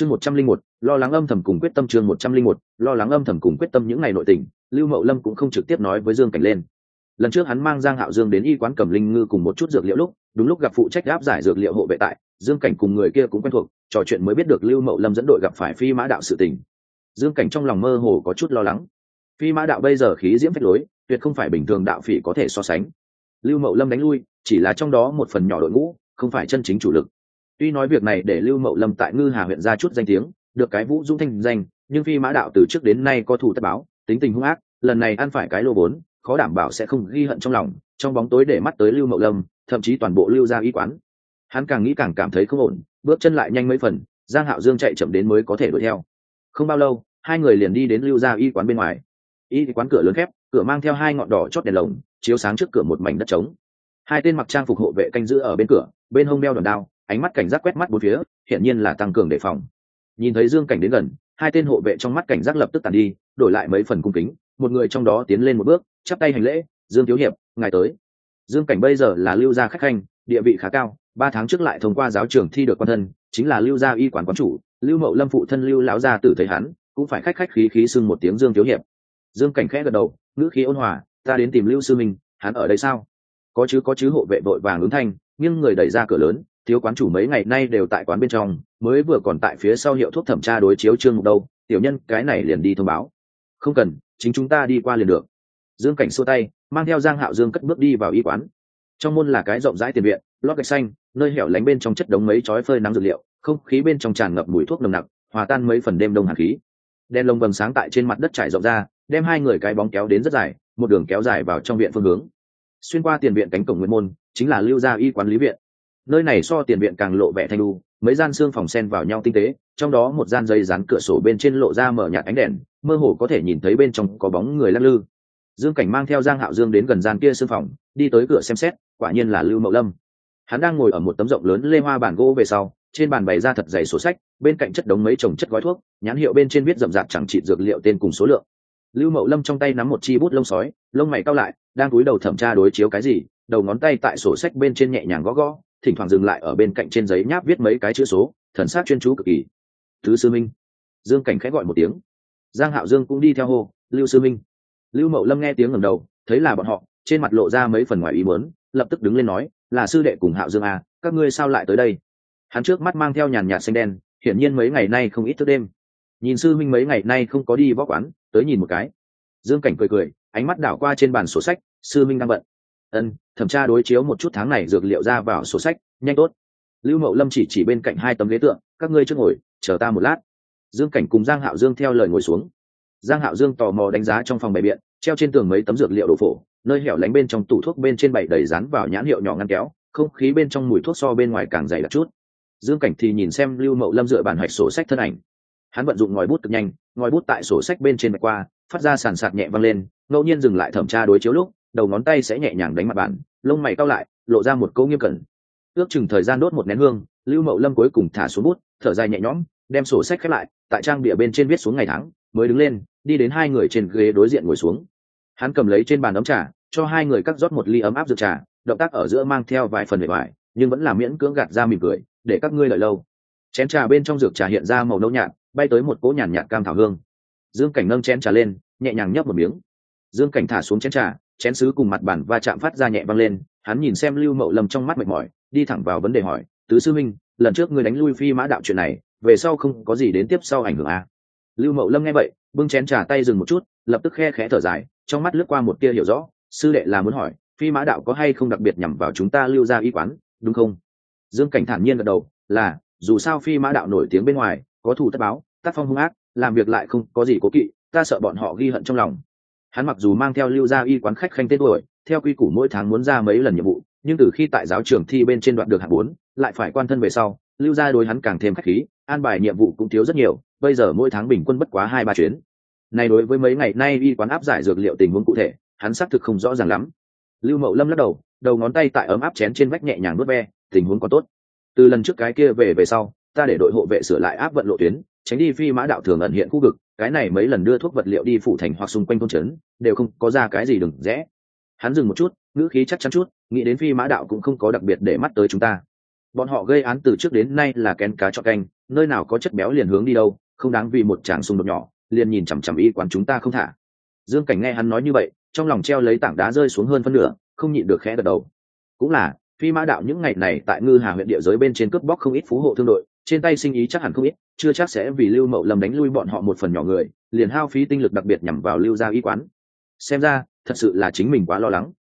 chương một trăm linh một, lo lắng âm thầm cùng quyết tâm chương một trăm linh một, lo lắng âm thầm cùng quyết tâm những ngày nội tình, lưu mậu lâm cũng không trực tiếp nói với dương cảnh lên. Lần trước hắn mang giang hạo dương đến y quán cầm linh ngư cùng một chút dược liệu lúc, đúng lúc gặp phụ trách áp giải dược liệu hộ vệ tại, dương cảnh cùng người kia cũng quen thuộc, trò chuyện mới biết được lưu mậu lâm dẫn đội gặp phải phi mã đạo sự tình. Dương cảnh trong lòng mơ hồ có chút lo lắng. Phi mã đạo bây giờ khí diễm phách lối, tuyệt không phải bình thường đạo phỉ có thể so sánh. Lưu mậu lâm đánh lui, chỉ là trong đó một phần nhỏ đội ngũ, không phải chân chính chủ lực tuy nói việc này để lưu mậu lâm tại ngư hà huyện ra chút danh tiếng, được cái vũ dũng thanh danh, nhưng phi mã đạo từ trước đến nay có thủ tất báo, tính tình hung ác, lần này ăn phải cái lô vốn khó đảm bảo sẽ không ghi hận trong lòng, trong bóng tối để mắt tới lưu mậu lâm, thậm chí toàn bộ lưu ra y quán. Hắn càng nghĩ càng cảm thấy không ổn, bước chân lại nhanh mấy phần, giang hạo dương chạy chậm đến mới có thể đuổi theo. Không bao lâu, hai người liền đi đến lưu ra y quán bên ngoài. Y quán cửa lớn khép, cửa mang theo hai ngọn đỏ chót đèn lồng, chiếu sáng trước cửa một mảnh đất trống. Hai tên mặc trang phục hộ vệ canh giữ ở bên cửa, bên hông đeo đòn đao ánh mắt cảnh giác quét mắt bốn phía, hiển nhiên là tăng cường đề phòng. Nhìn thấy dương cảnh đến gần, hai tên hộ vệ trong mắt cảnh giác lập tức tàn đi, đổi lại mấy phần cung kính, một người trong đó tiến lên một bước, chắp tay hành lễ, dương thiếu hiệp, ngài tới. Dương cảnh bây giờ là lưu gia khách khanh, địa vị khá cao, ba tháng trước lại thông qua giáo trường thi được quan thân, chính là lưu gia y quán quán chủ, lưu mậu lâm phụ thân lưu lão gia tử thấy hắn, cũng phải khách khách khí khí xưng một tiếng dương thiếu hiệp. Dương cảnh khẽ gật đầu, ngữ khí ôn hòa, ta đến tìm lưu sư minh, hắn ở đây sao? Có chứ có chứ, hộ vệ vội vàng ứng thanh nhưng người đẩy ra cửa lớn thiếu quán chủ mấy ngày nay đều tại quán bên trong, mới vừa còn tại phía sau hiệu thuốc thẩm tra đối chiếu trương mục đâu, tiểu nhân, cái này liền đi thông báo. Không cần, chính chúng ta đi qua liền được. Dương cảnh xua tay, mang theo giang hạo dương cất bước đi vào y quán. Trong môn là cái rộng rãi tiền viện, lót gạch xanh, nơi hẻo lánh bên trong chất đống mấy chói phơi nắng dược liệu, không khí bên trong tràn ngập mùi thuốc nồng nặc, hòa tan mấy phần đêm đông hàn khí. Đèn lồng vầng sáng tại trên mặt đất trải rộng ra, đem hai người cái bóng kéo đến rất dài, một đường kéo dài vào trong viện phương hướng. Xuyên qua tiền viện cánh cổng nguyên môn, chính là lưu gia y quán lý viện nơi này so tiền viện càng lộ vẻ thanh lu mấy gian xương phòng sen vào nhau tinh tế, trong đó một gian dây dán cửa sổ bên trên lộ ra mở nhạt ánh đèn, mơ hồ có thể nhìn thấy bên trong có bóng người lắc lư. Dương cảnh mang theo giang hạo dương đến gần gian kia xương phòng, đi tới cửa xem xét, quả nhiên là lưu mậu lâm. Hắn đang ngồi ở một tấm rộng lớn lê hoa bản gỗ về sau, trên bàn bày ra thật dày sổ sách, bên cạnh chất đống mấy chồng chất gói thuốc, nhãn hiệu bên trên viết rậm rạp chẳng trị dược liệu tên cùng số lượng. Lưu mậu lâm trong tay nắm một chi bút lông sói, lông mày cao lại, đang cúi đầu thẩm tra đối chiếu cái gì, đầu ngón tay tại sổ sách bên trên nhẹ nhàng gõ gõ thỉnh thoảng dừng lại ở bên cạnh trên giấy nháp viết mấy cái chữ số thần sát chuyên chú cực kỳ. Thứ sư minh. Dương cảnh khẽ gọi một tiếng. Giang hạo dương cũng đi theo hô lưu sư minh. Lưu mậu lâm nghe tiếng ngẩng đầu thấy là bọn họ trên mặt lộ ra mấy phần ngoài ý muốn lập tức đứng lên nói là sư đệ cùng hạo dương à, các ngươi sao lại tới đây? Hắn trước mắt mang theo nhàn nhạt xanh đen hiển nhiên mấy ngày nay không ít thức đêm. Nhìn sư minh mấy ngày nay không có đi võ quán tới nhìn một cái. Dương cảnh cười cười ánh mắt đảo qua trên bàn sổ sách sư minh đang bận ân, thẩm tra đối chiếu một chút tháng này dược liệu ra vào sổ sách, nhanh tốt. Lưu mậu lâm chỉ chỉ bên cạnh hai tấm ghế tượng các ngươi trước ngồi, chờ ta một lát. Dương cảnh cùng giang hạo dương theo lời ngồi xuống. Giang hạo dương tò mò đánh giá trong phòng bày biện, treo trên tường mấy tấm dược liệu đồ phổ, nơi hẻo lánh bên trong tủ thuốc bên trên bày đầy rán vào nhãn hiệu nhỏ ngăn kéo, không khí bên trong mùi thuốc so bên ngoài càng dày đặc chút. Dương cảnh thì nhìn xem lưu mậu lâm dựa bản hạch sổ sách thân ảnh. Hắn vận dụng ngòi bút cực nhanh, ngòi bút tại sổ sách bên trên bạch qua, phát ra sàn sạt nhẹ văng lên, ngẫu nhiên dừng lại thẩm tra đối chiếu lúc đầu ngón tay sẽ nhẹ nhàng đánh mặt bàn lông mày cao lại, lộ ra một câu nghiêm cẩn. Ước chừng thời gian đốt một nén hương, lưu mậu lâm cuối cùng thả xuống bút, thở dài nhẹ nhõm, đem sổ sách khép lại, tại trang bìa bên trên viết xuống ngày tháng, mới đứng lên, đi đến hai người trên ghế đối diện ngồi xuống. Hắn cầm lấy trên bàn ấm trà, cho hai người cắt rót một ly ấm áp dược trà, động tác ở giữa mang theo vài phần bề ngoài nhưng vẫn là miễn cưỡng gạt ra mỉm cười, để các ngươi lợi lâu. Chén trà bên trong dược trà hiện ra màu nâu nhạt, bay tới một cỗ nhàn nhạt cam thảo hương. Dương cảnh nâng chén trà lên, nhẹ nhàng nhấp một miếng. Dương cảnh thả xuống chén trà chén sứ cùng mặt bàn va chạm phát ra nhẹ văng lên, hắn nhìn xem lưu mậu lâm trong mắt mệt mỏi, đi thẳng vào vấn đề hỏi, tứ sư minh lần trước ngươi đánh lui phi mã đạo chuyện này, về sau không có gì đến tiếp sau ảnh hưởng à. lưu mậu lâm nghe vậy, bưng chén trà tay dừng một chút, lập tức khe khẽ thở dài, trong mắt lướt qua một tia hiểu rõ, sư đệ là muốn hỏi, phi mã đạo có hay không đặc biệt nhằm vào chúng ta lưu ra y quán, đúng không dương cảnh thản nhiên gật đầu, là, dù sao phi mã đạo nổi tiếng bên ngoài, có thủ tất báo, tác phong hung ác, làm việc lại không có gì cố kỵ, ta sợ bọn họ ghi hận trong lòng hắn mặc dù mang theo lưu gia y quán khách khanh tên tuổi, theo quy củ mỗi tháng muốn ra mấy lần nhiệm vụ, nhưng từ khi tại giáo trường thi bên trên đoạn được hạng bốn, lại phải quan thân về sau, lưu gia đối hắn càng thêm khách khí, an bài nhiệm vụ cũng thiếu rất nhiều, bây giờ mỗi tháng bình quân bất quá hai ba chuyến. Này đối với mấy ngày nay y quán áp giải dược liệu tình huống cụ thể, hắn xác thực không rõ ràng lắm. Lưu mậu lâm lắc đầu đầu ngón tay tại ấm áp chén trên vách nhẹ nhàng nuốt ve, tình huống có tốt. Từ lần trước cái kia về về sau, ta để đội hộ vệ sửa lại áp vận lộ tuyến, tránh đi phi mã đạo thường ẩn hiện khu vực cái này mấy lần đưa thuốc vật liệu đi phủ thành hoặc xung quanh thôn trấn, đều không có ra cái gì đừng rẽ. Hắn dừng một chút, ngữ khí chắc chắn chút, nghĩ đến phi mã đạo cũng không có đặc biệt để mắt tới chúng ta. Bọn họ gây án từ trước đến nay là kén cá chọn canh, nơi nào có chất béo liền hướng đi đâu, không đáng vì một tràng xung đột nhỏ, liền nhìn chằm chằm y quán chúng ta không thả. Dương cảnh nghe hắn nói như vậy, trong lòng treo lấy tảng đá rơi xuống hơn phân nửa, không nhịn được khẽ gật đầu. Cũng là, phi mã đạo những ngày này tại ngư hà huyện địa giới bên trên cướp bóc không ít phú hộ thương đội trên tay sinh ý chắc hẳn không ít, chưa chắc sẽ vì lưu mậu lầm đánh lui bọn họ một phần nhỏ người, liền hao phí tinh lực đặc biệt nhằm vào lưu gia y quán. Xem ra, thật sự là chính mình quá lo lắng.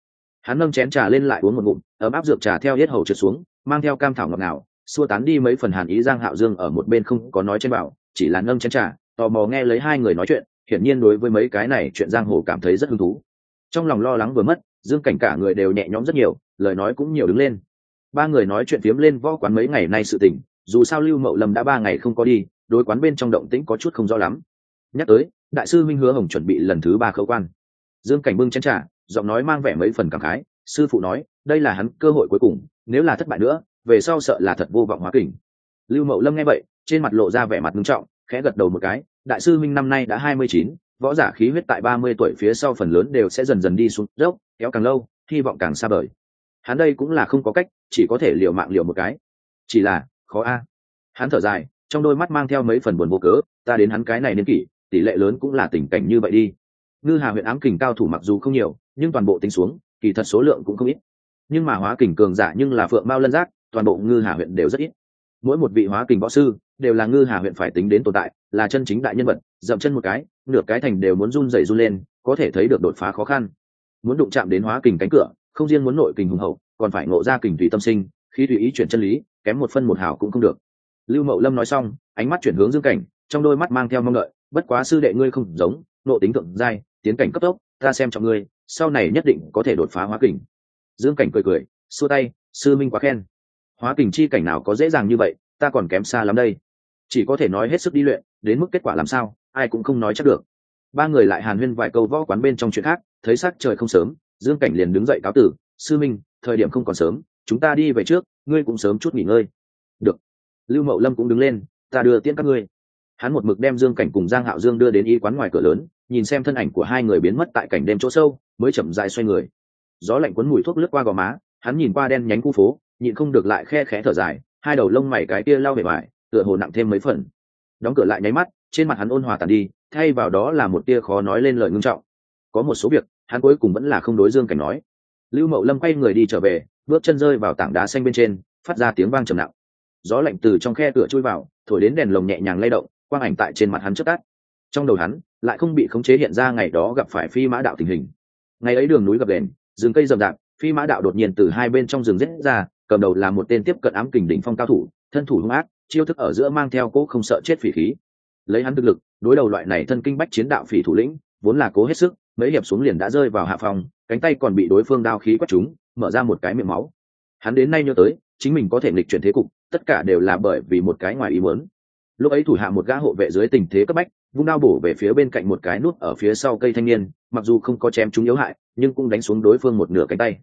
Hắn nâng chén trà lên lại uống một ngụm, ấm áp dược trà theo hết hầu trượt xuống, mang theo cam thảo ngọt ngào, xua tán đi mấy phần hàn ý giang hạo dương ở một bên không có nói trên bảo, chỉ là nâng chén trà, tò mò nghe lấy hai người nói chuyện, hiển nhiên đối với mấy cái này chuyện giang hồ cảm thấy rất hứng thú. Trong lòng lo lắng vừa mất, dương cảnh cả người đều nhẹ nhõm rất nhiều, lời nói cũng nhiều đứng lên. Ba người nói chuyện phiếm lên võ quán mấy ngày nay sự tình dù sao lưu mậu lâm đã ba ngày không có đi, đối quán bên trong động tĩnh có chút không rõ lắm. Nhắc tới, đại sư minh hứa hồng chuẩn bị lần thứ ba khâu quan. Dương cảnh bưng chén t r à giọng nói mang vẻ mấy phần cảm khái, sư phụ nói, đây là hắn cơ hội cuối cùng, nếu là thất bại nữa, về sau sợ là thật vô vọng hóa kình. Lưu mậu lâm nghe vậy, trên mặt lộ ra vẻ mặt nghiêm trọng, khẽ gật đầu một cái, đại sư minh năm nay đã hai mươi chín, võ giả khí huyết tại ba mươi tuổi phía sau phần lớn đều sẽ dần dần đi xuống dốc, kéo càng lâu, hy vọng càng xa bời hắn đây cũng là không có cách, chỉ có thể liều mạng liều một cái. Chỉ là khó a. Hắn thở dài, trong đôi mắt mang theo mấy phần buồn vô cớ, ta đến hắn cái này niên kỷ, tỷ lệ lớn cũng là tình cảnh như vậy đi. Ngư hà huyện ám kình cao thủ mặc dù không nhiều, nhưng toàn bộ tính xuống, kỳ thật số lượng cũng không ít. Nhưng mà hóa kình cường giả nhưng là phượng mao lân giác, toàn bộ ngư hà huyện đều rất ít. Mỗi một vị hóa kình võ sư, đều là ngư hà huyện phải tính đến tồn tại, là chân chính đại nhân vật, dậm chân một cái, nửa cái thành đều muốn run dày run lên, có thể thấy được đột phá khó khăn. Muốn đụng chạm đến hóa kình cánh cửa, không riêng muốn nội kình hùng hậu, còn phải ngộ ra kình tùy tâm sinh khi tùy ý chuyển chân lý kém một phân một hảo cũng không được. Lưu mậu lâm nói xong, ánh mắt chuyển hướng dương cảnh, trong đôi mắt mang theo mong đợi, bất quá sư đệ ngươi không giống, nộ tính thượng giai, tiến cảnh cấp tốc, ta xem trọng ngươi, sau này nhất định có thể đột phá hóa kình. Dương cảnh cười cười, xua tay, sư minh quá khen. Hóa kình chi cảnh nào có dễ dàng như vậy, ta còn kém xa lắm đây. Chỉ có thể nói hết sức đi luyện, đến mức kết quả làm sao, ai cũng không nói chắc được. Ba người lại hàn huyên vài câu võ quán bên trong chuyện khác, thấy sắc trời không sớm, dương cảnh liền đứng dậy cáo tử, sư minh, thời điểm không còn sớm chúng ta đi về trước, ngươi cũng sớm chút nghỉ ngơi. Được. Lưu mậu lâm cũng đứng lên, ta đưa tiễn các ngươi. Hắn một mực đem dương cảnh cùng giang hạo dương đưa đến y quán ngoài cửa lớn, nhìn xem thân ảnh của hai người biến mất tại cảnh đêm chỗ sâu, mới chậm dài xoay người. Gió lạnh cuốn mùi thuốc lướt qua gò má, hắn nhìn qua đen nhánh khu phố, nhịn không được lại khe khẽ thở dài, hai đầu lông mày cái kia lao về vải tựa hồ nặng thêm mấy phần. Đóng cửa lại nháy mắt, trên mặt hắn ôn hòa tàn đi, thay vào đó là một tia khó nói lên lời ngưng trọng. Có một số việc, hắn cuối cùng vẫn là không đối dương cảnh nói. Lưu mậu lâm quay người đi trở về bước chân rơi vào tảng đá xanh bên trên, phát ra tiếng vang trầm nặng. Gió lạnh từ trong khe cửa chui vào, thổi đến đèn lồng nhẹ nhàng lay động, quang ảnh tại trên mặt hắn chất tắt. Trong đầu hắn, lại không bị khống chế hiện ra ngày đó gặp phải phi mã đạo tình hình. Ngày ấy đường núi gập đèn rừng cây rậm rạp, phi mã đạo đột nhiên từ hai bên trong rừng rết ra, cầm đầu là một tên tiếp cận ám kình đỉnh phong cao thủ, thân thủ hung ác, chiêu thức ở giữa mang theo cỗ không sợ chết phỉ khí. Lấy hắn thực lực, đối đầu loại này thân kinh bách chiến đạo phỉ thủ lĩnh, vốn là cố hết sức, mấy hiệp xuống liền đã rơi vào hạ phòng, cánh tay còn bị đối phương đao khí quất chúng mở ra một cái miệng máu. Hắn đến nay nhớ tới, chính mình có thể nghịch chuyển thế cục, tất cả đều là bởi vì một cái ngoài ý muốn. Lúc ấy thủ hạ một gã hộ vệ dưới tình thế cấp bách, vung đao bổ về phía bên cạnh một cái nút ở phía sau cây thanh niên, mặc dù không có chém chúng yếu hại, nhưng cũng đánh xuống đối phương một nửa cánh tay.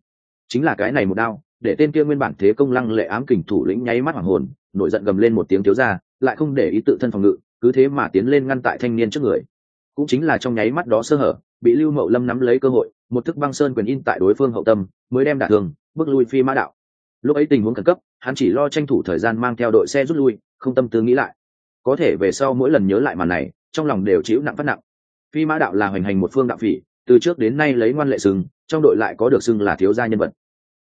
Chính là cái này một đao, để tên kia nguyên bản thế công lăng lệ ám kình thủ lĩnh nháy mắt hoàng hồn, nổi giận gầm lên một tiếng thiếu ra, lại không để ý tự thân phòng ngự, cứ thế mà tiến lên ngăn tại thanh niên trước người. Cũng chính là trong nháy mắt đó sơ hở bị lưu mậu lâm nắm lấy cơ hội, một thức băng sơn quyền in tại đối phương hậu tâm, mới đem đả thương, bước lui phi mã đạo. Lúc ấy tình huống khẩn cấp, hắn chỉ lo tranh thủ thời gian mang theo đội xe rút lui, không tâm tư nghĩ lại. Có thể về sau mỗi lần nhớ lại màn này, trong lòng đều chịu nặng phát nặng. Phi mã đạo là hoành hành một phương đạo phỉ, từ trước đến nay lấy ngoan lệ sừng, trong đội lại có được xưng là thiếu gia nhân vật.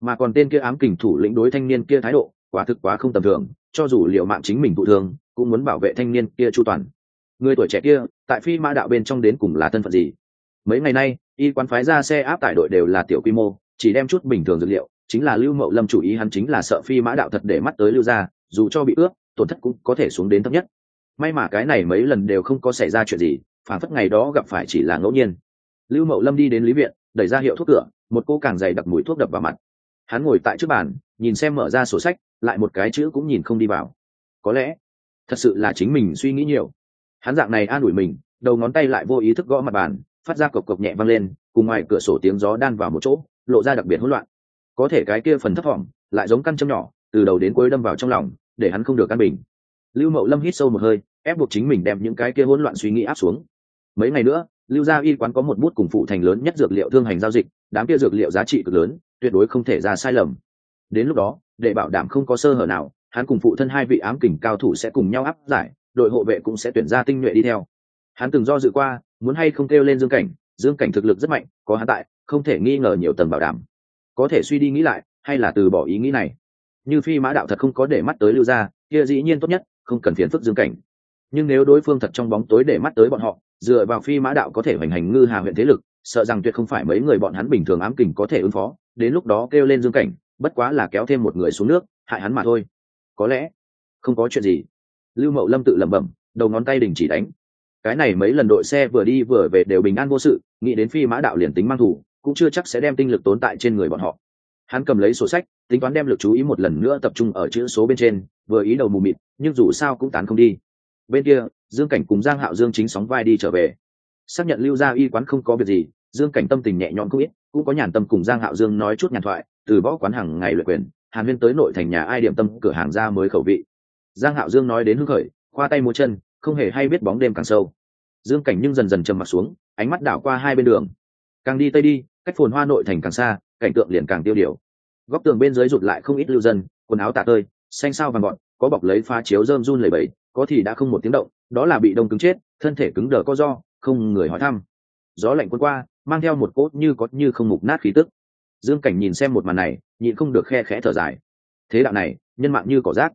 Mà còn tên kia ám kình thủ lĩnh đối thanh niên kia thái độ, quả thực quá không tầm thường, cho dù liệu mạng chính mình thụ thương, cũng muốn bảo vệ thanh niên kia chu toàn. Người tuổi trẻ kia, tại phi mã đạo bên trong đến cùng là thân phận gì? Mấy ngày nay y quán phái ra xe áp tải đội đều là tiểu quy mô chỉ đem chút bình thường dược liệu chính là lưu mậu lâm chủ ý hắn chính là sợ phi mã đạo thật để mắt tới lưu gia, dù cho bị ướt tổn thất cũng có thể xuống đến thấp nhất. May mà cái này mấy lần đều không có xảy ra chuyện gì phản phất ngày đó gặp phải chỉ là ngẫu nhiên. Lưu mậu lâm đi đến lý viện đẩy ra hiệu thuốc cửa một cô càng dày đặc mùi thuốc đập vào mặt. Hắn ngồi tại trước bàn nhìn xem mở ra sổ sách lại một cái chữ cũng nhìn không đi vào. Có lẽ thật sự là chính mình suy nghĩ nhiều. Hắn dạng này an ủi mình đầu ngón tay lại vô ý thức gõ mặt bàn phát ra cộc cộc nhẹ vang lên, cùng ngoài cửa sổ tiếng gió đan vào một chỗ, lộ ra đặc biệt hỗn loạn. Có thể cái kia phần thấp thỏm lại giống căn châm nhỏ, từ đầu đến cuối đâm vào trong lòng, để hắn không được căn bình. Lưu mậu lâm hít sâu một hơi, ép buộc chính mình đem những cái kia hỗn loạn suy nghĩ áp xuống. Mấy ngày nữa, lưu gia y quán có một bút cùng phụ thành lớn nhất dược liệu thương hành giao dịch, đám kia dược liệu giá trị cực lớn, tuyệt đối không thể ra sai lầm. Đến lúc đó, để bảo đảm không có sơ hở nào, hắn cùng phụ thân hai vị ám kình cao thủ sẽ cùng nhau áp giải, đội hộ vệ cũng sẽ tuyển ra tinh nhuệ đi theo. Hắn từng do dự qua muốn hay không kêu lên dương cảnh dương cảnh thực lực rất mạnh, có hắn tại, không thể nghi ngờ nhiều tầng bảo đảm. Có thể suy đi nghĩ lại, hay là từ bỏ ý nghĩ này. Như phi mã đạo thật không có để mắt tới lưu gia, kia dĩ nhiên tốt nhất, không cần phiền phức dương cảnh. Nhưng nếu đối phương thật trong bóng tối để mắt tới bọn họ, dựa vào phi mã đạo có thể hoành hành ngư hà huyện thế lực, sợ rằng tuyệt không phải mấy người bọn hắn bình thường ám kình có thể ứng phó, đến lúc đó kêu lên dương cảnh, bất quá là kéo thêm một người xuống nước, hại hắn mà thôi. Có lẽ không có chuyện gì. Lưu mậu lâm tự lẩm bẩm, đầu ngón tay đình chỉ đánh cái này mấy lần đội xe vừa đi vừa về đều bình an vô sự, nghĩ đến phi mã đạo liền tính mang thủ, cũng chưa chắc sẽ đem tinh lực tốn tại trên người bọn họ. Hắn cầm lấy sổ sách, tính toán đem lực chú ý một lần nữa tập trung ở chữ số bên trên, vừa ý đầu mù mịt, nhưng dù sao cũng tán không đi. Bên kia, dương cảnh cùng giang hạo dương chính sóng vai đi trở về. Xác nhận lưu gia y quán không có việc gì, dương cảnh tâm tình nhẹ nhõm không ít, cũng có nhàn tâm cùng giang hạo dương nói chút nhàn thoại, từ võ quán hàng ngày luyện quyền, hàn huyên tới nội thành nhà ai điểm tâm cửa hàng ra mới khẩu vị. Giang hạo dương nói đến hưng khởi, khoa tay múa chân không hề hay biết bóng đêm càng sâu. Dương cảnh nhưng dần dần trầm mặt xuống, ánh mắt đảo qua hai bên đường. Càng đi tây đi, cách phồn hoa nội thành càng xa, cảnh tượng liền càng tiêu điều. Góc tường bên dưới rụt lại không ít lưu dân, quần áo tạ tơi, xanh sao vàng gọn, có bọc lấy pha chiếu rơm run lầy bẫy có thì đã không một tiếng động, đó là bị đông cứng chết, thân thể cứng đờ co do, không người hỏi thăm. Gió lạnh quân qua, mang theo một cốt như có như không mục nát khí tức. Dương cảnh nhìn xem một màn này, nhịn không được khe khẽ thở dài. Thế đạo này, nhân mạng như cỏ rác.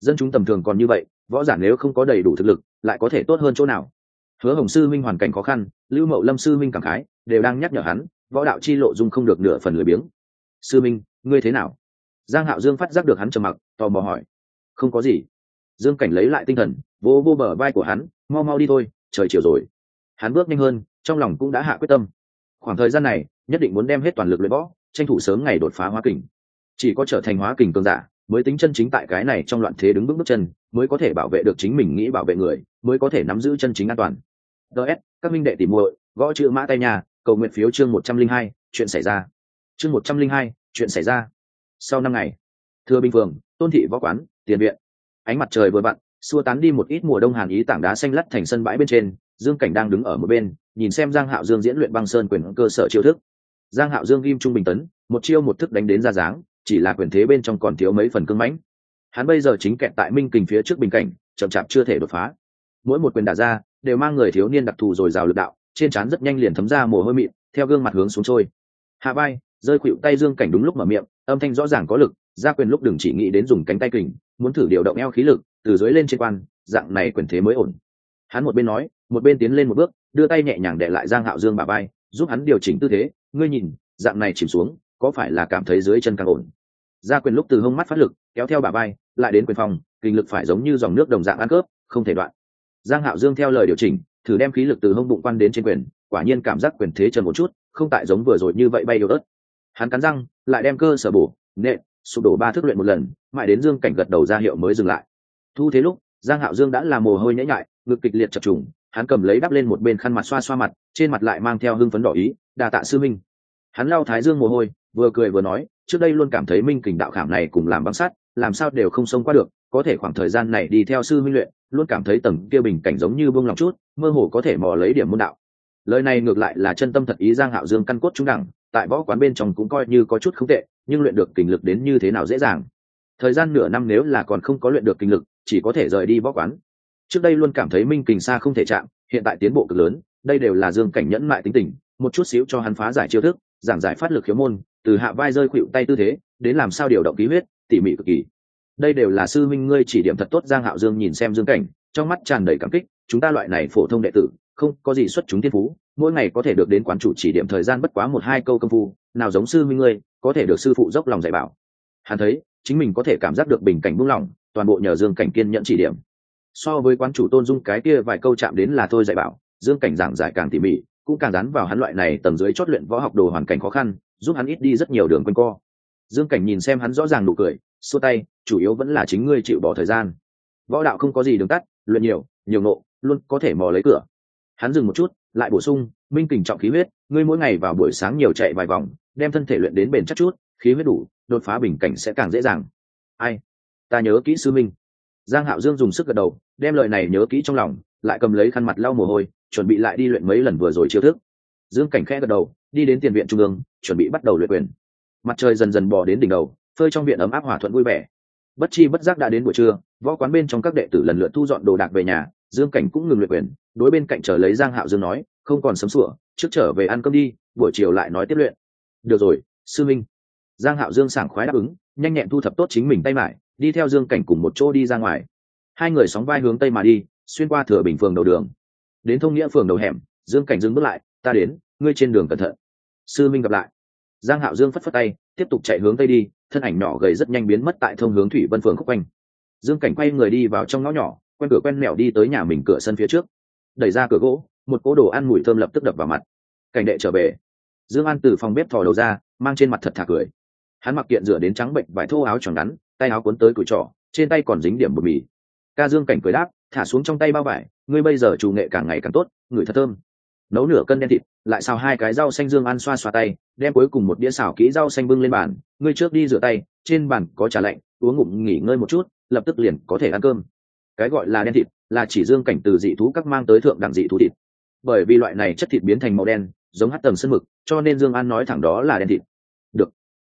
Dân chúng tầm thường còn như vậy võ giả nếu không có đầy đủ thực lực, lại có thể tốt hơn chỗ nào? Hứa hồng sư minh hoàn cảnh khó khăn, lưu mậu lâm sư minh cảm khái, đều đang nhắc nhở hắn, võ đạo chi lộ dung không được nửa phần lười biếng. Sư minh, ngươi thế nào? Giang hạo dương phát giác được hắn trầm mặc, tò mò hỏi. Không có gì. Dương cảnh lấy lại tinh thần, vô vô bờ vai của hắn, mau mau đi thôi, trời chiều rồi. Hắn bước nhanh hơn, trong lòng cũng đã hạ quyết tâm. Khoảng thời gian này, nhất định muốn đem hết toàn lực luyện võ, tranh thủ sớm ngày đột phá hóa kình. Chỉ có trở thành hóa kình cường giả mới tính chân chính tại cái này trong loạn thế đứng bước bước chân, mới có thể bảo vệ được chính mình nghĩ bảo vệ người, mới có thể nắm giữ chân chính an toàn. Ts các minh đệ tìm muội, gõ chữ mã tay nhà cầu nguyện phiếu chương một trăm linh hai, chuyện xảy ra. Chương một trăm linh hai, chuyện xảy ra. Sau năm ngày, thưa bình phường, tôn thị võ quán, tiền viện. Ánh mặt trời vừa vặn, xua tán đi một ít mùa đông hàn ý tảng đá xanh lắt thành sân bãi bên trên, dương cảnh đang đứng ở một bên, nhìn xem giang hạo dương diễn luyện băng sơn quyền cơ sở chiêu thức. Giang hạo dương ghim trung bình tấn, một chiêu một thức đánh đến ra dáng chỉ là quyền thế bên trong còn thiếu mấy phần cưng mãnh. Hắn bây giờ chính kẹt tại minh kình phía trước bình cảnh, chậm chạp chưa thể đột phá. Mỗi một quyền đả ra, đều mang người thiếu niên đặc thù rồi rào lực đạo, trên trán rất nhanh liền thấm ra mồ hôi mịn, theo gương mặt hướng xuống trôi. Hạ bay rơi khuỵu tay dương cảnh đúng lúc mở miệng, âm thanh rõ ràng có lực, ra quyền lúc đừng chỉ nghĩ đến dùng cánh tay kình, muốn thử điều động eo khí lực, từ dưới lên trên quan, dạng này quyền thế mới ổn. Hắn một bên nói, một bên tiến lên một bước, đưa tay nhẹ nhàng để lại giang hạo dương bà bay giúp hắn điều chỉnh tư thế. Ngươi nhìn, dạng này chìm xuống, có phải là cảm thấy dưới chân càng ổn? Ra quyền lúc từ hông mắt phát lực, kéo theo bà bay lại đến quyền phòng, kinh lực phải giống như dòng nước đồng dạng ăn cướp không thể đoạn. Giang hạo dương theo lời điều chỉnh, thử đem khí lực từ hông bụng quan đến trên quyền, quả nhiên cảm giác quyền thế trần một chút, không tại giống vừa rồi như vậy bay yếu ớt. Hắn cắn răng, lại đem cơ sở bổ, nện, sụp đổ ba thức luyện một lần, mãi đến dương cảnh gật đầu ra hiệu mới dừng lại. Thu thế lúc, giang hạo dương đã làm mồ hôi nhễ nhại, ngực kịch liệt chập trùng, hắn cầm lấy đắp lên một bên khăn mặt xoa xoa mặt, trên mặt lại mang theo hưng phấn đỏ ý đà tạ sư minh hắn lao thái dương mồ hôi, vừa cười vừa nói, trước đây luôn cảm thấy minh kình đạo khảm này cùng làm băng sắt, làm sao đều không xông qua được, có thể khoảng thời gian này đi theo sư minh luyện, luôn cảm thấy tầng kia bình cảnh giống như buông lòng chút, mơ hồ có thể mò lấy điểm môn đạo. Lời này ngược lại là chân tâm thật ý giang hạo dương căn cốt trung đẳng, tại võ quán bên trong cũng coi như có chút không tệ, nhưng luyện được kinh lực đến như thế nào dễ dàng. Thời gian nửa năm nếu là còn không có luyện được kinh lực, chỉ có thể rời đi võ quán. Trước đây luôn cảm thấy minh kình xa không thể chạm, hiện tại tiến bộ cực lớn, đây đều là dương cảnh nhẫn mại tính tình, một chút xíu cho hắn phá giải chiêu thức giảng giải phát lực khiếu môn, từ hạ vai rơi khuỵu tay tư thế, đến làm sao điều động khí huyết, tỉ mỉ cực kỳ. Đây đều là sư minh ngươi chỉ điểm thật tốt giang hạo dương nhìn xem dương cảnh, trong mắt tràn đầy cảm kích, chúng ta loại này phổ thông đệ tử, không có gì xuất chúng thiên phú, mỗi ngày có thể được đến quán chủ chỉ điểm thời gian bất quá một hai câu công phu, nào giống sư minh ngươi, có thể được sư phụ dốc lòng dạy bảo. Hắn thấy, chính mình có thể cảm giác được bình cảnh buông lỏng, toàn bộ nhờ dương cảnh kiên nhận chỉ điểm. So với quán chủ tôn dung cái kia vài câu chạm đến là thôi dạy bảo, dương cảnh giảng giải càng tỉ mỉ cũng càng dán vào hắn loại này tầng dưới chót luyện võ học đồ hoàn cảnh khó khăn, giúp hắn ít đi rất nhiều đường quanh co. Dương cảnh nhìn xem hắn rõ ràng nụ cười, xua tay, chủ yếu vẫn là chính ngươi chịu bỏ thời gian. Võ đạo không có gì đường tắt, luyện nhiều nhiều nộ, luôn có thể mò lấy cửa. Hắn dừng một chút, lại bổ sung, minh kình trọng khí huyết, ngươi mỗi ngày vào buổi sáng nhiều chạy vài vòng, đem thân thể luyện đến bền chắc chút, khí huyết đủ, đột phá bình cảnh sẽ càng dễ dàng. Ai? Ta nhớ kỹ sư minh. Giang hạo dương dùng sức gật đầu, đem lời này nhớ kỹ trong lòng lại cầm lấy khăn mặt lau mồ hôi, chuẩn bị lại đi luyện mấy lần vừa rồi chiêu thức. Dương cảnh khẽ gật đầu, đi đến tiền viện trung ương, chuẩn bị bắt đầu luyện quyền. Mặt trời dần dần bò đến đỉnh đầu, phơi trong viện ấm áp hòa thuận vui vẻ. Bất chi bất giác đã đến buổi trưa, võ quán bên trong các đệ tử lần lượt thu dọn đồ đạc về nhà, dương cảnh cũng ngừng luyện quyền, đối bên cạnh chờ lấy giang hạo dương nói, không còn sấm sủa, trước trở về ăn cơm đi, buổi chiều lại nói tiếp luyện. Được rồi, sư minh. Giang hạo dương sảng khoái đáp ứng, nhanh nhẹn thu thập tốt chính mình tay mải, đi theo dương cảnh cùng một chỗ đi ra ngoài. Hai người sóng vai hướng tây mà đi xuyên qua thừa bình phường đầu đường, đến thông nghĩa phường đầu hẻm, dương cảnh dừng bước lại, ta đến, ngươi trên đường cẩn thận. Sư minh gặp lại. Giang hạo dương phất phất tay, tiếp tục chạy hướng tây đi, thân ảnh nhỏ gầy rất nhanh biến mất tại thông hướng thủy vân phường khúc quanh. Dương cảnh quay người đi vào trong ngõ nhỏ, quen cửa quen mẹo đi tới nhà mình cửa sân phía trước. Đẩy ra cửa gỗ, một cỗ đồ ăn mùi thơm lập tức đập vào mặt. Cảnh đệ trở về. Dương an từ phòng bếp thò đầu ra, mang trên mặt thật thà cười. Hắn mặc kiện rửa đến trắng bệnh, vải thô áo tròn ngắn, tay áo cuốn tới cùi trỏ, trên tay còn dính điểm bột mì. Ca dương cảnh cười đáp thả xuống trong tay bao vải, ngươi bây giờ chủ nghệ càng ngày càng tốt ngửi thật thơm. Nấu nửa cân đen thịt, lại xào hai cái rau xanh dương ăn xoa xoa tay, đem cuối cùng một đĩa xào kỹ rau xanh bưng lên bàn, ngươi trước đi rửa tay, trên bàn có trà lạnh, uống ngụm nghỉ ngơi một chút, lập tức liền có thể ăn cơm. Cái gọi là đen thịt, là chỉ dương cảnh từ dị thú các mang tới thượng đẳng dị thú thịt. Bởi vì loại này chất thịt biến thành màu đen, giống hắt tầm sân mực, cho nên dương an nói thẳng đó là đen thịt. Được.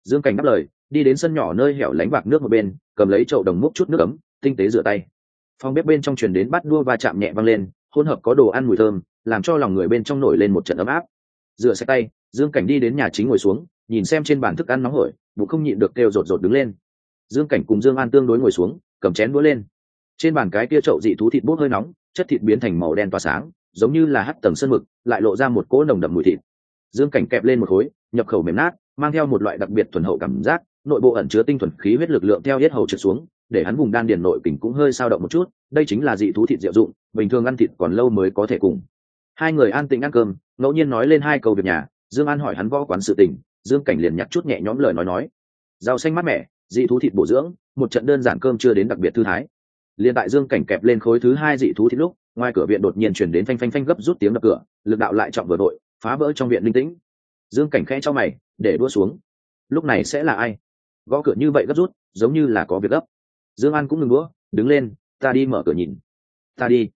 Dương cảnh đáp lời, đi đến sân nhỏ nơi hẻo lánh bạc nước một bên, cầm lấy chậu đồng múc chút nước ấm, tinh tế rửa tay phòng bếp bên trong truyền đến bắt đua va chạm nhẹ văng lên, hỗn hợp có đồ ăn mùi thơm, làm cho lòng người bên trong nổi lên một trận ấm áp. Rửa sạch tay, dương cảnh đi đến nhà chính ngồi xuống, nhìn xem trên bàn thức ăn nóng hổi, bụng không nhịn được kêu rột rột đứng lên. Dương cảnh cùng dương an tương đối ngồi xuống, cầm chén đũa lên. Trên bàn cái kia chậu dị thú thịt bút hơi nóng, chất thịt biến thành màu đen tỏa sáng, giống như là hắt tầng sân mực, lại lộ ra một cỗ nồng đậm mùi thịt. Dương cảnh kẹp lên một khối, nhập khẩu mềm nát, mang theo một loại đặc biệt thuần hậu cảm giác, nội bộ ẩn chứa tinh thuần khí huyết lực lượng theo hết hầu trượt xuống để hắn vùng đan điền nội kình cũng hơi sao động một chút, đây chính là dị thú thịt diệu dụng, bình thường ăn thịt còn lâu mới có thể cùng. Hai người an tĩnh ăn cơm, ngẫu nhiên nói lên hai câu việc nhà, dương an hỏi hắn võ quán sự tình, dương cảnh liền nhặt chút nhẹ nhõm lời nói nói. Rau xanh mát mẻ, dị thú thịt bổ dưỡng, một trận đơn giản cơm chưa đến đặc biệt thư thái. Liền tại dương cảnh kẹp lên khối thứ hai dị thú thịt lúc, ngoài cửa viện đột nhiên chuyển đến phanh phanh phanh gấp rút tiếng đập cửa, lực đạo lại trọng vừa đội, phá vỡ trong viện linh tĩnh. Dương cảnh khẽ cho mày, để đua xuống. Lúc này sẽ là ai? Gõ cửa như vậy gấp rút, giống như là có việc gấp dương an cũng ngừng đũa, đứng lên, ta đi mở cửa nhìn. Ta đi.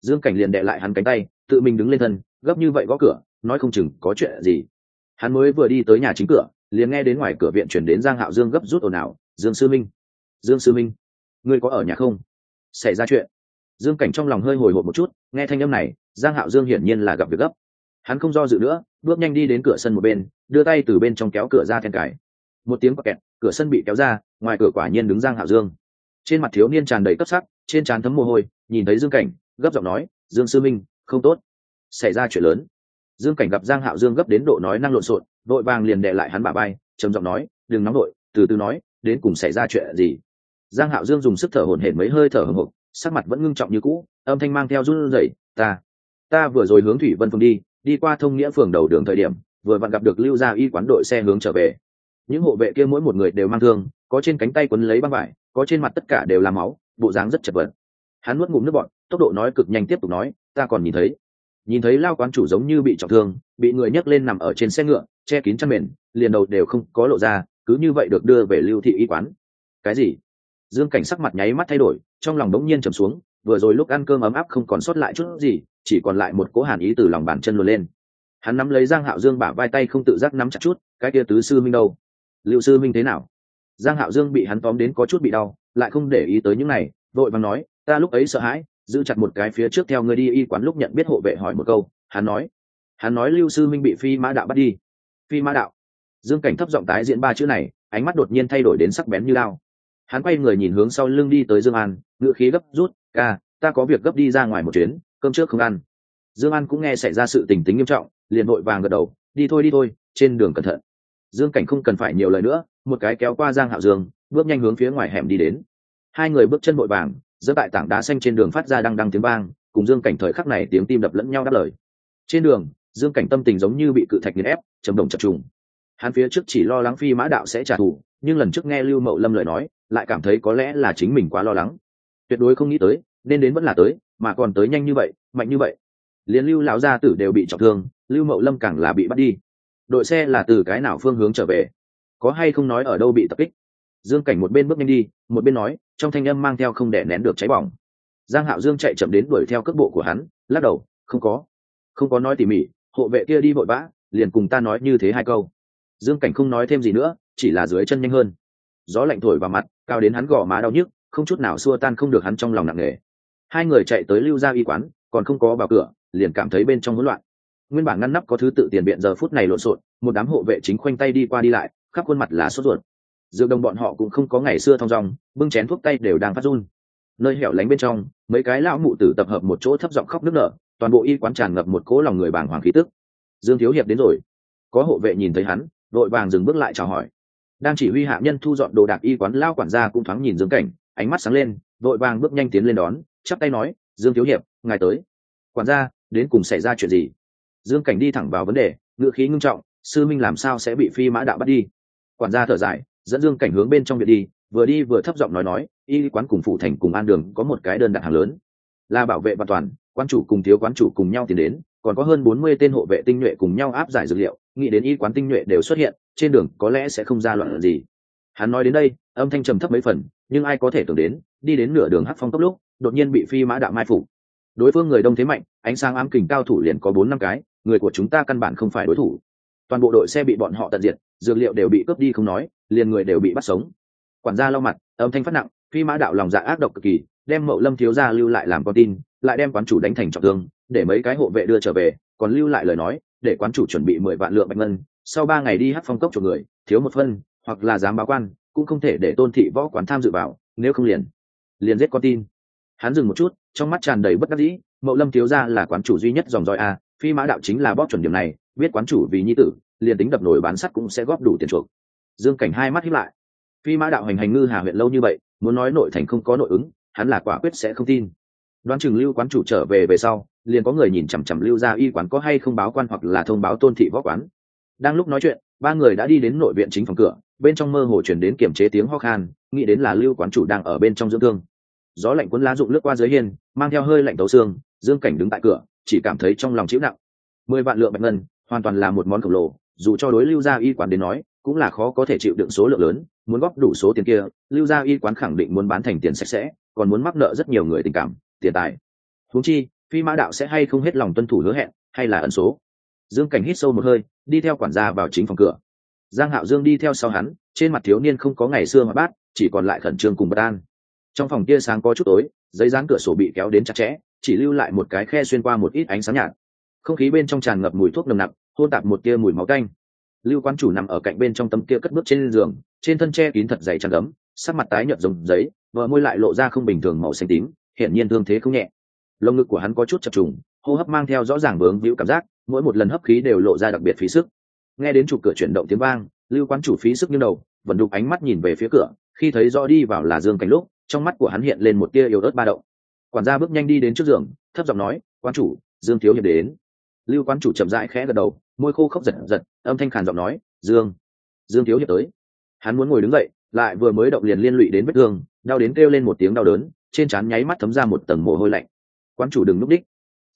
Dương cảnh liền đệ lại hắn cánh tay, tự mình đứng lên thân, gấp như vậy gõ cửa, nói không chừng có chuyện gì. Hắn mới vừa đi tới nhà chính cửa, liền nghe đến ngoài cửa viện chuyển đến giang hạo dương gấp rút ồn ào, dương sư minh, dương sư minh, ngươi có ở nhà không? Xảy ra chuyện. Dương cảnh trong lòng hơi hồi hộp một chút, nghe thanh âm này, giang hạo dương hiển nhiên là gặp việc gấp. Hắn không do dự nữa, bước nhanh đi đến cửa sân một bên, đưa tay từ bên trong kéo cửa ra then cài. Một tiếng kẹt, cửa sân bị kéo ra, ngoài cửa quả nhiên đứng giang hạo dương trên mặt thiếu niên tràn đầy cấp sắc, trên trán thấm mồ hôi, nhìn thấy dương cảnh, gấp giọng nói, dương sư minh, không tốt. Xảy ra chuyện lớn. Dương cảnh gặp giang hạo dương gấp đến độ nói năng lộn xộn, vội vàng liền đệ lại hắn bà bay trầm giọng nói, đừng nóng đội từ từ nói, đến cùng xảy ra chuyện gì? Giang hạo dương dùng sức thở hổn hển mấy hơi thở hổn hộc, sắc mặt vẫn ngưng trọng như cũ, âm thanh mang theo run rẩy, ta ta vừa rồi hướng thủy vân phương đi đi qua thông nghĩa phường đầu đường thời điểm, vừa vặn gặp được lưu gia y quán đội xe hướng trở về những hộ vệ kia mỗi một người đều mang thương, có trên cánh tay quấn lấy băng vải, có trên mặt tất cả đều là máu, bộ dáng rất chật vật. Hắn nuốt ngụm nước bọn tốc độ nói cực nhanh tiếp tục nói, ta còn nhìn thấy. Nhìn thấy lao quán chủ giống như bị trọng thương, bị người nhấc lên nằm ở trên xe ngựa, che kín chăn mền, liền đầu đều không có lộ ra, cứ như vậy được đưa về lưu thị y quán. Cái gì? Dương cảnh sắc mặt nháy mắt thay đổi, trong lòng đống nhiên trầm xuống, vừa rồi lúc ăn cơm ấm áp không còn sót lại chút gì, chỉ còn lại một cố hàn ý từ lòng bàn chân luồn lên. Hắn nắm lấy giang hạo dương bả vai tay không tự giác nắm chặt chút, cái kia tứ sư minh đâu? Liệu sư minh thế nào? Giang hạo dương bị hắn tóm đến có chút bị đau, lại không để ý tới những này, vội vàng nói, ta lúc ấy sợ hãi, giữ chặt một cái phía trước theo người đi y quán lúc nhận biết hộ vệ hỏi một câu. Hắn nói hắn nói lưu sư minh bị phi mã đạo bắt đi. Phi mã đạo. Dương cảnh thấp giọng tái diễn ba chữ này, ánh mắt đột nhiên thay đổi đến sắc bén như lao. Hắn quay người nhìn hướng sau lưng đi tới dương an, ngựa khí gấp rút, ca, ta có việc gấp đi ra ngoài một chuyến, cơm trước không ăn. Dương an cũng nghe xảy ra sự tình tính nghiêm trọng, liền vội vàng gật đầu, đi thôi đi thôi, trên đường cẩn thận dương cảnh không cần phải nhiều lời nữa, một cái kéo qua giang hạo dương, bước nhanh hướng phía ngoài hẻm đi đến. Hai người bước chân vội vàng giữa tại tảng đá xanh trên đường phát ra đăng đăng tiếng vang, cùng dương cảnh thời khắc này tiếng tim đập lẫn nhau đáp lời. Trên đường, dương cảnh tâm tình giống như bị cự thạch nghiền ép chầm đồng chập trùng. Hắn phía trước chỉ lo lắng phi mã đạo sẽ trả thù, nhưng lần trước nghe lưu mậu lâm lời nói, lại cảm thấy có lẽ là chính mình quá lo lắng. Tuyệt đối không nghĩ tới, nên đến vẫn là tới, mà còn tới nhanh như vậy, mạnh như vậy. Liền lưu lão gia tử đều bị trọng thương, lưu mậu lâm càng là bị bắt đi đội xe là từ cái nào phương hướng trở về? Có hay không nói ở đâu bị tập kích? Dương cảnh một bên bước nhanh đi, một bên nói, trong thanh âm mang theo không để nén được cháy bỏng. Giang hạo dương chạy chậm đến đuổi theo cước bộ của hắn, lắc đầu, không có. Không có nói tỉ mỉ, hộ vệ kia đi vội vã, liền cùng ta nói như thế hai câu. Dương cảnh không nói thêm gì nữa, chỉ là dưới chân nhanh hơn. Gió lạnh thổi vào mặt, cao đến hắn gò má đau nhức, không chút nào xua tan không được hắn trong lòng nặng nề. Hai người chạy tới lưu gia y quán, còn không có vào cửa, liền cảm thấy bên trong hỗn loạn nguyên bản ngăn nắp có thứ tự tiền biện giờ phút này lộn xộn, một đám hộ vệ chính khoanh tay đi qua đi lại, khắp khuôn mặt là sốt ruột. Dược đồng bọn họ cũng không có ngày xưa thong dong, bưng chén thuốc tay đều đang phát run. Nơi hẻo lánh bên trong, mấy cái lão mụ tử tập hợp một chỗ thấp giọng khóc nức nở, toàn bộ y quán tràn ngập một cỗ lòng người bàng hoàng khí tức. Dương thiếu hiệp đến rồi. Có hộ vệ nhìn thấy hắn, vội vàng dừng bước lại chào hỏi. Đang chỉ huy hạ nhân thu dọn đồ đạc y quán lao quản gia cũng thoáng nhìn dương cảnh, ánh mắt sáng lên, vội vàng bước nhanh tiến lên đón, chắp tay nói, dương thiếu hiệp, ngài tới. Quản gia, đến cùng xảy ra chuyện gì? Dương cảnh đi thẳng vào vấn đề ngựa khí ngưng trọng, sư minh làm sao sẽ bị phi mã đạo bắt đi? Quản gia thở dài, dẫn dương cảnh hướng bên trong biệt đi, vừa đi vừa thấp giọng nói nói, y quán cùng phụ thành cùng an đường có một cái đơn đặt hàng lớn, là bảo vệ và toàn, quan chủ cùng thiếu quán chủ cùng nhau tiến đến, còn có hơn bốn mươi tên hộ vệ tinh nhuệ cùng nhau áp giải dược liệu, nghĩ đến y quán tinh nhuệ đều xuất hiện, trên đường có lẽ sẽ không ra loạn gì. Hắn nói đến đây, âm thanh trầm thấp mấy phần, nhưng ai có thể tưởng đến, đi đến nửa đường hắc phong tốc lúc, đột nhiên bị phi mã đạo mai phủ đối phương người đông thế mạnh, ánh sáng ám kình cao thủ liền có bốn năm cái người của chúng ta căn bản không phải đối thủ. Toàn bộ đội xe bị bọn họ tận diệt, dược liệu đều bị cướp đi không nói, liền người đều bị bắt sống. Quản gia lau mặt, âm thanh phát nặng, phi mã đạo lòng dạ ác độc cực kỳ, đem mậu lâm thiếu gia lưu lại làm con tin, lại đem quán chủ đánh thành trọng thương, để mấy cái hộ vệ đưa trở về, còn lưu lại lời nói, để quán chủ chuẩn bị mười vạn lượng bạch ngân, sau ba ngày đi hát phong cốc cho người, thiếu một phân, hoặc là dám báo quan, cũng không thể để tôn thị võ quán tham dự vào, nếu không liền liền giết con tin. Hắn dừng một chút, trong mắt tràn đầy bất đắc dĩ, mậu lâm thiếu gia là quán chủ duy nhất dòng dõi a phi mã đạo chính là bóp chuẩn điểm này, biết quán chủ vì nhi tử, liền tính đập nổi bán sắt cũng sẽ góp đủ tiền chuộc. Dương cảnh hai mắt hiếp lại. Phi mã đạo hành hành ngư hà huyện lâu như vậy, muốn nói nội thành không có nội ứng, hắn là quả quyết sẽ không tin. Đoán chừng lưu quán chủ trở về về sau, liền có người nhìn chằm chằm lưu ra y quán có hay không báo quan hoặc là thông báo tôn thị võ quán. Đang lúc nói chuyện, ba người đã đi đến nội viện chính phòng cửa, bên trong mơ hồ chuyển đến kiểm chế tiếng ho khan, nghĩ đến là lưu quán chủ đang ở bên trong dưỡng thương. Gió lạnh cuốn lá rụng lướt qua dưới hiên, mang theo hơi lạnh tấu xương, dương cảnh đứng tại cửa chỉ cảm thấy trong lòng chịu nặng. Mười vạn lượng bạch ngân, hoàn toàn là một món khổng lồ, dù cho đối lưu gia y quán đến nói, cũng là khó có thể chịu đựng số lượng lớn, muốn góp đủ số tiền kia, lưu gia y quán khẳng định muốn bán thành tiền sạch sẽ, còn muốn mắc nợ rất nhiều người tình cảm, tiền tài. Huống chi, phi mã đạo sẽ hay không hết lòng tuân thủ hứa hẹn, hay là ẩn số? Dương cảnh hít sâu một hơi, đi theo quản gia vào chính phòng cửa. Giang hạo dương đi theo sau hắn, trên mặt thiếu niên không có ngày xưa mà bát, chỉ còn lại khẩn trương cùng bất an. Trong phòng kia sáng có chút tối, giấy dán cửa sổ bị kéo đến chặt chẽ chỉ lưu lại một cái khe xuyên qua một ít ánh sáng nhạt. Không khí bên trong tràn ngập mùi thuốc nồng nặc, hôn tạp một tia mùi máu canh lưu quan chủ nằm ở cạnh bên trong tấm kia cất bước trên giường, trên thân tre kín thật dày tràn gấm sắc mặt tái nhợt giống giấy vợ môi lại lộ ra không bình thường màu xanh tím, hiển nhiên thương thế không nhẹ. Lồng ngực của hắn có chút chập trùng, hô hấp mang theo rõ ràng vướng víu cảm giác, mỗi một lần hấp khí đều lộ ra đặc biệt phí sức. Nghe đến trụ cửa chuyển động tiếng vang, lưu quán chủ phí sức như đầu, vẫn đục ánh mắt nhìn về phía cửa, khi thấy rõ đi vào là dương cảnh lúc, trong mắt của hắn hiện lên một tia yếu ớt ba động quản gia bước nhanh đi đến trước giường, thấp giọng nói, quan chủ, dương thiếu hiệp đến. Lưu quan chủ chậm rãi khẽ gật đầu, môi khô khốc giật giật, âm thanh khàn giọng nói, dương dương thiếu hiệp tới. Hắn muốn ngồi đứng dậy, lại vừa mới động liền liên lụy đến vết thương, đau đến kêu lên một tiếng đau đớn, trên trán nháy mắt thấm ra một tầng mồ hôi lạnh. Quan chủ đừng núp đích.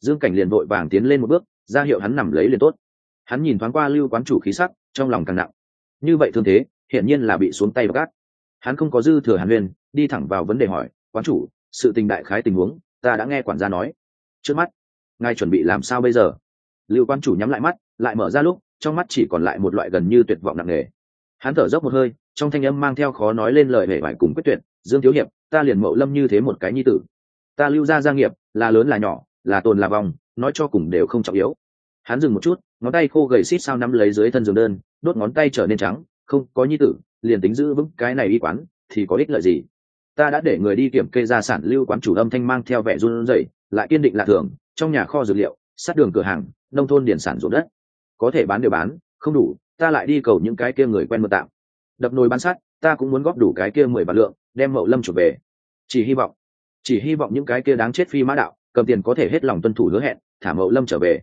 Dương cảnh liền vội vàng tiến lên một bước, ra hiệu hắn nằm lấy liền tốt. Hắn nhìn thoáng qua lưu quán chủ khí sắc, trong lòng càng nặng. Như vậy thương thế, hiển nhiên là bị xuống tay và gác hắn không có dư thừa hàn huyền, đi thẳng vào vấn đề hỏi quán chủ sự tình đại khái tình huống, ta đã nghe quản gia nói. Trước mắt, ngài chuẩn bị làm sao bây giờ? Lưu quan chủ nhắm lại mắt, lại mở ra lúc, trong mắt chỉ còn lại một loại gần như tuyệt vọng nặng nề. Hắn thở dốc một hơi, trong thanh âm mang theo khó nói lên lời hề vải cùng quyết tuyệt, dương thiếu hiệp, ta liền mậu lâm như thế một cái nhi tử. Ta lưu ra gia nghiệp, là lớn là nhỏ, là tồn là vòng, nói cho cùng đều không trọng yếu. Hắn dừng một chút, ngón tay khô gầy xít sao nắm lấy dưới thân giường đơn, đốt ngón tay trở nên trắng, không, có nhi tử, liền tính giữ vững cái này y quán, thì có ích lợi gì? Ta đã để người đi kiểm kê gia sản lưu quán chủ âm thanh mang theo vẻ run rẩy, lại kiên định là thường, trong nhà kho dược liệu, sát đường cửa hàng, nông thôn điển sản ruộng đất. Có thể bán đều bán, không đủ, ta lại đi cầu những cái kia người quen mượn tạm. Đập nồi bán sắt, ta cũng muốn góp đủ cái kia mười vạn lượng, đem mậu lâm chuộc về. Chỉ hy vọng, chỉ hy vọng những cái kia đáng chết phi mã đạo, cầm tiền có thể hết lòng tuân thủ hứa hẹn, thả mậu lâm trở về.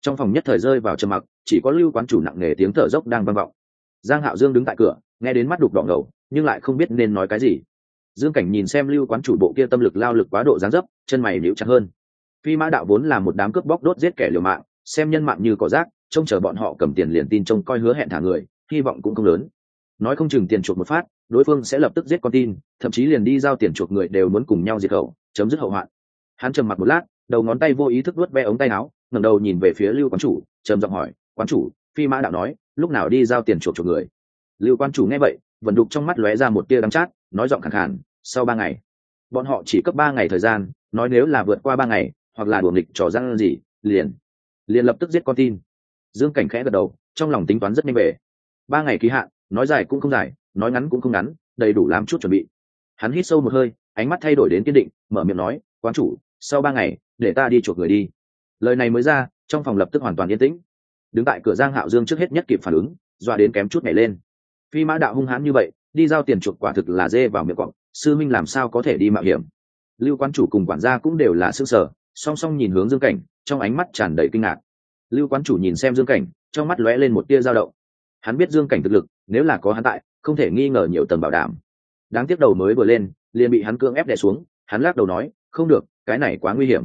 Trong phòng nhất thời rơi vào trầm mặc, chỉ có lưu quán chủ nặng nề tiếng thở dốc đang vang vọng. Giang hạo dương đứng tại cửa, nghe đến mắt đục đỏ ngầu, nhưng lại không biết nên nói cái gì dương cảnh nhìn xem lưu quán chủ bộ kia tâm lực lao lực quá độ gián dấp, chân mày níu chặt hơn. Phi mã đạo vốn là một đám cướp bóc đốt giết kẻ liều mạng, xem nhân mạng như cỏ rác, trông chờ bọn họ cầm tiền liền tin trông coi hứa hẹn thả người, hy vọng cũng không lớn. Nói không chừng tiền chuộc một phát, đối phương sẽ lập tức giết con tin, thậm chí liền đi giao tiền chuộc người đều muốn cùng nhau diệt khẩu, chấm dứt hậu hoạn. Hắn trầm mặt một lát, đầu ngón tay vô ý thức vớt ve ống tay áo, ngẩng đầu nhìn về phía lưu quán chủ, trầm giọng hỏi, quán chủ? Phi mã đạo nói, lúc nào đi giao tiền chuộc chuộc người? Lưu quán chủ nghe vậy vận đục trong mắt lóe ra một tia đắng chát, nói giọng khẳng khàn sau ba ngày. Bọn họ chỉ cấp ba ngày thời gian, nói nếu là vượt qua ba ngày, hoặc là đuổi nghịch trò răng gì, liền liền lập tức giết con tin. Dương cảnh khẽ gật đầu, trong lòng tính toán rất nhanh về. Ba ngày ký hạn, nói dài cũng không dài, nói ngắn cũng không ngắn, đầy đủ làm chút chuẩn bị. Hắn hít sâu một hơi, ánh mắt thay đổi đến kiên định, mở miệng nói, quán chủ, sau ba ngày, để ta đi chuộc người đi. Lời này mới ra, trong phòng lập tức hoàn toàn yên tĩnh. Đứng tại cửa giang hạo dương trước hết nhất kịp phản ứng dọa đến kém chút nhảy lên. Phi mã đạo hung hãn như vậy đi giao tiền chuộc quả thực là dê vào miệng cọp, sư minh làm sao có thể đi mạo hiểm? Lưu quan chủ cùng quản gia cũng đều là s ư sở song song nhìn hướng dương cảnh, trong ánh mắt tràn đầy kinh ngạc. Lưu quan chủ nhìn xem dương cảnh, trong mắt lóe lên một tia dao động. Hắn biết dương cảnh thực lực, nếu là có hắn tại, không thể nghi ngờ nhiều tầng bảo đảm. Đáng tiếc đầu mới vừa lên, liền bị hắn cưỡng ép đè xuống, hắn lắc đầu nói, không được, cái này quá nguy hiểm.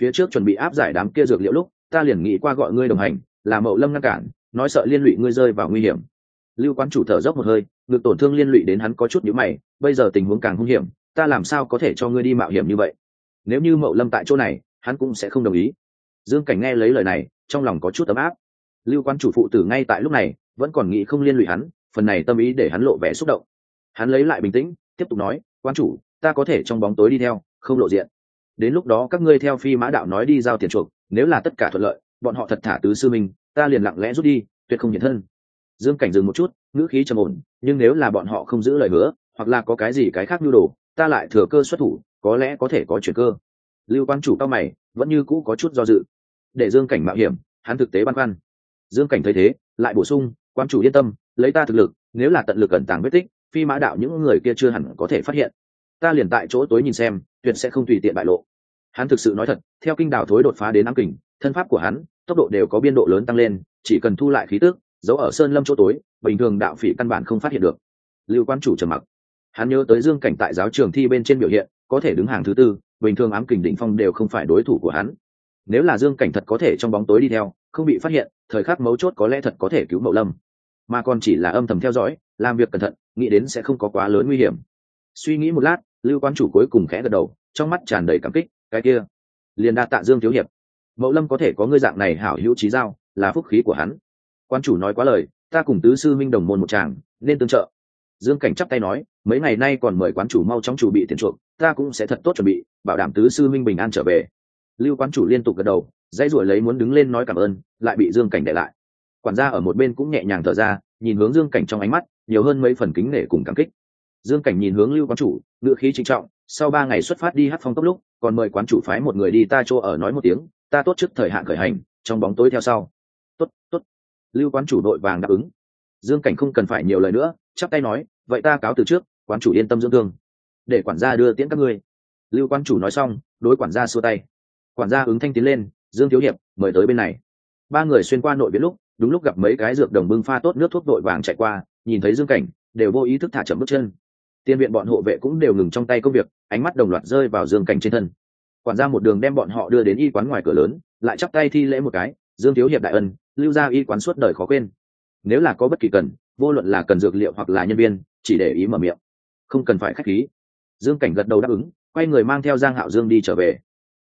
Phía trước chuẩn bị áp giải đám kia dược liệu lúc, ta liền nghĩ qua gọi ngươi đồng hành, là mậu lâm ngăn cản, nói sợ liên lụy ngươi rơi vào nguy hiểm. Lưu quán chủ thở dốc một hơi ngực tổn thương liên lụy đến hắn có chút nhữ mày, bây giờ tình huống càng hung hiểm, ta làm sao có thể cho ngươi đi mạo hiểm như vậy? Nếu như mậu lâm tại chỗ này, hắn cũng sẽ không đồng ý. Dương cảnh nghe lấy lời này, trong lòng có chút ấm áp. Lưu quan chủ phụ tử ngay tại lúc này, vẫn còn nghĩ không liên lụy hắn, phần này tâm ý để hắn lộ vẻ xúc động. Hắn lấy lại bình tĩnh, tiếp tục nói, quan chủ, ta có thể trong bóng tối đi theo, không lộ diện. Đến lúc đó các ngươi theo phi mã đạo nói đi giao tiền chuộc, nếu là tất cả thuận lợi, bọn họ thật thả tứ sư minh, ta liền lặng lẽ rút đi, tuyệt không hiện thân dương cảnh dừng một chút, ngữ khí trầm ổn, nhưng nếu là bọn họ không giữ lời hứa, hoặc là có cái gì cái khác nhu đồ, ta lại thừa cơ xuất thủ, có lẽ có thể có chuyện cơ. Lưu quan chủ cao mày, vẫn như cũ có chút do dự. Để dương cảnh mạo hiểm, hắn thực tế băn khoăn. Dương cảnh thấy thế, lại bổ sung, quan chủ yên tâm, lấy ta thực lực, nếu là tận lực ẩn tàng vết tích, phi mã đạo những người kia chưa hẳn có thể phát hiện. Ta liền tại chỗ tối nhìn xem, tuyệt sẽ không tùy tiện bại lộ. Hắn thực sự nói thật, theo kinh đảo thối đột phá đến ám kình, thân pháp của hắn, tốc độ đều có biên độ lớn tăng lên, chỉ cần thu lại khí tước giấu ở sơn lâm chỗ tối, bình thường đạo phỉ căn bản không phát hiện được. Lưu quan chủ trầm mặc. Hắn nhớ tới dương cảnh tại giáo trường thi bên trên biểu hiện, có thể đứng hàng thứ tư, bình thường ám kình đỉnh phong đều không phải đối thủ của hắn. Nếu là dương cảnh thật có thể trong bóng tối đi theo, không bị phát hiện, thời khắc mấu chốt có lẽ thật có thể cứu mậu lâm. Mà còn chỉ là âm thầm theo dõi, làm việc cẩn thận, nghĩ đến sẽ không có quá lớn nguy hiểm. Suy nghĩ một lát, lưu quan chủ cuối cùng khẽ gật đầu, trong mắt tràn đầy cảm kích, cái kia, liền đa tạ dương thiếu hiệp. Mậu lâm có thể có ngươi dạng này hảo hữu trí giao, là phúc khí của hắn quan chủ nói quá lời, ta cùng tứ sư minh đồng môn một chàng nên tương trợ. Dương cảnh chắp tay nói, mấy ngày nay còn mời quán chủ mau chóng chủ bị tiền chuộc, ta cũng sẽ thật tốt chuẩn bị, bảo đảm tứ sư minh bình an trở về. Lưu quán chủ liên tục gật đầu, dãy ruổi lấy muốn đứng lên nói cảm ơn, lại bị dương cảnh để lại. Quản gia ở một bên cũng nhẹ nhàng thở ra, nhìn hướng dương cảnh trong ánh mắt, nhiều hơn mấy phần kính nể cùng cảm kích. Dương cảnh nhìn hướng lưu quán chủ ngựa khí trinh trọng, sau ba ngày xuất phát đi hát phong tốc lúc, còn mời quán chủ phái một người đi ta chỗ ở nói một tiếng, ta tốt trước thời hạn khởi hành, trong bóng tối theo sau. Tốt tốt lưu quán chủ đội vàng đáp ứng. Dương cảnh không cần phải nhiều lời nữa, chắp tay nói, vậy ta cáo từ trước, quán chủ yên tâm dưỡng thương. Để quản gia đưa tiễn các ngươi. Lưu quán chủ nói xong, đối quản gia xua tay. Quản gia ứng thanh tiến lên, dương thiếu hiệp, mời tới bên này. Ba người xuyên qua nội viện lúc, đúng lúc gặp mấy cái dược đồng bưng pha tốt nước thuốc vội vàng chạy qua, nhìn thấy dương cảnh, đều vô ý thức thả chậm bước chân. Tiên viện bọn hộ vệ cũng đều ngừng trong tay công việc, ánh mắt đồng loạt rơi vào dương cảnh trên thân. Quản gia một đường đem bọn họ đưa đến y quán ngoài cửa lớn, lại chắp tay thi lễ một cái, dương thiếu hiệp đại ân lưu gia y quán suốt đời khó quên. Nếu là có bất kỳ cần, vô luận là cần dược liệu hoặc là nhân viên, chỉ để ý mở miệng. Không cần phải k h á c h khí. Dương cảnh gật đầu đáp ứng, quay người mang theo giang hạo dương đi trở về.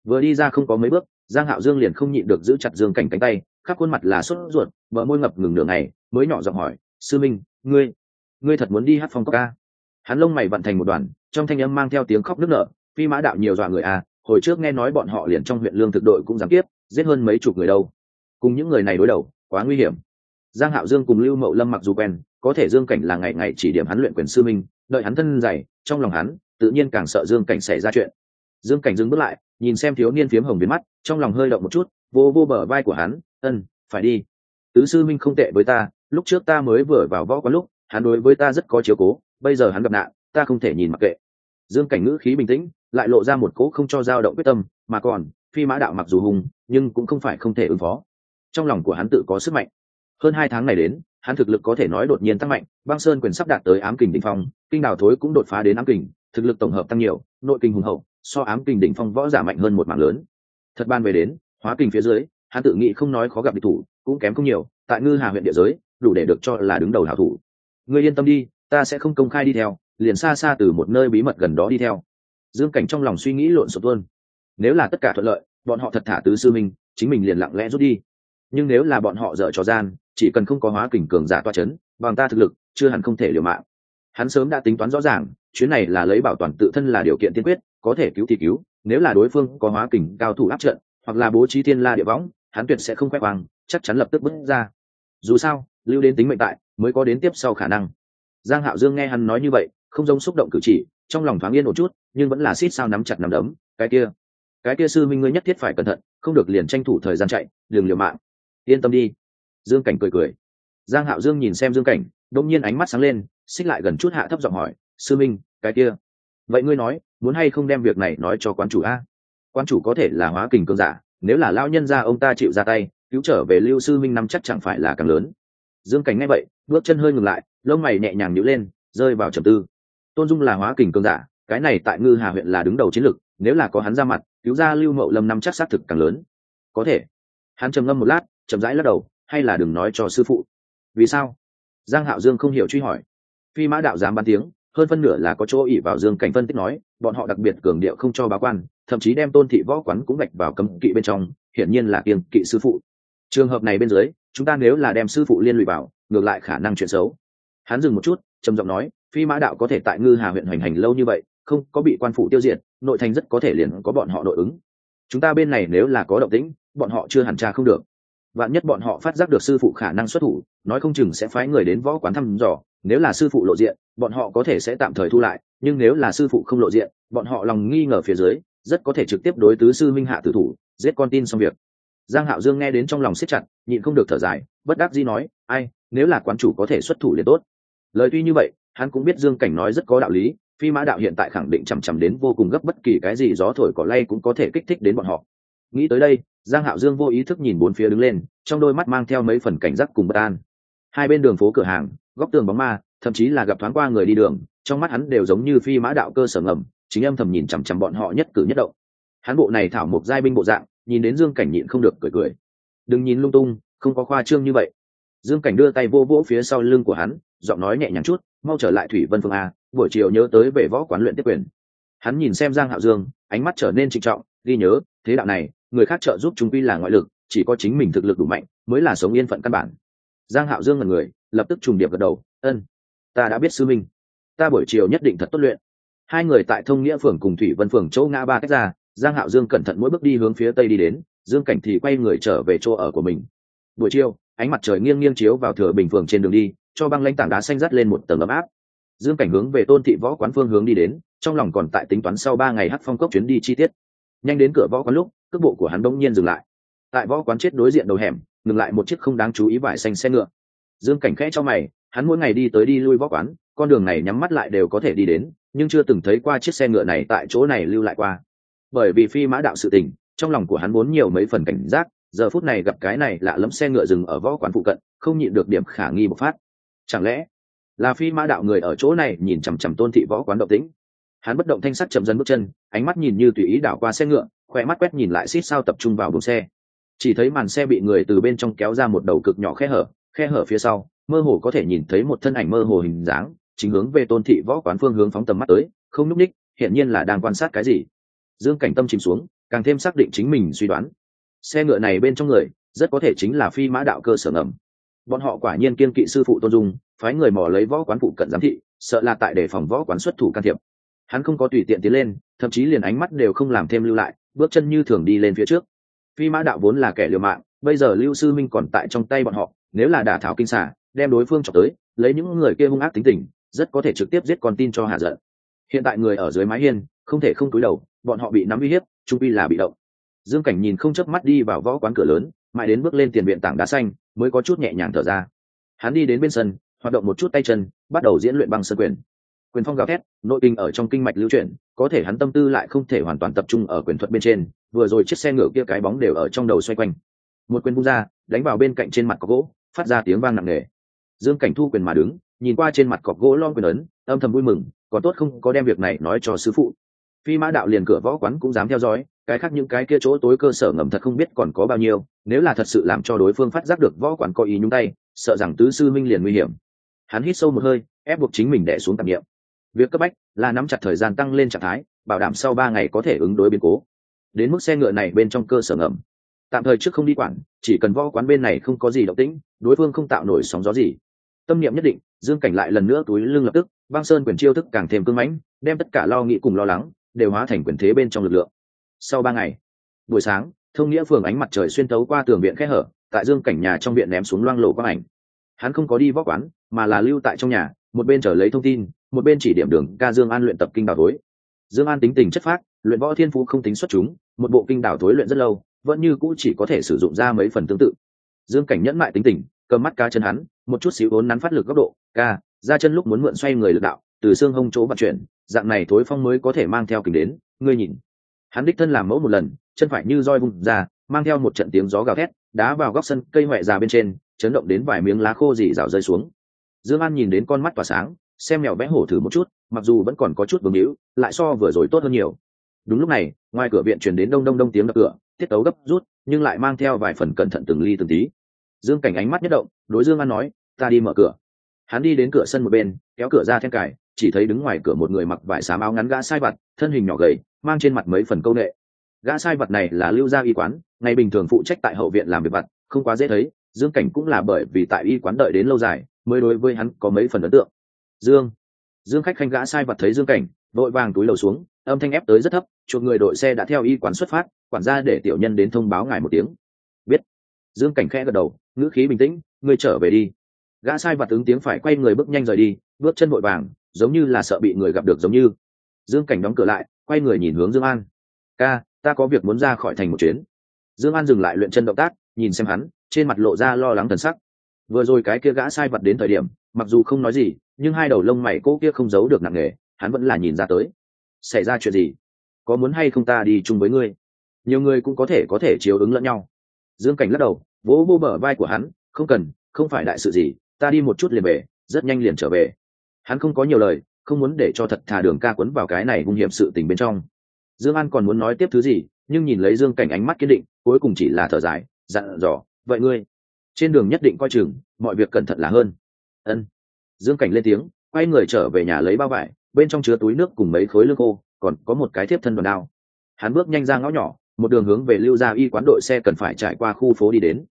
Vừa đi ra không có mấy bước, giang hạo dương liền không nhịn được giữ chặt dương cảnh cánh tay, khắp khuôn mặt là sốt ruột vợ môi ngập ngừng nửa ngày, mới nhỏ giọng hỏi, sư minh, ngươi ngươi thật muốn đi hát phong cốc ca? Hắn lông mày vận thành một đoàn, trong thanh âm mang theo tiếng khóc nức nở, phi mã đạo nhiều dọa người à hồi trước nghe nói bọn họ liền trong huyện lương thực đội cũng dám tiếp, giết hơn mấy chục người đâu cùng những người này đối đầu, quá nguy hiểm. Giang hạo dương cùng lưu mậu lâm mặc dù quen, có thể dương cảnh là ngày ngày chỉ điểm hắn luyện quyền sư minh, đợi hắn thân dày, trong lòng hắn, tự nhiên càng sợ dương cảnh xảy ra chuyện. Dương cảnh dừng bước lại, nhìn xem thiếu niên phiếm hồng biến mắt, trong lòng hơi động một chút, vô vô bờ vai của hắn, ân, phải đi. Tứ sư minh không tệ với ta, lúc trước ta mới vừa vào võ quán lúc, hắn đối với ta rất có chiếu cố, bây giờ hắn gặp nạn, ta không thể nhìn mặc kệ. Dương cảnh ngữ khí bình tĩnh, lại lộ ra một cố không cho dao động quyết tâm, mà còn, phi mã đạo mặc dù hùng, nhưng cũng không phải không thể ứng phó trong lòng của hắn tự có sức mạnh. Hơn hai tháng này đến, hắn thực lực có thể nói đột nhiên tăng mạnh, băng sơn quyền sắp đạt tới ám kình đỉnh phong, kinh đào thối cũng đột phá đến ám kình, thực lực tổng hợp tăng nhiều, nội kinh hùng hậu, so ám kình đỉnh phong võ giả mạnh hơn một mảng lớn. Thật ban về đến, hóa kình phía dưới, hắn tự nghĩ không nói khó gặp địch thủ, cũng kém không nhiều, tại ngư hà huyện địa giới, đủ để được cho là đứng đầu hảo thủ. Ngươi yên tâm đi, ta sẽ không công khai đi theo, liền xa xa từ một nơi bí mật gần đó đi theo. Dương cảnh trong lòng suy nghĩ lộn xộn luôn nếu là tất cả thuận lợi, bọn họ thật thả tứ sư minh, chính mình liền lặng lẽ rút đi nhưng nếu là bọn họ dở trò gian, chỉ cần không có hóa kình cường giả toa c h ấ n bằng ta thực lực, chưa hẳn không thể liều mạng. Hắn sớm đã tính toán rõ ràng, chuyến này là lấy bảo toàn tự thân là điều kiện tiên quyết, có thể cứu thì cứu, nếu là đối phương có hóa kình cao thủ áp trận, hoặc là bố trí thiên la địa võng, hắn tuyệt sẽ không khoe khoang, chắc chắn lập tức bước ra. Dù sao, lưu đến tính mệnh tại, mới có đến tiếp sau khả năng. Giang hạo dương nghe hắn nói như vậy, không giống xúc động cử chỉ, trong lòng thoáng yên một chút, nhưng vẫn là xít sao nắm chặt nắm đấm, cái kia cái kia sư minh ngươi nhất thiết phải cẩn thận, không được liền tranh thủ thời gian chạy đường liều mạng yên tâm đi. Dương cảnh cười cười. Giang hạo dương nhìn xem dương cảnh đông nhiên ánh mắt sáng lên, xích lại gần chút hạ thấp giọng hỏi, sư minh, cái kia, vậy ngươi nói, muốn hay không đem việc này nói cho quán chủ a? Quan chủ có thể là hóa kình cương giả, nếu là lao nhân ra ông ta chịu ra tay, cứu trở về lưu sư minh năm chắc chẳng phải là càng lớn. Dương cảnh nghe vậy, bước chân hơi ngừng lại, lông mày nhẹ nhàng nhữ lên, rơi vào trầm tư. Tôn dung là hóa kình cương giả, cái này tại ngư hà huyện là đứng đầu chiến lược, nếu là có hắn ra mặt, cứu ra lưu mậu lâm năm chắc xác thực càng lớn. Có thể. Hắn trầm ngâm một lát chậm rãi lắc đầu, hay là đừng nói cho sư phụ. Vì sao? Giang hạo dương không hiểu truy hỏi. Phi mã đạo dám ban tiếng, hơn phân nửa là có chỗ ỉ vào dương cảnh phân tích nói, bọn họ đặc biệt cường điệu không cho báo quan, thậm chí đem tôn thị võ quán cũng gạch vào cấm kỵ bên trong, hiển nhiên là kiêng kỵ sư phụ. Trường hợp này bên dưới, chúng ta nếu là đem sư phụ liên lụy vào, ngược lại khả năng chuyện xấu. Hắn dừng một chút, trầm giọng nói, phi mã đạo có thể tại ngư hà huyện hoành hành lâu như vậy, không có bị quan phụ tiêu diệt, nội thành rất có thể liền có bọn họ nội ứng. Chúng ta bên này nếu là có động tĩnh, bọn họ chưa hẳn tra không được vạn nhất bọn họ phát giác được sư phụ khả năng xuất thủ, nói không chừng sẽ phái người đến võ quán thăm dò. Nếu là sư phụ lộ diện, bọn họ có thể sẽ tạm thời thu lại, nhưng nếu là sư phụ không lộ diện, bọn họ lòng nghi ngờ phía dưới, rất có thể trực tiếp đối tứ sư minh hạ tử thủ, giết con tin xong việc. Giang hạo dương nghe đến trong lòng siết chặt, nhịn không được thở dài, bất đắc dĩ nói, ai, nếu là quán chủ có thể xuất thủ liền tốt. Lời tuy như vậy, hắn cũng biết dương cảnh nói rất có đạo lý, phi mã đạo hiện tại khẳng định chằm chằm đến vô cùng gấp bất kỳ cái gì gió thổi cỏ lay cũng có thể kích thích đến bọn họ. Nghĩ tới đây giang hạo dương vô ý thức nhìn bốn phía đứng lên, trong đôi mắt mang theo mấy phần cảnh giác cùng bất an. Hai bên đường phố cửa hàng, góc tường bóng ma, thậm chí là gặp thoáng qua người đi đường, trong mắt hắn đều giống như phi mã đạo cơ sở ngầm, chính âm thầm nhìn chằm chằm bọn họ nhất cử nhất động. Hắn bộ này thảo một giai binh bộ dạng, nhìn đến dương cảnh nhịn không được cười cười. Đừng nhìn lung tung, không có khoa trương như vậy. Dương cảnh đưa tay vô vỗ phía sau lưng của hắn, giọng nói nhẹ nhàng chút, mau trở lại thủy vân phương a, buổi chiều nhớ tới về võ quán luyện tiếp quyền. Hắn nhìn xem giang hạo dương, ánh mắt trở nên trịnh trọng, ghi nhớ, thế đạo này người khác trợ giúp chúng quy là ngoại lực, chỉ có chính mình thực lực đủ mạnh mới là sống yên phận căn bản. Giang hạo dương là người, lập tức trùng điệp gật đầu, ân, ta đã biết sư minh. Ta buổi chiều nhất định thật tốt luyện. Hai người tại thông nghĩa phường cùng thủy vân phường chỗ ngã ba cách ra, giang hạo dương cẩn thận mỗi bước đi hướng phía tây đi đến, dương cảnh thì quay người trở về chỗ ở của mình. Buổi chiều, ánh mặt trời nghiêng nghiêng chiếu vào thừa bình phường trên đường đi, cho băng lãnh tảng đá xanh dắt lên một tầng ấm áp. Dương cảnh hướng về tôn thị võ quán phương hướng đi đến, trong lòng còn tại tính toán sau ba ngày hắc phong cốc chuyến đi chi tiết. Nhanh đến cửa võ quán lúc cước bộ của hắn bỗng nhiên dừng lại. Tại võ quán chết đối diện đầu hẻm, ngừng lại một chiếc không đáng chú ý vải xanh xe ngựa. Dương cảnh khẽ cho mày, hắn mỗi ngày đi tới đi lui võ quán, con đường này nhắm mắt lại đều có thể đi đến, nhưng chưa từng thấy qua chiếc xe ngựa này tại chỗ này lưu lại qua. Bởi vì phi mã đạo sự tình, trong lòng của hắn muốn nhiều mấy phần cảnh giác, giờ phút này gặp cái này lạ lẫm xe ngựa dừng ở võ quán phụ cận, không nhịn được điểm khả nghi bộc phát. Chẳng lẽ là phi mã đạo người ở chỗ này nhìn chằm chằm tôn thị võ quán động tĩnh? Hắn bất động thanh sắt chậm dần bước chân, ánh mắt nhìn như tùy ý đảo qua xe ngựa khoe mắt quét nhìn lại xít sao tập trung vào buồng xe. Chỉ thấy màn xe bị người từ bên trong kéo ra một đầu cực nhỏ khe hở khe hở phía sau, mơ hồ có thể nhìn thấy một thân ảnh mơ hồ hình dáng, chính hướng về tôn thị võ quán phương hướng phóng tầm mắt tới, không núp ních hiện nhiên là đang quan sát cái gì. Dương cảnh tâm chìm xuống, càng thêm xác định chính mình suy đoán. Xe ngựa này bên trong người, rất có thể chính là phi mã đạo cơ sở ngầm. Bọn họ quả nhiên kiên kỵ sư phụ tôn dung, phái người mò lấy võ quán phụ cận giám thị, sợ là tại đề phòng võ quán xuất thủ can thiệp. Hắn không có tùy tiện tiến lên, thậm chí liền ánh mắt đều không làm thêm lưu lại bước chân như thường đi lên phía trước. Phi mã đạo vốn là kẻ liều mạng, bây giờ lưu sư minh còn tại trong tay bọn họ, nếu là đả thảo kinh xả đem đối phương cho tới, lấy những người kia hung ác tính tình, rất có thể trực tiếp giết con tin cho hạ giận. Hiện tại người ở dưới mái hiên, không thể không cúi đầu, bọn họ bị nắm uy hiếp, trung vi là bị động. Dương cảnh nhìn không chớp mắt đi vào võ quán cửa lớn, mãi đến bước lên tiền viện tảng đá xanh, mới có chút nhẹ nhàng thở ra. Hắn đi đến bên sân, hoạt động một chút tay chân, bắt đầu diễn luyện bằng sân quyền. Quyền phong gào thét, nội kinh ở trong kinh mạch lưu chuyển có thể hắn tâm tư lại không thể hoàn toàn tập trung ở quyền thuật bên trên, vừa rồi chiếc xe ngựa kia cái bóng đều ở trong đầu xoay quanh. Một quyền bung ra, đánh vào bên cạnh trên mặt có gỗ, phát ra tiếng vang nặng nề. Dương cảnh thu quyền mà đứng, nhìn qua trên mặt cọc gỗ lon quyền ấn, âm thầm vui mừng, còn tốt không có đem việc này nói cho sư phụ. Phi mã đạo liền cửa võ quán cũng dám theo dõi, cái khác những cái kia chỗ tối cơ sở ngầm thật không biết còn có bao nhiêu, nếu là thật sự làm cho đối phương phát giác được võ quán có ý nhúng tay, sợ rằng tứ sư minh liền nguy hiểm. Hắn hít sâu một hơi, ép buộc chính mình đẻ xuống tạp nghiệm việc cấp bách là nắm chặt thời gian tăng lên trạng thái, bảo đảm sau ba ngày có thể ứng đối biến cố. Đến mức xe ngựa này bên trong cơ sở ngầm. Tạm thời trước không đi quản chỉ cần võ quán bên này không có gì động tĩnh, đối phương không tạo nổi sóng gió gì. Tâm niệm nhất định, dương cảnh lại lần nữa túi lưng lập tức, băng sơn quyền chiêu thức càng thêm cưng mãnh, đem tất cả lo nghĩ cùng lo lắng, đều hóa thành quyền thế bên trong lực lượng. Sau ba ngày, buổi sáng, thông nghĩa phường ánh mặt trời xuyên tấu qua tường viện khe hở, tại dương cảnh nhà trong viện ném xuống loang lộ quang ảnh. Hắn không có đi võ quán, mà là lưu tại trong nhà, một bên chờ lấy thông tin một bên chỉ điểm đường ca dương an luyện tập kinh đào thối. Dương an tính tình chất phác, luyện võ thiên phú không tính xuất chúng, một bộ kinh đào thối luyện rất lâu, vẫn như cũ chỉ có thể sử dụng ra mấy phần tương tự. Dương cảnh nhẫn mại tính tình, cầm mắt ca chân hắn, một chút xíu vốn nắn phát lực góc độ, ca, ra chân lúc muốn mượn xoay người lực đạo, từ xương hông chỗ vận chuyển, dạng này thối phong mới có thể mang theo kình đến, ngươi nhìn. Hắn đích thân làm mẫu một lần, chân phải như roi vùng ra, mang theo một trận tiếng gió gào thét, đá vào góc sân cây huệ già bên trên, chấn động đến vài miếng lá khô dì rào rơi xuống. Dương an nhìn đến con mắt tỏa sáng xem mèo bé hổ thử một chút, mặc dù vẫn còn có chút vương hữu lại so vừa rồi tốt hơn nhiều. Đúng lúc này, ngoài cửa viện chuyển đến đông đông đông tiếng đập cửa, tiết tấu gấp rút, nhưng lại mang theo vài phần cẩn thận từng ly từng tí. Dương cảnh ánh mắt nhất động, đối dương an nói, ta đi mở cửa. Hắn đi đến cửa sân một bên, kéo cửa ra then cài, chỉ thấy đứng ngoài cửa một người mặc vải xám áo ngắn gã sai vặt, thân hình nhỏ gầy, mang trên mặt mấy phần câu nệ. Gã sai vật này là lưu gia y quán, ngày bình thường phụ trách tại hậu viện làm việc vặt, không quá dễ thấy, dương cảnh cũng là bởi vì tại y quán đợi đến lâu dài, mới đối với hắn có mấy phần ấn tượng dương. Dương khách khanh gã sai vật thấy dương cảnh, vội vàng túi lầu xuống, âm thanh ép tới rất thấp chuột người đội xe đã theo y quán xuất phát, quản gia để tiểu nhân đến thông báo ngài một tiếng. Biết. Dương cảnh khẽ gật đầu, ngữ khí bình tĩnh, ngươi trở về đi. Gã sai vật ứng tiếng phải quay người bước nhanh rời đi, bước chân vội vàng, giống như là sợ bị người gặp được giống như. Dương cảnh đóng cửa lại, quay người nhìn hướng dương an. Ca, ta có việc muốn ra khỏi thành một chuyến. Dương an dừng lại luyện chân động tác, nhìn xem hắn, trên mặt lộ ra lo lắng thần sắc. Vừa rồi cái kia gã sai vật đến thời điểm mặc dù không nói gì, nhưng hai đầu lông mày cô kia không giấu được nặng nề, hắn vẫn là nhìn ra tới. Xảy ra chuyện gì? Có muốn hay không ta đi chung với ngươi? Nhiều người cũng có thể có thể chiếu ứng lẫn nhau. Dương cảnh lắc đầu, vỗ vô bờ vai của hắn, không cần, không phải đại sự gì, ta đi một chút liền về, rất nhanh liền trở về. Hắn không có nhiều lời, không muốn để cho thật thà đường ca quấn vào cái này hung hiểm sự tình bên trong. Dương an còn muốn nói tiếp thứ gì, nhưng nhìn lấy dương cảnh ánh mắt kiên định, cuối cùng chỉ là thở dài, dặn dò, vậy ngươi, trên đường nhất định coi chừng, mọi việc cẩn thận là hơn ân. Dương cảnh lên tiếng, quay người trở về nhà lấy bao vải, bên trong chứa túi nước cùng mấy khối lương khô, còn có một cái thiếp thân đòn đao. Hắn bước nhanh ra ngõ nhỏ, một đường hướng về lưu gia y quán đội xe cần phải trải qua khu phố đi đến.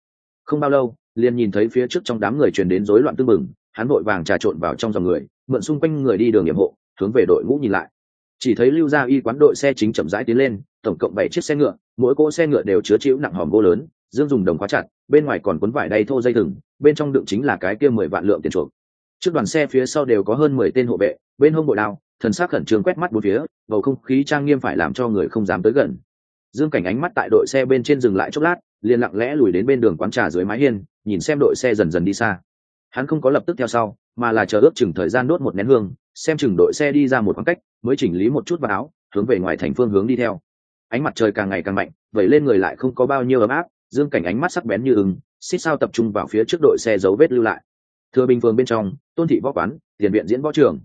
Không bao lâu, liền nhìn thấy phía trước trong đám người truyền đến rối loạn tưng bừng, hắn vội vàng trà trộn vào trong dòng người, mượn xung quanh người đi đường nhiệm hộ, hướng về đội ngũ nhìn lại. Chỉ thấy lưu gia y quán đội xe chính chậm rãi tiến lên, tổng cộng bảy chiếc xe ngựa, mỗi cỗ xe ngựa đều chứa chịu nặng hòm gỗ lớn, dương dùng đồng khóa chặt bên ngoài còn cuốn vải đay thô dây thừng, bên trong đựng chính là cái kia mười vạn lượng tiền chuộc. Trước đoàn xe phía sau đều có hơn mười tên hộ vệ, bên hông bội đao, thần sắc khẩn trương quét mắt bốn phía, bầu không khí trang nghiêm phải làm cho người không dám tới gần. Dương cảnh ánh mắt tại đội xe bên trên dừng lại chốc lát, liền lặng lẽ lùi đến bên đường quán trà dưới mái hiên, nhìn xem đội xe dần dần đi xa. Hắn không có lập tức theo sau, mà là chờ ước chừng thời gian đốt một nén hương, xem chừng đội xe đi ra một khoảng cách, mới chỉnh lý một chút vào áo, hướng về ngoài thành phương hướng đi theo. Ánh mặt trời càng ngày càng mạnh vẩy lên người lại không có bao nhiêu ấm áp dương cảnh ánh mắt sắc bén như ưng, xích sao tập trung vào phía trước đội xe dấu vết lưu lại. Thừa bình phường bên trong, tôn thị võ quán, tiền viện diễn võ trường.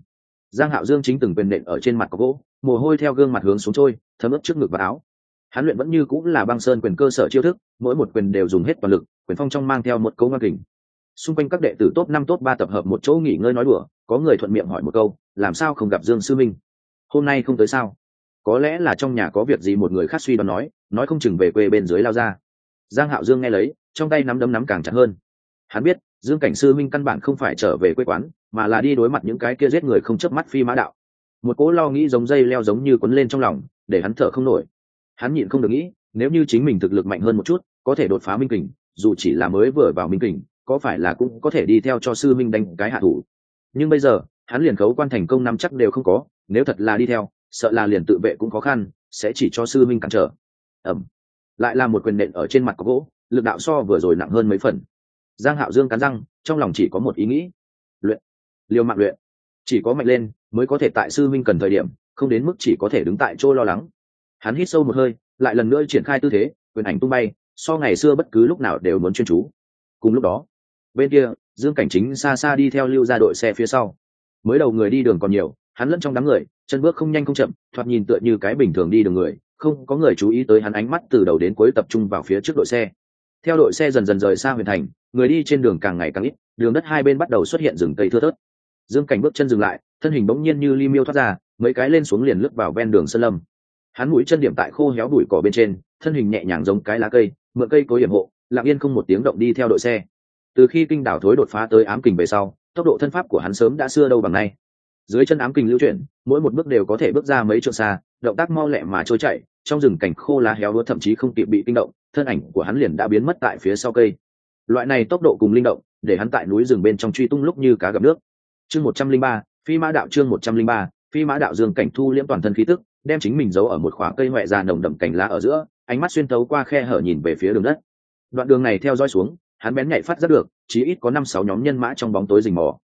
Giang hạo dương chính từng quyền nện ở trên mặt có gỗ, mồ hôi theo gương mặt hướng xuống trôi, thấm ướt trước ngực và áo. Hắn luyện vẫn như cũng là băng sơn quyền cơ sở chiêu thức, mỗi một quyền đều dùng hết toàn lực, quyền phong trong mang theo một câu ngang kình. Xung quanh các đệ tử top năm, top ba tập hợp một chỗ nghỉ ngơi nói đùa, có người thuận miệng hỏi một câu, làm sao không gặp dương sư minh? Hôm nay không tới sao? Có lẽ là trong nhà có việc gì một người khác suy đoán nói nói không chừng về quê bên dưới lao ra giang hạo dương nghe lấy, trong tay nắm đấm nắm càng chặt hơn. Hắn biết, dương cảnh sư minh căn bản không phải trở về quê quán, mà là đi đối mặt những cái kia giết người không chớp mắt phi mã đạo. Một cỗ lo nghĩ giống dây leo giống như quấn lên trong lòng, để hắn thở không nổi. Hắn nhịn không được nghĩ, nếu như chính mình thực lực mạnh hơn một chút, có thể đột phá minh kình, dù chỉ là mới vừa vào minh kình, có phải là cũng có thể đi theo cho sư minh đánh cái hạ thủ. Nhưng bây giờ, hắn liền khấu quan thành công năm chắc đều không có, nếu thật là đi theo, sợ là liền tự vệ cũng khó khăn, sẽ chỉ cho sư minh cản trở. Ẩm lại là một quyền nện ở trên mặt có gỗ, lực đạo so vừa rồi nặng hơn mấy phần. Giang hạo dương cắn răng, trong lòng chỉ có một ý nghĩ. Luyện. Liều mạng luyện. Chỉ có mạnh lên mới có thể tại sư minh cần thời điểm, không đến mức chỉ có thể đứng tại chỗ lo lắng. Hắn hít sâu một hơi, lại lần nữa triển khai tư thế, quyền ảnh tung bay, so ngày xưa bất cứ lúc nào đều muốn chuyên chú. Cùng lúc đó, bên kia, dương cảnh chính xa xa đi theo lưu ra đội xe phía sau. Mới đầu người đi đường còn nhiều, hắn lẫn trong đám người, chân bước không nhanh không chậm, thoạt nhìn tựa như cái bình thường đi đường người không có người chú ý tới hắn ánh mắt từ đầu đến cuối tập trung vào phía trước đội xe. Theo đội xe dần dần rời xa huyền thành, người đi trên đường càng ngày càng ít, đường đất hai bên bắt đầu xuất hiện rừng cây thưa thớt. Dương cảnh bước chân dừng lại, thân hình bỗng nhiên như li miêu thoát ra, mấy cái lên xuống liền lướt vào ven đường sơn lâm. Hắn mũi chân điểm tại khô héo đùi cỏ bên trên, thân hình nhẹ nhàng giống cái lá cây, mượn cây cối hiểm hộ, lặng yên không một tiếng động đi theo đội xe. Từ khi kinh đảo thối đột phá tới ám kình về sau, tốc độ thân pháp của hắn sớm đã xưa đâu bằng nay. Dưới chân ám kình lưu chuyển, mỗi một bước đều có thể bước ra mấy trượng xa, động tác mau lẹ mà trôi chạy trong rừng cảnh khô lá héo đúa thậm chí không kịp bị kinh động, thân ảnh của hắn liền đã biến mất tại phía sau cây. Loại này tốc độ cùng linh động, để hắn tại núi rừng bên trong truy tung lúc như cá gặp nước. Chương một trăm linh ba, phi mã đạo chương một trăm linh ba, phi mã đạo dương cảnh thu liễm toàn thân khí tức, đem chính mình giấu ở một khoảng cây ngoại già nồng đậm cành lá ở giữa, ánh mắt xuyên tấu qua khe hở nhìn về phía đường đất. Đoạn đường này theo dõi xuống, hắn bén nhạy phát rất được, chí ít có năm sáu nhóm nhân mã trong bóng tối rình mò.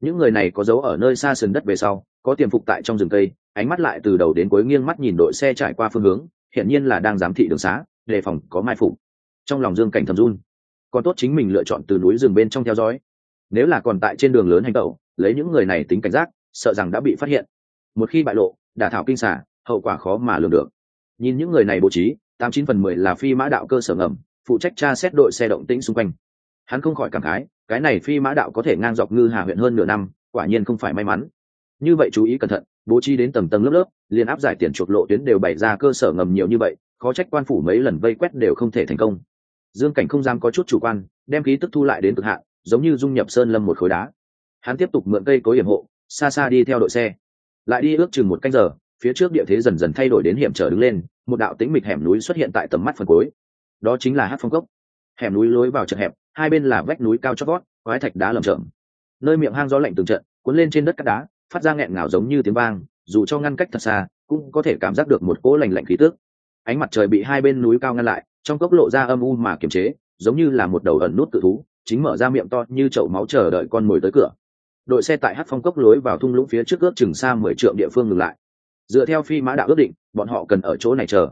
Những người này có dấu ở nơi xa sườn đất về sau, có tiềm phục tại trong rừng cây ánh mắt lại từ đầu đến cuối nghiêng mắt nhìn đội xe trải qua phương hướng, hiển nhiên là đang giám thị đường xá, đề phòng có mai phục. Trong lòng dương cảnh thầm run. Còn tốt chính mình lựa chọn từ núi rừng bên trong theo dõi. Nếu là còn tại trên đường lớn hành tẩu, lấy những người này tính cảnh giác, sợ rằng đã bị phát hiện. Một khi bại lộ, đả thảo kinh xả, hậu quả khó mà lường được. Nhìn những người này bố trí, tám chín phần mười là phi mã đạo cơ sở ngầm, phụ trách tra xét đội xe động tĩnh xung quanh. Hắn không khỏi cảm khái, cái này phi mã đạo có thể ngang dọc ngư hà huyện hơn nửa năm, quả nhiên không phải may mắn. Như vậy chú ý cẩn thận bố trí đến tầng tầng lớp lớp liên áp giải tiền chuộc lộ tuyến đều bày ra cơ sở ngầm nhiều như vậy, khó trách quan phủ mấy lần vây quét đều không thể thành công. Dương cảnh không dám có chút chủ quan, đem khí tức thu lại đến cực hạn, giống như dung nhập sơn lâm một khối đá. Hắn tiếp tục mượn cây cối hiểm hộ, xa xa đi theo đội xe. Lại đi ước chừng một canh giờ, phía trước địa thế dần dần thay đổi đến hiểm trở đứng lên, một đạo tĩnh mịch hẻm núi xuất hiện tại tầm mắt phần cuối. Đó chính là hát phong cốc. Hẻm núi lối vào chật hẹp, hai bên là vách núi cao chót vót, quái thạch đá lầm chởm. Nơi miệng hang gió lạnh từng trận, cuốn lên trên đất cát đá phát ra nghẹn ngào giống như tiếng vang, dù cho ngăn cách thật xa, cũng có thể cảm giác được một cỗ lành lạnh khí tước ánh mặt trời bị hai bên núi cao ngăn lại, trong cốc lộ ra âm u mà kiềm chế, giống như là một đầu ẩn nút tự thú, chính mở ra miệng to như chậu máu chờ đợi con mồi tới cửa. Đội xe tại hát phong cốc lối vào thung lũng phía trước ước chừng xa mười trượng địa phương ngừng lại. Dựa theo phi mã đạo ước định, bọn họ cần ở chỗ này chờ.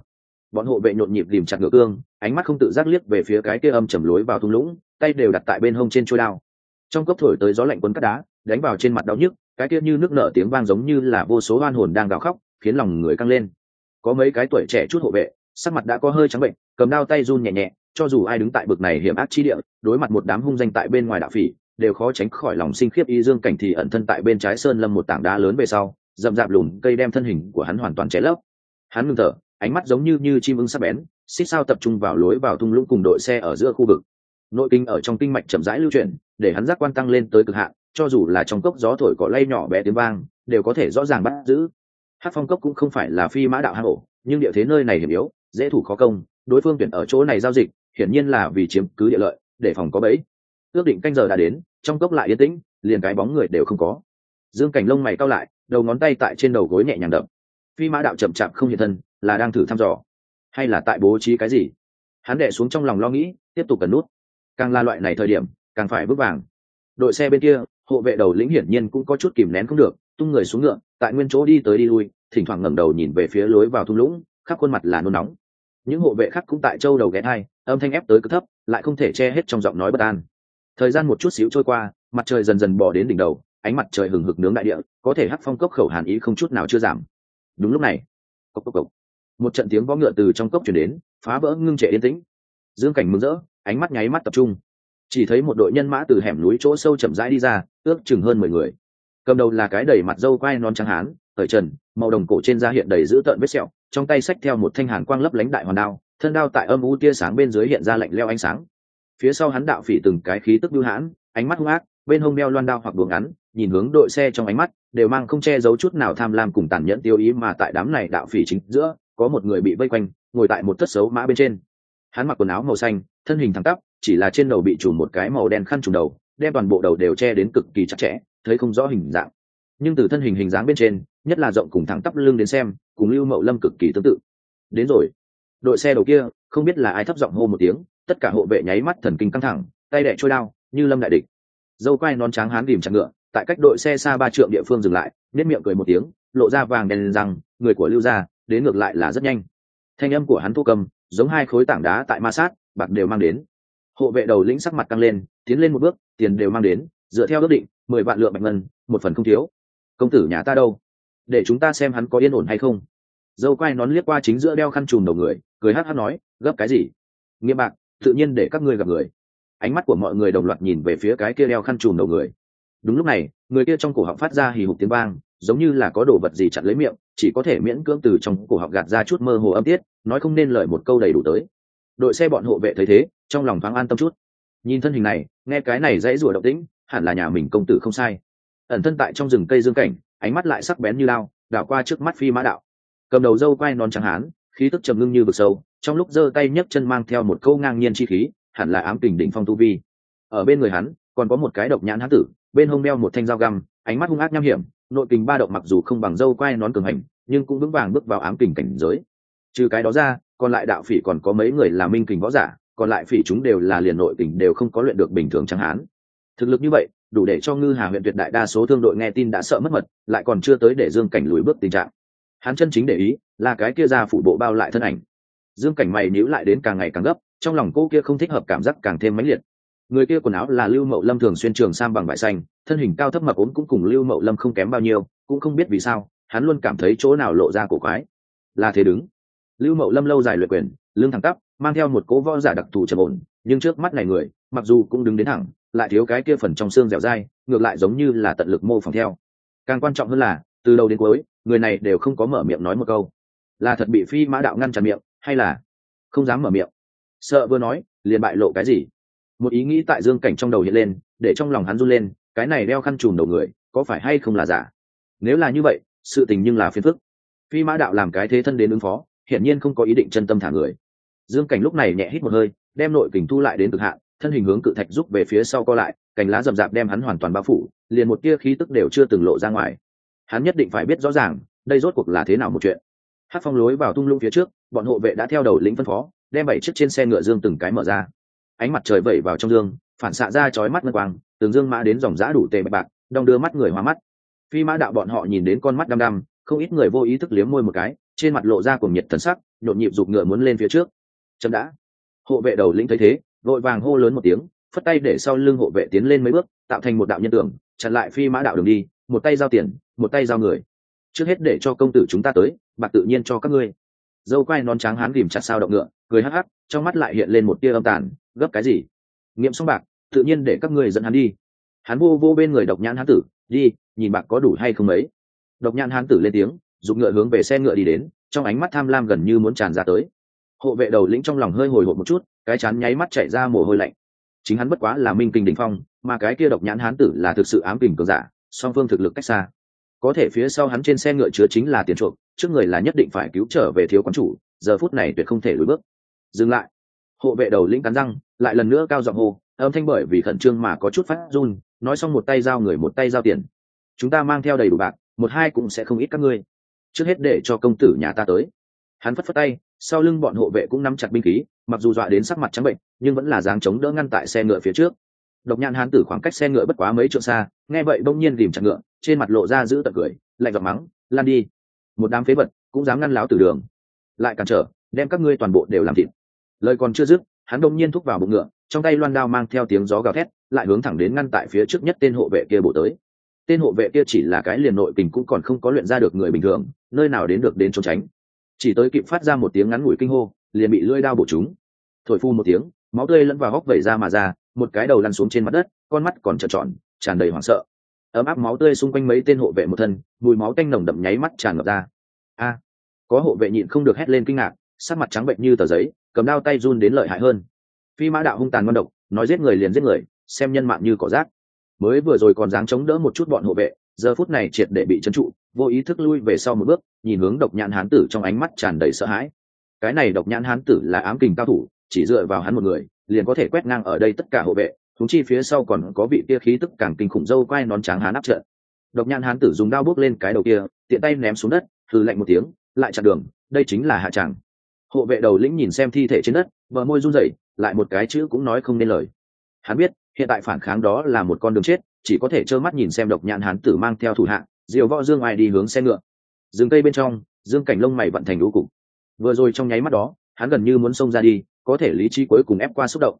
Bọn hộ vệ nhộn nhịp tìm chặt ngựa cương, ánh mắt không tự giác liếc về phía cái kia âm chầm lối vào thung lũng, tay đều đặt tại bên hông trên trôi đao. Trong cốc thổi tới gió lạnh quấn cắt đá, đánh vào trên mặt đau nhức cái kia như nước nở tiếng vang giống như là vô số oan hồn đang gào khóc, khiến lòng người căng lên. Có mấy cái tuổi trẻ chút hộ vệ, sắc mặt đã có hơi trắng bệnh, cầm đao tay run nhẹ nhẹ, cho dù ai đứng tại bực này hiểm ác chi địa, đối mặt một đám hung danh tại bên ngoài đạo phỉ, đều khó tránh khỏi lòng sinh khiếp y dương cảnh thì ẩn thân tại bên trái sơn lâm một tảng đá lớn về sau, rậm rạp lùn cây đem thân hình của hắn hoàn toàn cháy lấp. Hắn ngưng thở, ánh mắt giống như như chim ưng sắc bén, xích sao tập trung vào lối vào thung lũng cùng đội xe ở giữa khu vực. Nội kinh ở trong kinh mạch chậm rãi lưu chuyển, để hắn giác quan tăng lên tới cực hạn cho dù là trong cốc gió thổi cỏ lay nhỏ bé tiếng vang, đều có thể rõ ràng bắt giữ. Hát phong cốc cũng không phải là phi mã đạo hang ổ, nhưng địa thế nơi này hiểm yếu, dễ thủ khó công, đối phương tuyển ở chỗ này giao dịch, hiển nhiên là vì chiếm cứ địa lợi, để phòng có bẫy. Ước định canh giờ đã đến, trong cốc lại yên tĩnh, liền cái bóng người đều không có. Dương cảnh lông mày cao lại, đầu ngón tay tại trên đầu gối nhẹ nhàng đậm phi mã đạo chậm chạp không hiện thân, là đang thử thăm dò. Hay là tại bố trí cái gì? Hắn đẻ xuống trong lòng lo nghĩ, tiếp tục cần nút. Càng là loại này thời điểm, càng phải vững vàng. Đội xe bên kia hộ vệ đầu lĩnh hiển nhiên cũng có chút kìm nén không được, tung người xuống ngựa, tại nguyên chỗ đi tới đi lui, thỉnh thoảng ngẩng đầu nhìn về phía lối vào thung lũng, khắp khuôn mặt là nôn nóng. Những hộ vệ khác cũng tại châu đầu ghé hai âm thanh ép tới cực thấp, lại không thể che hết trong giọng nói bất an. Thời gian một chút xíu trôi qua, mặt trời dần dần bỏ đến đỉnh đầu, ánh mặt trời hừng hực nướng đại địa, có thể hắc phong cốc khẩu hàn ý không chút nào chưa giảm. Đúng lúc này, cốc cốc cốc. một trận tiếng võ ngựa từ trong cốc chuyển đến, phá vỡ ngưng trệ yên tĩnh. Dương cảnh mừng rỡ, ánh mắt nháy mắt tập trung chỉ thấy một đội nhân mã từ hẻm núi chỗ sâu chậm rãi đi ra, ước chừng hơn mười người. Cầm đầu là cái đầy mặt dâu quai non trắng hán khởi trần, màu đồng cổ trên da hiện đầy dữ tợn vết sẹo, trong tay xách theo một thanh hàn quang lấp lánh đại hoàn đao, thân đao tại âm u tia sáng bên dưới hiện ra lạnh leo ánh sáng. Phía sau hắn đạo phỉ từng cái khí tức bưu hãn, ánh mắt hung ác, bên hông đeo loan đao hoặc buồng ngắn, nhìn hướng đội xe trong ánh mắt, đều mang không che giấu chút nào tham lam cùng tàn nhẫn tiêu ý mà tại đám này đạo phỉ chính giữa, có một người bị vây quanh, ngồi tại một thất xấu mã bên trên. Hắn mặc quần áo màu xanh, thân hình thẳng tắp chỉ là trên đầu bị trùm một cái màu đen khăn trùm đầu, đem toàn bộ đầu đều che đến cực kỳ chặt chẽ, thấy không rõ hình dạng. Nhưng từ thân hình hình dáng bên trên, nhất là rộng cùng thẳng tắp lưng đến xem, cùng lưu mậu lâm cực kỳ tương tự. Đến rồi. Đội xe đầu kia, không biết là ai thấp giọng hô một tiếng, tất cả hộ vệ nháy mắt thần kinh căng thẳng, tay đẻ trôi đao, như lâm đại địch. Dâu quai non trắng hán ghìm chặt ngựa, tại cách đội xe xa ba trượng địa phương dừng lại nếp miệng cười một tiếng, lộ ra vàng đèn rằng người của lưu gia, đến ngược lại là rất nhanh. Thanh âm của hắn thu cầm, giống hai khối tảng đá tại ma sát, bạc đều mang đến hộ vệ đầu lĩnh sắc mặt căng lên, tiến lên một bước, tiền đều mang đến, dựa theo ước định, mười vạn lượng bạch ngân, một phần không thiếu. Công tử nhà ta đâu? Để chúng ta xem hắn có yên ổn hay không. Dâu quai nón liếc qua chính giữa đeo khăn trùm đầu người, cười hát hát nói, gấp cái gì? Nghiêm bạc, tự nhiên để các ngươi gặp người. Ánh mắt của mọi người đồng loạt nhìn về phía cái kia đeo khăn trùm đầu người. Đúng lúc này, người kia trong cổ họng phát ra hì hục tiếng vang, giống như là có đồ vật gì chặn lấy miệng, chỉ có thể miễn cưỡng từ trong cổ họng gạt ra chút mơ hồ âm tiết, nói không nên lời một câu đầy đủ tới đội xe bọn hộ vệ thấy thế, trong lòng thoáng an tâm chút. Nhìn thân hình này, nghe cái này dãy rủa động tĩnh, hẳn là nhà mình công tử không sai. Ẩn thân tại trong rừng cây dương cảnh, ánh mắt lại sắc bén như lao, đảo qua trước mắt phi mã đạo. Cầm đầu dâu quai non trắng hán, khí tức trầm ngưng như vực sâu, trong lúc giơ tay nhấc chân mang theo một câu ngang nhiên chi khí, hẳn là ám kình đỉnh phong tu vi. Ở bên người hắn, còn có một cái độc nhãn hán tử, bên hông đeo một thanh dao găm, ánh mắt hung ác nham hiểm, nội kình ba động mặc dù không bằng dâu quai nón cường hành, nhưng cũng vững vàng bước vào ám kình cảnh giới trừ cái đó ra, còn lại đạo phỉ còn có mấy người là minh kình võ giả, còn lại phỉ chúng đều là liền nội kình đều không có luyện được bình thường chẳng hán. Thực lực như vậy, đủ để cho ngư hà huyện tuyệt đại đa số thương đội nghe tin đã sợ mất mật, lại còn chưa tới để dương cảnh lùi bước tình trạng. Hắn chân chính để ý, là cái kia ra phủ bộ bao lại thân ảnh. Dương cảnh mày níu lại đến càng ngày càng gấp, trong lòng cô kia không thích hợp cảm giác càng thêm mãnh liệt. Người kia quần áo là lưu mậu lâm thường xuyên trường sam bằng vải xanh, thân hình cao thấp mập ốm cũng cùng lưu mậu lâm không kém bao nhiêu, cũng không biết vì sao, hắn luôn cảm thấy chỗ nào lộ ra cổ quái. Là thế đứng lưu mậu lâm lâu dài luyện quyền, lưng thẳng tắp, mang theo một cố võ giả đặc thù trầm ổn, nhưng trước mắt này người, mặc dù cũng đứng đến thẳng, lại thiếu cái kia phần trong xương dẻo dai, ngược lại giống như là tận lực mô phỏng theo. Càng quan trọng hơn là, từ đầu đến cuối, người này đều không có mở miệng nói một câu. Là thật bị phi mã đạo ngăn chặn miệng, hay là không dám mở miệng? Sợ vừa nói, liền bại lộ cái gì? Một ý nghĩ tại dương cảnh trong đầu hiện lên, để trong lòng hắn run lên, cái này đeo khăn trùm đầu người, có phải hay không là giả? Nếu là như vậy, sự tình nhưng là phiền phức. Phi mã đạo làm cái thế thân đến ứng phó hiển nhiên không có ý định chân tâm thả người. Dương cảnh lúc này nhẹ hít một hơi, đem nội kình thu lại đến cực hạn, thân hình hướng cự thạch rút về phía sau co lại, cành lá rậm rạp đem hắn hoàn toàn bao phủ, liền một tia khí tức đều chưa từng lộ ra ngoài. Hắn nhất định phải biết rõ ràng, đây rốt cuộc là thế nào một chuyện. Hát phong lối vào tung lũng phía trước, bọn hộ vệ đã theo đầu lĩnh phân phó, đem bảy chiếc trên xe ngựa dương từng cái mở ra. Ánh mặt trời vẩy vào trong dương, phản xạ ra chói mắt ngân quang tường dương mã đến dòng giã đủ tề bạch bạc, đong đưa mắt người hoa mắt. Phi mã đạo bọn họ nhìn đến con mắt đăm đăm không ít người vô ý thức liếm môi một cái, trên mặt lộ ra cùng nhiệt thần sắc, nhộn nhịp giục ngựa muốn lên phía trước. Chậm đã. Hộ vệ đầu lĩnh thấy thế, vội vàng hô lớn một tiếng, phất tay để sau lưng hộ vệ tiến lên mấy bước, tạo thành một đạo nhân tưởng, chặn lại phi mã đạo đường đi, một tay giao tiền, một tay giao người. Trước hết để cho công tử chúng ta tới, bạc tự nhiên cho các ngươi. Dâu quai non trắng hán ghìm chặt sao động ngựa, cười hắc hắc, trong mắt lại hiện lên một tia âm tàn, gấp cái gì? Nghiệm xong bạc, tự nhiên để các ngươi dẫn hắn đi. Hắn vô vô bên người độc nhãn hán tử, đi, nhìn bạc có đủ hay không ấy độc nhãn hán tử lên tiếng dùng ngựa hướng về xe ngựa đi đến, trong ánh mắt tham lam gần như muốn tràn ra tới. Hộ vệ đầu lĩnh trong lòng hơi hồi hộp một chút, cái chán nháy mắt chạy ra mồ hôi lạnh. Chính hắn bất quá là minh kinh đình phong, mà cái kia độc nhãn hán tử là thực sự ám kình cường giả, song phương thực lực cách xa. Có thể phía sau hắn trên xe ngựa chứa chính là tiền chuộc, trước người là nhất định phải cứu trở về thiếu quán chủ, giờ phút này tuyệt không thể lùi bước. Dừng lại. Hộ vệ đầu lĩnh cắn răng, lại lần nữa cao giọng hô, âm thanh bởi vì khẩn trương mà có chút phát run, nói xong một tay giao người một tay giao tiền. Chúng ta mang theo đầy đủ bạc một hai cũng sẽ không ít các ngươi. Trước hết để cho công tử nhà ta tới. Hắn phất phất tay, sau lưng bọn hộ vệ cũng nắm chặt binh khí, mặc dù dọa đến sắc mặt trắng bệnh, nhưng vẫn là dáng chống đỡ ngăn tại xe ngựa phía trước. Độc nhãn hán tử khoảng cách xe ngựa bất quá mấy trượng xa, nghe vậy bỗng nhiên tìm chặt ngựa, trên mặt lộ ra giữ tật cười, lạnh giọng mắng, lan đi. Một đám phế vật cũng dám ngăn láo từ đường. Lại cản trở, đem các ngươi toàn bộ đều làm thịt. Lời còn chưa dứt, hắn đông nhiên thúc vào bụng ngựa, trong tay loan đao mang theo tiếng gió gào thét, lại hướng thẳng đến ngăn tại phía trước nhất tên hộ vệ kia bổ tới tên hộ vệ kia chỉ là cái liền nội tình cũng còn không có luyện ra được người bình thường, nơi nào đến được đến trốn tránh. Chỉ tới kịp phát ra một tiếng ngắn ngủi kinh hô, liền bị lưỡi đao bổ chúng thổi phu một tiếng, máu tươi lẫn vào góc vẩy ra mà ra, một cái đầu lăn xuống trên mặt đất, con mắt còn trợn tròn, tràn đầy hoảng sợ. Ấm áp máu tươi xung quanh mấy tên hộ vệ một thân, mùi máu tanh nồng đậm nháy mắt tràn ngập ra. A! Có hộ vệ nhịn không được hét lên kinh ngạc, sắc mặt trắng bệnh như tờ giấy, cầm đao tay run đến lợi hại hơn. Phi mã đạo hung tàn ngon độc, nói giết người liền giết người, xem nhân mạng như cỏ rác mới vừa rồi còn dáng chống đỡ một chút bọn hộ vệ, giờ phút này triệt để bị trấn trụ, vô ý thức lui về sau một bước, nhìn hướng độc nhãn hán tử trong ánh mắt tràn đầy sợ hãi. Cái này độc nhãn hán tử là ám kình cao thủ, chỉ dựa vào hắn một người, liền có thể quét ngang ở đây tất cả hộ vệ thúng chi phía sau còn có vị kia khí tức càng kinh khủng dâu quai nón trắng hán áp trận. Độc nhãn hán tử dùng đao bước lên cái đầu kia, tiện tay ném xuống đất từ lạnh một tiếng, lại chặn đường, đây chính là hạ tràng. Hộ vệ đầu lĩnh nhìn xem thi thể trên đất vợ môi run rẩy, lại một cái chữ cũng nói không nên lời. Hắn biết hiện tại phản kháng đó là một con đường chết, chỉ có thể trơ mắt nhìn xem độc nhãn hán tử mang theo thủ hạng diều võ dương ai đi hướng xe ngựa. Rừng cây bên trong, dương cảnh lông mày vận thành đũ cục. Vừa rồi trong nháy mắt đó, hắn gần như muốn xông ra đi, có thể lý trí cuối cùng ép qua xúc động.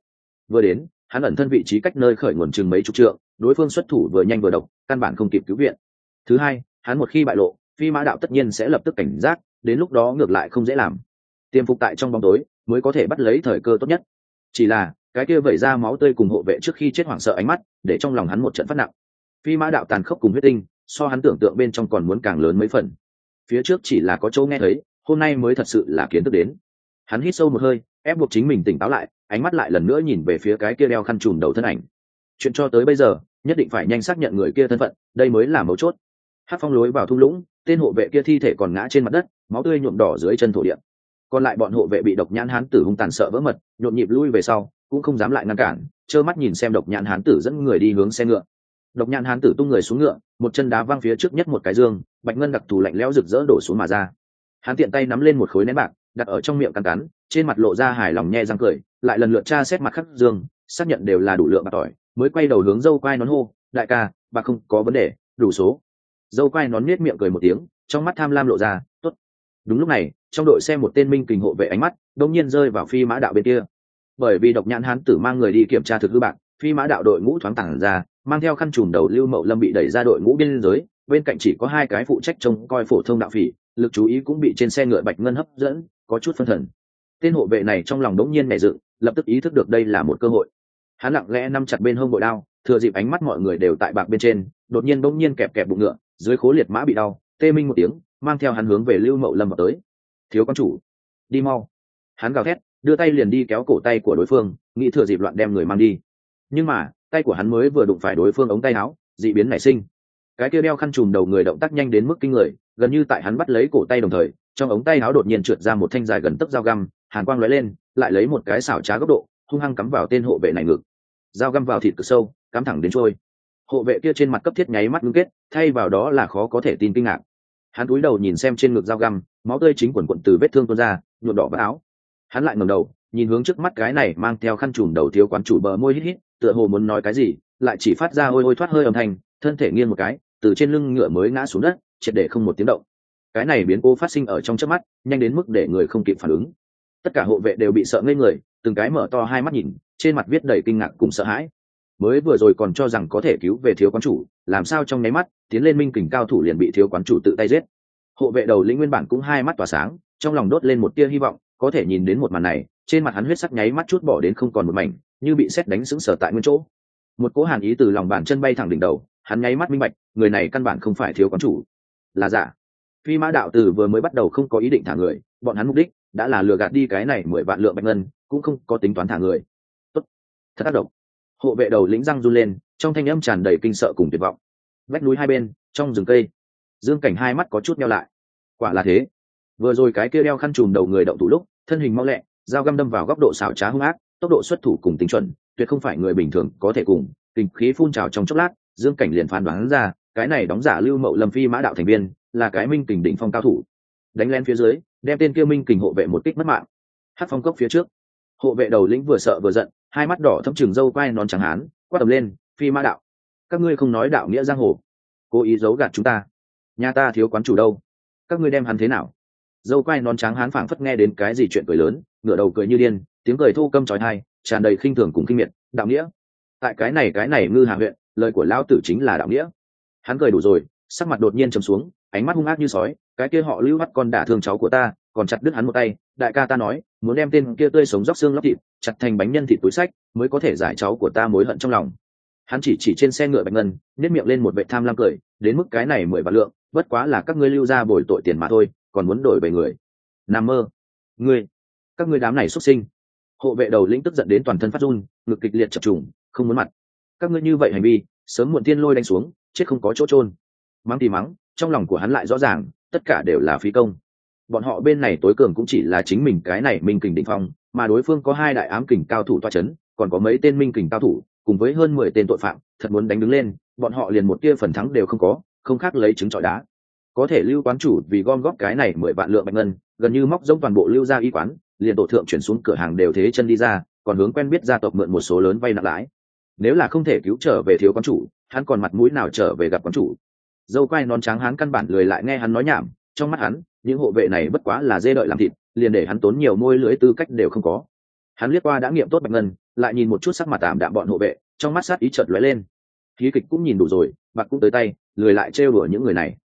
Vừa đến, hắn ẩn thân vị trí cách nơi khởi nguồn chừng mấy chục trượng, đối phương xuất thủ vừa nhanh vừa độc, căn bản không kịp cứu viện. Thứ hai, hắn một khi bại lộ, phi mã đạo tất nhiên sẽ lập tức cảnh giác, đến lúc đó ngược lại không dễ làm. Tiêm phục tại trong bóng tối, mới có thể bắt lấy thời cơ tốt nhất. Chỉ là cái kia vẩy ra máu tươi cùng hộ vệ trước khi chết hoảng sợ ánh mắt, để trong lòng hắn một trận phát nặng. Phi mã đạo tàn khốc cùng huyết tinh, so hắn tưởng tượng bên trong còn muốn càng lớn mấy phần. Phía trước chỉ là có chỗ nghe thấy, hôm nay mới thật sự là kiến thức đến. Hắn hít sâu một hơi, ép buộc chính mình tỉnh táo lại, ánh mắt lại lần nữa nhìn về phía cái kia đeo khăn trùm đầu thân ảnh. Chuyện cho tới bây giờ, nhất định phải nhanh xác nhận người kia thân phận, đây mới là mấu chốt. Hát phong lối vào thung lũng, tên hộ vệ kia thi thể còn ngã trên mặt đất, máu tươi nhuộm đỏ dưới chân thổ địa. Còn lại bọn hộ vệ bị độc nhãn hán tử hung tàn sợ vỡ mật, nhộn nhịp lui về sau cũng không dám lại ngăn cản, trơ mắt nhìn xem độc nhãn hán tử dẫn người đi hướng xe ngựa. Độc nhãn hán tử tung người xuống ngựa, một chân đá văng phía trước nhất một cái dương, bạch ngân đặc thù lạnh lẽo rực rỡ đổ xuống mà ra. Hắn tiện tay nắm lên một khối nén bạc, đặt ở trong miệng cắn cắn, trên mặt lộ ra hài lòng nhe răng cười, lại lần lượt tra xét mặt khắc dương, xác nhận đều là đủ lượng bạc tỏi, mới quay đầu hướng dâu quai nón hô, đại ca, bạc không có vấn đề, đủ số. Dâu quai nón nết miệng cười một tiếng, trong mắt tham lam lộ ra t ố t đúng lúc này, trong đội xe một tên minh kình hộ vệ ánh mắt đông nhiên rơi vào phi mã đạo bên kia bởi vì độc nhãn hán tử mang người đi kiểm tra thực hư bạc, phi mã đạo đội ngũ thoáng tảng ra, mang theo khăn trùm đầu lưu mậu lâm bị đẩy ra đội ngũ biên giới, bên cạnh chỉ có hai cái phụ trách trông coi phổ thông đạo phỉ, lực chú ý cũng bị trên xe ngựa bạch ngân hấp dẫn, có chút phân thần. Tên hộ vệ này trong lòng đống nhiên nảy dựng, lập tức ý thức được đây là một cơ hội. Hắn lặng lẽ nắm chặt bên hông bội đao, thừa dịp ánh mắt mọi người đều tại bạc bên trên, đột nhiên bỗng nhiên kẹp kẹp bụng ngựa, dưới khố liệt mã bị đau, tê minh một tiếng, mang theo hắn hướng về lưu mậu lâm vào tới. Thiếu con chủ, đi mau. Hắn gào thét đưa tay liền đi kéo cổ tay của đối phương, nghĩ thừa dịp loạn đem người mang đi. Nhưng mà, tay của hắn mới vừa đụng phải đối phương ống tay áo, dị biến nảy sinh. Cái kia đeo khăn trùm đầu người động tác nhanh đến mức kinh người, gần như tại hắn bắt lấy cổ tay đồng thời, trong ống tay áo đột nhiên trượt ra một thanh dài gần tấc dao găm, hàn quang lóe lên, lại lấy một cái xảo trá góc độ, hung hăng cắm vào tên hộ vệ này ngực. Dao găm vào thịt cực sâu, cắm thẳng đến trôi. Hộ vệ kia trên mặt cấp thiết nháy mắt ngưng kết, thay vào đó là khó có thể tin kinh ngạc. Hắn cúi đầu nhìn xem trên ngực dao găm, máu tươi chính quần quận từ vết thương tuôn ra, nhuộm đỏ vỡ áo hắn lại ngẩng đầu, nhìn hướng trước mắt cái này mang theo khăn trùm đầu thiếu quán chủ bờ môi hít hít, tựa hồ muốn nói cái gì, lại chỉ phát ra ôi ôi thoát hơi âm thanh, thân thể nghiêng một cái, từ trên lưng ngựa mới ngã xuống đất, triệt để không một tiếng động. Cái này biến cố phát sinh ở trong chớp mắt, nhanh đến mức để người không kịp phản ứng. Tất cả hộ vệ đều bị sợ ngây người, từng cái mở to hai mắt nhìn, trên mặt viết đầy kinh ngạc cùng sợ hãi. Mới vừa rồi còn cho rằng có thể cứu về thiếu quán chủ, làm sao trong nháy mắt, tiến lên minh kình cao thủ liền bị thiếu quán chủ tự tay giết. Hộ vệ đầu lĩnh nguyên bản cũng hai mắt tỏa sáng, trong lòng đốt lên một tia hy vọng có thể nhìn đến một màn này, trên mặt hắn huyết sắc nháy mắt chút bỏ đến không còn một mảnh, như bị xét đánh sững sờ tại nguyên chỗ. Một cố hàn ý từ lòng bàn chân bay thẳng đỉnh đầu, hắn nháy mắt minh bạch, người này căn bản không phải thiếu quán chủ. Là giả. Phi mã đạo từ vừa mới bắt đầu không có ý định thả người, bọn hắn mục đích đã là lừa gạt đi cái này mười vạn lượng bạch ngân, cũng không có tính toán thả người. Tốt. Thật tác động. Hộ vệ đầu lĩnh răng run lên, trong thanh âm tràn đầy kinh sợ cùng tuyệt vọng. Vách núi hai bên, trong rừng cây, dương cảnh hai mắt có chút nhau lại. Quả là thế vừa rồi cái kia đeo khăn trùm đầu người động thủ lúc, thân hình mau lẹ, dao găm đâm vào góc độ xảo trá hung ác, tốc độ xuất thủ cùng tính chuẩn, tuyệt không phải người bình thường có thể cùng kinh khí phun trào trong chốc lát, dương cảnh liền phán đoán ra, cái này đóng giả lưu mậu lâm phi mã đạo thành viên, là cái minh kình đỉnh phong cao thủ. Đánh lên phía dưới, đem tên kia minh kình hộ vệ một kích mất mạng. Hát phong cốc phía trước. Hộ vệ đầu lĩnh vừa sợ vừa giận, hai mắt đỏ thâm trừng dâu quai non trắng hán, quát tầm lên, phi mã đạo, các ngươi không nói đạo nghĩa giang hồ, cố ý giấu gạt chúng ta. Nhà ta thiếu quán chủ đâu? Các ngươi đem hắn thế nào? Dâu quai non trắng hán phảng phất nghe đến cái gì chuyện cười lớn, ngửa đầu cười như điên, tiếng cười thu câm trói thai tràn đầy khinh thường cùng kinh miệt, đạo nghĩa. Tại cái này cái này ngư hạ huyện, lời của lão tử chính là đạo nghĩa. Hắn cười đủ rồi, sắc mặt đột nhiên trầm xuống, ánh mắt hung ác như sói, cái kia họ lưu mắt con đả thương cháu của ta, còn chặt đứt hắn một tay, đại ca ta nói, muốn đem tên kia tươi sống róc xương lóc thịt, chặt thành bánh nhân thịt túi sách, mới có thể giải cháu của ta mối hận trong lòng. Hắn chỉ chỉ trên xe ngựa bạch ngân nếp miệng lên một vệ tham lam cười, đến mức cái này mười vạn lượng, bất quá là các ngươi lưu ra bồi tội tiền mà thôi còn muốn đổi bảy người. Nam mơ. Ngươi, các ngươi đám này xuất sinh. Hộ vệ đầu lĩnh tức giận đến toàn thân phát run, ngực kịch liệt chập trùng, không muốn mặt. Các ngươi như vậy hành vi, sớm muộn tiên lôi đánh xuống, chết không có chỗ trôn mắng thì mắng, trong lòng của hắn lại rõ ràng, tất cả đều là phí công. Bọn họ bên này tối cường cũng chỉ là chính mình cái này minh kình định phong, mà đối phương có hai đại ám kình cao thủ toa c h ấ n còn có mấy tên minh kình cao thủ, cùng với hơn mười tên tội phạm, thật muốn đánh đứng lên, bọn họ liền một tia phần thắng đều không có, không khác lấy trứng trọi đá có thể lưu quán chủ vì gom góp cái này mười vạn lượng bạch ngân, gần như móc giống toàn bộ lưu ra y quán, liền tổ thượng chuyển xuống cửa hàng đều thế chân đi ra, còn hướng quen biết gia tộc mượn một số lớn vay nặng lãi. Nếu là không thể cứu trở về thiếu quán chủ, hắn còn mặt mũi nào trở về gặp quán chủ? Dâu quai non trắng hắn căn bản lười lại nghe hắn nói nhảm, trong mắt hắn, những hộ vệ này bất quá là dê đợi làm thịt, liền để hắn tốn nhiều môi lưới tư cách đều không có. Hắn liếc qua đã nghiệm tốt bạch ngân, lại nhìn một chút sắc mặt tạm đạm bọn hộ vệ, trong mắt sát ý chợt lóe lên. Khí kịch cũng nhìn đủ rồi, bạc cũng tới tay, lười lại trêu đùa những người này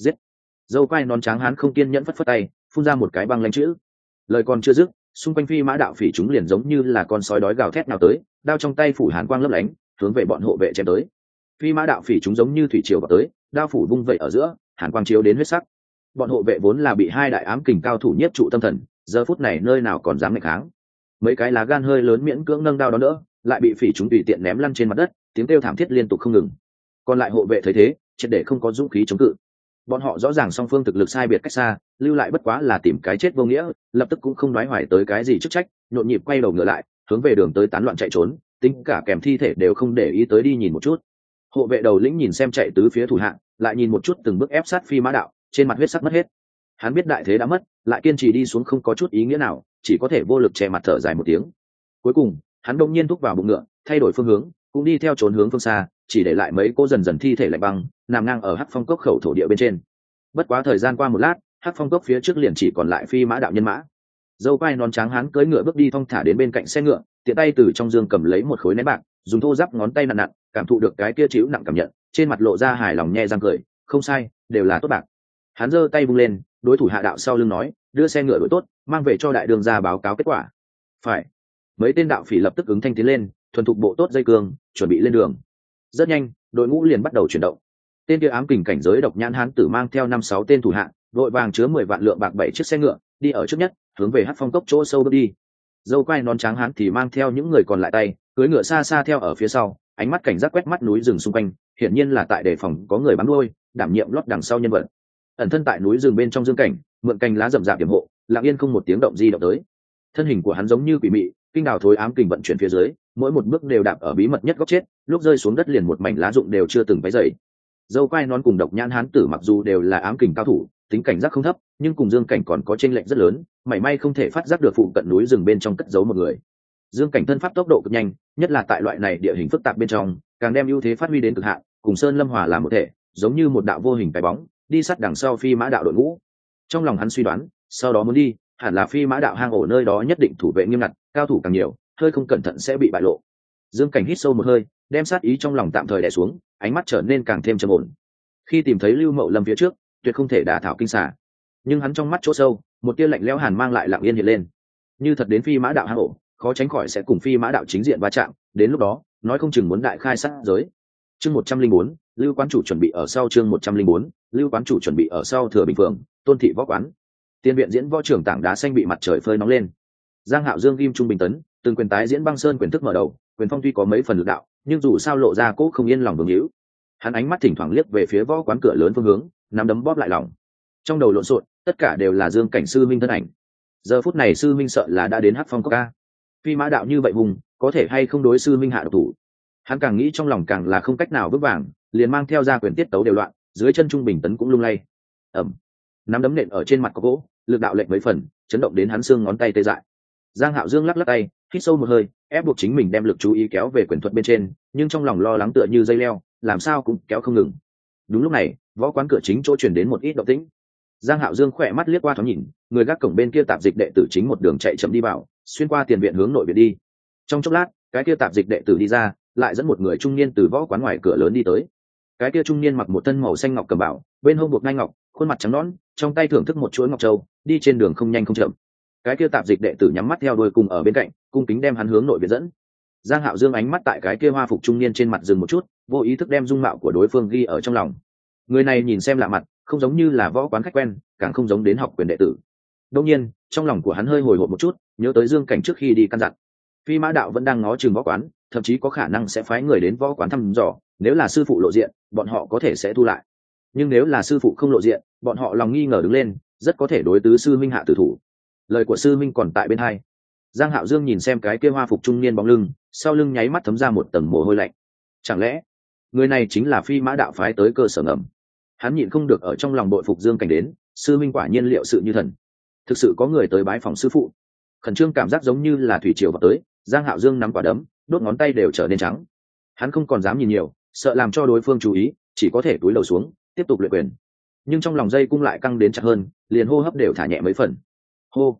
giết. Dâu quai non trắng hán không kiên nhẫn phất phất tay, phun ra một cái băng lanh chữ. Lời còn chưa dứt, xung quanh phi mã đạo phỉ chúng liền giống như là con sói đói gào thét nào tới, đao trong tay phủ hàn quang lấp lánh, hướng về bọn hộ vệ chém tới. Phi mã đạo phỉ chúng giống như thủy triều vào tới, đao phủ vung vẩy ở giữa, hàn quang chiếu đến huyết sắc. Bọn hộ vệ vốn là bị hai đại ám kình cao thủ nhất trụ tâm thần, giờ phút này nơi nào còn dám ngày kháng. Mấy cái lá gan hơi lớn miễn cưỡng nâng đao đó nữa, lại bị phỉ chúng tùy tiện ném lăn trên mặt đất, tiếng kêu thảm thiết liên tục không ngừng. Còn lại hộ vệ thấy thế, triệt để không có dũng khí chống cự bọn họ rõ ràng song phương thực lực sai biệt cách xa, lưu lại bất quá là tìm cái chết vô nghĩa, lập tức cũng không nói hoài tới cái gì chức trách, nhộn nhịp quay đầu ngựa lại, hướng về đường tới tán loạn chạy trốn, tính cả kèm thi thể đều không để ý tới đi nhìn một chút. Hộ vệ đầu lĩnh nhìn xem chạy tứ phía thủ hạng, lại nhìn một chút từng bước ép sát phi mã đạo, trên mặt huyết sắc mất hết. Hắn biết đại thế đã mất, lại kiên trì đi xuống không có chút ý nghĩa nào, chỉ có thể vô lực che mặt thở dài một tiếng. Cuối cùng, hắn đông nhiên thúc vào bụng ngựa, thay đổi phương hướng, cũng đi theo trốn hướng phương xa, chỉ để lại mấy cô dần dần thi thể lạnh băng nằm ngang ở hắc phong cốc khẩu thổ địa bên trên. Bất quá thời gian qua một lát, hắc phong cốc phía trước liền chỉ còn lại phi mã đạo nhân mã. Dâu quai non trắng hắn cưỡi ngựa bước đi thong thả đến bên cạnh xe ngựa, tiện tay từ trong dương cầm lấy một khối nén bạc, dùng thô giáp ngón tay nặn nặn, cảm thụ được cái kia chịu nặng cảm nhận, trên mặt lộ ra hài lòng nhe răng cười, không sai, đều là tốt bạc. Hắn giơ tay vung lên, đối thủ hạ đạo sau lưng nói, đưa xe ngựa đội tốt, mang về cho đại đường ra báo cáo kết quả. Phải. Mấy tên đạo phỉ lập tức ứng thanh tiến lên, thuần thục bộ tốt dây cương, chuẩn bị lên đường. Rất nhanh, đội ngũ liền bắt đầu chuyển động tên kia ám kình cảnh giới độc nhãn hán tử mang theo năm sáu tên thủ hạ, đội vàng chứa mười vạn lượng bạc bảy chiếc xe ngựa, đi ở trước nhất, hướng về hát phong cốc chỗ sâu bước đi. Dâu quai non trắng hán thì mang theo những người còn lại tay cưới ngựa xa xa theo ở phía sau, ánh mắt cảnh giác quét mắt núi rừng xung quanh, hiển nhiên là tại đề phòng có người bắn đuôi, đảm nhiệm lót đằng sau nhân vật. Ẩn thân tại núi rừng bên trong dương cảnh, mượn cành lá rậm rạp điểm hộ, lặng yên không một tiếng động di động tới. Thân hình của hắn giống như quỷ mị, kinh đào thối ám kình vận chuyển phía dưới, mỗi một bước đều đạp ở bí mật nhất góc chết, lúc rơi xuống đất liền một mảnh lá rụng đều chưa từng váy dày dâu quai nón cùng độc nhãn hán tử mặc dù đều là ám kình cao thủ, tính cảnh giác không thấp, nhưng cùng dương cảnh còn có tranh lệch rất lớn, mảy may không thể phát giác được phụ cận núi rừng bên trong cất giấu một người. Dương cảnh thân pháp tốc độ cực nhanh, nhất là tại loại này địa hình phức tạp bên trong, càng đem ưu thế phát huy đến cực hạn, cùng sơn lâm hòa làm một thể, giống như một đạo vô hình cái bóng, đi sát đằng sau phi mã đạo đội ngũ. Trong lòng hắn suy đoán, sau đó muốn đi, hẳn là phi mã đạo hang ổ nơi đó nhất định thủ vệ nghiêm ngặt, cao thủ càng nhiều, hơi không cẩn thận sẽ bị bại lộ. Dương cảnh hít sâu một hơi, đem sát ý trong lòng tạm thời đẻ xuống ánh mắt trở nên càng thêm trầm ổn. Khi tìm thấy lưu mậu lâm phía trước, tuyệt không thể đả thảo kinh xả nhưng hắn trong mắt chỗ sâu, một tia lạnh lẽo hàn mang lại lặng yên hiện lên. Như thật đến phi mã đạo hang ổ khó tránh khỏi sẽ cùng phi mã đạo chính diện va chạm, đến lúc đó, nói không chừng muốn đại khai sát giới. Chương một trăm linh bốn, lưu quán chủ chuẩn bị ở sau chương một trăm linh bốn, lưu quán chủ chuẩn bị ở sau thừa bình phường tôn thị võ quán. Tiên viện diễn võ trưởng tảng đá xanh bị mặt trời phơi nóng lên. Giang hạo dương kim trung bình tấn, từng quyền tái diễn băng sơn quyền thức mở đầu quyền phong tuy có mấy phần lực đạo, nhưng dù sao lộ ra cố không yên lòng vương hữu hắn ánh mắt thỉnh thoảng liếc về phía võ quán cửa lớn phương hướng, nắm đấm bóp lại lòng. Trong đầu lộn xộn, tất cả đều là dương cảnh sư minh thân ảnh. Giờ phút này sư minh sợ là đã đến hát phong cốc ca phi mã đạo như vậy hùng, có thể hay không đối sư minh hạ độc thủ? Hắn càng nghĩ trong lòng càng là không cách nào vững vàng, liền mang theo ra quyền tiết tấu đều loạn, dưới chân trung bình tấn cũng lung lay. Ẩm nắm đấm nện ở trên mặt có gỗ, lực đạo lệnh mấy phần, chấn động đến hắn xương ngón tay tê dại. Giang hạo dương lắc lắc tay hít sâu một hơi, ép buộc chính mình đem lực chú ý kéo về quyền thuật bên trên, nhưng trong lòng lo lắng tựa như dây leo, làm sao cũng kéo không ngừng. Đúng lúc này, võ quán cửa chính chỗ chuyển đến một ít động tĩnh. Giang hạo dương khỏe mắt liếc qua thoáng nhìn, người gác cổng bên kia tạp dịch đệ tử chính một đường chạy chậm đi vào, xuyên qua tiền viện hướng nội viện đi. Trong chốc lát, cái kia tạp dịch đệ tử đi ra, lại dẫn một người trung niên từ võ quán ngoài cửa lớn đi tới. Cái kia trung niên mặc một thân màu xanh ngọc cầm bảo, bên hông buộc ngai ngọc, khuôn mặt trắng nõn, trong tay thưởng thức một chuỗi ngọc châu, đi trên đường không nhanh không chậm cái kia tạp dịch đệ tử nhắm mắt theo đuôi cùng ở bên cạnh, cung kính đem hắn hướng nội viện dẫn. Giang hạo dương ánh mắt tại cái kia hoa phục trung niên trên mặt dừng một chút, vô ý thức đem dung mạo của đối phương ghi ở trong lòng. Người này nhìn xem lạ mặt, không giống như là võ quán khách quen, càng không giống đến học quyền đệ tử. Đông nhiên, trong lòng của hắn hơi hồi hộp một chút, nhớ tới dương cảnh trước khi đi căn dặn. Phi mã đạo vẫn đang ngó chừng võ quán, thậm chí có khả năng sẽ phái người đến võ quán thăm dò, nếu là sư phụ lộ diện, bọn họ có thể sẽ thu lại. Nhưng nếu là sư phụ không lộ diện, bọn họ lòng nghi ngờ đứng lên, rất có thể đối tứ sư minh hạ tử thủ lời của sư minh còn tại bên hai. Giang hạo dương nhìn xem cái kia hoa phục trung niên bóng lưng, sau lưng nháy mắt thấm ra một tầng mồ hôi lạnh. Chẳng lẽ, người này chính là phi mã đạo phái tới cơ sở ngầm? Hắn nhịn không được ở trong lòng đội phục dương cảnh đến, sư minh quả nhiên liệu sự như thần. Thực sự có người tới bái phòng sư phụ. Khẩn trương cảm giác giống như là thủy triều vào tới, giang hạo dương nắm quả đấm, đốt ngón tay đều trở nên trắng. Hắn không còn dám nhìn nhiều, sợ làm cho đối phương chú ý, chỉ có thể túi đầu xuống, tiếp tục luyện quyền. Nhưng trong lòng dây cung lại căng đến chặt hơn, liền hô hấp đều thả nhẹ mấy phần hô.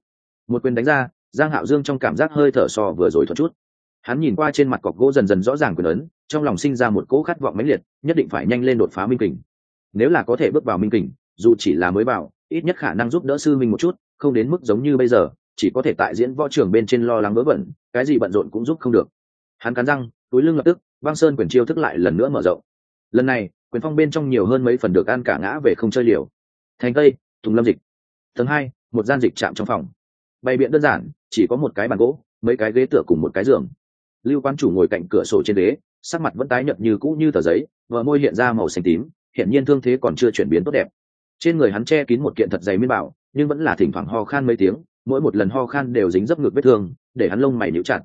Một quyền đánh ra, giang hạo dương trong cảm giác hơi thở so vừa rồi thuật chút. Hắn nhìn qua trên mặt cọc gỗ dần dần rõ ràng quyền ấn, trong lòng sinh ra một cỗ khát vọng mãnh liệt, nhất định phải nhanh lên đột phá minh kình. Nếu là có thể bước vào minh kình, dù chỉ là mới vào, ít nhất khả năng giúp đỡ sư minh một chút, không đến mức giống như bây giờ, chỉ có thể tại diễn võ trường bên trên lo lắng vớ vẩn, cái gì bận rộn cũng giúp không được. Hắn cắn răng, túi lưng lập tức, băng sơn quyền chiêu thức lại lần nữa mở rộng. Lần này, quyền phong bên trong nhiều hơn mấy phần được ăn cả ngã về không chơi liều. Thành tây thùng lâm dịch. Tầng hai một gian dịch trạm trong phòng. Bày biện đơn giản, chỉ có một cái bàn gỗ, mấy cái ghế tựa cùng một cái giường. Lưu quan chủ ngồi cạnh cửa sổ trên ghế, sắc mặt vẫn tái nhợt như cũ như tờ giấy vợ môi hiện ra màu xanh tím, hiện nhiên thương thế còn chưa chuyển biến tốt đẹp. Trên người hắn che kín một kiện thật dày miên bảo, nhưng vẫn là thỉnh thoảng ho khan mấy tiếng, mỗi một lần ho khan đều dính dấp ngược vết thương, để hắn lông mày níu chặt.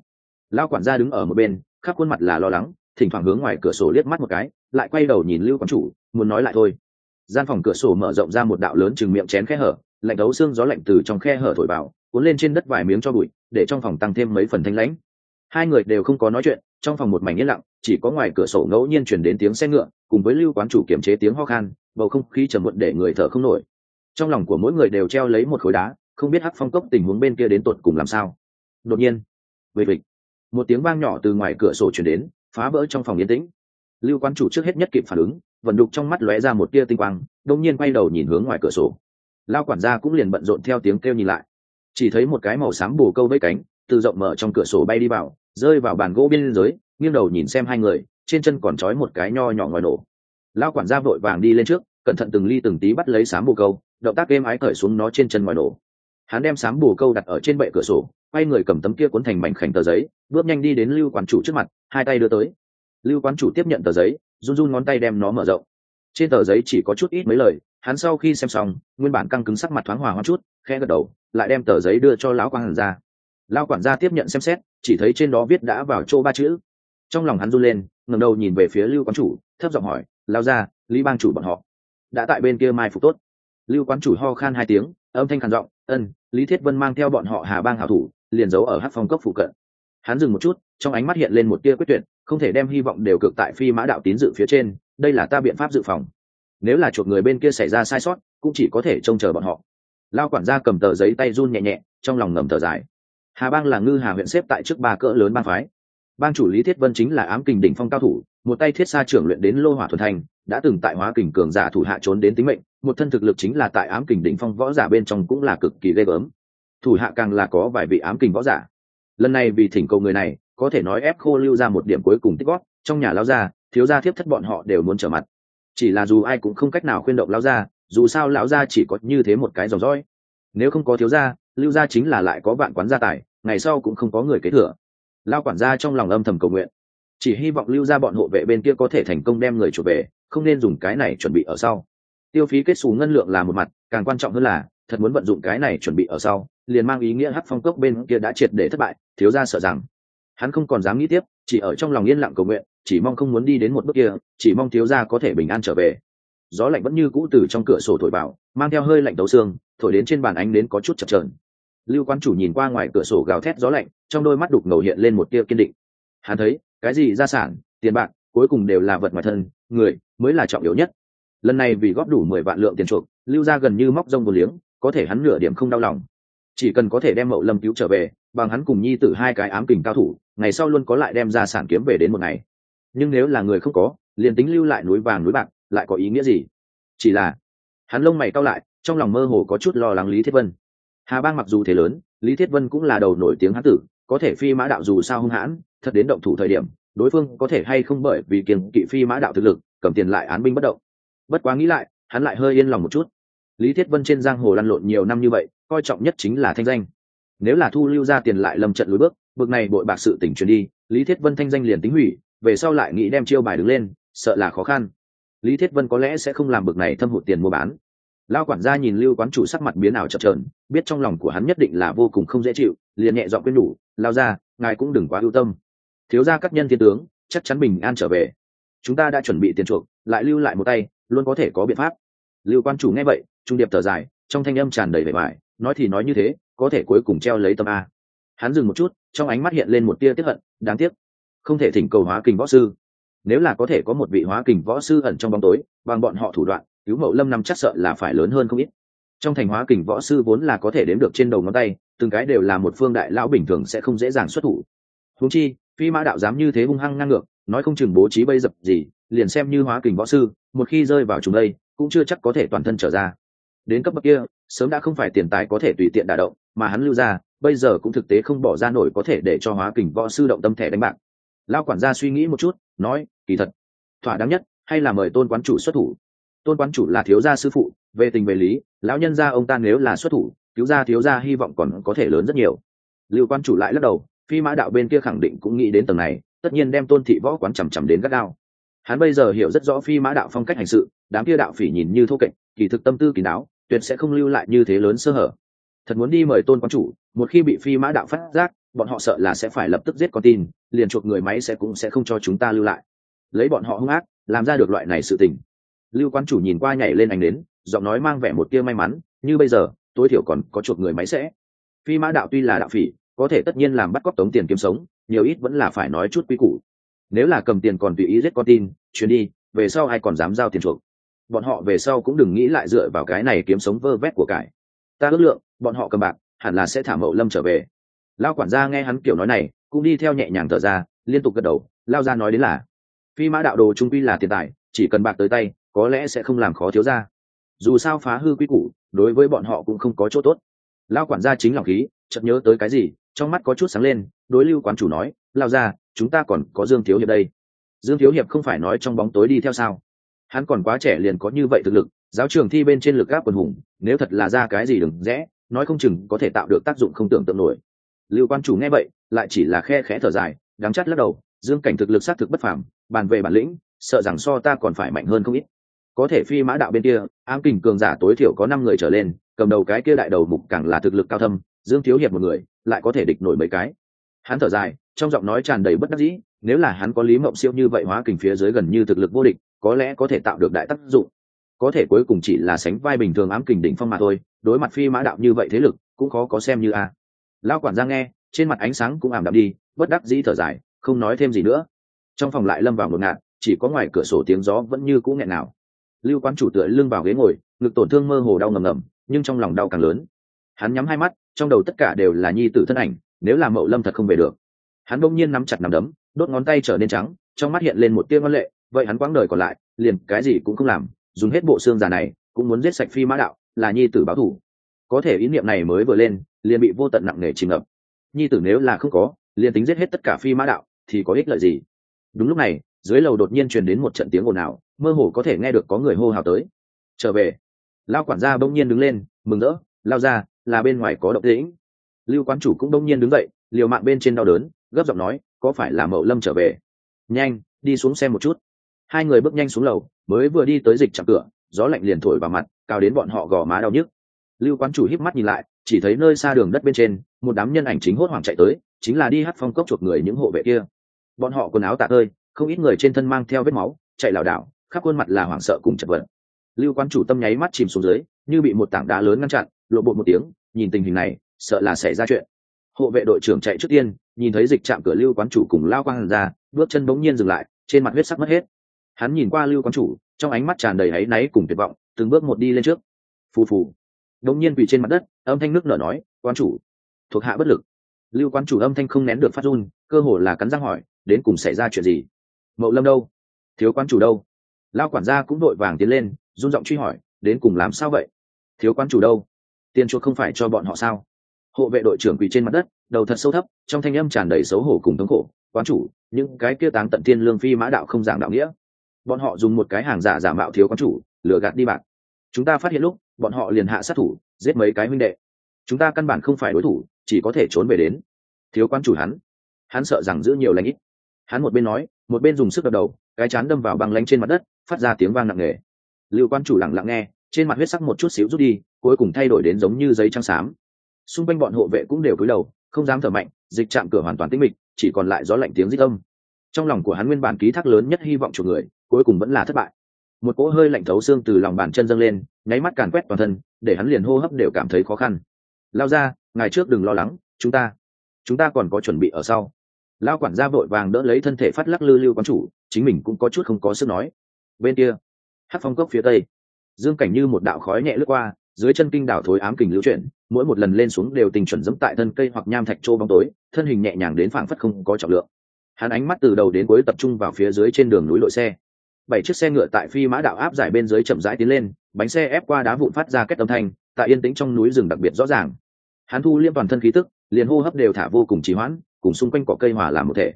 Lao quản gia đứng ở một bên, khắp khuôn mặt là lo lắng, thỉnh thoảng hướng ngoài cửa sổ liếc mắt một cái, lại quay đầu nhìn lưu quán chủ, muốn nói lại thôi. Gian phòng cửa sổ mở rộng ra một đạo lớn chừng miệng chén khe hở lạnh đấu xương gió lạnh từ trong khe hở thổi vào, cuốn lên trên đất vài miếng cho bụi, để trong phòng tăng thêm mấy phần thanh lãnh. Hai người đều không có nói chuyện, trong phòng một mảnh yên lặng, chỉ có ngoài cửa sổ ngẫu nhiên chuyển đến tiếng xe ngựa, cùng với lưu quán chủ kiểm chế tiếng ho khan, bầu không khí trầm muộn để người thở không nổi. Trong lòng của mỗi người đều treo lấy một khối đá, không biết hắc phong cốc tình huống bên kia đến tột cùng làm sao. Đột nhiên về vịnh một tiếng vang nhỏ từ ngoài cửa sổ chuyển đến, phá vỡ trong phòng yên tĩnh. Lưu quán chủ trước hết nhất kịp phản ứng, vận đục trong mắt lóe ra một tia tinh quang đông nhiên quay đầu nhìn hướng ngoài cửa sổ lao quản gia cũng liền bận rộn theo tiếng kêu nhìn lại. Chỉ thấy một cái màu xám bù câu vây cánh từ rộng mở trong cửa sổ bay đi vào rơi vào bàn gỗ bên dưới, nghiêng đầu nhìn xem hai người trên chân còn trói một cái nho nhỏ ngoài nổ. Lao quản gia vội vàng đi lên trước cẩn thận từng ly từng tí bắt lấy sám bù câu động tác êm ái cởi xuống nó trên chân ngoài nổ. Hắn đem sám bù câu đặt ở trên bệ cửa sổ quay người cầm tấm kia cuốn thành mảnh khảnh tờ giấy bước nhanh đi đến lưu quán chủ trước mặt hai tay đưa tới. Lưu quán chủ tiếp nhận tờ giấy run run ngón tay đem nó mở rộng. Trên tờ giấy chỉ có chút ít mấy lời hắn sau khi xem xong, nguyên bản căng cứng sắc mặt thoáng hòa hoa chút, khẽ gật đầu, lại đem tờ giấy đưa cho lão quản gia. lao quản gia tiếp nhận xem xét, chỉ thấy trên đó viết đã vào chỗ ba chữ. Trong lòng hắn run lên, ngẩng đầu nhìn về phía lưu quán chủ, thấp giọng hỏi lao ra lý bang chủ bọn họ, đã tại bên kia mai phục tốt? Lưu quán chủ ho khan hai tiếng, âm thanh khàn giọng, ân, lý thiết vân mang theo bọn họ hà bang hảo thủ, liền giấu ở hát phong cốc phụ cận. Hắn dừng một chút, trong ánh mắt hiện lên một tia quyết tuyệt, không thể đem hy vọng đều cực tại phi mã đạo tín dự phía trên, đây là ta biện pháp dự phòng nếu là chuột người bên kia xảy ra sai sót, cũng chỉ có thể trông chờ bọn họ. Lao quản gia cầm tờ giấy tay run nhẹ nhẹ, trong lòng ngầm tờ dài. Hà bang là ngư hà huyện xếp tại trước ba cỡ lớn bang phái. Bang chủ lý thiết vân chính là ám kình đỉnh phong cao thủ, một tay thiết sa trưởng luyện đến lô hỏa thuần thành, đã từng tại hóa kình cường giả thủ hạ trốn đến tính mệnh, một thân thực lực chính là tại ám kình đỉnh phong võ giả bên trong cũng là cực kỳ ghê gớm. Thủ hạ càng là có vài vị ám kình võ giả. Lần này vì thỉnh cầu người này, có thể nói ép khô lưu ra một điểm cuối cùng tích góp. trong nhà lao gia, thiếu gia thiếp thất bọn họ đều muốn trở mặt chỉ là dù ai cũng không cách nào khuyên động lão gia, dù sao lão gia chỉ có như thế một cái dòng dõi. Nếu không có thiếu gia, lưu gia chính là lại có vạn quán gia tài, ngày sau cũng không có người kế thừa. Lao quản gia trong lòng âm thầm cầu nguyện. Chỉ hy vọng lưu gia bọn hộ vệ bên kia có thể thành công đem người trở về, không nên dùng cái này chuẩn bị ở sau. Tiêu phí kết xù ngân lượng là một mặt, càng quan trọng hơn là, thật muốn vận dụng cái này chuẩn bị ở sau, liền mang ý nghĩa hắc phong cốc bên kia đã triệt để thất bại, thiếu gia sợ rằng. Hắn không còn dám nghĩ tiếp, chỉ ở trong lòng yên lặng cầu nguyện chỉ mong không muốn đi đến một bước kia, chỉ mong thiếu gia có thể bình an trở về. Gió lạnh vẫn như cũ từ trong cửa sổ thổi vào, mang theo hơi lạnh tấu xương, thổi đến trên bàn ánh đến có chút chập trờn lưu quan chủ nhìn qua ngoài cửa sổ gào thét gió lạnh, trong đôi mắt đục ngầu hiện lên một tia kiên định. Hắn thấy, cái gì gia sản, tiền bạc, cuối cùng đều là vật ngoài thân, người mới là trọng yếu nhất. Lần này vì góp đủ mười vạn lượng tiền chuộc, lưu ra gần như móc rông một liếng, có thể hắn nửa điểm không đau lòng. Chỉ cần có thể đem mậu lâm cứu trở về, bằng hắn cùng nhi tử hai cái ám kình cao thủ, ngày sau luôn có lại đem ra sản kiếm về đến một ngày nhưng nếu là người không có, liền tính lưu lại núi vàng núi bạc, lại có ý nghĩa gì? Chỉ là, hắn lông mày cao lại, trong lòng mơ hồ có chút lo lắng lý thiết vân. Hà bang mặc dù thế lớn, lý thiết vân cũng là đầu nổi tiếng hán tử, có thể phi mã đạo dù sao hung hãn, thật đến động thủ thời điểm, đối phương có thể hay không bởi vì kiềng kỵ phi mã đạo thực lực, cầm tiền lại án binh bất động. Bất quá nghĩ lại, hắn lại hơi yên lòng một chút. Lý thiết vân trên giang hồ lăn lộn nhiều năm như vậy, coi trọng nhất chính là thanh danh. Nếu là thu lưu ra tiền lại lâm trận lối bước bước này bội bạc sự tỉnh truyền đi, lý thiết vân thanh danh liền tính hủy về sau lại nghĩ đem chiêu bài đứng lên, sợ là khó khăn. Lý thiết vân có lẽ sẽ không làm bực này thâm hụt tiền mua bán. Lao quản gia nhìn lưu quán chủ sắc mặt biến ảo chập trờn biết trong lòng của hắn nhất định là vô cùng không dễ chịu, liền nhẹ dọn quên nhủ, lao ra ngài cũng đừng quá ưu tâm. Thiếu gia các nhân thiên tướng, chắc chắn bình an trở về. Chúng ta đã chuẩn bị tiền chuộc, lại lưu lại một tay, luôn có thể có biện pháp. Lưu quan chủ nghe vậy, trung điệp thở dài, trong thanh âm tràn đầy vẻ vải, nói thì nói như thế, có thể cuối cùng treo lấy tâm a. Hắn dừng một chút, trong ánh mắt hiện lên một tia tiếp hận, đáng tiếc không thể thỉnh cầu hóa kình võ sư. Nếu là có thể có một vị hóa kình võ sư ẩn trong bóng tối, bằng bọn họ thủ đoạn, cứu mậu lâm năm chắc sợ là phải lớn hơn không ít. Trong thành hóa kình võ sư vốn là có thể đếm được trên đầu ngón tay, từng cái đều là một phương đại lão bình thường sẽ không dễ dàng xuất thủ. Húng chi, phi mã đạo dám như thế hung hăng ngang ngược, nói không chừng bố trí bây dập gì, liền xem như hóa kình võ sư, một khi rơi vào chúng đây, cũng chưa chắc có thể toàn thân trở ra. Đến cấp bậc kia, sớm đã không phải tiền tài có thể tùy tiện đả động, mà hắn lưu ra, bây giờ cũng thực tế không bỏ ra nổi có thể để cho hóa kình võ sư động tâm thẻ đánh bạc lao quản gia suy nghĩ một chút, nói, kỳ thật, thỏa đáng nhất, hay là mời tôn quán chủ xuất thủ. Tôn quán chủ là thiếu gia sư phụ, về tình về lý, lão nhân gia ông ta nếu là xuất thủ cứu gia thiếu gia hy vọng còn có thể lớn rất nhiều. Lưu quan chủ lại lắc đầu, phi mã đạo bên kia khẳng định cũng nghĩ đến tầng này, tất nhiên đem tôn thị võ quán chằm chằm đến gắt gao. Hắn bây giờ hiểu rất rõ phi mã đạo phong cách hành sự, đám kia đạo phỉ nhìn như thô kệch, kỳ thực tâm tư kỳ đáo, tuyệt sẽ không lưu lại như thế lớn sơ hở. Thật muốn đi mời tôn quán chủ, một khi bị phi mã đạo phát giác bọn họ sợ là sẽ phải lập tức giết con tin, liền chuộc người máy sẽ cũng sẽ không cho chúng ta lưu lại. Lấy bọn họ hung ác, làm ra được loại này sự tình. Lưu quan chủ nhìn qua nhảy lên ảnh đến giọng nói mang vẻ một tia may mắn, như bây giờ, tối thiểu còn có chuộc người máy sẽ. Phi mã đạo tuy là đạo phỉ, có thể tất nhiên làm bắt cóc tống tiền kiếm sống, nhiều ít vẫn là phải nói chút quy củ. Nếu là cầm tiền còn tùy ý giết con tin, chuyến đi, về sau ai còn dám giao tiền chuộc? Bọn họ về sau cũng đừng nghĩ lại dựa vào cái này kiếm sống vơ vét của cải. Ta ước lượng, bọn họ cầm bạc, hẳn là sẽ thả mậu lâm trở về lao quản gia nghe hắn kiểu nói này, cũng đi theo nhẹ nhàng thở ra, liên tục gật đầu, lao ra nói đến là, phi mã đạo đồ trung quy là tiền tài, chỉ cần bạc tới tay, có lẽ sẽ không làm khó thiếu ra dù sao phá hư quy củ, đối với bọn họ cũng không có chỗ tốt. Lao quản gia chính lòng khí, chợt nhớ tới cái gì, trong mắt có chút sáng lên, đối lưu quán chủ nói, lao ra, chúng ta còn có dương thiếu hiệp đây. Dương thiếu hiệp không phải nói trong bóng tối đi theo sao? Hắn còn quá trẻ liền có như vậy thực lực, giáo trường thi bên trên lực gáp quần hùng, nếu thật là ra cái gì đừng rẽ, nói không chừng có thể tạo được tác dụng không tưởng tượng nổi lưu quan chủ nghe vậy, lại chỉ là khe khẽ thở dài, đắng chát lắc đầu, dương cảnh thực lực xác thực bất phàm, bàn về bản lĩnh, sợ rằng so ta còn phải mạnh hơn không ít. Có thể phi mã đạo bên kia, ám kình cường giả tối thiểu có năm người trở lên, cầm đầu cái kia đại đầu mục càng là thực lực cao thâm, dương thiếu hiệp một người, lại có thể địch nổi mấy cái. Hắn thở dài, trong giọng nói tràn đầy bất đắc dĩ, nếu là hắn có lý mộng siêu như vậy hóa kình phía dưới gần như thực lực vô địch, có lẽ có thể tạo được đại tác dụng. Có thể cuối cùng chỉ là sánh vai bình thường ám kình đỉnh phong mà thôi, đối mặt phi mã đạo như vậy thế lực, cũng khó có xem như a lao quản gia nghe, trên mặt ánh sáng cũng ảm đạm đi, bất đắc dĩ thở dài, không nói thêm gì nữa. Trong phòng lại lâm vào ngột ngạt, chỉ có ngoài cửa sổ tiếng gió vẫn như cũ nghẹn nào lưu quán chủ tựa lưng vào ghế ngồi, ngực tổn thương mơ hồ đau ngầm ngầm, nhưng trong lòng đau càng lớn. Hắn nhắm hai mắt, trong đầu tất cả đều là nhi tử thân ảnh, nếu là mậu lâm thật không về được. Hắn bỗng nhiên nắm chặt nắm đấm, đốt ngón tay trở nên trắng, trong mắt hiện lên một tia ngân lệ, vậy hắn quãng đời còn lại, liền cái gì cũng không làm, dùng hết bộ xương già này, cũng muốn giết sạch phi mã đạo, là nhi tử báo thủ có thể ý niệm này mới vừa lên, liền bị vô tận nặng nề chìm ngập. Nhi tử nếu là không có, liền tính giết hết tất cả phi mã đạo, thì có ích lợi gì? Đúng lúc này, dưới lầu đột nhiên truyền đến một trận tiếng ồn ào, mơ hồ có thể nghe được có người hô hào tới. Trở về. Lao quản gia bỗng nhiên đứng lên, mừng rỡ, lao ra, là bên ngoài có động tĩnh. Lưu quán chủ cũng bỗng nhiên đứng dậy, liều mạng bên trên đau đớn, gấp giọng nói, có phải là mậu lâm trở về? Nhanh, đi xuống xem một chút. Hai người bước nhanh xuống lầu, mới vừa đi tới dịch chạm cửa, gió lạnh liền thổi vào mặt, cao đến bọn họ gò má đau nhức lưu quán chủ híp mắt nhìn lại chỉ thấy nơi xa đường đất bên trên một đám nhân ảnh chính hốt hoảng chạy tới chính là đi hát phong cốc chuột người những hộ vệ kia. Bọn họ quần áo tạ tơi, không ít người trên thân mang theo vết máu chạy lảo đảo khắp khuôn mặt là hoảng sợ cùng chật vật. Lưu Quán chủ tâm nháy mắt chìm xuống dưới như bị một tảng đá lớn ngăn chặn lộ bộ một tiếng nhìn tình hình này sợ là xảy ra chuyện. Hộ vệ đội trưởng chạy trước tiên nhìn thấy dịch chạm cửa lưu quán chủ cùng lao quang ra bước chân bỗng nhiên dừng lại trên mặt huyết sắc mất hết. Hắn nhìn qua lưu quán chủ trong ánh mắt tràn đầy áy náy cùng tuyệt vọng từng bước một đi lên trước. Phù phù đống nhiên quỳ trên mặt đất, âm thanh nước nở nói, quan chủ, thuộc hạ bất lực. Lưu quan chủ âm thanh không nén được phát run, cơ hồ là cắn răng hỏi, đến cùng xảy ra chuyện gì? Mậu lâm đâu? Thiếu quan chủ đâu? Lao quản gia cũng đội vàng tiến lên, run giọng truy hỏi, đến cùng làm sao vậy? Thiếu quan chủ đâu? Tiền chuộc không phải cho bọn họ sao? Hộ vệ đội trưởng quỳ trên mặt đất, đầu thật sâu thấp, trong thanh âm tràn đầy xấu hổ cùng thống khổ quán chủ, những cái kia táng tận thiên lương phi mã đạo không giảng đạo nghĩa. Bọn họ dùng một cái hàng giả giả mạo thiếu quán chủ, lừa gạt đi bạc. Chúng ta phát hiện lúc bọn họ liền hạ sát thủ, giết mấy cái huynh đệ. Chúng ta căn bản không phải đối thủ, chỉ có thể trốn về đến. Thiếu quan chủ hắn. Hắn sợ rằng giữ nhiều lãnh ít. Hắn một bên nói, một bên dùng sức đập đầu, cái chán đâm vào băng lánh trên mặt đất, phát ra tiếng vang nặng nề. Lưu quan chủ lặng lặng nghe, trên mặt huyết sắc một chút xíu rút đi, cuối cùng thay đổi đến giống như giấy trắng xám. Xung quanh bọn hộ vệ cũng đều cúi đầu, không dám thở mạnh, dịch chạm cửa hoàn toàn tĩnh mịch, chỉ còn lại gió lạnh tiếng rít âm. Trong lòng của hắn nguyên bản ký thác lớn nhất hy vọng chủ người, cuối cùng vẫn là thất bại một cỗ hơi lạnh thấu xương từ lòng bàn chân dâng lên, nháy mắt càn quét toàn thân, để hắn liền hô hấp đều cảm thấy khó khăn. Lao ra ngày trước đừng lo lắng, chúng ta chúng ta còn có chuẩn bị ở sau. Lao quản gia vội vàng đỡ lấy thân thể phát lắc lư lưu quán chủ, chính mình cũng có chút không có sức nói. Bên kia hát phong cốc phía tây, dương cảnh như một đạo khói nhẹ lướt qua, dưới chân kinh đảo thối ám kình lưu chuyển, mỗi một lần lên xuống đều tình chuẩn dẫm tại thân cây hoặc nham thạch trô bóng tối, thân hình nhẹ nhàng đến phảng phất không có trọng lượng. Hắn ánh mắt từ đầu đến cuối tập trung vào phía dưới trên đường núi lội xe bảy chiếc xe ngựa tại phi mã đạo áp giải bên dưới chậm rãi tiến lên, bánh xe ép qua đá vụn phát ra kết âm thanh, tại yên tĩnh trong núi rừng đặc biệt rõ ràng. Hắn thu liêm toàn thân khí tức, liền hô hấp đều thả vô cùng trì hoãn, cùng xung quanh cỏ cây hòa làm một thể.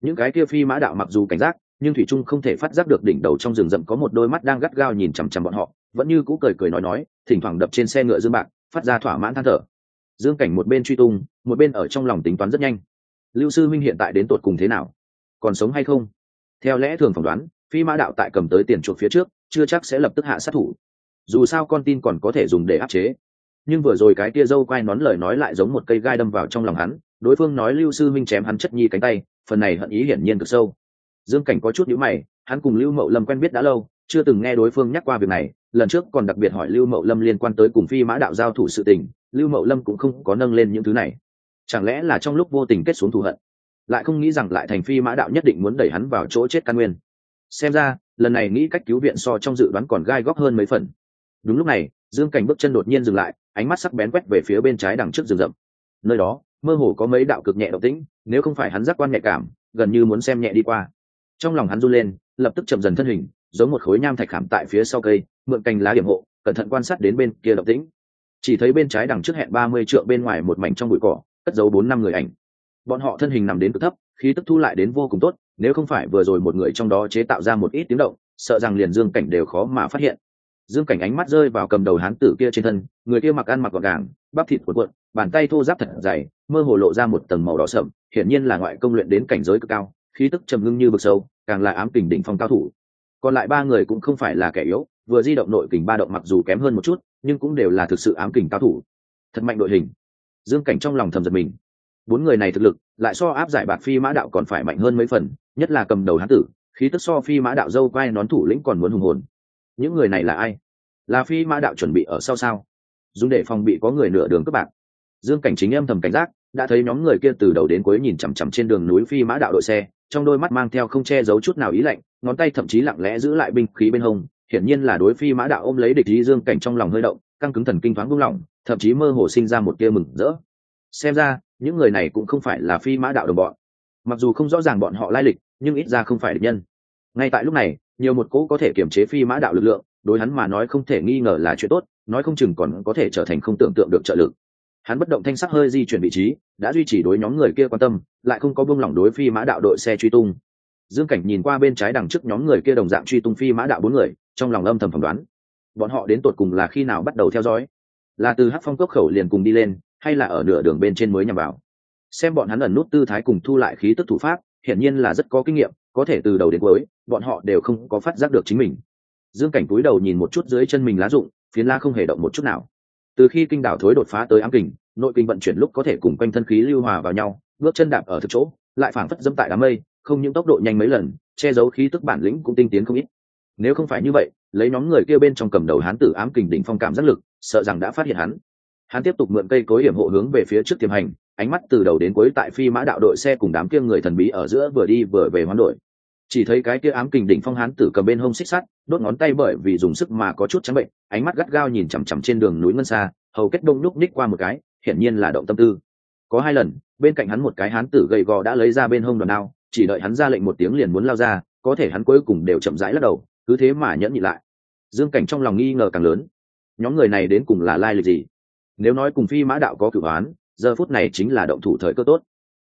Những cái kia phi mã đạo mặc dù cảnh giác, nhưng thủy trung không thể phát giác được đỉnh đầu trong rừng rậm có một đôi mắt đang gắt gao nhìn chằm chằm bọn họ, vẫn như cũ cười cười nói nói, thỉnh thoảng đập trên xe ngựa dương bạc, phát ra thỏa mãn than thở. Dương cảnh một bên truy tung, một bên ở trong lòng tính toán rất nhanh. Lưu sư minh hiện tại đến tột cùng thế nào? Còn sống hay không? Theo lẽ thường phỏng đoán phi mã đạo tại cầm tới tiền chuộc phía trước, chưa chắc sẽ lập tức hạ sát thủ. Dù sao con tin còn có thể dùng để áp chế. Nhưng vừa rồi cái tia dâu quai nón lời nói lại giống một cây gai đâm vào trong lòng hắn, đối phương nói lưu sư minh chém hắn chất nhi cánh tay, phần này hận ý hiển nhiên cực sâu. Dương cảnh có chút nhữ mày, hắn cùng lưu mậu lâm quen biết đã lâu, chưa từng nghe đối phương nhắc qua việc này, lần trước còn đặc biệt hỏi lưu mậu lâm liên quan tới cùng phi mã đạo giao thủ sự tình, lưu mậu lâm cũng không có nâng lên những thứ này. Chẳng lẽ là trong lúc vô tình kết xuống thù hận? Lại không nghĩ rằng lại thành phi mã đạo nhất định muốn đẩy hắn vào chỗ chết căn nguyên xem ra, lần này nghĩ cách cứu viện so trong dự đoán còn gai góc hơn mấy phần. Đúng lúc này, dương cảnh bước chân đột nhiên dừng lại, ánh mắt sắc bén quét về phía bên trái đằng trước rừng rậm. Nơi đó, mơ hồ có mấy đạo cực nhẹ động tĩnh, nếu không phải hắn giác quan nhạy cảm, gần như muốn xem nhẹ đi qua. Trong lòng hắn run lên, lập tức chậm dần thân hình, giống một khối nham thạch khảm tại phía sau cây, mượn cành lá điểm hộ, cẩn thận quan sát đến bên kia động tĩnh. Chỉ thấy bên trái đằng trước hẹn ba mươi trượng bên ngoài một mảnh trong bụi cỏ, cất giấu bốn năm người ảnh. Bọn họ thân hình nằm đến cực thấp, khí tức thu lại đến vô cùng tốt nếu không phải vừa rồi một người trong đó chế tạo ra một ít tiếng động, sợ rằng liền dương cảnh đều khó mà phát hiện. Dương cảnh ánh mắt rơi vào cầm đầu hán tử kia trên thân, người kia mặc ăn mặc gọn gàng, bắp thịt cuộn cuộn, bàn tay thô giáp thật dày, mơ hồ lộ ra một tầng màu đỏ sậm, hiển nhiên là ngoại công luyện đến cảnh giới cực cao, khí tức trầm ngưng như vực sâu, càng là ám kình đỉnh phong cao thủ. Còn lại ba người cũng không phải là kẻ yếu, vừa di động nội kình ba động mặc dù kém hơn một chút, nhưng cũng đều là thực sự ám kình cao thủ. Thật mạnh đội hình. Dương cảnh trong lòng thầm giật mình. Bốn người này thực lực, lại so áp giải bạc phi mã đạo còn phải mạnh hơn mấy phần nhất là cầm đầu hán tử, khí tức so phi mã đạo dâu quay nón thủ lĩnh còn muốn hùng hồn. Những người này là ai? Là phi mã đạo chuẩn bị ở sau sao? Dùng để phòng bị có người nửa đường các bạn dương cảnh chính âm thầm cảnh giác, đã thấy nhóm người kia từ đầu đến cuối nhìn chằm chằm trên đường núi phi mã đạo đội xe, trong đôi mắt mang theo không che giấu chút nào ý lạnh, ngón tay thậm chí lặng lẽ giữ lại binh khí bên hông, hiển nhiên là đối phi mã đạo ôm lấy địch ý dương cảnh trong lòng hơi động, căng cứng thần kinh thoáng buông lỏng, thậm chí mơ hồ sinh ra một tia mừng rỡ. Xem ra, những người này cũng không phải là phi mã đạo đồng bọn mặc dù không rõ ràng bọn họ lai lịch, nhưng ít ra không phải địch nhân. Ngay tại lúc này, nhiều một cỗ có thể kiềm chế phi mã đạo lực lượng, đối hắn mà nói không thể nghi ngờ là chuyện tốt, nói không chừng còn có thể trở thành không tưởng tượng được trợ lực. Hắn bất động thanh sắc hơi di chuyển vị trí, đã duy trì đối nhóm người kia quan tâm, lại không có buông lỏng đối phi mã đạo đội xe truy tung. Dương cảnh nhìn qua bên trái đằng trước nhóm người kia đồng dạng truy tung phi mã đạo bốn người, trong lòng âm thầm phỏng đoán, bọn họ đến tột cùng là khi nào bắt đầu theo dõi? Là từ hát phong cốc khẩu liền cùng đi lên, hay là ở nửa đường bên trên mới nhằm vào? Xem bọn hắn ẩn nút tư thái cùng thu lại khí tức thủ pháp, hiển nhiên là rất có kinh nghiệm, có thể từ đầu đến cuối, bọn họ đều không có phát giác được chính mình. Dương cảnh cúi đầu nhìn một chút dưới chân mình lá rụng, phiến la không hề động một chút nào. Từ khi kinh đảo thối đột phá tới ám kình, nội kinh vận chuyển lúc có thể cùng quanh thân khí lưu hòa vào nhau, bước chân đạp ở thực chỗ, lại phảng phất dẫm tại đám mây, không những tốc độ nhanh mấy lần, che giấu khí tức bản lĩnh cũng tinh tiến không ít. Nếu không phải như vậy, lấy nhóm người kia bên trong cầm đầu hán tử ám kình đỉnh phong cảm giác lực, sợ rằng đã phát hiện hắn. Hắn tiếp tục mượn cây cối hiểm hộ hướng về phía trước tiềm hành ánh mắt từ đầu đến cuối tại phi mã đạo đội xe cùng đám kia người thần bí ở giữa vừa đi vừa về hoán đổi. Chỉ thấy cái kia ám kình đỉnh phong hán tử cầm bên hông xích sắt, đốt ngón tay bởi vì dùng sức mà có chút trắng bệnh, ánh mắt gắt gao nhìn chằm chằm trên đường núi ngân xa hầu kết đông nhúc ních qua một cái, hiển nhiên là động tâm tư. Có hai lần, bên cạnh hắn một cái hán tử gầy gò đã lấy ra bên hông đòn đao, chỉ đợi hắn ra lệnh một tiếng liền muốn lao ra, có thể hắn cuối cùng đều chậm rãi lắc đầu, cứ thế mà nhẫn nhị lại. Dương cảnh trong lòng nghi ngờ càng lớn. Nhóm người này đến cùng là lai lịch gì? Nếu nói cùng phi mã đạo có cửu hoán giờ phút này chính là động thủ thời cơ tốt.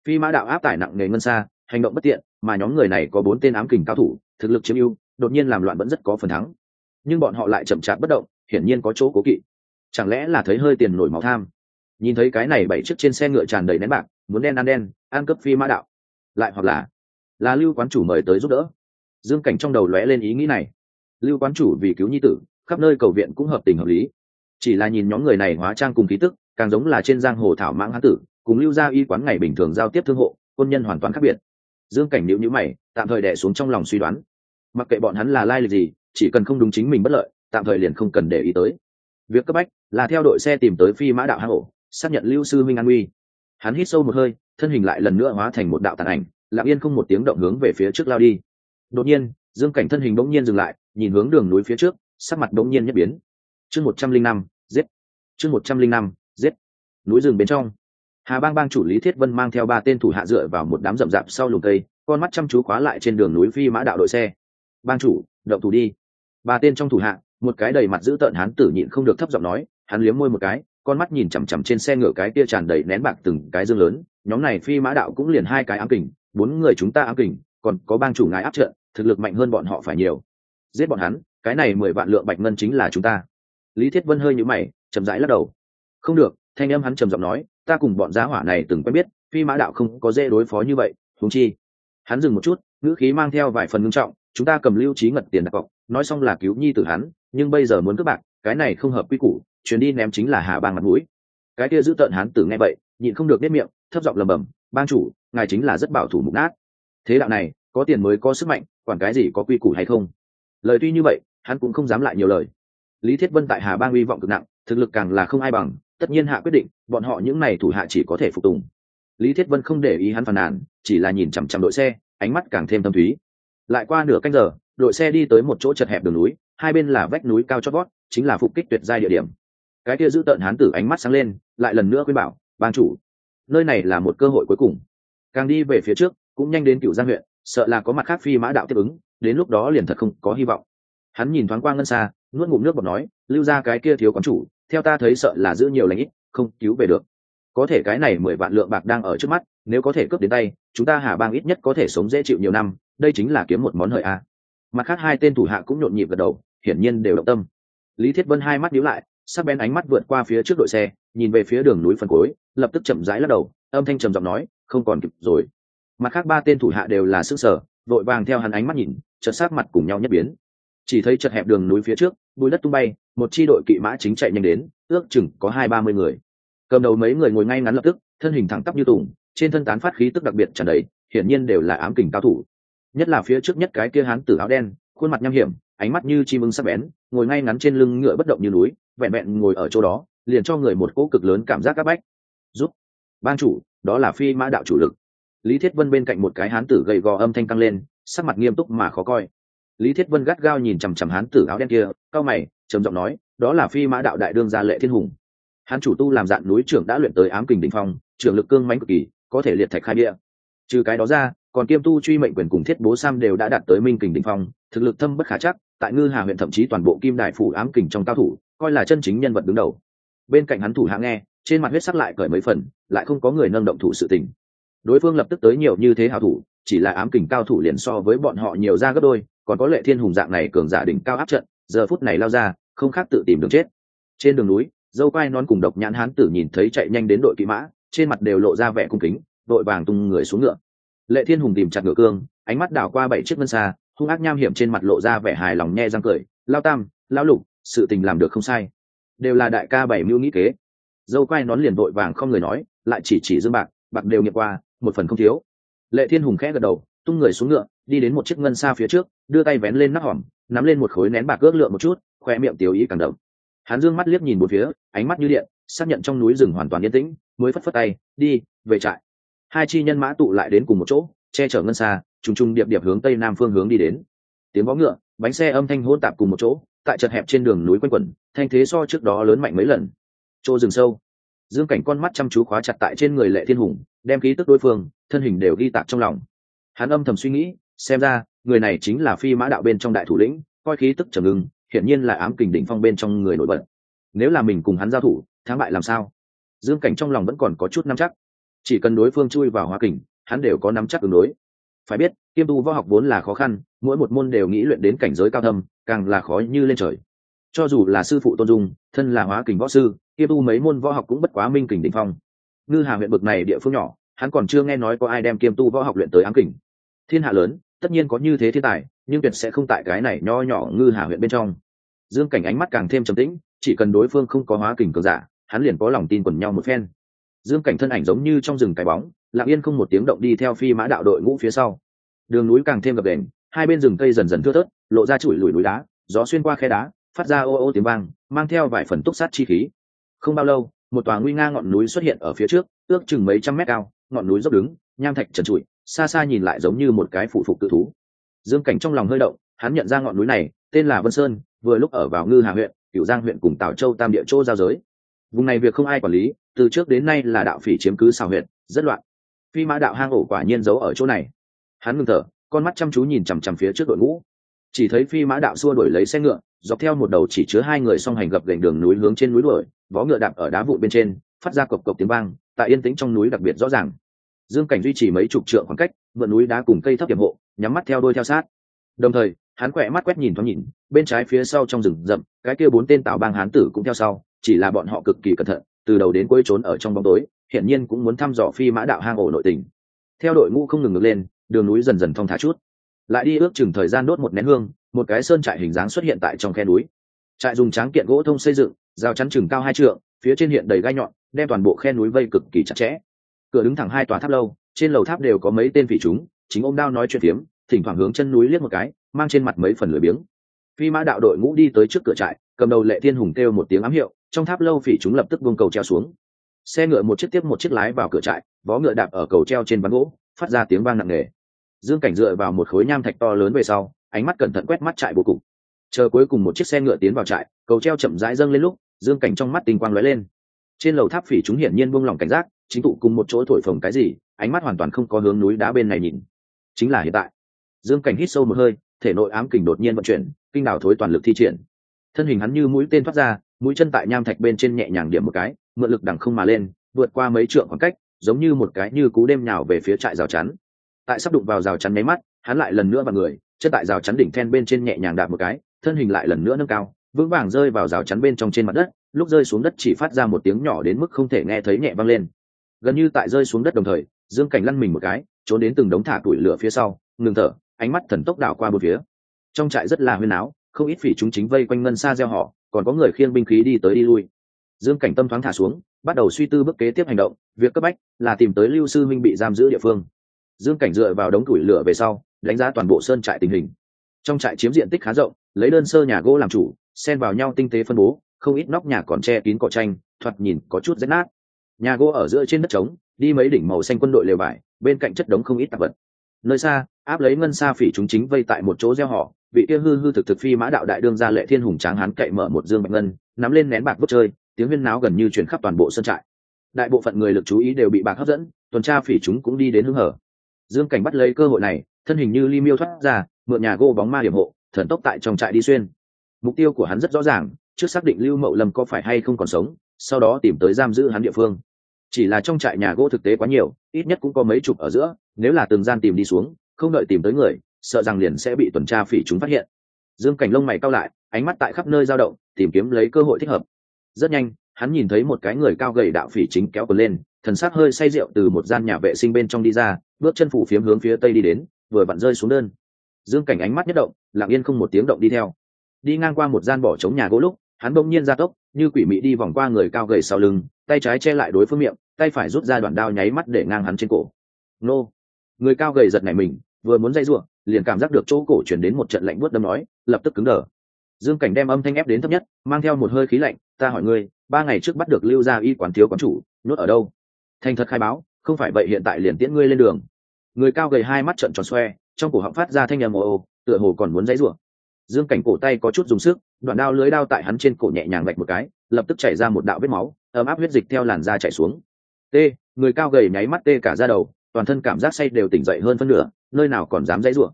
Phi mã đạo áp tải nặng nề ngân xa, hành động bất tiện, mà nhóm người này có bốn tên ám kình cao thủ, thực lực chiếm ưu, đột nhiên làm loạn vẫn rất có phần thắng. Nhưng bọn họ lại chậm chạp bất động, hiển nhiên có chỗ cố kỵ. Chẳng lẽ là thấy hơi tiền nổi máu tham? Nhìn thấy cái này bảy chiếc trên xe ngựa tràn đầy nén bạc, muốn đen ăn đen, ăn cướp phi mã đạo. Lại hoặc là là lưu quán chủ mời tới giúp đỡ. Dương cảnh trong đầu lóe lên ý nghĩ này. Lưu quán chủ vì cứu nhi tử, khắp nơi cầu viện cũng hợp tình hợp lý. Chỉ là nhìn nhóm người này hóa trang cùng khí tức càng giống là trên giang hồ thảo mãng hán tử, cùng lưu gia y quán ngày bình thường giao tiếp thương hộ, quân nhân hoàn toàn khác biệt. Dương cảnh nhịu nhữ mày, tạm thời đẻ xuống trong lòng suy đoán. Mặc kệ bọn hắn là lai lịch gì, chỉ cần không đúng chính mình bất lợi, tạm thời liền không cần để ý tới. Việc cấp bách là theo đội xe tìm tới phi mã đạo hang ổ, xác nhận lưu sư minh an uy hắn hít sâu một hơi, thân hình lại lần nữa hóa thành một đạo tàn ảnh, lặng yên không một tiếng động hướng về phía trước lao đi. Đột nhiên, dương cảnh thân hình bỗng nhiên dừng lại, nhìn hướng đường núi phía trước, sắc mặt bỗng nhiên nhất biến. Chương một trăm linh năm, giết. Chương một trăm linh năm núi rừng bên trong. Hà bang bang chủ lý thiết vân mang theo ba tên thủ hạ dựa vào một đám rậm rạp sau lùm cây con mắt chăm chú khóa lại trên đường núi phi mã đạo đội xe. Bang chủ động thủ đi. Ba tên trong thủ hạ một cái đầy mặt giữ tợn hán tử nhịn không được thấp giọng nói hắn liếm môi một cái con mắt nhìn chằm chằm trên xe ngựa cái kia tràn đầy nén bạc từng cái dương lớn nhóm này phi mã đạo cũng liền hai cái ám kình bốn người chúng ta ám kình còn có bang chủ ngài áp trợ, thực lực mạnh hơn bọn họ phải nhiều. Giết bọn hắn cái này mười vạn lượng bạch ngân chính là chúng ta. Lý thiết vân hơi nhũ mày chậm rãi lắc đầu. Không được thanh âm hắn trầm giọng nói, ta cùng bọn giá hỏa này từng quen biết, phi mã đạo không có dễ đối phó như vậy thúng chi. Hắn dừng một chút, ngữ khí mang theo vài phần ngưng trọng, chúng ta cầm lưu trí ngật tiền đặt cọc, nói xong là cứu nhi tử hắn, nhưng bây giờ muốn cướp bạc, cái này không hợp quy củ, chuyến đi ném chính là hà bang mặt mũi. Cái kia giữ tợn hắn tử nghe vậy, nhịn không được nếp miệng, thấp giọng lầm bầm bang chủ, ngài chính là rất bảo thủ mục nát. Thế đạo này, có tiền mới có sức mạnh, quản cái gì có quy củ hay không? Lời tuy như vậy, hắn cũng không dám lại nhiều lời. Lý thiết vân tại hà bang uy vọng cực nặng, thực lực càng là không ai bằng tất nhiên hạ quyết định, bọn họ những n à y thủ hạ chỉ có thể phục tùng. Lý thiết vân không để ý hắn phàn nàn, chỉ là nhìn chằm chằm đội xe, ánh mắt càng thêm tâm thúy. Lại qua nửa canh giờ, đội xe đi tới một chỗ chật hẹp đường núi, hai bên là vách núi cao chót vót, chính là phục kích tuyệt giai địa điểm. Cái kia giữ tợn hán tử ánh mắt sáng lên, lại lần nữa khuyên bảo ban chủ, nơi này là một cơ hội cuối cùng. Càng đi về phía trước, cũng nhanh đến cựu giang huyện, sợ là có mặt khác phi mã đạo tiếp ứng, đến lúc đó liền thật không có hy vọng. Hắn nhìn thoáng qua ngân xa, nuốt ngụm nước bọt nói, lưu ra cái kia thiếu quán chủ theo ta thấy sợ là giữ nhiều lãnh ít, không cứu về được. Có thể cái này mười vạn lượng bạc đang ở trước mắt, nếu có thể cướp đến tay, chúng ta hà bang ít nhất có thể sống dễ chịu nhiều năm, đây chính là kiếm một món hời a. Mặt khác hai tên thủ hạ cũng nhộn nhịp gật đầu, hiển nhiên đều động tâm. Lý thiết vân hai mắt nhíu lại, sắc bén ánh mắt vượt qua phía trước đội xe, nhìn về phía đường núi phần cuối, lập tức chậm rãi lắc đầu, âm thanh trầm giọng nói, không còn kịp rồi. Mặt khác ba tên thủ hạ đều là sức sở, vội vàng theo hắn ánh mắt nhìn, chợt sát mặt cùng nhau nhất biến chỉ thấy chật hẹp đường núi phía trước, bùi đất tung bay, một chi đội kỵ mã chính chạy nhanh đến, ước chừng có hai ba mươi người. Cầm đầu mấy người ngồi ngay ngắn lập tức, thân hình thẳng tắp như tùng, trên thân tán phát khí tức đặc biệt tràn đầy, hiển nhiên đều là ám kình cao thủ. Nhất là phía trước nhất cái kia hán tử áo đen, khuôn mặt nham hiểm, ánh mắt như chim ưng sắc bén, ngồi ngay ngắn trên lưng ngựa bất động như núi, vẹn vẹn ngồi ở chỗ đó, liền cho người một cỗ cực lớn cảm giác áp bách. Giúp ban chủ, đó là phi mã đạo chủ lực. Lý thiết vân bên cạnh một cái hán tử gầy gò âm thanh căng lên, sắc mặt nghiêm túc mà khó coi lý thiết vân gắt gao nhìn chằm chằm hán tử áo đen kia cao mày, trầm giọng nói, đó là phi mã đạo đại đương gia lệ thiên hùng. Hán chủ tu làm dạn núi trưởng đã luyện tới ám kình đỉnh phong, trưởng lực cương mãnh cực kỳ, có thể liệt thạch khai địa. Trừ cái đó ra, còn kiêm tu truy mệnh quyền cùng thiết bố sam đều đã đạt tới minh kình đỉnh phong, thực lực thâm bất khả chắc, tại ngư hà huyện thậm chí toàn bộ kim đại phủ ám kình trong cao thủ, coi là chân chính nhân vật đứng đầu. Bên cạnh hắn thủ hạ nghe, trên mặt huyết sắc lại cởi mấy phần, lại không có người nâng động thủ sự tình. Đối phương lập tức tới nhiều như thế hảo thủ, chỉ là ám kình cao thủ liền so với bọn họ nhiều ra gấp đôi còn có lệ thiên hùng dạng này cường giả đỉnh cao áp trận, giờ phút này lao ra, không khác tự tìm đường chết. Trên đường núi, dâu quai nón cùng độc nhãn hán tử nhìn thấy chạy nhanh đến đội kỵ mã, trên mặt đều lộ ra vẻ cung kính, đội vàng tung người xuống ngựa. Lệ thiên hùng tìm chặt ngựa cương, ánh mắt đảo qua bảy chiếc ngân xa, hung ác nham hiểm trên mặt lộ ra vẻ hài lòng nhe răng cười, lao tam, lao lục, sự tình làm được không sai. Đều là đại ca bảy mưu nghĩ kế. Dâu quai nón liền vội vàng không người nói, lại chỉ chỉ dương bạc bạc đều nghiệp qua, một phần không thiếu. Lệ thiên hùng khẽ gật đầu tung người xuống ngựa, đi đến một chiếc ngân xa phía trước, đưa tay vén lên nắp hòm, nắm lên một khối nén bạc ước lượng một chút, khoe miệng tiểu ý càng đậm. Hắn dương mắt liếc nhìn một phía, ánh mắt như điện, xác nhận trong núi rừng hoàn toàn yên tĩnh, mới phất phất tay, đi, về trại. Hai chi nhân mã tụ lại đến cùng một chỗ, che chở ngân xa, trùng trùng điệp điệp hướng tây nam phương hướng đi đến. Tiếng vó ngựa, bánh xe âm thanh hỗn tạp cùng một chỗ, tại chật hẹp trên đường núi quanh quẩn, thanh thế so trước đó lớn mạnh mấy lần. Chỗ rừng sâu. Dương cảnh con mắt chăm chú khóa chặt tại trên người lệ thiên hùng, đem ký tức đối phương, thân hình đều ghi tạc trong lòng hắn âm thầm suy nghĩ, xem ra, người này chính là phi mã đạo bên trong đại thủ lĩnh, coi khí tức trầm ngưng, hiển nhiên là ám kình đỉnh phong bên trong người nổi bật. Nếu là mình cùng hắn giao thủ, thắng bại làm sao? Dương cảnh trong lòng vẫn còn có chút nắm chắc. Chỉ cần đối phương chui vào hoa kình, hắn đều có nắm chắc ứng đối. Phải biết, kiêm tu võ học vốn là khó khăn, mỗi một môn đều nghĩ luyện đến cảnh giới cao thâm, càng là khó như lên trời. Cho dù là sư phụ tôn dung, thân là hóa kình võ sư, kiêm tu mấy môn võ học cũng bất quá minh kình đỉnh phong. Ngư hà huyện bực này địa phương nhỏ hắn còn chưa nghe nói có ai đem kiêm tu võ học luyện tới ám kình. Thiên hạ lớn, tất nhiên có như thế thiên tài, nhưng tuyệt sẽ không tại cái này nho nhỏ ngư hà huyện bên trong. Dương cảnh ánh mắt càng thêm trầm tĩnh, chỉ cần đối phương không có hóa kình cường giả, hắn liền có lòng tin quần nhau một phen. Dương cảnh thân ảnh giống như trong rừng cái bóng, lặng yên không một tiếng động đi theo phi mã đạo đội ngũ phía sau. Đường núi càng thêm gập đền hai bên rừng cây dần dần thưa thớt, lộ ra chùi lùi núi đá, gió xuyên qua khe đá, phát ra ô ô tiếng vang, mang theo vài phần túc sát chi khí. Không bao lâu, một tòa nguy nga ngọn núi xuất hiện ở phía trước, ước chừng mấy trăm mét cao ngọn núi dốc đứng, nham thạch trần trụi, xa xa nhìn lại giống như một cái phụ phục tự thú. Dương cảnh trong lòng hơi động, hắn nhận ra ngọn núi này, tên là vân sơn, vừa lúc ở vào ngư hà huyện, cửu giang huyện cùng tào châu tam địa Châu giao giới. Vùng này việc không ai quản lý, từ trước đến nay là đạo phỉ chiếm cứ xào huyện, rất loạn. Phi mã đạo hang ổ quả nhiên giấu ở chỗ này. Hắn ngừng thở, con mắt chăm chú nhìn chằm chằm phía trước đội ngũ. Chỉ thấy phi mã đạo xua đuổi lấy xe ngựa, dọc theo một đầu chỉ chứa hai người song hành gập gành đường núi hướng trên núi đuổi, vó ngựa đạp ở đá vụ bên trên, phát ra cộc cộc tiếng vang, tại yên tĩnh trong núi đặc biệt rõ ràng dương cảnh duy trì mấy chục trượng khoảng cách vượt núi đá cùng cây thấp hiểm hộ, nhắm mắt theo đôi theo sát. Đồng thời, hắn khỏe mắt quét nhìn thoáng nhìn, bên trái phía sau trong rừng rậm, cái kia bốn tên tào bang hán tử cũng theo sau, chỉ là bọn họ cực kỳ cẩn thận, từ đầu đến cuối trốn ở trong bóng tối, hiển nhiên cũng muốn thăm dò phi mã đạo hang ổ nội tình. Theo đội ngũ không ngừng ngược lên, đường núi dần dần thong thả chút. Lại đi ước chừng thời gian đốt một nén hương, một cái sơn trại hình dáng xuất hiện tại trong khe núi. Trại dùng tráng kiện gỗ thông xây dựng, rào chắn chừng cao hai trượng, phía trên hiện đầy gai nhọn, đem toàn bộ khe núi vây cực kỳ chặt chẽ cửa đứng thẳng hai tòa tháp lâu, trên lầu tháp đều có mấy tên vị chúng, chính ông đao nói chuyện phiếm, thỉnh thoảng hướng chân núi liếc một cái, mang trên mặt mấy phần lười biếng. Phi mã đạo đội ngũ đi tới trước cửa trại, cầm đầu lệ thiên hùng kêu một tiếng ám hiệu, trong tháp lâu phỉ chúng lập tức buông cầu treo xuống. Xe ngựa một chiếc tiếp một chiếc lái vào cửa trại, vó ngựa đạp ở cầu treo trên ván gỗ, phát ra tiếng vang nặng nề. Dương cảnh dựa vào một khối nham thạch to lớn về sau, ánh mắt cẩn thận quét mắt trại vô cùng chờ cuối cùng một chiếc xe ngựa tiến vào trại, cầu treo chậm rãi dâng lên lúc, dương cảnh trong mắt tinh quang lóe lên. Trên lầu tháp phỉ chúng hiển nhiên buông lỏng cảnh giác chính tụ cùng một chỗ thổi phồng cái gì, ánh mắt hoàn toàn không có hướng núi đá bên này nhìn. Chính là hiện tại. Dương cảnh hít sâu một hơi, thể nội ám kình đột nhiên vận chuyển, kinh đào thối toàn lực thi triển. Thân hình hắn như mũi tên thoát ra, mũi chân tại nham thạch bên trên nhẹ nhàng điểm một cái, mượn lực đằng không mà lên, vượt qua mấy trượng khoảng cách, giống như một cái như cú đêm nhào về phía trại rào chắn. Tại sắp đụng vào rào chắn nháy mắt, hắn lại lần nữa vào người, chân tại rào chắn đỉnh then bên trên nhẹ nhàng đạp một cái, thân hình lại lần nữa nâng cao, vững vàng rơi vào rào chắn bên trong trên mặt đất, lúc rơi xuống đất chỉ phát ra một tiếng nhỏ đến mức không thể nghe thấy nhẹ vang lên gần như tại rơi xuống đất đồng thời, dương cảnh lăn mình một cái, trốn đến từng đống thả tủi lửa phía sau, ngừng thở, ánh mắt thần tốc đảo qua một phía. Trong trại rất là huyên áo, không ít phỉ chúng chính vây quanh ngân xa gieo họ, còn có người khiêng binh khí đi tới đi lui. Dương cảnh tâm thoáng thả xuống, bắt đầu suy tư bước kế tiếp hành động, việc cấp bách là tìm tới lưu sư minh bị giam giữ địa phương. Dương cảnh dựa vào đống củi lửa về sau, đánh giá toàn bộ sơn trại tình hình. Trong trại chiếm diện tích khá rộng, lấy đơn sơ nhà gỗ làm chủ, xen vào nhau tinh tế phân bố, không ít nóc nhà còn che kín cỏ tranh thoạt nhìn có chút rách nát nhà gỗ ở giữa trên đất trống, đi mấy đỉnh màu xanh quân đội lều vải bên cạnh chất đống không ít tạp vật. Nơi xa, áp lấy ngân xa phỉ chúng chính vây tại một chỗ gieo họ, vị kia hư hư thực thực phi mã đạo đại đương gia lệ thiên hùng tráng hán cậy mở một dương bạch ngân, nắm lên nén bạc vút chơi, tiếng huyên náo gần như chuyển khắp toàn bộ sân trại. Đại bộ phận người lực chú ý đều bị bạc hấp dẫn, tuần tra phỉ chúng cũng đi đến hưng hở. Dương cảnh bắt lấy cơ hội này, thân hình như ly miêu thoát ra, mượn nhà gô bóng ma điểm hộ, thần tốc tại trong trại đi xuyên. Mục tiêu của hắn rất rõ ràng, trước xác định lưu mậu lâm có phải hay không còn sống sau đó tìm tới giam giữ hắn địa phương. Chỉ là trong trại nhà gỗ thực tế quá nhiều, ít nhất cũng có mấy chục ở giữa, nếu là từng gian tìm đi xuống, không đợi tìm tới người, sợ rằng liền sẽ bị tuần tra phỉ chúng phát hiện. Dương cảnh lông mày cao lại, ánh mắt tại khắp nơi dao động, tìm kiếm lấy cơ hội thích hợp. Rất nhanh, hắn nhìn thấy một cái người cao gầy đạo phỉ chính kéo cờ lên, thần sắc hơi say rượu từ một gian nhà vệ sinh bên trong đi ra, bước chân phủ phiếm hướng phía tây đi đến, vừa vặn rơi xuống đơn. Dương cảnh ánh mắt nhất động, lặng yên không một tiếng động đi theo. Đi ngang qua một gian bỏ trống nhà gỗ lúc hắn bỗng nhiên ra tốc, như quỷ mị đi vòng qua người cao gầy sau lưng, tay trái che lại đối phương miệng, tay phải rút ra đoạn đao nháy mắt để ngang hắn trên cổ. Nô! Người cao gầy giật nảy mình, vừa muốn dây ruộng, liền cảm giác được chỗ cổ chuyển đến một trận lạnh buốt đâm nói, lập tức cứng đờ. Dương cảnh đem âm thanh ép đến thấp nhất, mang theo một hơi khí lạnh, ta hỏi ngươi, ba ngày trước bắt được lưu gia y quán thiếu quán chủ, nhốt ở đâu? Thành thật khai báo, không phải vậy hiện tại liền tiễn ngươi lên đường. Người cao gầy hai mắt trận tròn xoe, trong cổ họng phát ra thanh âm ồ ồ, tựa hồ còn muốn dãy rủa dương cảnh cổ tay có chút dùng sức, đoạn đao lưới đao tại hắn trên cổ nhẹ nhàng gạch một cái, lập tức chảy ra một đạo vết máu, ấm áp huyết dịch theo làn da chảy xuống. T, người cao gầy nháy mắt tê cả ra đầu, toàn thân cảm giác say đều tỉnh dậy hơn phân nửa, nơi nào còn dám dãy rủa.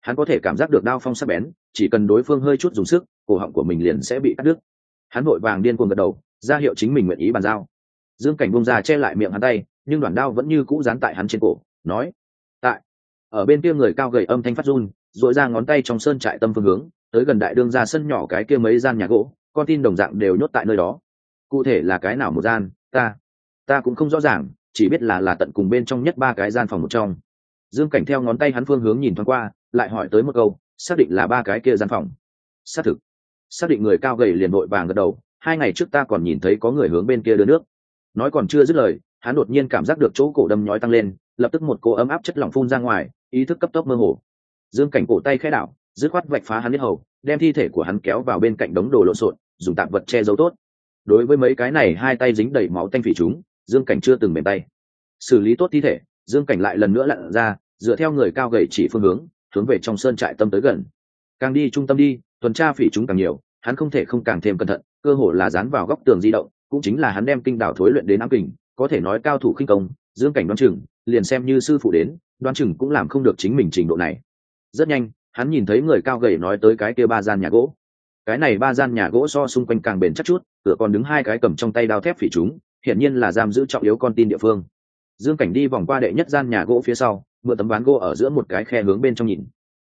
Hắn có thể cảm giác được đao phong sắc bén, chỉ cần đối phương hơi chút dùng sức, cổ họng của mình liền sẽ bị cắt đứt. Hắn vội vàng điên cuồng gật đầu, ra hiệu chính mình nguyện ý bàn giao. Dương cảnh bông ra che lại miệng hắn tay, nhưng đoạn đao vẫn như cũ dán tại hắn trên cổ, nói, tại. Ở bên kia người cao gầy âm thanh phát run dội ra ngón tay trong sơn trại tâm phương hướng, tới gần đại đương ra sân nhỏ cái kia mấy gian nhà gỗ, con tin đồng dạng đều nhốt tại nơi đó. Cụ thể là cái nào một gian, ta ta cũng không rõ ràng, chỉ biết là là tận cùng bên trong nhất ba cái gian phòng một trong. Dương cảnh theo ngón tay hắn phương hướng nhìn thoáng qua, lại hỏi tới một câu, xác định là ba cái kia gian phòng. Xác thực. Xác định người cao gầy liền vội vàng gật đầu, hai ngày trước ta còn nhìn thấy có người hướng bên kia đưa nước. Nói còn chưa dứt lời, hắn đột nhiên cảm giác được chỗ cổ đâm nhói tăng lên, lập tức một cô ấm áp chất lỏng phun ra ngoài, ý thức cấp tốc mơ hồ dương cảnh cổ tay khẽ đảo, dứt khoát vạch phá hắn biết hầu, đem thi thể của hắn kéo vào bên cạnh đống đồ lộn xộn, dùng tạp vật che giấu tốt. Đối với mấy cái này, hai tay dính đầy máu tanh phỉ chúng, dương cảnh chưa từng mềm tay. Xử lý tốt thi thể, dương cảnh lại lần nữa lặn ra, dựa theo người cao gầy chỉ phương hướng hướng về trong sơn trại tâm tới gần. Càng đi trung tâm đi, tuần tra phỉ chúng càng nhiều, hắn không thể không càng thêm cẩn thận, cơ hồ là dán vào góc tường di động, cũng chính là hắn đem kinh đảo thối luyện đến ám kình, có thể nói cao thủ khinh công, dương cảnh đoan chừng, liền xem như sư phụ đến đoan chừng cũng làm không được chính mình trình độ này rất nhanh, hắn nhìn thấy người cao gầy nói tới cái kia ba gian nhà gỗ. Cái này ba gian nhà gỗ so xung quanh càng bền chắc chút cửa còn đứng hai cái cầm trong tay đao thép phỉ chúng, hiển nhiên là giam giữ trọng yếu con tin địa phương. Dương cảnh đi vòng qua đệ nhất gian nhà gỗ phía sau, mượn tấm ván gỗ ở giữa một cái khe hướng bên trong nhìn.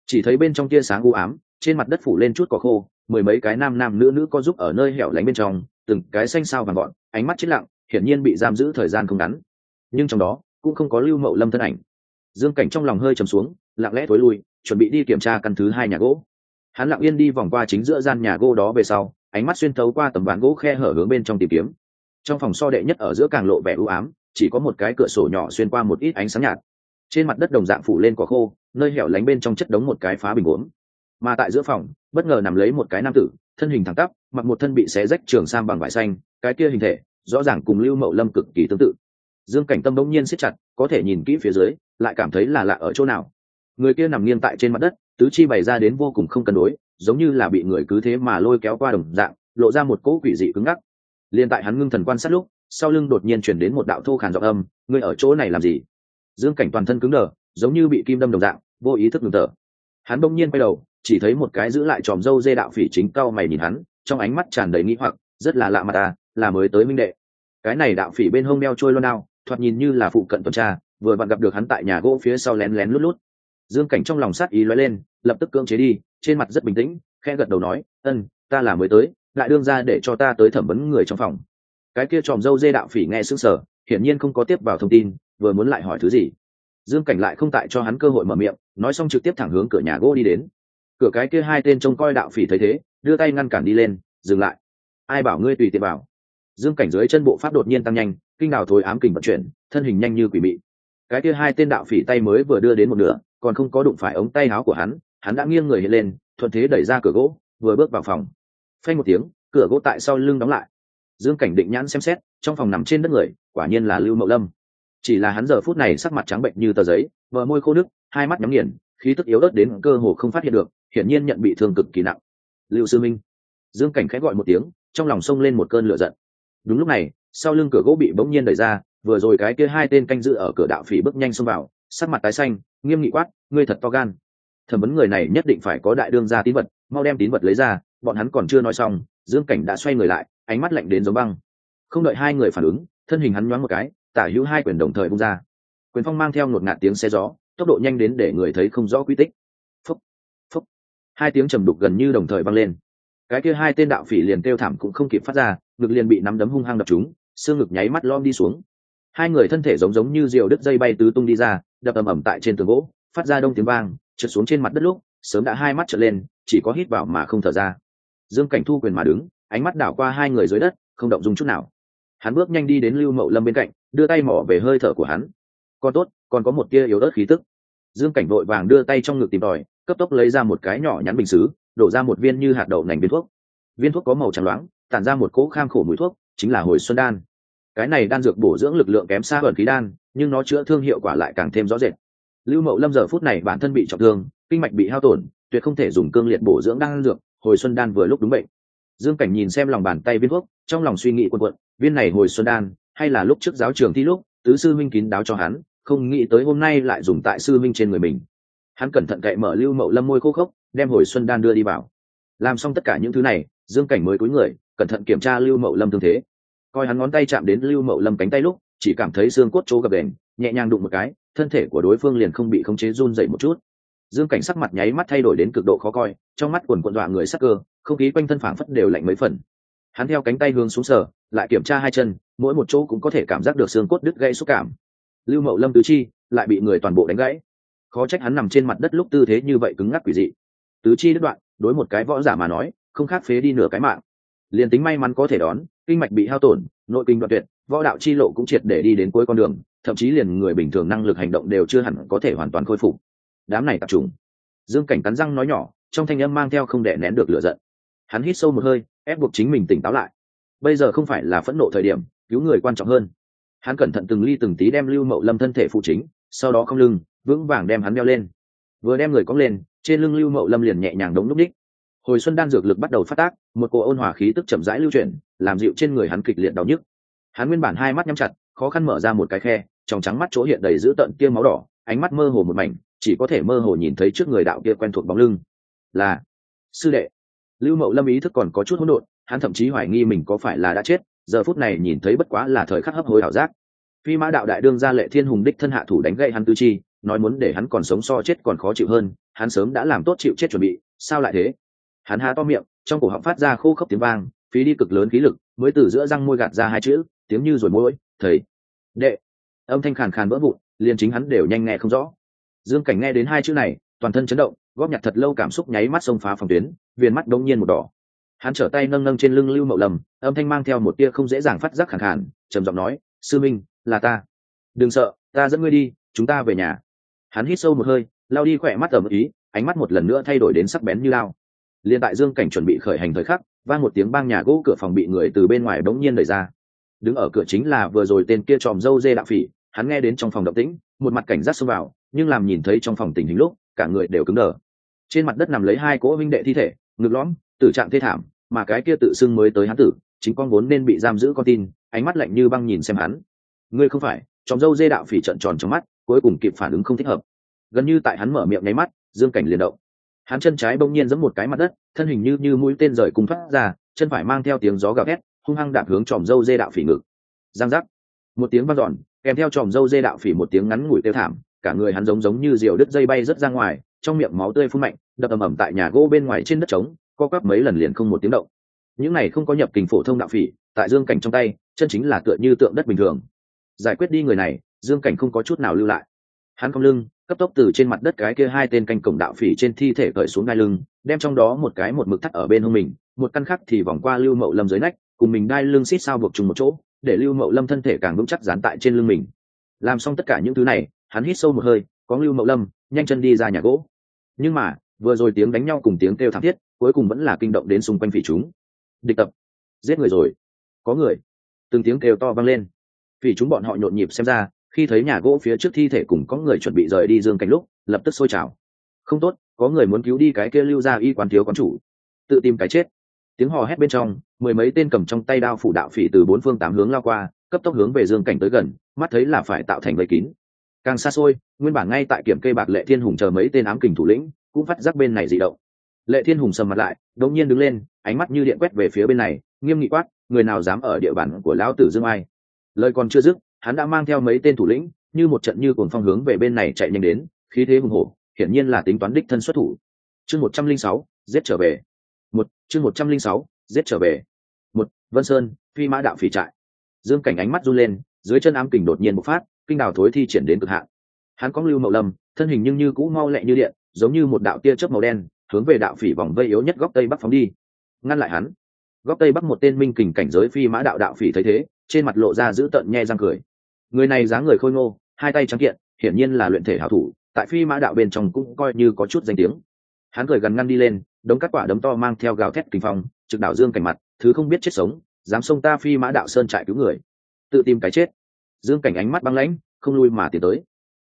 Chỉ thấy bên trong tia sáng u ám, trên mặt đất phủ lên chút cỏ khô, mười mấy cái nam nam nữ nữ có giúp ở nơi hẻo lánh bên trong, từng cái xanh sao vàng gọn, ánh mắt chết lặng, hiển nhiên bị giam giữ thời gian không ngắn. Nhưng trong đó, cũng không có lưu mậu lâm thân ảnh. Dương cảnh trong lòng hơi trầm xuống, lặng lẽ thối lui chuẩn bị đi kiểm tra căn thứ hai nhà gỗ. Hắn lặng yên đi vòng qua chính giữa gian nhà gỗ đó về sau, ánh mắt xuyên thấu qua tấm ván gỗ khe hở hướng bên trong tìm kiếm. Trong phòng so đệ nhất ở giữa càng lộ vẻ ưu ám, chỉ có một cái cửa sổ nhỏ xuyên qua một ít ánh sáng nhạt. Trên mặt đất đồng dạng phủ lên quả khô, nơi hẻo lánh bên trong chất đống một cái phá bình uống mà tại giữa phòng, bất ngờ nằm lấy một cái nam tử, thân hình thẳng tắp, mặc một thân bị xé rách trường sam bằng vải xanh, cái kia hình thể, rõ ràng cùng lưu mậu lâm cực kỳ tương tự. Dương cảnh tâm đông nhiên siết chặt, có thể nhìn kỹ phía dưới, lại cảm thấy là lạ ở chỗ nào người kia nằm nghiêng tại trên mặt đất, tứ chi bày ra đến vô cùng không cân đối, giống như là bị người cứ thế mà lôi kéo qua đồng dạng, lộ ra một cỗ quỷ dị cứng ngắc. Liền tại hắn ngưng thần quan sát lúc, sau lưng đột nhiên chuyển đến một đạo thô khàn giọng âm, ngươi ở chỗ này làm gì? Dương cảnh toàn thân cứng đờ, giống như bị kim đâm đồng dạng, vô ý thức ngừng thở. Hắn bỗng nhiên quay đầu, chỉ thấy một cái giữ lại tròm dâu dê đạo phỉ chính cao mày nhìn hắn, trong ánh mắt tràn đầy nghĩ hoặc, rất là lạ mặt ta, là mới tới minh đệ. Cái này đạo phỉ bên hông đeo trôi luôn nào thoạt nhìn như là phụ cận tuần tra, vừa vặn gặp được hắn tại nhà gỗ phía sau lén lén lút lút dương cảnh trong lòng sát ý lóe lên, lập tức cưỡng chế đi, trên mặt rất bình tĩnh, khẽ gật đầu nói, ân, ta là mới tới lại đương ra để cho ta tới thẩm vấn người trong phòng. Cái kia tròm dâu dê đạo phỉ nghe sững sờ, hiển nhiên không có tiếp vào thông tin, vừa muốn lại hỏi thứ gì. Dương cảnh lại không tại cho hắn cơ hội mở miệng, nói xong trực tiếp thẳng hướng cửa nhà gỗ đi đến. Cửa cái kia hai tên trông coi đạo phỉ thấy thế, đưa tay ngăn cản đi lên, dừng lại. Ai bảo ngươi tùy tiện bảo? Dương cảnh dưới chân bộ pháp đột nhiên tăng nhanh, kinh đào thối ám kình vận chuyển, thân hình nhanh như quỷ mị. Cái kia hai tên đạo phỉ tay mới vừa đưa đến một nửa còn không có đụng phải ống tay áo của hắn hắn đã nghiêng người hiện lên, thuận thế đẩy ra cửa gỗ, vừa bước vào phòng. Phanh một tiếng, cửa gỗ tại sau lưng đóng lại. Dương cảnh định nhãn xem xét, trong phòng nằm trên đất người, quả nhiên là lưu mậu lâm. Chỉ là hắn giờ phút này sắc mặt trắng bệnh như tờ giấy vợ môi khô nước hai mắt nhắm nghiền, khí tức yếu ớt đến cơ hồ không phát hiện được, hiển nhiên nhận bị thương cực kỳ nặng. Lưu sư minh. Dương cảnh khẽ gọi một tiếng, trong lòng sông lên một cơn lửa giận. Đúng lúc này, sau lưng cửa gỗ bị bỗng nhiên đẩy ra, vừa rồi cái kia hai tên canh giữ ở cửa đạo phỉ bước nhanh xông vào sắc mặt tái xanh, nghiêm nghị quát, ngươi thật to gan. Thẩm vấn người này nhất định phải có đại đương ra tín vật, mau đem tín vật lấy ra. Bọn hắn còn chưa nói xong, dương cảnh đã xoay người lại, ánh mắt lạnh đến giống băng. Không đợi hai người phản ứng, thân hình hắn nhoáng một cái, tả hữu hai quyền đồng thời bung ra. Quyền phong mang theo ngột ngạt tiếng xe gió, tốc độ nhanh đến để người thấy không rõ quy tích. Phúc phúc. Hai tiếng trầm đục gần như đồng thời vang lên. Cái kia hai tên đạo phỉ liền kêu thảm cũng không kịp phát ra, ngực liền bị nắm đấm hung hăng đập chúng xương ngực nháy mắt lom đi xuống hai người thân thể giống giống như diều đứt dây bay tứ tung đi ra, đập ầm ầm tại trên tường gỗ, phát ra đông tiếng vang, trượt xuống trên mặt đất lúc, sớm đã hai mắt trở lên, chỉ có hít vào mà không thở ra. Dương cảnh thu quyền mà đứng, ánh mắt đảo qua hai người dưới đất, không động dung chút nào. Hắn bước nhanh đi đến lưu mậu lâm bên cạnh, đưa tay mỏ về hơi thở của hắn. Còn tốt, còn có một tia yếu ớt khí tức. Dương cảnh vội vàng đưa tay trong ngực tìm tòi, cấp tốc lấy ra một cái nhỏ nhắn bình xứ, đổ ra một viên như hạt đậu nành viên thuốc. Viên thuốc có màu trắng loáng, tản ra một cỗ kham khổ mũi thuốc, chính là hồi xuân đan cái này đan dược bổ dưỡng lực lượng kém xa ẩn khí đan, nhưng nó chữa thương hiệu quả lại càng thêm rõ rệt. Lưu mậu lâm giờ phút này bản thân bị trọng thương, kinh mạch bị hao tổn, tuyệt không thể dùng cương liệt bổ dưỡng đan dược, hồi xuân đan vừa lúc đúng bệnh. Dương cảnh nhìn xem lòng bàn tay viên thuốc, trong lòng suy nghĩ quân quận viên này hồi xuân đan, hay là lúc trước giáo trường thi lúc, tứ sư minh kín đáo cho hắn, không nghĩ tới hôm nay lại dùng tại sư minh trên người mình. Hắn cẩn thận cậy mở lưu mậu lâm môi khô khốc, đem hồi xuân đan đưa đi vào làm xong tất cả những thứ này, dương cảnh mới cúi người, cẩn thận kiểm tra lưu mậu lâm thương thế coi hắn ngón tay chạm đến lưu mậu lâm cánh tay lúc, chỉ cảm thấy xương cốt chỗ gập đền nhẹ nhàng đụng một cái, thân thể của đối phương liền không bị khống chế run dậy một chút. Dương cảnh sắc mặt nháy mắt thay đổi đến cực độ khó coi, trong mắt quần quận đọa người sắc cơ, không khí quanh thân phảng phất đều lạnh mấy phần. Hắn theo cánh tay hướng xuống sở lại kiểm tra hai chân, mỗi một chỗ cũng có thể cảm giác được xương cốt đứt gãy xúc cảm. Lưu mậu lâm tứ chi, lại bị người toàn bộ đánh gãy. Khó trách hắn nằm trên mặt đất lúc tư thế như vậy cứng ngắc quỷ dị. Tứ chi đứt đoạn, đối một cái võ giả mà nói, không khác phế đi nửa cái mạng liền tính may mắn có thể đón, kinh mạch bị hao tổn, nội kinh đoạn tuyệt, võ đạo chi lộ cũng triệt để đi đến cuối con đường, thậm chí liền người bình thường năng lực hành động đều chưa hẳn có thể hoàn toàn khôi phục. Đám này tập trung. Dương cảnh cắn răng nói nhỏ, trong thanh âm mang theo không đè nén được lửa giận. Hắn hít sâu một hơi, ép buộc chính mình tỉnh táo lại. Bây giờ không phải là phẫn nộ thời điểm, cứu người quan trọng hơn. Hắn cẩn thận từng ly từng tí đem lưu mậu lâm thân thể phụ chính, sau đó không lưng, vững vàng đem hắn đeo lên. Vừa đem người cóng lên, trên lưng lưu mậu lâm liền nhẹ nhàng đống núp đích hồi xuân đan dược lực bắt đầu phát tác, một cỗ ôn hòa khí tức chậm rãi lưu chuyển, làm dịu trên người hắn kịch liệt đau nhức. Hắn nguyên bản hai mắt nhắm chặt, khó khăn mở ra một cái khe, trong trắng mắt chỗ hiện đầy dữ tợn kia máu đỏ, ánh mắt mơ hồ một mảnh, chỉ có thể mơ hồ nhìn thấy trước người đạo kia quen thuộc bóng lưng. Là, sư đệ. Lưu mậu lâm ý thức còn có chút hỗn độn, hắn thậm chí hoài nghi mình có phải là đã chết, giờ phút này nhìn thấy bất quá là thời khắc hấp hối ảo giác. Phi mã đạo đại đương ra lệ thiên hùng đích thân hạ thủ đánh gậy hắn tư chi, nói muốn để hắn còn sống so chết còn khó chịu hơn, hắn sớm đã làm tốt chịu chết chuẩn bị, sao lại thế? Hắn há to miệng, trong cổ họng phát ra khô khốc tiếng vang, phí đi cực lớn khí lực, mới từ giữa răng môi gạt ra hai chữ, tiếng như rồi môi thầy, đệ. Âm thanh khàn khàn vỡ vụn, liền chính hắn đều nhanh nghe không rõ. Dương cảnh nghe đến hai chữ này, toàn thân chấn động, góp nhặt thật lâu cảm xúc nháy mắt xông phá phòng tuyến, viền mắt đông nhiên một đỏ. Hắn trở tay nâng nâng trên lưng lưu mậu lầm âm thanh mang theo một tia không dễ dàng phát giác khẳng khản trầm giọng nói, sư minh, là ta. Đừng sợ, ta dẫn ngươi đi, chúng ta về nhà. Hắn hít sâu một hơi lao đi khỏe mắt ở một ý, ánh mắt một lần nữa thay đổi đến sắc bén như lao liền tại dương cảnh chuẩn bị khởi hành thời khắc, vang một tiếng bang nhà gỗ cửa phòng bị người từ bên ngoài bỗng nhiên đẩy ra. Đứng ở cửa chính là vừa rồi tên kia tròm dâu dê đạo phỉ, hắn nghe đến trong phòng động tĩnh, một mặt cảnh giác xông vào, nhưng làm nhìn thấy trong phòng tình hình lúc, cả người đều cứng đờ. Trên mặt đất nằm lấy hai cỗ huynh đệ thi thể, ngực lõm, tử trạng thê thảm, mà cái kia tự xưng mới tới hắn tử, chính con vốn nên bị giam giữ con tin, ánh mắt lạnh như băng nhìn xem hắn. Ngươi không phải, tròm dâu dê đạo phỉ trận tròn trong mắt, cuối cùng kịp phản ứng không thích hợp. Gần như tại hắn mở miệng nháy mắt, dương cảnh liền động hắn chân trái bỗng nhiên giẫm một cái mặt đất, thân hình như như mũi tên rời cùng thoát ra, chân phải mang theo tiếng gió gào thét, hung hăng đạp hướng tròm dâu dê đạo phỉ ngực. Giang giác. Một tiếng vang dọn, kèm theo tròm dâu dê đạo phỉ một tiếng ngắn ngủi tiêu thảm, cả người hắn giống giống như diều đứt dây bay rớt ra ngoài, trong miệng máu tươi phun mạnh, đập ầm ầm tại nhà gỗ bên ngoài trên đất trống, co quắp mấy lần liền không một tiếng động. Những này không có nhập kình phổ thông đạo phỉ, tại dương cảnh trong tay, chân chính là tựa như tượng đất bình thường. Giải quyết đi người này, dương cảnh không có chút nào lưu lại hắn không lưng, cấp tốc từ trên mặt đất cái kia hai tên canh cổng đạo phỉ trên thi thể cởi xuống đai lưng, đem trong đó một cái một mực thắt ở bên hông mình, một căn khác thì vòng qua lưu mậu lâm dưới nách, cùng mình đai lưng xít sao buộc chung một chỗ, để lưu mậu lâm thân thể càng vững chắc dán tại trên lưng mình. Làm xong tất cả những thứ này, hắn hít sâu một hơi, có lưu mậu lâm, nhanh chân đi ra nhà gỗ. Nhưng mà, vừa rồi tiếng đánh nhau cùng tiếng kêu thảm thiết, cuối cùng vẫn là kinh động đến xung quanh phỉ chúng. Địch tập. Giết người rồi. Có người. Từng tiếng kêu to vang lên. Phỉ chúng bọn họ nhộn nhịp xem ra khi thấy nhà gỗ phía trước thi thể cùng có người chuẩn bị rời đi dương cảnh lúc, lập tức sôi trào. Không tốt, có người muốn cứu đi cái kia lưu ra y quán thiếu quán chủ. Tự tìm cái chết. Tiếng hò hét bên trong, mười mấy tên cầm trong tay đao phủ đạo phỉ từ bốn phương tám hướng lao qua, cấp tốc hướng về dương cảnh tới gần, mắt thấy là phải tạo thành vây kín. Càng xa xôi, nguyên bản ngay tại kiểm kê bạc lệ thiên hùng chờ mấy tên ám kình thủ lĩnh, cũng phát giác bên này dị động. Lệ thiên hùng sầm mặt lại, đột nhiên đứng lên, ánh mắt như điện quét về phía bên này, nghiêm nghị quát, người nào dám ở địa bàn của lão tử dương ai? Lời còn chưa dứt hắn đã mang theo mấy tên thủ lĩnh, như một trận như cuồng phong hướng về bên này chạy nhanh đến, khí thế hùng hổ, hiển nhiên là tính toán đích thân xuất thủ. Chương một trăm linh sáu, giết trở về. Một, chương một trăm linh sáu, giết trở về. Một, vân sơn, phi mã đạo phỉ trại. Dương cảnh ánh mắt run lên, dưới chân ám kình đột nhiên bộc phát, kinh đào thối thi triển đến cực hạn. Hắn có lưu mậu lâm thân hình nhưng như cũ mau lẹ như điện, giống như một đạo tia chớp màu đen, hướng về đạo phỉ vòng vây yếu nhất góc tây bắc phóng đi. Ngăn lại hắn. Góc tây bắc một tên minh kình cảnh giới phi mã đạo đạo phỉ thấy thế trên mặt lộ ra giữ tận nhe răng cười. Người này dáng người khôi ngô, hai tay trắng kiện, hiển nhiên là luyện thể hảo thủ, tại phi mã đạo bên trong cũng coi như có chút danh tiếng. Hắn cười gần ngăn đi lên, đống các quả đấm to mang theo gào thét kinh phong, trực đảo dương cảnh mặt, thứ không biết chết sống, dám xông ta phi mã đạo sơn trại cứu người. Tự tìm cái chết. Dương cảnh ánh mắt băng lãnh, không lui mà tiến tới.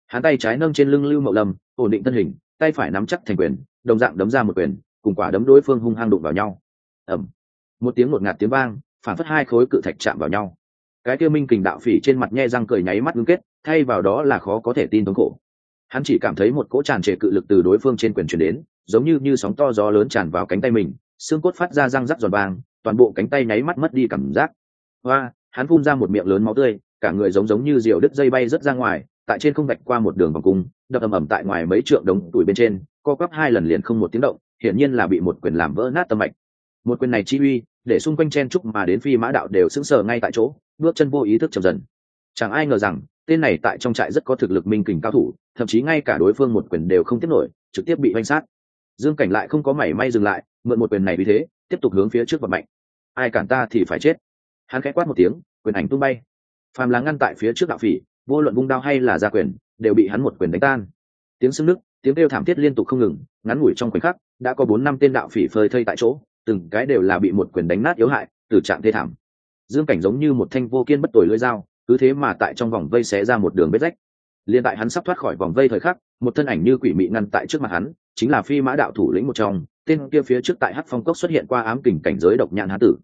Hắn tay trái nâng trên lưng lưu mậu lâm, ổn định thân hình, tay phải nắm chắc thành quyền, đồng dạng đấm ra một quyền, cùng quả đấm đối phương hung hăng đụng vào nhau. Ẩm một tiếng ngột ngạt tiếng vang, phản phất hai khối cự thạch chạm vào nhau cái kia minh kình đạo phỉ trên mặt nhe răng cười nháy mắt ngưng kết, thay vào đó là khó có thể tin thống khổ. Hắn chỉ cảm thấy một cỗ tràn trề cự lực từ đối phương trên quyền chuyển đến, giống như như sóng to gió lớn tràn vào cánh tay mình, xương cốt phát ra răng rắc giòn vàng, toàn bộ cánh tay nháy mắt mất đi cảm giác. Hoa, hắn phun ra một miệng lớn máu tươi, cả người giống giống như diều đứt dây bay rớt ra ngoài, tại trên không vạch qua một đường vòng cung, đập ầm ầm tại ngoài mấy trượng đống tuổi bên trên, co quắp hai lần liền không một tiếng động, hiển nhiên là bị một quyền làm vỡ nát tâm mạch. Một quyền này chi uy, để xung quanh chen trúc mà đến phi mã đạo đều sững sờ ngay tại chỗ bước chân vô ý thức chậm dần. Chẳng ai ngờ rằng, tên này tại trong trại rất có thực lực minh kình cao thủ, thậm chí ngay cả đối phương một quyền đều không tiếp nổi, trực tiếp bị oanh sát. Dương cảnh lại không có mảy may dừng lại, mượn một quyền này vì thế, tiếp tục hướng phía trước vật mạnh ai cản ta thì phải chết. Hắn khẽ quát một tiếng, quyền ảnh tung bay. Phàm là ngăn tại phía trước đạo phỉ, vô luận vung đao hay là ra quyền, đều bị hắn một quyền đánh tan. Tiếng sưng nước tiếng kêu thảm thiết liên tục không ngừng, ngắn ngủi trong khoảnh khắc, đã có bốn năm tên đạo phỉ phơi thây tại chỗ, từng cái đều là bị một quyền đánh nát yếu hại tử trạng thê thảm dương cảnh giống như một thanh vô kiên bất tồi lưỡi dao, cứ thế mà tại trong vòng vây xé ra một đường vết rách. Liền tại hắn sắp thoát khỏi vòng vây thời khắc, một thân ảnh như quỷ mị ngăn tại trước mặt hắn, chính là phi mã đạo thủ lĩnh một trong, tên kia phía trước tại hắc phong cốc xuất hiện qua ám kình cảnh giới độc nhãn hán tử.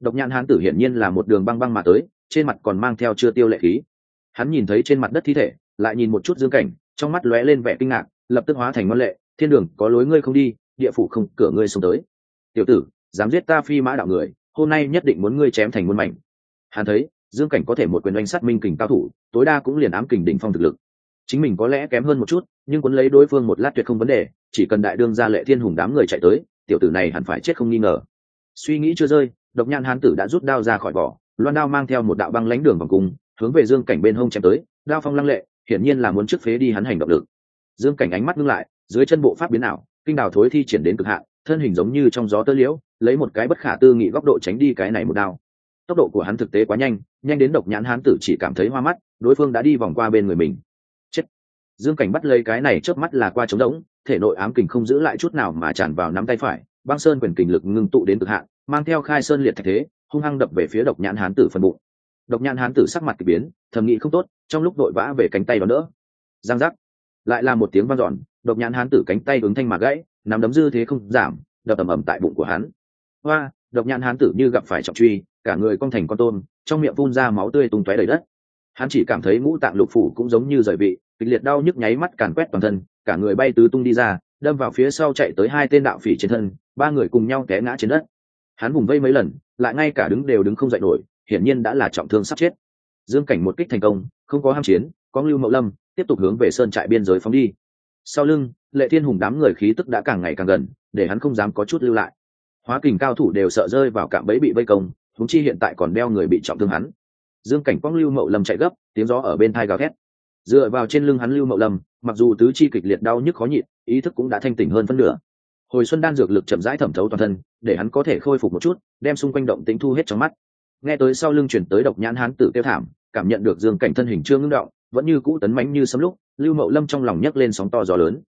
Độc nhãn hán tử hiển nhiên là một đường băng băng mà tới, trên mặt còn mang theo chưa tiêu lệ khí. Hắn nhìn thấy trên mặt đất thi thể, lại nhìn một chút dương cảnh, trong mắt lóe lên vẻ kinh ngạc, lập tức hóa thành ngân lệ, thiên đường, có lối ngươi không đi, địa phủ không, cửa ngươi xuống tới. Tiểu tử, dám giết ta phi mã đạo người hôm nay nhất định muốn ngươi chém thành muôn mảnh. Hắn thấy, dương cảnh có thể một quyền oanh sát minh kình cao thủ, tối đa cũng liền ám kình đỉnh phong thực lực. Chính mình có lẽ kém hơn một chút, nhưng quấn lấy đối phương một lát tuyệt không vấn đề, chỉ cần đại đương ra lệ thiên hùng đám người chạy tới, tiểu tử này hẳn phải chết không nghi ngờ. Suy nghĩ chưa rơi, độc nhãn hán tử đã rút đao ra khỏi vỏ, loan đao mang theo một đạo băng lánh đường vòng cung, hướng về dương cảnh bên hông chém tới, đao phong lăng lệ, hiển nhiên là muốn trước phế đi hắn hành động lực. Dương cảnh ánh mắt ngưng lại, dưới chân bộ pháp biến ảo, kinh đào thối thi triển đến cực hạn, thân hình giống như trong gió tơ liễu lấy một cái bất khả tư nghị góc độ tránh đi cái này một đao. Tốc độ của hắn thực tế quá nhanh nhanh đến độc nhãn hán tử chỉ cảm thấy hoa mắt, đối phương đã đi vòng qua bên người mình. Chết. Dương cảnh bắt lấy cái này chớp mắt là qua trống đống thể nội ám kình không giữ lại chút nào mà tràn vào nắm tay phải, băng sơn quyền kình lực ngưng tụ đến cực hạn, mang theo khai sơn liệt thạch thế, hung hăng đập về phía độc nhãn hán tử phần bụng. Độc nhãn hán tử sắc mặt k ỳ biến, thầm nghĩ không tốt, trong lúc đội vã về cánh tay đó nữa. Giang giác. Lại là một tiếng vang dọn, độc nhãn hán tử cánh tay ứng thanh mà gãy, nắm đấm dư thế không giảm, đập ầm ầm tại bụng của hắn hoa, độc nhãn hán tử như gặp phải trọng truy, cả người cong thành con tôm, trong miệng phun ra máu tươi tung tóe đầy đất. Hắn chỉ cảm thấy ngũ tạng lục phủ cũng giống như rời vị, kịch liệt đau nhức nháy mắt càn quét toàn thân, cả người bay tứ tung đi ra, đâm vào phía sau chạy tới hai tên đạo phỉ trên thân, ba người cùng nhau té ngã trên đất. Hắn vùng vây mấy lần, lại ngay cả đứng đều đứng không dậy nổi, hiển nhiên đã là trọng thương sắp chết. Dương cảnh một kích thành công, không có ham chiến, có lưu mậu lâm, tiếp tục hướng về sơn trại biên giới phóng đi. Sau lưng, lệ thiên hùng đám người khí tức đã càng ngày càng gần, để hắn không dám có chút lưu lại hóa kình cao thủ đều sợ rơi vào cạm bẫy bị vây công thúng chi hiện tại còn đeo người bị trọng thương hắn. Dương cảnh quang lưu mậu lâm chạy gấp, tiếng gió ở bên thai gào thét. Dựa vào trên lưng hắn lưu mậu lâm, mặc dù tứ chi kịch liệt đau nhức khó nhịn, ý thức cũng đã thanh tỉnh hơn phân nửa. Hồi xuân đan dược lực chậm rãi thẩm thấu toàn thân, để hắn có thể khôi phục một chút, đem xung quanh động tính thu hết trong mắt. Nghe tới sau lưng chuyển tới độc nhãn hán tử kêu thảm, cảm nhận được dương cảnh thân hình chưa ngưng động, vẫn như cũ tấn mánh như sấm lúc, lưu mậu lâm trong lòng nhấc lên sóng to gió lớn.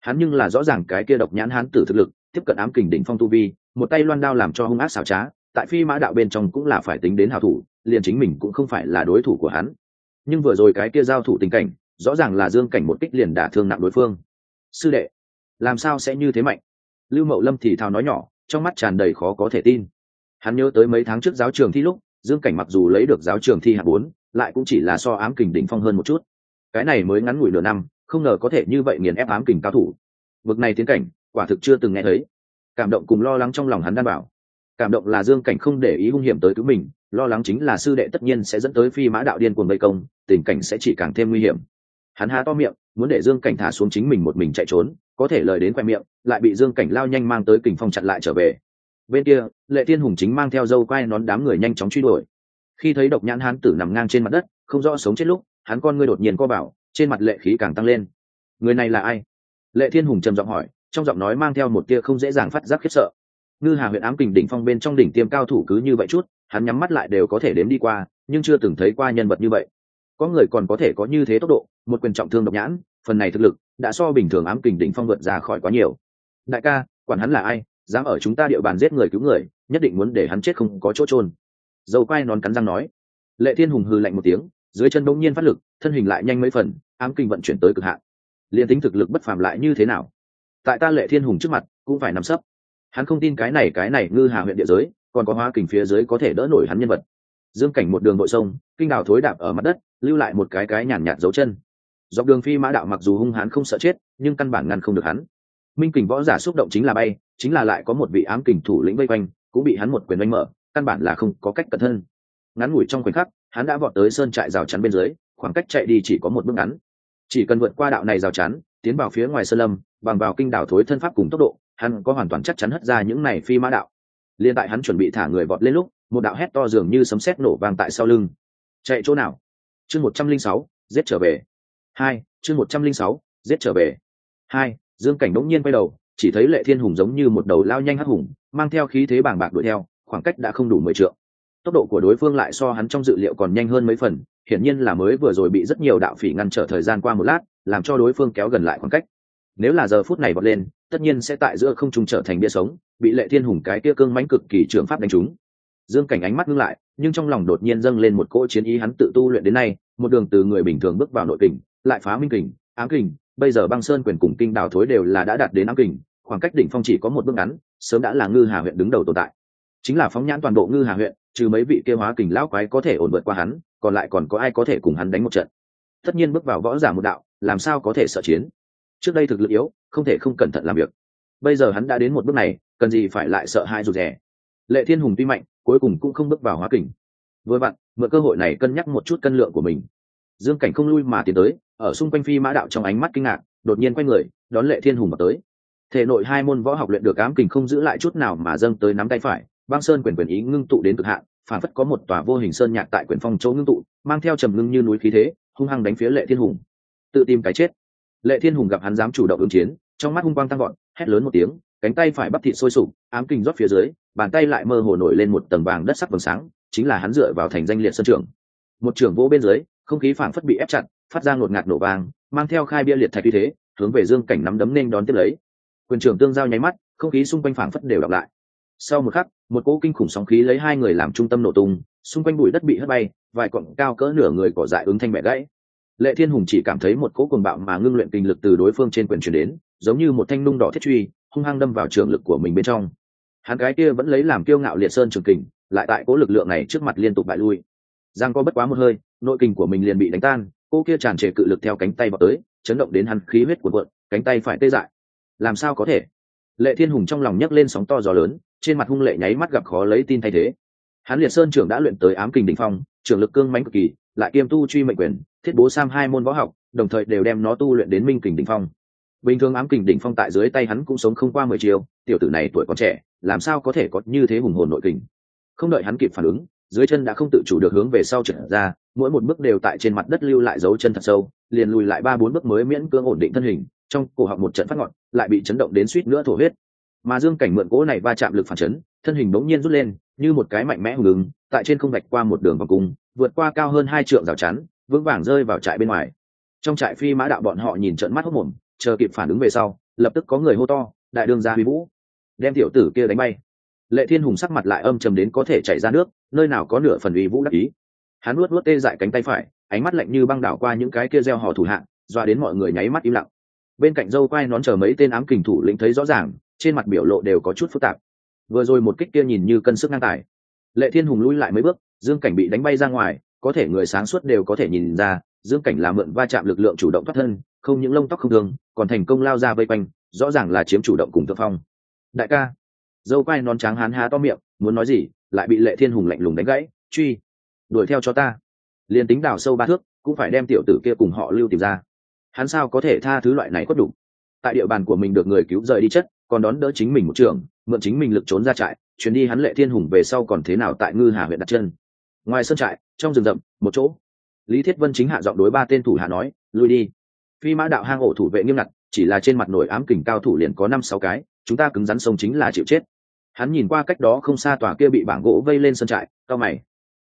Hắn nhưng là rõ ràng cái kia độc nhãn hán tử thực lực, tiếp cận ám kình đỉnh phong tu vi một tay loan đao làm cho hung ác xảo trá, tại phi mã đạo bên trong cũng là phải tính đến hào thủ, liền chính mình cũng không phải là đối thủ của hắn. Nhưng vừa rồi cái kia giao thủ tình cảnh, rõ ràng là dương cảnh một kích liền đả thương nặng đối phương. Sư đệ, làm sao sẽ như thế mạnh? Lưu mậu lâm thì thào nói nhỏ, trong mắt tràn đầy khó có thể tin. Hắn nhớ tới mấy tháng trước giáo trường thi lúc, dương cảnh mặc dù lấy được giáo trường thi hạng bốn, lại cũng chỉ là so ám kình đỉnh phong hơn một chút. Cái này mới ngắn ngủi nửa năm, không ngờ có thể như vậy nghiền ép ám kình cao thủ. Vực này tiến cảnh, quả thực chưa từng nghe thấy cảm động cùng lo lắng trong lòng hắn đan bảo. Cảm động là dương cảnh không để ý hung hiểm tới cứu mình, lo lắng chính là sư đệ tất nhiên sẽ dẫn tới phi mã đạo điên cuồng gây công, tình cảnh sẽ chỉ càng thêm nguy hiểm. Hắn há to miệng, muốn để dương cảnh thả xuống chính mình một mình chạy trốn, có thể lời đến khoe miệng, lại bị dương cảnh lao nhanh mang tới kình phong chặn lại trở về. Bên kia, lệ thiên hùng chính mang theo dâu quai nón đám người nhanh chóng truy đuổi. Khi thấy độc nhãn hán tử nằm ngang trên mặt đất, không rõ sống chết lúc, hắn con ngươi đột nhiên co bảo, trên mặt lệ khí càng tăng lên. Người này là ai? Lệ thiên hùng trầm giọng hỏi trong giọng nói mang theo một tia không dễ dàng phát giác khiếp sợ. Ngư hà huyện ám kình đỉnh phong bên trong đỉnh tiêm cao thủ cứ như vậy chút, hắn nhắm mắt lại đều có thể đếm đi qua, nhưng chưa từng thấy qua nhân vật như vậy. Có người còn có thể có như thế tốc độ, một quyền trọng thương độc nhãn, phần này thực lực đã so bình thường ám kình đỉnh phong vượt ra khỏi quá nhiều. Đại ca, quản hắn là ai, dám ở chúng ta địa bàn giết người cứu người, nhất định muốn để hắn chết không có chỗ trôn dầu quai nón cắn răng nói. Lệ thiên hùng hư lạnh một tiếng, dưới chân bỗng nhiên phát lực, thân hình lại nhanh mấy phần, ám kinh vận chuyển tới cực hạn. Liền tính thực lực bất phàm lại như thế nào? Tại ta lệ thiên hùng trước mặt cũng phải nằm sấp. Hắn không tin cái này cái này ngư hà huyện địa giới, còn có hóa kình phía dưới có thể đỡ nổi hắn nhân vật. Dương cảnh một đường nội sông, kinh đào thối đạp ở mặt đất, lưu lại một cái cái nhàn nhạt dấu chân. Dọc đường phi mã đạo mặc dù hung hãn không sợ chết, nhưng căn bản ngăn không được hắn. Minh kình võ giả xúc động chính là bay, chính là lại có một vị ám kình thủ lĩnh vây quanh, cũng bị hắn một quyền đánh mở, căn bản là không có cách cẩn thân. Ngắn ngủi trong khoảnh khắc, hắn đã vọt tới sơn trại rào chắn bên dưới, khoảng cách chạy đi chỉ có một bước ngắn. Chỉ cần vượt qua đạo này rào chắn tiến vào phía ngoài sơn lâm, bằng vào kinh đảo thối thân pháp cùng tốc độ, hắn có hoàn toàn chắc chắn hất ra những này phi mã đạo. Liên tại hắn chuẩn bị thả người vọt lên lúc, một đạo hét to dường như sấm sét nổ vang tại sau lưng. Chạy chỗ nào? Chương một trăm linh sáu, giết trở về. Hai, chương một trăm linh sáu, giết trở về. Hai, dương cảnh bỗng nhiên quay đầu, chỉ thấy lệ thiên hùng giống như một đầu lao nhanh hắc hùng, mang theo khí thế bàng bạc đuổi theo, khoảng cách đã không đủ mười triệu tốc độ của đối phương lại so hắn trong dự liệu còn nhanh hơn mấy phần, hiển nhiên là mới vừa rồi bị rất nhiều đạo phỉ ngăn trở thời gian qua một lát làm cho đối phương kéo gần lại khoảng cách. Nếu là giờ phút này bật lên, tất nhiên sẽ tại giữa không trung trở thành bia sống, bị lệ thiên hùng cái kia cương mãnh cực kỳ trường pháp đánh trúng. Dương cảnh ánh mắt ngưng lại, nhưng trong lòng đột nhiên dâng lên một cỗ chiến ý hắn tự tu luyện đến nay, một đường từ người bình thường bước vào nội kình, lại phá minh kình, ám kình, bây giờ băng sơn quyền cùng kinh đào thối đều là đã đạt đến ám kình, khoảng cách đỉnh phong chỉ có một bước ngắn, sớm đã là ngư hà huyện đứng đầu tồn tại. Chính là phóng nhãn toàn bộ ngư hà huyện, trừ mấy vị kêu hóa kình lão quái có thể ổn vượt qua hắn, còn lại còn có ai có thể cùng hắn đánh một trận. Tất nhiên bước vào võ giả một đạo làm sao có thể sợ chiến? Trước đây thực lực yếu, không thể không cẩn thận làm việc. Bây giờ hắn đã đến một bước này, cần gì phải lại sợ hai rụt rè? Lệ thiên hùng tuy mạnh, cuối cùng cũng không bước vào hóa kình. Vừa vặn, mượn cơ hội này cân nhắc một chút cân lượng của mình. Dương cảnh không lui mà tiến tới, ở xung quanh phi mã đạo trong ánh mắt kinh ngạc, đột nhiên quay người, đón lệ thiên hùng mà tới. Thể nội hai môn võ học luyện được ám kình không giữ lại chút nào mà dâng tới nắm tay phải, băng sơn quyền quyền ý ngưng tụ đến cực hạn, phản phất có một tòa vô hình sơn nhạc tại quyền phong châu ngưng tụ, mang theo trầm ngưng như núi khí thế, hung hăng đánh phía lệ thiên hùng tự tìm cái chết. Lệ thiên hùng gặp hắn dám chủ động ứng chiến, trong mắt hung quang tăng gọn hét lớn một tiếng, cánh tay phải bắp thịt sôi sục, ám kinh rót phía dưới, bàn tay lại mơ hồ nổi lên một tầng vàng đất sắc vầng sáng, chính là hắn dựa vào thành danh liệt sân trường. Một trường vô bên dưới, không khí phảng phất bị ép chặt, phát ra ngột ngạt nổ vàng mang theo khai bia liệt thạch như thế, hướng về dương cảnh nắm đấm nên đón tiếp lấy. Quyền trưởng tương giao nháy mắt, không khí xung quanh phảng phất đều đọc lại. Sau một khắc, một cỗ kinh khủng sóng khí lấy hai người làm trung tâm nổ tung, xung quanh bụi đất bị hất bay, vài cọng cao cỡ nửa người cỏ dại ứng thanh mẹ gãy lệ thiên hùng chỉ cảm thấy một cỗ cuồng bạo mà ngưng luyện kinh lực từ đối phương trên quyền chuyển đến, giống như một thanh nung đỏ thiết truy, hung hăng đâm vào trường lực của mình bên trong. Hắn gái kia vẫn lấy làm kiêu ngạo liệt sơn trường kình, lại tại cỗ lực lượng này trước mặt liên tục bại lui. Giang có bất quá một hơi, nội kình của mình liền bị đánh tan, cô kia tràn trề cự lực theo cánh tay vào tới, chấn động đến hắn khí huyết cuộn cuộn, cánh tay phải tê dại. Làm sao có thể? Lệ thiên hùng trong lòng nhấc lên sóng to gió lớn, trên mặt hung lệ nháy mắt gặp khó lấy tin thay thế. Hắn liệt sơn trưởng đã luyện tới ám kình đỉnh phong trưởng lực cương mãnh cực kỳ, lại kiêm tu truy mệnh quyền, thiết bố sam hai môn võ học, đồng thời đều đem nó tu luyện đến minh kình đỉnh phong. Bình thường ám kình đỉnh phong tại dưới tay hắn cũng sống không qua mười chiều tiểu tử này tuổi còn trẻ, làm sao có thể có như thế hùng hồn nội kình? Không đợi hắn kịp phản ứng, dưới chân đã không tự chủ được hướng về sau trở ra, mỗi một bước đều tại trên mặt đất lưu lại dấu chân thật sâu, liền lùi lại ba bốn bước mới miễn cưỡng ổn định thân hình, trong cổ họng một trận phát ngọn lại bị chấn động đến suýt nữa thổ huyết. Mà dương cảnh mượn cỗ này va chạm lực phản chấn thân hình bỗng nhiên rút lên, như một cái mạnh mẽ hùng ứng, tại trên không vạch qua một đường vòng cung, vượt qua cao hơn hai trượng rào chắn, vững vàng rơi vào trại bên ngoài. Trong trại phi mã đạo bọn họ nhìn trận mắt hốc mồm, chờ kịp phản ứng về sau, lập tức có người hô to, đại đương gia huy vũ, đem tiểu tử kia đánh bay. Lệ thiên hùng sắc mặt lại âm trầm đến có thể chảy ra nước, nơi nào có nửa phần uy vũ đắc ý. Hắn nuốt nuốt tê dại cánh tay phải, ánh mắt lạnh như băng đảo qua những cái kia gieo hò thủ hạng doa đến mọi người nháy mắt im lặng. Bên cạnh dâu quai nón chờ mấy tên ám kình thủ lĩnh thấy rõ ràng, trên mặt biểu lộ đều có chút phức tạp vừa rồi một kích kia nhìn như cân sức ngang tài. Lệ thiên hùng lui lại mấy bước, dương cảnh bị đánh bay ra ngoài, có thể người sáng suốt đều có thể nhìn ra, dương cảnh là mượn va chạm lực lượng chủ động thoát thân, không những lông tóc không thương, còn thành công lao ra vây quanh, rõ ràng là chiếm chủ động cùng thượng phong. Đại ca, dâu quai non trắng hán há to miệng, muốn nói gì, lại bị lệ thiên hùng lạnh lùng đánh gãy, truy, đuổi theo cho ta. Liền tính đào sâu ba thước, cũng phải đem tiểu tử kia cùng họ lưu tìm ra. Hắn sao có thể tha thứ loại này khuất đủ? Tại địa bàn của mình được người cứu rời đi chất, còn đón đỡ chính mình một trường mượn chính mình lực trốn ra trại, chuyến đi hắn lệ thiên hùng về sau còn thế nào tại ngư hà huyện đặt chân. Ngoài sân trại, trong rừng rậm, một chỗ. Lý thiết vân chính hạ giọng đối ba tên thủ hạ nói, lui đi. Phi mã đạo hang ổ thủ vệ nghiêm ngặt, chỉ là trên mặt nổi ám kình cao thủ liền có năm sáu cái, chúng ta cứng rắn sông chính là chịu chết. Hắn nhìn qua cách đó không xa tòa kia bị bảng gỗ vây lên sân trại cao mày.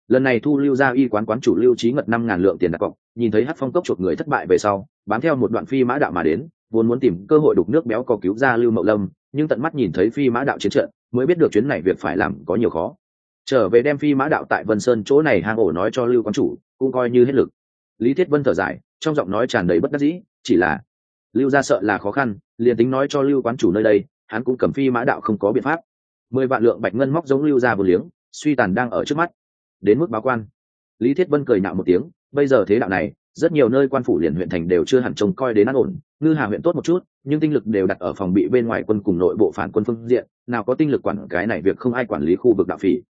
Lần này thu lưu ra y quán quán chủ lưu trí ngật năm ngàn lượng tiền đặt cọc, nhìn thấy hát phong cốc chuột người thất bại về sau, bám theo một đoạn phi mã đạo mà đến, vốn muốn tìm cơ hội đục nước béo có cứu ra lưu mậu lâm nhưng tận mắt nhìn thấy phi mã đạo chiến trận, mới biết được chuyến này việc phải làm có nhiều khó. Trở về đem phi mã đạo tại vân sơn chỗ này hang ổ nói cho lưu quán chủ, cũng coi như hết lực. Lý thiết vân thở dài, trong giọng nói tràn đầy bất đắc dĩ, chỉ là, lưu ra sợ là khó khăn, liền tính nói cho lưu quán chủ nơi đây, hắn cũng cầm phi mã đạo không có biện pháp. Mười vạn lượng bạch ngân móc giống lưu ra vừa liếng, suy tàn đang ở trước mắt. Đến mức báo quan. Lý thiết vân cười nạo một tiếng, bây giờ thế đạo này rất nhiều nơi quan phủ liền huyện thành đều chưa hẳn trông coi đến an ổn. Ngư hà huyện tốt một chút, nhưng tinh lực đều đặt ở phòng bị bên ngoài quân cùng nội bộ phản quân phương diện, nào có tinh lực quản cái này việc không ai quản lý khu vực đạo phỉ.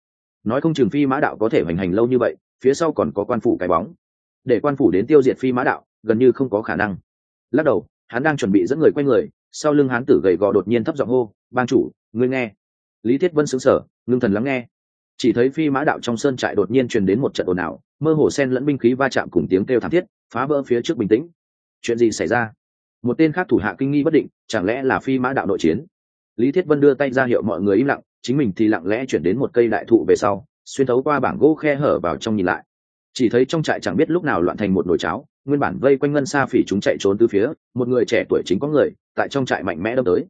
Nói không chừng phi mã đạo có thể hoành hành lâu như vậy, phía sau còn có quan phủ cái bóng. Để quan phủ đến tiêu diệt phi mã đạo, gần như không có khả năng. Lắc đầu, hắn đang chuẩn bị dẫn người quay người, sau lưng hắn tử gầy gò đột nhiên thấp giọng hô ban chủ, ngươi nghe. Lý thiết vân xứng sở ngưng thần lắng nghe chỉ thấy phi mã đạo trong sơn trại đột nhiên truyền đến một trận ồn ào, mơ hồ sen lẫn binh khí va chạm cùng tiếng kêu thảm thiết, phá vỡ phía trước bình tĩnh. Chuyện gì xảy ra? Một tên khác thủ hạ kinh nghi bất định, chẳng lẽ là phi mã đạo nội chiến? Lý thiết vân đưa tay ra hiệu mọi người im lặng, chính mình thì lặng lẽ chuyển đến một cây đại thụ về sau, xuyên thấu qua bảng gỗ khe hở vào trong nhìn lại. Chỉ thấy trong trại chẳng biết lúc nào loạn thành một nồi cháo, nguyên bản vây quanh ngân xa phỉ chúng chạy trốn từ phía, một người trẻ tuổi chính có người, tại trong trại mạnh mẽ đâm tới.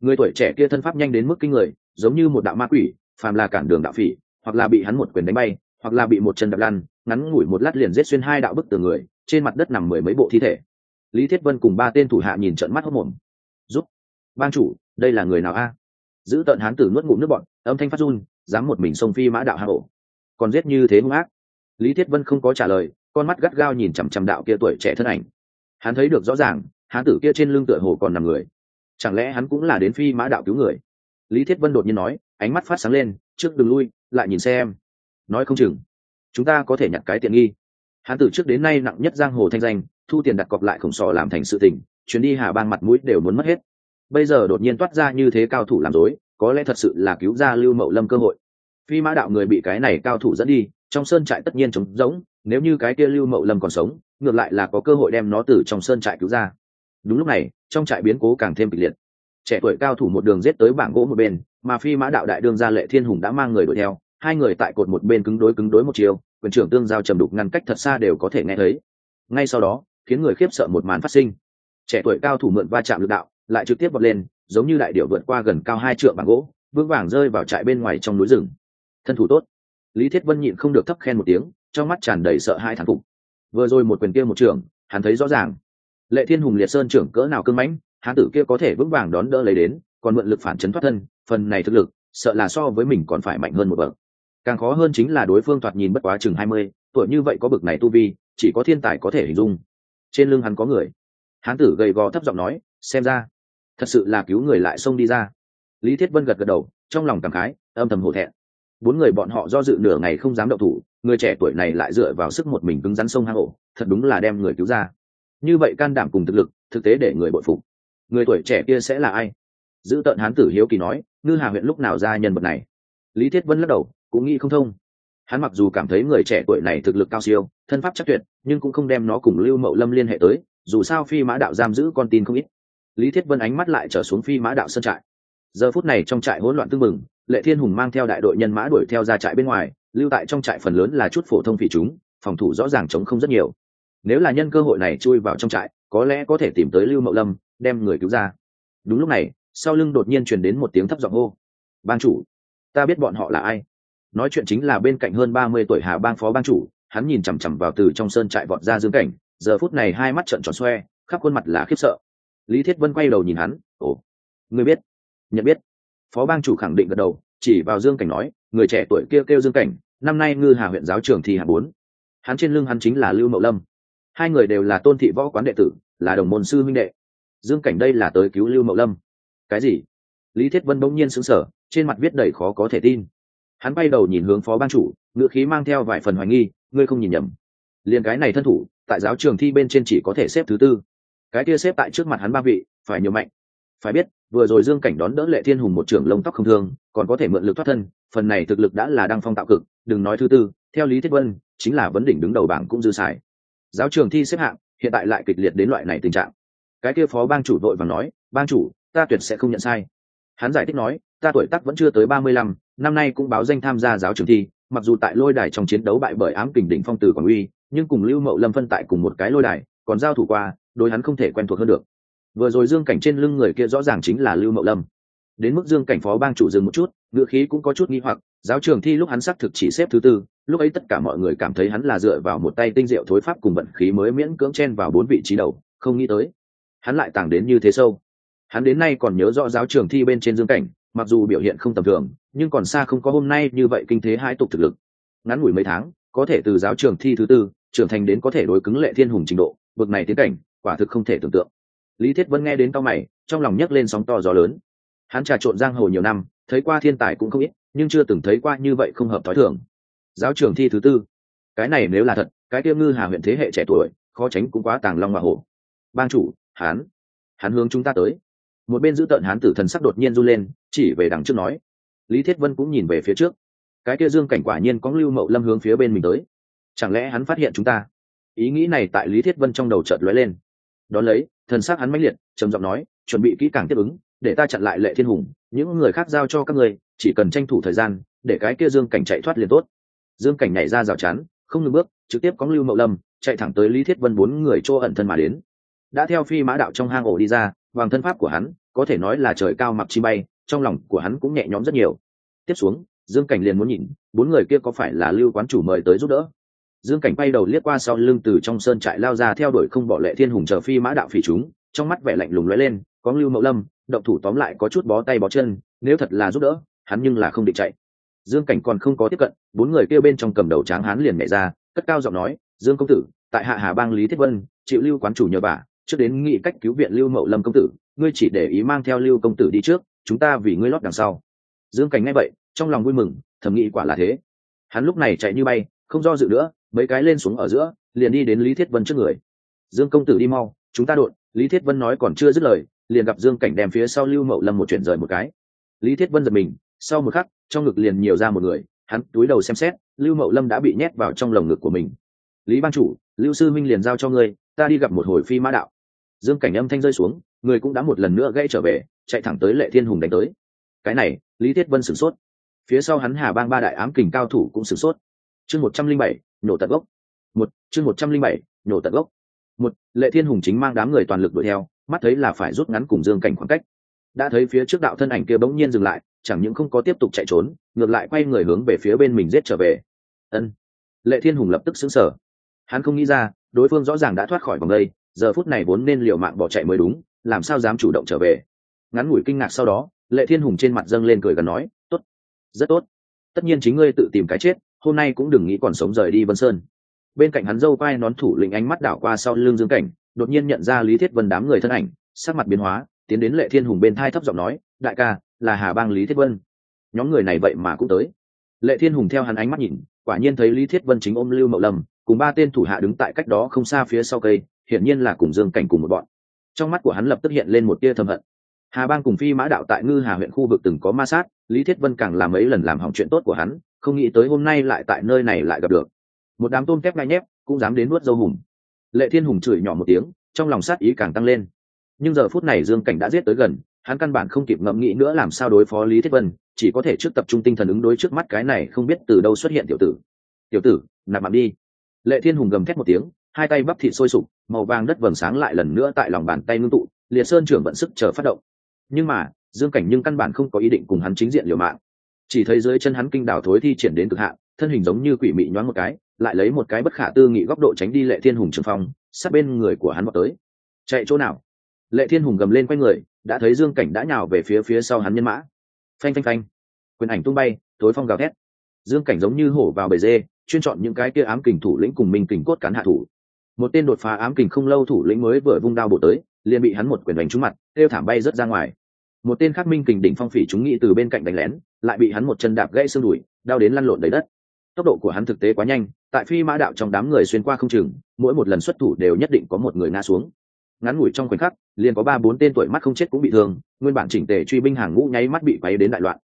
Người tuổi trẻ kia thân pháp nhanh đến mức kinh người, giống như một đạo ma quỷ, phàm là cản đường đạo phỉ hoặc là bị hắn một quyền đánh bay hoặc là bị một chân đập lăn ngắn ngủi một lát liền giết xuyên hai đạo bức tường người trên mặt đất nằm mười mấy bộ thi thể. Lý thiết vân cùng ba tên thủ hạ nhìn trận mắt hốc mồm giúp ban chủ đây là người nào a? Giữ tận hán tử nuốt ngụm nước bọn âm thanh phát run dám một mình sông phi mã đạo hạ ổ, còn giết như thế hung ác? Lý thiết vân không có trả lời con mắt gắt gao nhìn chằm chằm đạo kia tuổi trẻ thân ảnh. Hắn thấy được rõ ràng hán tử kia trên lưng tựa hồ còn nằm người. Chẳng lẽ hắn cũng là đến phi mã đạo cứu người? Lý thiết vân đột nhiên nói ánh mắt phát sáng lên trước đừng lui lại nhìn xem. Nói không chừng, chúng ta có thể nhặt cái tiện nghi. Hắn từ trước đến nay nặng nhất giang hồ thanh danh, thu tiền đặt cọc lại khổng sò làm thành sự tình, chuyến đi hà bang mặt mũi đều muốn mất hết. Bây giờ đột nhiên toát ra như thế cao thủ làm dối có lẽ thật sự là cứu ra lưu mậu lâm cơ hội. Phi mã đạo người bị cái này cao thủ dẫn đi, trong sơn trại tất nhiên trống rỗng, nếu như cái kia lưu mậu lâm còn sống, ngược lại là có cơ hội đem nó từ trong sơn trại cứu ra. Đúng lúc này, trong trại biến cố càng thêm kịch liệt. Trẻ tuổi cao thủ một đường giết tới bảng gỗ một bên mà phi mã đạo đại đương gia lệ thiên hùng đã mang người đuổi theo, hai người tại cột một bên cứng đối cứng đối một chiều, quyền trưởng tương giao trầm đục ngăn cách thật xa đều có thể nghe thấy. Ngay sau đó, khiến người khiếp sợ một màn phát sinh. Trẻ tuổi cao thủ mượn va chạm lực đạo, lại trực tiếp bật lên, giống như đại điệu vượt qua gần cao hai trượng bằng gỗ, vững vàng rơi vào trại bên ngoài trong núi rừng. Thân thủ tốt. Lý thiết vân nhịn không được thấp khen một tiếng, trong mắt tràn đầy sợ hai thán phục. Vừa rồi một quyền kia một trưởng hắn thấy rõ ràng. Lệ thiên hùng liệt sơn trưởng cỡ nào cưng mãnh, hán tử kia có thể vững vàng đón đỡ lấy đến, còn mượn lực phản chấn thoát thân phần này thực lực, sợ là so với mình còn phải mạnh hơn một bậc. Càng khó hơn chính là đối phương thoạt nhìn bất quá chừng hai mươi, tuổi như vậy có bực này tu vi, chỉ có thiên tài có thể hình dung. Trên lưng hắn có người. Hán tử gầy gò thấp giọng nói, xem ra, thật sự là cứu người lại xông đi ra. Lý thiết vân gật gật đầu, trong lòng cảm khái, âm thầm hổ thẹn. Bốn người bọn họ do dự nửa ngày không dám động thủ, người trẻ tuổi này lại dựa vào sức một mình cứng rắn sông hang ổ, thật đúng là đem người cứu ra. Như vậy can đảm cùng thực lực, thực tế để người bội phục. Người tuổi trẻ kia sẽ là ai? Giữ tận hán tử hiếu kỳ nói, ngư hà huyện lúc nào ra nhân vật này? Lý thiết vân lắc đầu, cũng nghĩ không thông. Hắn mặc dù cảm thấy người trẻ tuổi này thực lực cao siêu, thân pháp chắc tuyệt, nhưng cũng không đem nó cùng lưu mậu lâm liên hệ tới, dù sao phi mã đạo giam giữ con tin không ít. Lý thiết vân ánh mắt lại trở xuống phi mã đạo sân trại. Giờ phút này trong trại hỗn loạn tưng bừng, lệ thiên hùng mang theo đại đội nhân mã đuổi theo ra trại bên ngoài, lưu tại trong trại phần lớn là chút phổ thông phỉ chúng, phòng thủ rõ ràng chống không rất nhiều. Nếu là nhân cơ hội này chui vào trong trại, có lẽ có thể tìm tới lưu mậu lâm, đem người cứu ra. Đúng lúc này sau lưng đột nhiên truyền đến một tiếng thấp giọng hô ban chủ ta biết bọn họ là ai. Nói chuyện chính là bên cạnh hơn ba mươi tuổi hà bang phó ban chủ hắn nhìn chằm chằm vào từ trong sơn trại vọt ra dương cảnh giờ phút này hai mắt trợn tròn xoe khắp khuôn mặt là khiếp sợ. Lý thiết vân quay đầu nhìn hắn ồ người biết nhận biết. Phó bang chủ khẳng định gật đầu chỉ vào dương cảnh nói người trẻ tuổi kia kêu, kêu dương cảnh năm nay ngư hà huyện giáo trường thì hà bốn. Hắn trên lưng hắn chính là lưu mậu lâm. Hai người đều là tôn thị võ quán đệ tử là đồng môn sư minh đệ. Dương cảnh đây là tới cứu lưu mậu lâm cái gì? Lý thiết vân bỗng nhiên sững sờ, trên mặt viết đầy khó có thể tin. Hắn bay đầu nhìn hướng phó ban chủ ngựa khí mang theo vài phần hoài nghi, ngươi không nhìn nhầm. Liền cái này thân thủ, tại giáo trường thi bên trên chỉ có thể xếp thứ tư. Cái kia xếp tại trước mặt hắn ba vị, phải nhiều mạnh. Phải biết, vừa rồi dương cảnh đón đỡ lệ thiên hùng một trưởng lông tóc không thương, còn có thể mượn lực thoát thân, phần này thực lực đã là đăng phong tạo cực, đừng nói thứ tư, theo lý thiết vân, chính là vấn đỉnh đứng đầu bảng cũng dư xài. Giáo trường thi xếp hạng, hiện tại lại kịch liệt đến loại này tình trạng. Cái kia phó bang chủ vội và nói bang chủ ta tuyệt sẽ không nhận sai. Hắn giải thích nói, ta tuổi tác vẫn chưa tới ba mươi lăm, năm nay cũng báo danh tham gia giáo trường thi, mặc dù tại lôi đài trong chiến đấu bại bởi ám kình đỉnh phong tử còn uy, nhưng cùng lưu mậu lâm phân tại cùng một cái lôi đài, còn giao thủ qua, đối hắn không thể quen thuộc hơn được. Vừa rồi dương cảnh trên lưng người kia rõ ràng chính là lưu mậu lâm. Đến mức dương cảnh phó bang chủ dừng một chút ngựa khí cũng có chút nghi hoặc, giáo trường thi lúc hắn xác thực chỉ xếp thứ tư, lúc ấy tất cả mọi người cảm thấy hắn là dựa vào một tay tinh diệu thối pháp cùng vận khí mới miễn cưỡng chen vào bốn vị trí đầu, không nghĩ tới, hắn lại tàng đến như thế sâu hắn đến nay còn nhớ rõ giáo trường thi bên trên dương cảnh, mặc dù biểu hiện không tầm thường, nhưng còn xa không có hôm nay như vậy kinh thế hai tục thực lực. Ngắn ngủi mấy tháng, có thể từ giáo trường thi thứ tư, trưởng thành đến có thể đối cứng lệ thiên hùng trình độ vực này tiến cảnh, quả thực không thể tưởng tượng. Lý thiết vẫn nghe đến tao mày, trong lòng nhấc lên sóng to gió lớn. Hắn trà trộn giang hồ nhiều năm, thấy qua thiên tài cũng không ít, nhưng chưa từng thấy qua như vậy không hợp thói thường. Giáo trường thi thứ tư. Cái này nếu là thật, cái tiêu ngư hà huyện thế hệ trẻ tuổi, khó tránh cũng quá tàng long và hổ. Bang chủ hán hắn hướng chúng ta tới một bên giữ tợn hán tử thần sắc đột nhiên run lên, chỉ về đằng trước nói. Lý thiết vân cũng nhìn về phía trước. Cái kia dương cảnh quả nhiên có lưu mậu lâm hướng phía bên mình tới. Chẳng lẽ hắn phát hiện chúng ta? Ý nghĩ này tại lý thiết vân trong đầu chợt lóe lên. Đón lấy, thần sắc hắn mãnh liệt, trầm giọng nói, chuẩn bị kỹ càng tiếp ứng, để ta chặn lại lệ thiên hùng, những người khác giao cho các người chỉ cần tranh thủ thời gian, để cái kia dương cảnh chạy thoát liền tốt. Dương cảnh nhảy ra rào chắn, không ngừng bước, trực tiếp có lưu mậu lâm, chạy thẳng tới lý thiết vân bốn người chỗ ẩn thân mà đến. Đã theo phi mã đạo trong hang ổ đi ra bằng thân pháp của hắn, có thể nói là trời cao mặc chi bay, trong lòng của hắn cũng nhẹ nhõm rất nhiều. Tiếp xuống, dương cảnh liền muốn nhìn, bốn người kia có phải là lưu quán chủ mời tới giúp đỡ? Dương cảnh bay đầu liếc qua sau lưng từ trong sơn trại lao ra theo đuổi không bỏ lệ thiên hùng chờ phi mã đạo phỉ chúng, trong mắt vẻ lạnh lùng lóe lên, có lưu mậu lâm, động thủ tóm lại có chút bó tay bó chân, nếu thật là giúp đỡ, hắn nhưng là không định chạy. Dương cảnh còn không có tiếp cận, bốn người kêu bên trong cầm đầu tráng hắn liền mẹ ra, cất cao giọng nói, dương công tử, tại hạ hà bang lý thiết vân, chịu lưu quán chủ nhờ bà trước đến nghị cách cứu viện lưu mậu lâm công tử, ngươi chỉ để ý mang theo lưu công tử đi trước, chúng ta vì ngươi lót đằng sau. Dương cảnh nghe vậy, trong lòng vui mừng, thầm nghĩ quả là thế. Hắn lúc này chạy như bay, không do dự nữa, mấy cái lên xuống ở giữa, liền đi đến lý thiết vân trước người. Dương công tử đi mau, chúng ta đột, lý thiết vân nói còn chưa dứt lời, liền gặp dương cảnh đem phía sau lưu mậu lâm một chuyện rời một cái. Lý thiết vân giật mình, sau một khắc, trong ngực liền nhiều ra một người, hắn túi đầu xem xét, lưu mậu lâm đã bị nhét vào trong lồng ngực của mình. Lý ban chủ, lưu sư minh liền giao cho ngươi, ta đi gặp một hồi phi mã đạo dương cảnh âm thanh rơi xuống, người cũng đã một lần nữa gãy trở về, chạy thẳng tới lệ thiên hùng đánh tới. Cái này, lý thiết vân sửng sốt. Phía sau hắn hà bang ba đại ám kình cao thủ cũng sửng sốt. Chương một trăm linh bảy, nhổ tận gốc. Một, chương một trăm linh bảy, nhổ tận gốc. Một, lệ thiên hùng chính mang đám người toàn lực đuổi theo, mắt thấy là phải rút ngắn cùng dương cảnh khoảng cách. Đã thấy phía trước đạo thân ảnh kia bỗng nhiên dừng lại, chẳng những không có tiếp tục chạy trốn, ngược lại quay người hướng về phía bên mình giết trở về. Ân. Lệ thiên hùng lập tức xứng sở hắn không nghĩ ra, đối phương rõ ràng đã thoát khỏi vòng đây giờ phút này vốn nên liều mạng bỏ chạy mới đúng, làm sao dám chủ động trở về? Ngắn ngủi kinh ngạc sau đó, lệ thiên hùng trên mặt dâng lên cười gần nói, tốt, rất tốt. Tất nhiên chính ngươi tự tìm cái chết, hôm nay cũng đừng nghĩ còn sống rời đi vân sơn. Bên cạnh hắn dâu vai nón thủ lĩnh ánh mắt đảo qua sau lưng dương cảnh, đột nhiên nhận ra lý thiết vân đám người thân ảnh, sắc mặt biến hóa, tiến đến lệ thiên hùng bên thai thấp giọng nói, đại ca, là hà bang lý thiết vân. Nhóm người này vậy mà cũng tới. Lệ thiên hùng theo hắn ánh mắt nhìn, quả nhiên thấy lý thiết vân chính ôm lưu mậu lâm cùng ba tên thủ hạ đứng tại cách đó không xa phía sau cây, hiển nhiên là cùng dương cảnh cùng một bọn. Trong mắt của hắn lập tức hiện lên một tia thầm hận. Hà bang cùng phi mã đạo tại ngư hà huyện khu vực từng có ma sát, lý thiết vân càng làm mấy lần làm hỏng chuyện tốt của hắn, không nghĩ tới hôm nay lại tại nơi này lại gặp được. Một đám tôm tép ngay nhép cũng dám đến nuốt dâu hùng lệ thiên hùng chửi nhỏ một tiếng, trong lòng sát ý càng tăng lên. Nhưng giờ phút này dương cảnh đã giết tới gần, hắn căn bản không kịp ngẫm nghĩ nữa làm sao đối phó lý thiết vân, chỉ có thể trước tập trung tinh thần ứng đối trước mắt cái này không biết từ đâu xuất hiện tiểu tử. Tiểu tử, nạp mạng đi lệ thiên hùng gầm thét một tiếng, hai tay bắp thịt sôi sục, màu vàng đất vầng sáng lại lần nữa tại lòng bàn tay ngưng tụ, liệt sơn trưởng vận sức chờ phát động. Nhưng mà, dương cảnh nhưng căn bản không có ý định cùng hắn chính diện liều mạng. Chỉ thấy dưới chân hắn kinh đảo thối thi triển đến cực hạn, thân hình giống như quỷ mị nhoáng một cái, lại lấy một cái bất khả tư nghị góc độ tránh đi lệ thiên hùng trường phong, sát bên người của hắn vào tới. Chạy chỗ nào? Lệ thiên hùng gầm lên quay người, đã thấy dương cảnh đã nhào về phía phía sau hắn nhân mã. Phanh phanh phanh. Quyền ảnh tung bay thối phong gào thét. Dương cảnh giống như hổ vào bể dê chuyên chọn những cái kia ám kình thủ lĩnh cùng minh kình cốt cán hạ thủ. Một tên đột phá ám kình không lâu thủ lĩnh mới vừa vung đao bổ tới, liền bị hắn một quyền đánh trúng mặt, kêu thảm bay rất ra ngoài. Một tên khác minh kình đỉnh phong phỉ chúng nghĩ từ bên cạnh đánh lén, lại bị hắn một chân đạp gãy xương đùi đau đến lăn lộn đầy đất. Tốc độ của hắn thực tế quá nhanh, tại phi mã đạo trong đám người xuyên qua không chừng, mỗi một lần xuất thủ đều nhất định có một người ngã xuống. Ngắn ngủi trong khoảnh khắc, liền có ba bốn tên tuổi mắt không chết cũng bị thương, nguyên bản chỉnh tề truy binh hàng ngũ nháy mắt bị quấy đến đại loạn.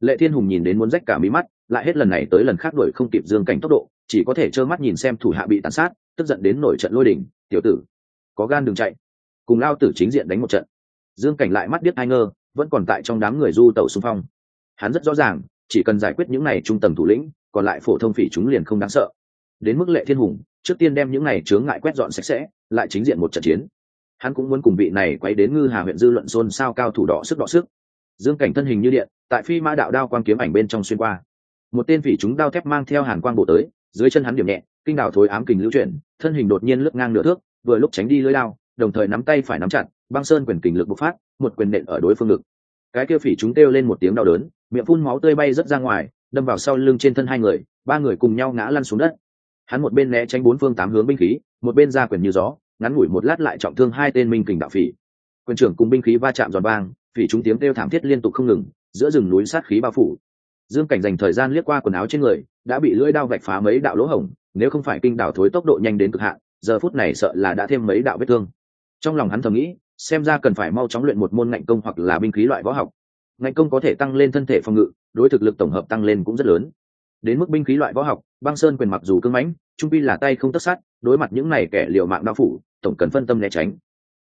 Lệ thiên hùng nhìn đến muốn rách cả mí mắt lại hết lần này tới lần khác đuổi không kịp dương cảnh tốc độ, chỉ có thể trơ mắt nhìn xem thủ hạ bị tàn sát, tức giận đến nổi trận lôi đình, tiểu tử, có gan đừng chạy. Cùng lao tử chính diện đánh một trận. Dương cảnh lại mắt biết ai ngơ, vẫn còn tại trong đám người du tàu xung phong. Hắn rất rõ ràng, chỉ cần giải quyết những này trung tầng thủ lĩnh, còn lại phổ thông phỉ chúng liền không đáng sợ. Đến mức lệ thiên hùng, trước tiên đem những này chướng ngại quét dọn sạch sẽ, lại chính diện một trận chiến. Hắn cũng muốn cùng vị này quay đến ngư hà huyện dư luận xôn xao cao thủ đỏ sức đỏ sức. Dương cảnh thân hình như điện, tại phi ma đạo đao quang kiếm ảnh bên trong xuyên qua một tên phỉ chúng đao thép mang theo hàn quang bổ tới, dưới chân hắn điểm nhẹ, kinh đảo thối ám kình lưu chuyển, thân hình đột nhiên lướt ngang nửa thước, vừa lúc tránh đi lưỡi lao đồng thời nắm tay phải nắm chặt, băng sơn quyền kình lực bộc phát, một quyền nện ở đối phương ngực. Cái kia phỉ chúng kêu lên một tiếng đau đớn, miệng phun máu tươi bay rất ra ngoài, đâm vào sau lưng trên thân hai người, ba người cùng nhau ngã lăn xuống đất. Hắn một bên né tránh bốn phương tám hướng binh khí, một bên ra quyền như gió, ngắn ngủi một lát lại trọng thương hai tên minh kình đạo phỉ. Quyền trưởng cùng binh khí va chạm giòn bang phỉ chúng tiếng kêu thảm thiết liên tục không ngừng, giữa rừng núi sát khí bao phủ dương cảnh dành thời gian liếc qua quần áo trên người, đã bị lưỡi đao vạch phá mấy đạo lỗ hổng, nếu không phải kinh đảo thối tốc độ nhanh đến cực hạn, giờ phút này sợ là đã thêm mấy đạo vết thương. Trong lòng hắn thầm nghĩ, xem ra cần phải mau chóng luyện một môn ngạnh công hoặc là binh khí loại võ học. Ngạnh công có thể tăng lên thân thể phòng ngự, đối thực lực tổng hợp tăng lên cũng rất lớn. Đến mức binh khí loại võ học, băng sơn quyền mặc dù cưng mãnh, trung pi là tay không tất sát, đối mặt những này kẻ liều mạng đao phủ, tổng cần phân tâm né tránh.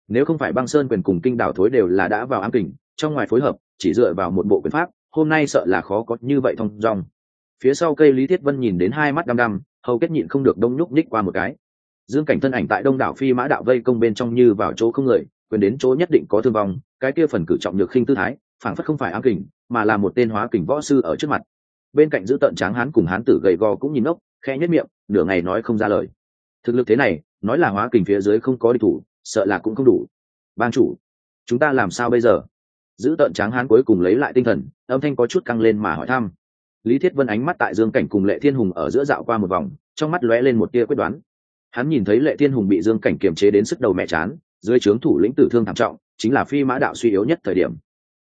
Nếu không phải băng sơn quyền cùng kinh đảo thối đều là đã vào ám kình, trong ngoài phối hợp, chỉ dựa vào một bộ quyền pháp hôm nay sợ là khó có như vậy thông dong. Phía sau cây lý thiết vân nhìn đến hai mắt đăm đăm, hầu kết nhịn không được đông nhúc nhích qua một cái. Dương cảnh thân ảnh tại đông đảo phi mã đạo vây công bên trong như vào chỗ không người, quyền đến chỗ nhất định có thương vong, cái kia phần cử trọng nhược khinh tư thái phản phất không phải ám kình, mà là một tên hóa kình võ sư ở trước mặt. Bên cạnh giữ tận tráng hán cùng hán tử gầy gò cũng nhìn ốc khe nhất miệng, nửa ngày nói không ra lời. Thực lực thế này, nói là hóa kình phía dưới không có địch thủ, sợ là cũng không đủ. Ban chủ, chúng ta làm sao bây giờ? Giữ tận tráng hán cuối cùng lấy lại tinh thần âm thanh có chút căng lên mà hỏi thăm. Lý thiết vân ánh mắt tại dương cảnh cùng lệ thiên hùng ở giữa dạo qua một vòng, trong mắt lóe lên một tia quyết đoán. Hắn nhìn thấy lệ thiên hùng bị dương cảnh kiềm chế đến sức đầu mẹ chán, dưới trướng thủ lĩnh tử thương thảm trọng, chính là phi mã đạo suy yếu nhất thời điểm.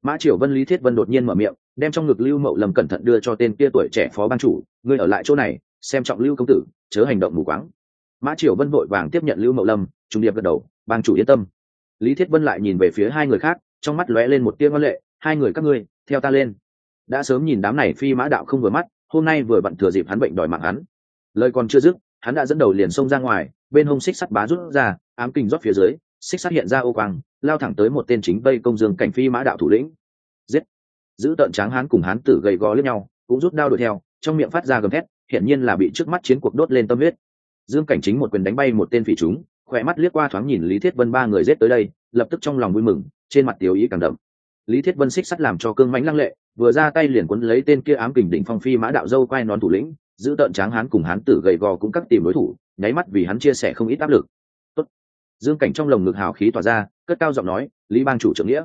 Mã triều vân lý thiết vân đột nhiên mở miệng, đem trong ngực lưu mậu lầm cẩn thận đưa cho tên kia tuổi trẻ phó ban chủ, ngươi ở lại chỗ này, xem trọng lưu công tử, chớ hành động mù quáng. Mã triều vân vội vàng tiếp nhận lưu mậu lâm trung điệp gật đầu, ban chủ yên tâm. Lý thiết vân lại nhìn về phía hai người khác, trong mắt lóe lên một tia ngân lệ hai người các ngươi, theo ta lên. Đã sớm nhìn đám này phi mã đạo không vừa mắt, hôm nay vừa bận thừa dịp hắn bệnh đòi mạng hắn. Lời còn chưa dứt, hắn đã dẫn đầu liền xông ra ngoài, bên hông xích sắt bá rút ra, ám kinh rót phía dưới, xích sắt hiện ra ô quang, lao thẳng tới một tên chính vây công dương cảnh phi mã đạo thủ lĩnh. Giết! Giữ tợn tráng hán cùng hán tử gầy gò lẫn nhau, cũng rút đao đuổi theo, trong miệng phát ra gầm thét, hiển nhiên là bị trước mắt chiến cuộc đốt lên tâm huyết. Dương cảnh chính một quyền đánh bay một tên phỉ chúng, khỏe mắt liếc qua thoáng nhìn lý thiết vân ba người giết tới đây, lập tức trong lòng vui mừng, trên mặt tiểu ý càng đậm lý thiết vân xích sắt làm cho cương mãnh lăng lệ, vừa ra tay liền quấn lấy tên kia ám kình đỉnh phong phi mã đạo dâu quay nón thủ lĩnh, giữ tợn tráng hán cùng hán tử gầy gò cũng cắt tìm đối thủ, nháy mắt vì hắn chia sẻ không ít áp lực. Tốt. dương cảnh trong lồng ngực hào khí tỏa ra, cất cao giọng nói, lý bang chủ trưởng nghĩa,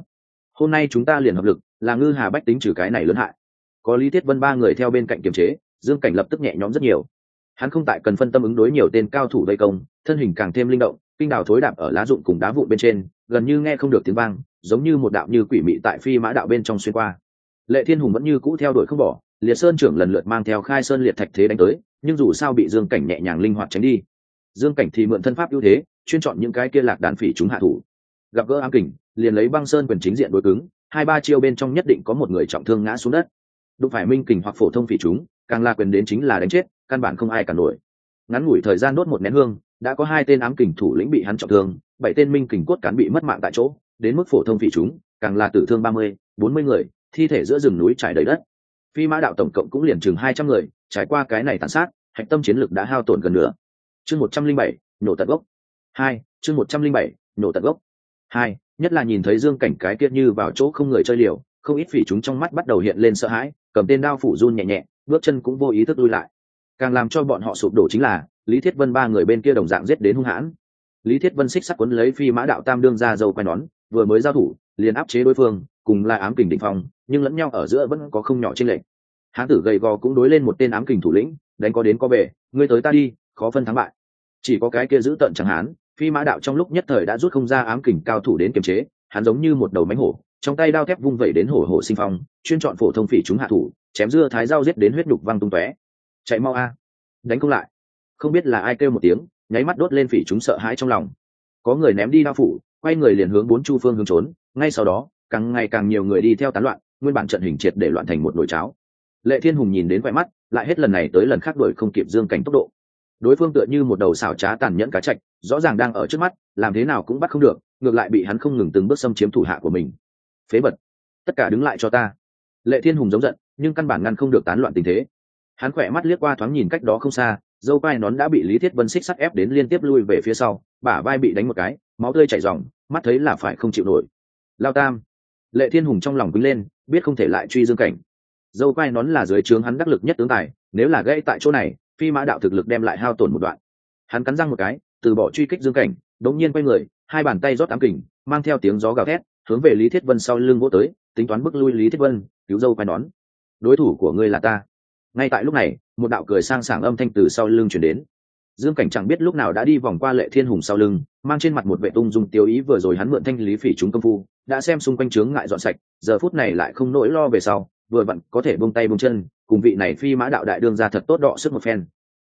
hôm nay chúng ta liền hợp lực, là ngư hà bách tính trừ cái này lớn hại. Có lý thiết vân ba người theo bên cạnh kiềm chế, dương cảnh lập tức nhẹ nhõm rất nhiều. Hắn không tại cần phân tâm ứng đối nhiều tên cao thủ vây công, thân hình càng thêm linh động kinh đào thối đạp ở lá dụng cùng đá vụn bên trên, gần như nghe không được tiếng vang, giống như một đạo như quỷ mị tại phi mã đạo bên trong xuyên qua. Lệ thiên hùng vẫn như cũ theo đuổi không bỏ, liệt sơn trưởng lần lượt mang theo khai sơn liệt thạch thế đánh tới, nhưng dù sao bị dương cảnh nhẹ nhàng linh hoạt tránh đi. Dương cảnh thì mượn thân pháp ưu thế, chuyên chọn những cái kia lạc đàn phỉ chúng hạ thủ. Gặp gỡ ám kình, liền lấy băng sơn quyền chính diện đối cứng, hai ba chiêu bên trong nhất định có một người trọng thương ngã xuống đất. Đụng phải minh kình hoặc phổ thông phỉ chúng, càng là quyền đến chính là đánh chết, căn bản không ai cả nổi. Ngắn ngủi thời gian đốt một nén hương đã có hai tên ám kình thủ lĩnh bị hắn trọng thương, bảy tên minh kình cốt cán bị mất mạng tại chỗ, đến mức phổ thông phỉ chúng, càng là tử thương ba mươi, bốn mươi người, thi thể giữa rừng núi trải đầy đất. Phi mã đạo tổng cộng cũng liền chừng hai trăm người, trải qua cái này tàn sát, hạch tâm chiến lực đã hao tổn gần nửa. chương một trăm linh bảy, nổ tận gốc. Hai, chương một trăm linh bảy, nổ tận gốc. Hai, nhất là nhìn thấy dương cảnh cái kia như vào chỗ không người chơi liều, không ít phỉ chúng trong mắt bắt đầu hiện lên sợ hãi, cầm tên đao phủ run nhẹ nhẹ, bước chân cũng vô ý thức lui lại. Càng làm cho bọn họ sụp đổ chính là lý thiết vân ba người bên kia đồng dạng giết đến hung hãn. Lý thiết vân xích sắt quấn lấy phi mã đạo tam đương ra dâu quay nón, vừa mới giao thủ, liền áp chế đối phương, cùng là ám kình định phong, nhưng lẫn nhau ở giữa vẫn có không nhỏ trên lệnh hán tử gầy gò cũng đối lên một tên ám kình thủ lĩnh, đánh có đến có về ngươi tới ta đi, khó phân thắng bại. Chỉ có cái kia giữ tận chẳng hán, phi mã đạo trong lúc nhất thời đã rút không ra ám kình cao thủ đến kiềm chế, hắn giống như một đầu mánh hổ, trong tay đao thép vung vẩy đến hổ hổ sinh phong, chuyên chọn phổ thông phỉ chúng hạ thủ, chém dưa thái dao giết đến huyết nhục văng tung tóe. Chạy mau a. Đánh không lại không biết là ai kêu một tiếng, nháy mắt đốt lên phỉ chúng sợ hãi trong lòng. Có người ném đi đao phủ, quay người liền hướng bốn chu phương hướng trốn, ngay sau đó, càng ngày càng nhiều người đi theo tán loạn, nguyên bản trận hình triệt để loạn thành một nồi cháo. Lệ thiên hùng nhìn đến quẹ mắt, lại hết lần này tới lần khác đuổi không kịp dương cảnh tốc độ. Đối phương tựa như một đầu xảo trá tàn nhẫn cá chạch, rõ ràng đang ở trước mắt, làm thế nào cũng bắt không được, ngược lại bị hắn không ngừng từng bước xâm chiếm thủ hạ của mình. Phế vật, tất cả đứng lại cho ta. Lệ thiên hùng giống giận, nhưng căn bản ngăn không được tán loạn tình thế. Hắn khỏe mắt liếc qua thoáng nhìn cách đó không xa dâu vai nón đã bị lý thiết vân xích sắt ép đến liên tiếp lui về phía sau, bả vai bị đánh một cái, máu tươi chảy r mắt thấy là phải không chịu nổi. Lao tam, lệ thiên hùng trong lòng quýnh lên, biết không thể lại truy dương cảnh. Dâu vai nón là dưới trướng hắn đắc lực nhất tướng tài, nếu là gây tại chỗ này, phi mã đạo thực lực đem lại hao tổn một đoạn. Hắn cắn răng một cái, từ bỏ truy kích dương cảnh, đống nhiên quay người, hai bàn tay rót ám kình, mang theo tiếng gió gào thét, hướng về lý thiết vân sau lưng vỗ tới, tính toán bức lui lý thiết vân, cứu dâu vai nón. Đối thủ của ngươi là ta ngay tại lúc này, một đạo cười sang sảng âm thanh từ sau lưng chuyển đến dương cảnh chẳng biết lúc nào đã đi vòng qua lệ thiên hùng sau lưng, mang trên mặt một vệ tung dung tiêu ý vừa rồi hắn mượn thanh lý phỉ chúng công phu, đã xem xung quanh trướng ngại dọn sạch, giờ phút này lại không nỗi lo về sau, vừa vặn có thể bông tay bông chân, cùng vị này phi mã đạo đại đương ra thật tốt đọ sức một phen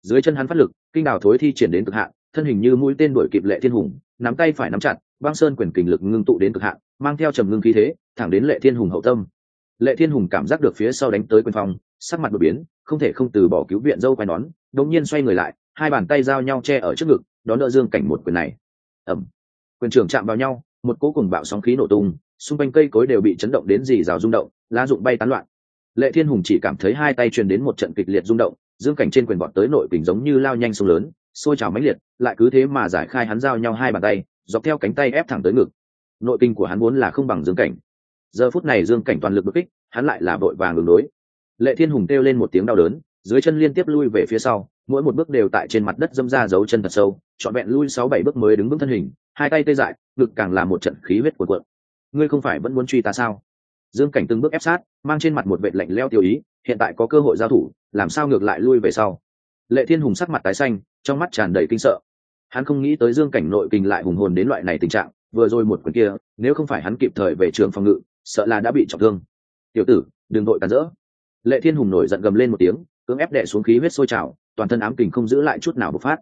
dưới chân hắn phát lực, kinh đào thối thi triển đến cực hạn, thân hình như mũi tên đuổi kịp lệ thiên hùng, nắm tay phải nắm chặt, băng sơn quyền kình lực ngưng tụ đến cực hạn, mang theo trầm ngưng khí thế, thẳng đến lệ thiên hùng hậu tâm lệ thiên hùng cảm giác được phía sau đánh tới quyền phòng sắc mặt đột biến, không thể không từ bỏ cứu viện dâu quai nón, đột nhiên xoay người lại, hai bàn tay giao nhau che ở trước ngực đón đỡ dương cảnh một quyền này. Ẩm quyền trưởng chạm vào nhau, một cú cùng bạo sóng khí nổ tung, xung quanh cây cối đều bị chấn động đến dì rào rung động, lá rụng bay tán loạn. Lệ thiên hùng chỉ cảm thấy hai tay truyền đến một trận kịch liệt rung động, dương cảnh trên quyền bọt tới nội kình giống như lao nhanh sông lớn, sôi trào mãnh liệt, lại cứ thế mà giải khai hắn giao nhau hai bàn tay, dọc theo cánh tay ép thẳng tới ngực. Nội kinh của hắn muốn là không bằng dương cảnh. Giờ phút này dương cảnh toàn lực bức kích, hắn lại là vội vàng ứng đối lệ thiên hùng kêu lên một tiếng đau đớn, dưới chân liên tiếp lui về phía sau, mỗi một bước đều tại trên mặt đất dâm ra dấu chân thật sâu, trọn vẹn lui sáu bảy bước mới đứng vững thân hình, hai tay tê dại, ngực càng là một trận khí huyết cuộn cuộn. Ngươi không phải vẫn muốn truy ta sao? Dương cảnh từng bước ép sát, mang trên mặt một vệ lạnh leo tiêu ý, hiện tại có cơ hội giao thủ, làm sao ngược lại lui về sau? Lệ thiên hùng sắc mặt tái xanh, trong mắt tràn đầy kinh sợ. Hắn không nghĩ tới dương cảnh nội kinh lại hùng hồn đến loại này tình trạng, vừa rồi một quyền kia, nếu không phải hắn kịp thời về trường phòng ngự, sợ là đã bị trọng thương. Tiểu tử, đừng đội cản rỡ lệ thiên hùng nổi giận gầm lên một tiếng cưỡng ép đệ xuống khí huyết sôi trào toàn thân ám kình không giữ lại chút nào bộc phát.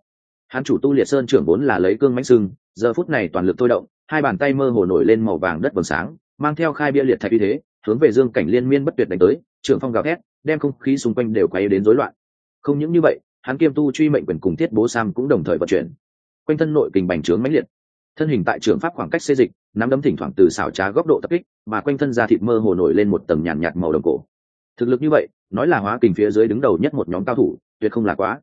Hắn chủ tu liệt sơn trưởng vốn là lấy cương mãnh sưng giờ phút này toàn lực thôi động hai bàn tay mơ hồ nổi lên màu vàng đất vầng sáng mang theo khai bia liệt thạch uy thế hướng về dương cảnh liên miên bất tuyệt đánh tới trưởng phong gào thét đem không khí xung quanh đều quay đến rối loạn. Không những như vậy hắn kiêm tu truy mệnh quyền cùng thiết bố sam cũng đồng thời vận chuyển. Quanh thân nội kình bành trướng mãnh liệt. Thân hình tại trường pháp khoảng cách xê dịch nắm đấm thỉnh thoảng từ xảo trá góc độ tập kích mà quanh thân da thịt mơ hồ nổi lên một tầng nhàn nhạt, nhạt màu đồng cổ thực lực như vậy, nói là hóa kình phía dưới đứng đầu nhất một nhóm cao thủ, tuyệt không là quá.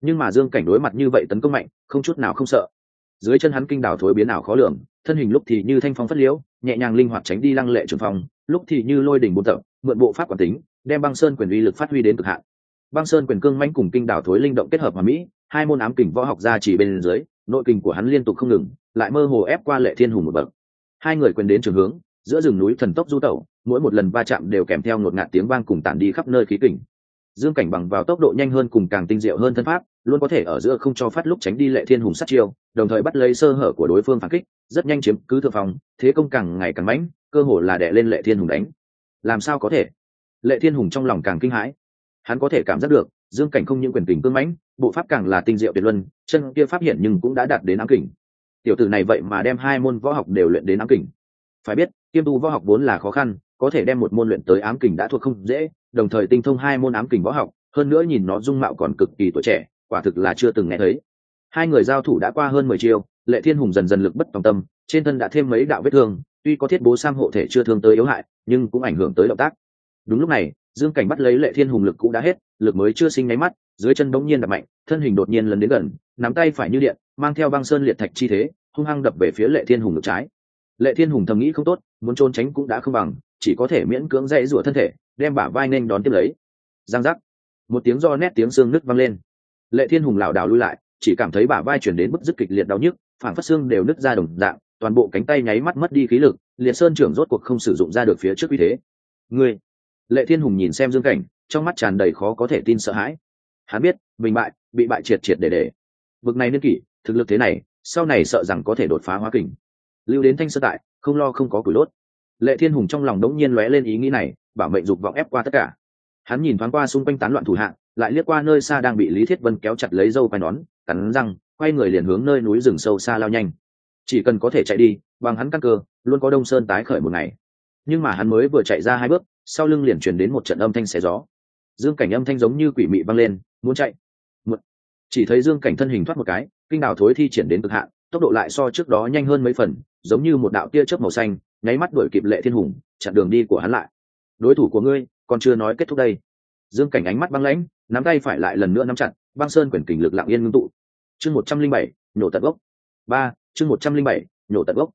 Nhưng mà dương cảnh đối mặt như vậy tấn công mạnh, không chút nào không sợ. Dưới chân hắn kinh đảo thối biến ảo khó lường, thân hình lúc thì như thanh phong phất liễu, nhẹ nhàng linh hoạt tránh đi lăng lệ trường phong, lúc thì như lôi đỉnh buôn tập mượn bộ pháp quản tính, đem băng sơn quyền uy lực phát huy đến cực hạn. Băng sơn quyền cương manh cùng kinh đảo thối linh động kết hợp hòa mỹ, hai môn ám kình võ học ra chỉ bên dưới, nội kình của hắn liên tục không ngừng, lại mơ hồ ép qua lệ thiên hùng một bậc. Hai người quyền đến trường hướng giữa rừng núi thần tốc du tẩu, mỗi một lần va chạm đều kèm theo ngột ngạt tiếng vang cùng tản đi khắp nơi khí kình. Dương cảnh bằng vào tốc độ nhanh hơn cùng càng tinh diệu hơn thân pháp, luôn có thể ở giữa không cho phát lúc tránh đi lệ thiên hùng sát chiêu, đồng thời bắt lấy sơ hở của đối phương phản kích, rất nhanh chiếm cứ thượng phòng thế công càng ngày càng mãnh, cơ hồ là đè lên lệ thiên hùng đánh. Làm sao có thể? Lệ thiên hùng trong lòng càng kinh hãi. Hắn có thể cảm giác được, dương cảnh không những quyền kình cương mãnh, bộ pháp càng là tinh diệu tuyệt luân, chân kia phát hiện nhưng cũng đã đạt đến ám kình. Tiểu tử này vậy mà đem hai môn võ học đều luyện đến ám kình. Phải biết kiêm tu võ học vốn là khó khăn, có thể đem một môn luyện tới ám kình đã thuộc không dễ, đồng thời tinh thông hai môn ám kình võ học, hơn nữa nhìn nó dung mạo còn cực kỳ tuổi trẻ, quả thực là chưa từng nghe thấy. Hai người giao thủ đã qua hơn mười chiều lệ thiên hùng dần dần lực bất tòng tâm, trên thân đã thêm mấy đạo vết thương, tuy có thiết bố sam hộ thể chưa thương tới yếu hại, nhưng cũng ảnh hưởng tới động tác. Đúng lúc này, dương cảnh bắt lấy lệ thiên hùng lực cũng đã hết, lực mới chưa sinh nháy mắt, dưới chân bỗng nhiên đập mạnh, thân hình đột nhiên lần đến gần, nắm tay phải như điện, mang theo băng sơn liệt thạch chi thế, hung hăng đập về phía lệ thiên hùng ngực trái lệ thiên hùng thầm nghĩ không tốt, muốn trốn tránh cũng đã không bằng, chỉ có thể miễn cưỡng dãy rủa thân thể, đem bả vai nên đón tiếp lấy. Giang giác. Một tiếng do nét tiếng xương nứt văng lên. Lệ thiên hùng lảo đảo lui lại, chỉ cảm thấy bả vai chuyển đến bức dứt kịch liệt đau nhức phản phát xương đều nứt ra đồng dạng, toàn bộ cánh tay nháy mắt mất đi khí lực, liệt sơn trưởng rốt cuộc không sử dụng ra được phía trước uy thế. Ngươi. Lệ thiên hùng nhìn xem dương cảnh, trong mắt tràn đầy khó có thể tin sợ hãi. Hắn biết, mình bại, bị bại triệt triệt để để. Vực này niên kỷ, thực lực thế này, sau này sợ rằng có thể đột phá hóa kình lưu đến thanh sơ tại, không lo không có củi đốt. Lệ thiên hùng trong lòng đống nhiên lóe lên ý nghĩ này, bảo mệnh dục vọng ép qua tất cả. Hắn nhìn thoáng qua xung quanh tán loạn thủ hạng lại liếc qua nơi xa đang bị lý thiết vân kéo chặt lấy dâu quai nón, cắn răng, quay người liền hướng nơi núi rừng sâu xa lao nhanh. Chỉ cần có thể chạy đi, bằng hắn căn cơ, luôn có đông sơn tái khởi một ngày. Nhưng mà hắn mới vừa chạy ra hai bước, sau lưng liền truyền đến một trận âm thanh xé gió. Dương cảnh âm thanh giống như quỷ mị văng lên, muốn chạy? Một... chỉ thấy dương cảnh thân hình thoát một cái, kinh đào thối thi triển đến cực hạn, tốc độ lại so trước đó nhanh hơn mấy phần giống như một đạo tia chớp màu xanh, nháy mắt đuổi kịp lệ thiên hùng, chặn đường đi của hắn lại. Đối thủ của ngươi, còn chưa nói kết thúc đây. Dương cảnh ánh mắt băng lãnh, nắm tay phải lại lần nữa nắm chặt, băng sơn quyền kình lực lặng yên ngưng tụ. Chương một trăm linh bảy, nhổ tận gốc. Ba, chương một trăm linh bảy, nhổ tận gốc.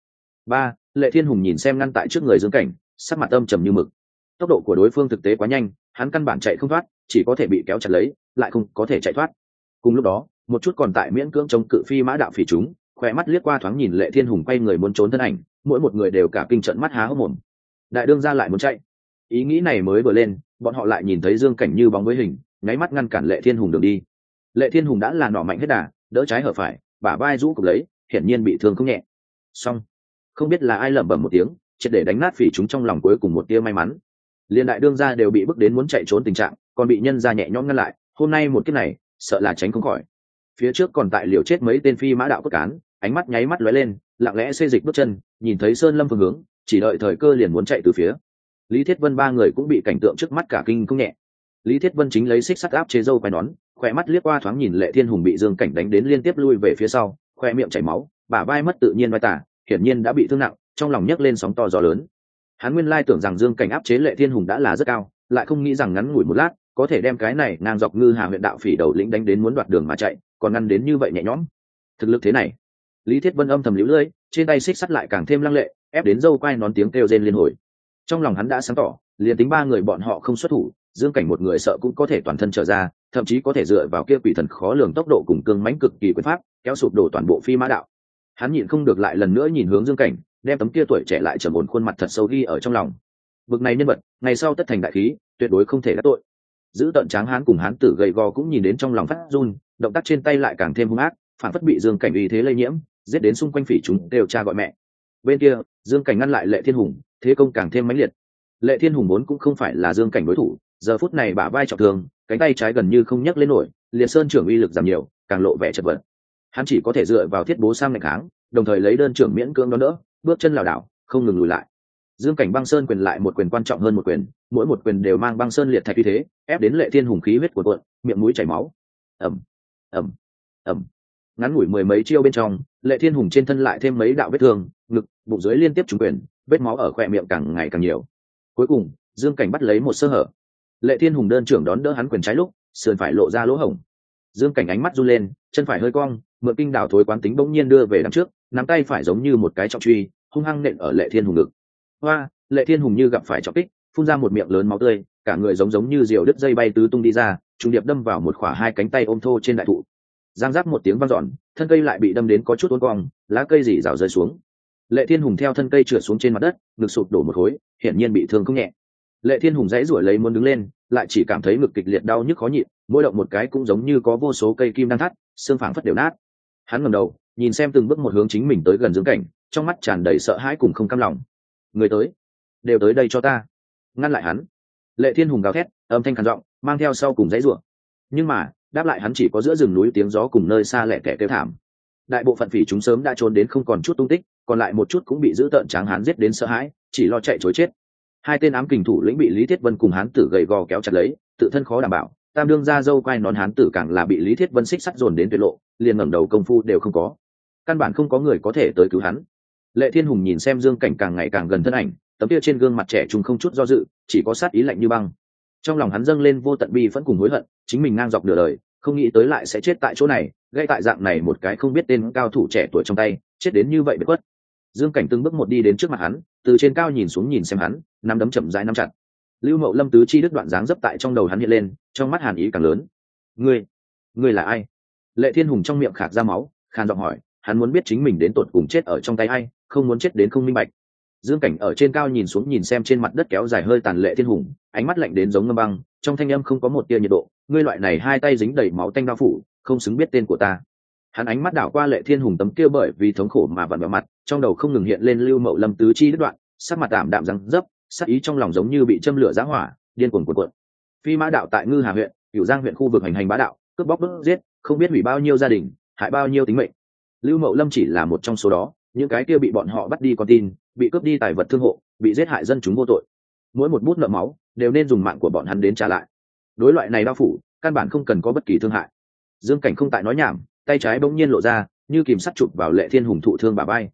Ba, lệ thiên hùng nhìn xem ngăn tại trước người dương cảnh, sắc mặt âm trầm như mực. Tốc độ của đối phương thực tế quá nhanh, hắn căn bản chạy không thoát, chỉ có thể bị kéo chặt lấy, lại không có thể chạy thoát. Cùng lúc đó, một chút còn tại miễn cưỡng chống cự phi mã đạo phỉ chúng khỏe mắt liếc qua thoáng nhìn lệ thiên hùng quay người muốn trốn thân ảnh, mỗi một người đều cả kinh trận mắt há hốc mồm. Đại đương ra lại muốn chạy. Ý nghĩ này mới vừa lên, bọn họ lại nhìn thấy dương cảnh như bóng với hình, nháy mắt ngăn cản lệ thiên hùng đường đi. Lệ thiên hùng đã là nỏ mạnh hết đà, đỡ trái hở phải, bả vai rũ cục lấy, hiển nhiên bị thương không nhẹ. Xong, không biết là ai lẩm bẩm một tiếng, triệt để đánh nát phỉ chúng trong lòng cuối cùng một tia may mắn. Liên đại đương gia đều bị bước đến muốn chạy trốn tình trạng, còn bị nhân ra nhẹ nhõm ngăn lại, hôm nay một kiếp này, sợ là tránh không khỏi. Phía trước còn tại liều chết mấy tên phi mã đạo cốt cán ánh mắt nháy mắt lóe lên, lặng lẽ xê dịch bước chân, nhìn thấy sơn lâm phương hướng, chỉ đợi thời cơ liền muốn chạy từ phía. Lý thiết vân ba người cũng bị cảnh tượng trước mắt cả kinh không nhẹ. Lý thiết vân chính lấy xích sắt áp chế dâu quai nón, khỏe mắt liếc qua thoáng nhìn lệ thiên hùng bị dương cảnh đánh đến liên tiếp lui về phía sau, khoe miệng chảy máu, bả vai mất tự nhiên vai tả, hiển nhiên đã bị thương nặng, trong lòng nhấc lên sóng to gió lớn. Hắn nguyên lai tưởng rằng dương cảnh áp chế lệ thiên hùng đã là rất cao, lại không nghĩ rằng ngắn ngủi một lát, có thể đem cái này ngang dọc ngư hà huyện đạo phỉ đầu lĩnh đánh đến muốn đoạt đường mà chạy, còn ngăn đến như vậy nhẹ nhõm. Thực lực thế này lý thiết vân âm thầm lũ lưỡi trên tay xích sắt lại càng thêm lăng lệ, ép đến dâu quai nón tiếng kêu rên liên hồi. Trong lòng hắn đã sáng tỏ, liền tính ba người bọn họ không xuất thủ, dương cảnh một người sợ cũng có thể toàn thân trở ra, thậm chí có thể dựa vào kia quỷ thần khó lường tốc độ cùng cương mãnh cực kỳ quyền pháp, kéo sụp đổ toàn bộ phi mã đạo. Hắn nhịn không được lại lần nữa nhìn hướng dương cảnh, đem tấm kia tuổi trẻ lại trầm ổn khuôn mặt thật sâu ghi ở trong lòng. Bực này nhân vật, ngày sau tất thành đại khí, tuyệt đối không thể đắc tội. Giữ tận tráng hán cùng hán tử gầy gò cũng nhìn đến trong lòng phát run, động tác trên tay lại càng thêm hung ác phản phất bị dương cảnh uy thế lây nhiễm, giết đến xung quanh phỉ chúng đều cha gọi mẹ. Bên kia, dương cảnh ngăn lại lệ thiên hùng, thế công càng thêm mãnh liệt. Lệ thiên hùng vốn cũng không phải là dương cảnh đối thủ, giờ phút này bả vai trọng thương, cánh tay trái gần như không nhấc lên nổi liệt sơn trưởng uy lực giảm nhiều, càng lộ vẻ chật vật. Hắn chỉ có thể dựa vào thiết bố sang ngày kháng, đồng thời lấy đơn trưởng miễn cưỡng đó nữa bước chân lảo đảo, không ngừng lùi lại. Dương cảnh băng sơn quyền lại một quyền quan trọng hơn một quyền, mỗi một quyền đều mang băng sơn liệt thạch như thế, ép đến lệ thiên hùng khí huyết của cuộn, miệng mũi chảy máu. Ẩm ẩm ẩm ngắn ngủi mười mấy chiêu bên trong, lệ thiên hùng trên thân lại thêm mấy đạo vết thương, ngực, bụng dưới liên tiếp trúng quyền, vết máu ở khoe miệng càng ngày càng nhiều. Cuối cùng, dương cảnh bắt lấy một sơ hở. Lệ thiên hùng đơn trưởng đón đỡ hắn quyền trái lúc, sườn phải lộ ra lỗ hổng. Dương cảnh ánh mắt run lên, chân phải hơi cong, mượn kinh đảo thối quán tính bỗng nhiên đưa về đằng trước, nắm tay phải giống như một cái trọng truy, hung hăng nện ở lệ thiên hùng ngực. Hoa, lệ thiên hùng như gặp phải trọng kích, phun ra một miệng lớn máu tươi, cả người giống giống như diều đứt dây bay tứ tung đi ra, trùng điệp đâm vào một khỏa hai cánh tay ôm thô trên đại thụ giang giáp một tiếng vang dọn, thân cây lại bị đâm đến có chút uốn cong, lá cây dì rào rơi xuống. Lệ thiên hùng theo thân cây trượt xuống trên mặt đất, ngực sụp đổ một khối, hiển nhiên bị thương không nhẹ. Lệ thiên hùng dãy ruổi lấy muốn đứng lên, lại chỉ cảm thấy ngực kịch liệt đau nhức khó nhịn, mỗi động một cái cũng giống như có vô số cây kim đang thắt, xương phảng phất đều nát. Hắn ngầm đầu, nhìn xem từng bước một hướng chính mình tới gần dưỡng cảnh, trong mắt tràn đầy sợ hãi cùng không cam lòng. Người tới, đều tới đây cho ta. Ngăn lại hắn. Lệ thiên hùng gào thét, âm thanh khản giọng, mang theo sau cùng dãy ruộng nhưng mà đáp lại hắn chỉ có giữa rừng núi tiếng gió cùng nơi xa lẻ kẻ kêu thảm. Đại bộ phận phỉ chúng sớm đã trốn đến không còn chút tung tích, còn lại một chút cũng bị giữ tợn tráng hán giết đến sợ hãi, chỉ lo chạy chối chết. Hai tên ám kình thủ lĩnh bị lý thiết vân cùng hán tử gầy gò kéo chặt lấy, tự thân khó đảm bảo, tam đương ra dâu quay nón hán tử càng là bị lý thiết vân xích sắt dồn đến tuyệt lộ, liền ngẩng đầu công phu đều không có. Căn bản không có người có thể tới cứu hắn. Lệ thiên hùng nhìn xem dương cảnh càng ngày càng gần thân ảnh, tấm kia trên gương mặt trẻ trung không chút do dự, chỉ có sát ý lạnh như băng. Trong lòng hắn dâng lên vô tận bi vẫn cùng hối hận chính mình ngang dọc nửa đời, không nghĩ tới lại sẽ chết tại chỗ này, gây tại dạng này một cái không biết tên cao thủ trẻ tuổi trong tay, chết đến như vậy bất khuất. Dương cảnh từng bước một đi đến trước mặt hắn, từ trên cao nhìn xuống nhìn xem hắn, nắm đấm chậm rãi nắm chặt. Lưu mậu lâm tứ chi đứt đoạn dáng dấp tại trong đầu hắn hiện lên, trong mắt hàn ý càng lớn. Ngươi ngươi là ai? Lệ thiên hùng trong miệng khạc ra máu, khàn giọng hỏi, hắn muốn biết chính mình đến tột cùng chết ở trong tay ai, không muốn chết đến không minh bạch. Dương cảnh ở trên cao nhìn xuống nhìn xem trên mặt đất kéo dài hơi tàn lệ thiên hùng, ánh mắt lạnh đến giống ngâm băng, trong thanh âm không có một tia nhiệt độ ngươi loại này hai tay dính đầy máu tanh đao phủ, không xứng biết tên của ta. Hắn ánh mắt đảo qua lệ thiên hùng tấm kia bởi vì thống khổ mà vặn vào mặt, trong đầu không ngừng hiện lên lưu mậu lâm tứ chi đứt đoạn, sắc mặt tạm đạm răng dấp, sắc ý trong lòng giống như bị châm lửa giá hỏa, điên cuồng cuộn cuộn. Phi mã đạo tại ngư hà huyện, cửu giang huyện khu vực hành hành bá đạo, cướp bóc bức giết, không biết hủy bao nhiêu gia đình, hại bao nhiêu tính mệnh. Lưu mậu lâm chỉ là một trong số đó, những cái kia bị bọn họ bắt đi con tin, bị cướp đi tài vật thương hộ, bị giết hại dân chúng vô tội. Mỗi một bút nợ máu, đều nên dùng mạng của bọn hắn đến trả lại đối loại này đao phủ, căn bản không cần có bất kỳ thương hại. Dương cảnh không tại nói nhảm, tay trái bỗng nhiên lộ ra, như kìm sắt chụp vào lệ thiên hùng thụ thương bà bay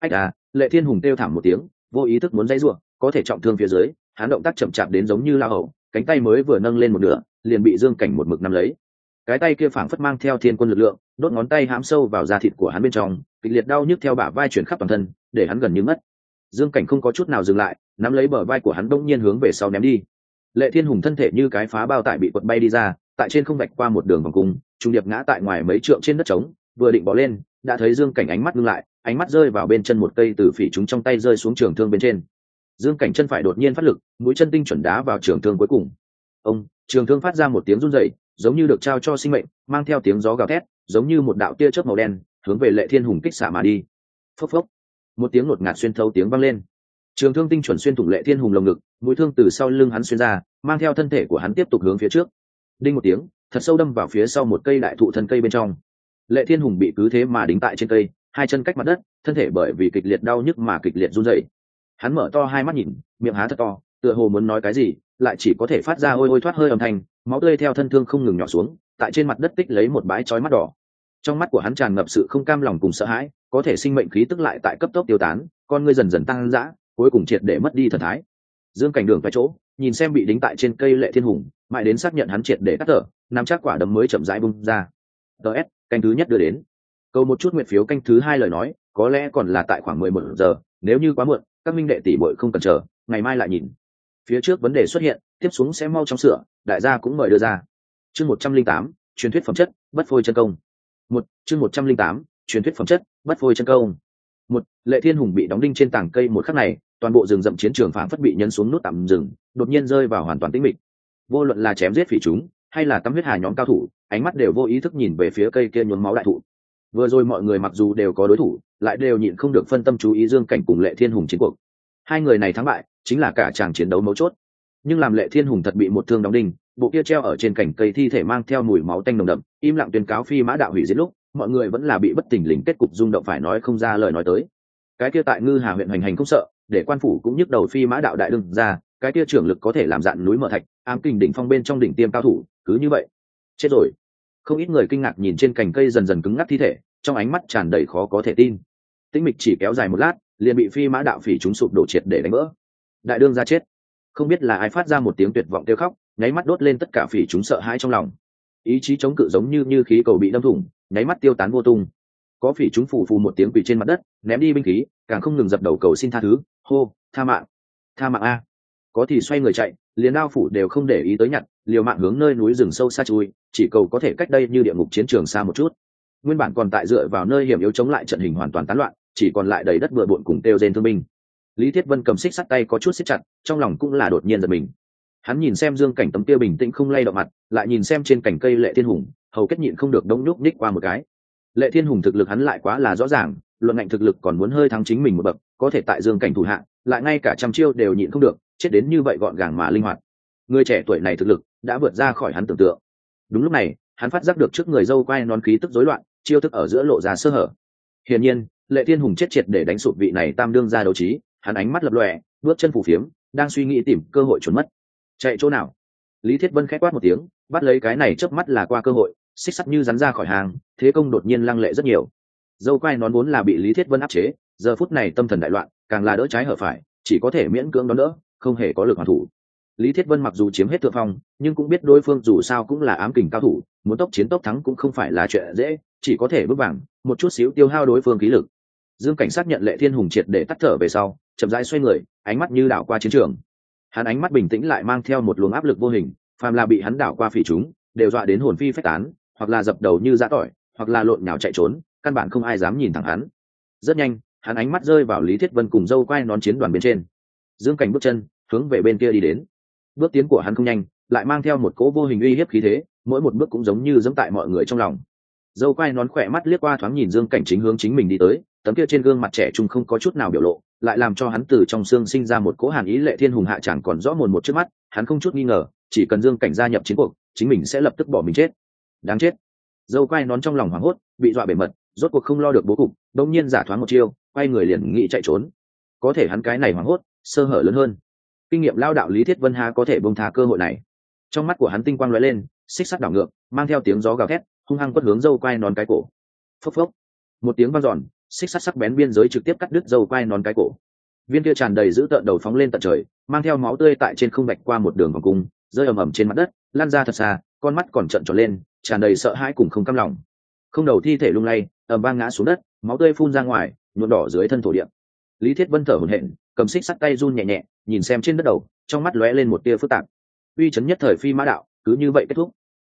ách à lệ thiên hùng kêu thảm một tiếng, vô ý thức muốn dây ruộng có thể trọng thương phía dưới, hắn động tác chậm chạp đến giống như la hậu cánh tay mới vừa nâng lên một nửa, liền bị dương cảnh một mực nắm lấy. Cái tay kia phảng phất mang theo thiên quân lực lượng, đốt ngón tay hãm sâu vào da thịt của hắn bên trong, kịch liệt đau nhức theo bả vai chuyển khắp toàn thân, để hắn gần như mất. Dương cảnh không có chút nào dừng lại, nắm lấy bờ vai của hắn đông nhiên hướng về sau ném đi lệ thiên hùng thân thể như cái phá bao tải bị quật bay đi ra, tại trên không vạch qua một đường vòng cung, trung điệp ngã tại ngoài mấy trượng trên đất trống, vừa định bỏ lên, đã thấy dương cảnh ánh mắt ngưng lại, ánh mắt rơi vào bên chân một cây từ phỉ chúng trong tay rơi xuống trường thương bên trên. Dương cảnh chân phải đột nhiên phát lực, mũi chân tinh chuẩn đá vào trường thương cuối cùng. Ông, trường thương phát ra một tiếng run rẩy, giống như được trao cho sinh mệnh, mang theo tiếng gió gào thét, giống như một đạo tia chớp màu đen, hướng về lệ thiên hùng kích xạ mà đi. Phốc phốc. Một tiếng ngột ngạt xuyên thấu tiếng vang lên. Trường thương tinh chuẩn xuyên thủng lệ thiên hùng lồng ngực mũi thương từ sau lưng hắn xuyên ra, mang theo thân thể của hắn tiếp tục hướng phía trước. Đinh một tiếng, thật sâu đâm vào phía sau một cây đại thụ thân cây bên trong. Lệ thiên hùng bị cứ thế mà đính tại trên cây, hai chân cách mặt đất, thân thể bởi vì kịch liệt đau nhức mà kịch liệt run dậy hắn mở to hai mắt nhìn, miệng há thật to, tựa hồ muốn nói cái gì, lại chỉ có thể phát ra ôi ôi thoát hơi âm thanh, máu tươi theo thân thương không ngừng nhỏ xuống, tại trên mặt đất tích lấy một bãi chói mắt đỏ. Trong mắt của hắn tràn ngập sự không cam lòng cùng sợ hãi, có thể sinh mệnh khí tức lại tại cấp tốc tiêu tán, con ngươi dần dần tăng dã, cuối cùng triệt để mất đi thần thái dương cảnh đường tại chỗ, nhìn xem bị đính tại trên cây lệ thiên hùng, mãi đến xác nhận hắn triệt để cắt thở, nắm chắc quả đấm mới chậm rãi bung ra. Ts canh thứ nhất đưa đến. Câu một chút nguyện phiếu canh thứ hai lời nói, có lẽ còn là tại khoảng mười một giờ, nếu như quá muộn, các minh đệ tỷ bội không cần chờ, ngày mai lại nhìn. Phía trước vấn đề xuất hiện, tiếp xuống sẽ mau chóng sửa, đại gia cũng mời đưa ra. Chương một trăm linh tám, truyền thuyết phẩm chất, bất phôi chân công. Một, chương một trăm linh tám, truyền thuyết phẩm chất, bất phôi chân công. Một, lệ thiên hùng bị đóng đinh trên tảng cây một khắc này toàn bộ rừng rậm chiến trường phảng phất bị nhấn xuống nút tạm rừng đột nhiên rơi vào hoàn toàn tĩnh mịch. Vô luận là chém giết phỉ chúng, hay là tắm huyết hà nhóm cao thủ, ánh mắt đều vô ý thức nhìn về phía cây kia nhuốm máu đại thụ. Vừa rồi mọi người mặc dù đều có đối thủ, lại đều nhịn không được phân tâm chú ý dương cảnh cùng lệ thiên hùng chiến cuộc. Hai người này thắng bại, chính là cả chàng chiến đấu mấu chốt. Nhưng làm lệ thiên hùng thật bị một thương đóng đinh, bộ kia treo ở trên cành cây thi thể mang theo mùi máu tanh nồng đậm, im lặng tuyên cáo phi mã đạo hủy diệt lúc, mọi người vẫn là bị bất tỉnh lình kết cục rung động phải nói không ra lời nói tới. Cái kia tại ngư hà huyện hành hành không sợ để quan phủ cũng nhức đầu phi mã đạo đại đương ra, cái kia trưởng lực có thể làm dạn núi mở thạch, ám kình đỉnh phong bên trong đỉnh tiêm cao thủ, cứ như vậy. Chết rồi. Không ít người kinh ngạc nhìn trên cành cây dần dần cứng ngắc thi thể, trong ánh mắt tràn đầy khó có thể tin. Tĩnh mịch chỉ kéo dài một lát, liền bị phi mã đạo phỉ chúng sụp đổ triệt để đánh vỡ. Đại đương ra chết. Không biết là ai phát ra một tiếng tuyệt vọng kêu khóc, nháy mắt đốt lên tất cả phỉ chúng sợ hãi trong lòng. Ý chí chống cự giống như như khí cầu bị đâm thủng, nháy mắt tiêu tán vô tung có phỉ chúng phủ phù một tiếng quỳ trên mặt đất, ném đi binh khí, càng không ngừng dập đầu cầu xin tha thứ, hô, tha mạng tha mạng a. Có thì xoay người chạy, liền đao phủ đều không để ý tới nhặt, liều mạng hướng nơi núi rừng sâu xa chui, chỉ cầu có thể cách đây như địa ngục chiến trường xa một chút. Nguyên bản còn tại dựa vào nơi hiểm yếu chống lại trận hình hoàn toàn tán loạn, chỉ còn lại đầy đất bừa bộn cùng têu rên thương binh. Lý thiết vân cầm xích sắt tay có chút xích chặt, trong lòng cũng là đột nhiên giật mình. Hắn nhìn xem dương cảnh tấm kia bình tĩnh không lay động mặt, lại nhìn xem trên cành cây lệ thiên hùng, hầu kết nhịn không được đông nhúc ních qua một cái lệ thiên hùng thực lực hắn lại quá là rõ ràng luận ngạnh thực lực còn muốn hơi thắng chính mình một bậc có thể tại dương cảnh thủ hạ, lại ngay cả trăm chiêu đều nhịn không được chết đến như vậy gọn gàng mà linh hoạt. Người trẻ tuổi này thực lực đã vượt ra khỏi hắn tưởng tượng. Đúng lúc này hắn phát giác được trước người dâu quay non khí tức rối loạn chiêu thức ở giữa lộ ra sơ hở. Hiển nhiên lệ thiên hùng chết triệt để đánh sụp vị này tam đương ra đấu trí hắn ánh mắt lập lòe bước chân phủ phiếm đang suy nghĩ tìm cơ hội trốn mất. Chạy chỗ nào? Lý thiết vân k h á quát một tiếng bắt lấy cái này chớp mắt là qua cơ hội xích sắt như rắn ra khỏi hàng, thế công đột nhiên lăng lệ rất nhiều. Dâu quai nón vốn là bị lý thiết vân áp chế, giờ phút này tâm thần đại loạn, càng là đỡ trái hở phải, chỉ có thể miễn cưỡng đón đỡ, không hề có lực hoàn thủ. Lý thiết vân mặc dù chiếm hết thượng phong, nhưng cũng biết đối phương dù sao cũng là ám kình cao thủ, muốn tốc chiến tốc thắng cũng không phải là chuyện dễ, chỉ có thể bước vàng, một chút xíu tiêu hao đối phương khí lực. Dương cảnh Sát nhận lệ thiên hùng triệt để tắt thở về sau, chậm rãi xoay người, ánh mắt như đảo qua chiến trường. Hắn ánh mắt bình tĩnh lại mang theo một luồng áp lực vô hình, phàm là bị hắn đảo qua phỉ chúng, đều dọa đến hồn phi phách tán hoặc là dập đầu như giã tỏi, hoặc là lộn nhào chạy trốn, căn bản không ai dám nhìn thẳng hắn. Rất nhanh, hắn ánh mắt rơi vào lý thiết vân cùng dâu quai nón chiến đoàn bên trên. Dương cảnh bước chân, hướng về bên kia đi đến. Bước tiến của hắn không nhanh, lại mang theo một cỗ vô hình uy hiếp khí thế, mỗi một bước cũng giống như dẫm tại mọi người trong lòng. Dâu quai nón khỏe mắt liếc qua thoáng nhìn dương cảnh chính hướng chính mình đi tới, tấm kia trên gương mặt trẻ trung không có chút nào biểu lộ, lại làm cho hắn từ trong xương sinh ra một cỗ hàn ý lệ thiên hùng hạ chẳng còn rõ mồn một trước mắt, hắn không chút nghi ngờ, chỉ cần dương cảnh gia nhập chiến cuộc, chính mình sẽ lập tức bỏ mình chết đáng chết. Dâu quai nón trong lòng hoảng hốt, bị dọa bể mật, rốt cuộc không lo được bố cục đông nhiên giả thoáng một chiêu, quay người liền nghĩ chạy trốn. Có thể hắn cái này hoảng hốt, sơ hở lớn hơn. Kinh nghiệm lao đạo lý thiết vân há có thể bông tha cơ hội này. Trong mắt của hắn tinh quang lóe lên, xích sắt đảo ngược, mang theo tiếng gió gào thét, hung hăng quất hướng dâu quai nón cái cổ. Phốc phốc. Một tiếng vang giòn xích sắt sắc bén biên giới trực tiếp cắt đứt dâu quai nón cái cổ. Viên kia tràn đầy giữ tợn đầu phóng lên tận trời, mang theo máu tươi tại trên không bạch qua một đường vòng cung, rơi ầm ầm trên mặt đất, lan ra thật xa, con mắt còn trợn tròn lên tràn đầy sợ hãi cùng không cam lòng. Không đầu thi thể lung lay, ầm vang ngã xuống đất, máu tươi phun ra ngoài, nhuộm đỏ dưới thân thổ địa. Lý thiết vân thở hổn hển, cầm xích sắt tay run nhẹ nhẹ, nhìn xem trên đất đầu, trong mắt lóe lên một tia phức tạp. Uy chấn nhất thời phi mã đạo, cứ như vậy kết thúc.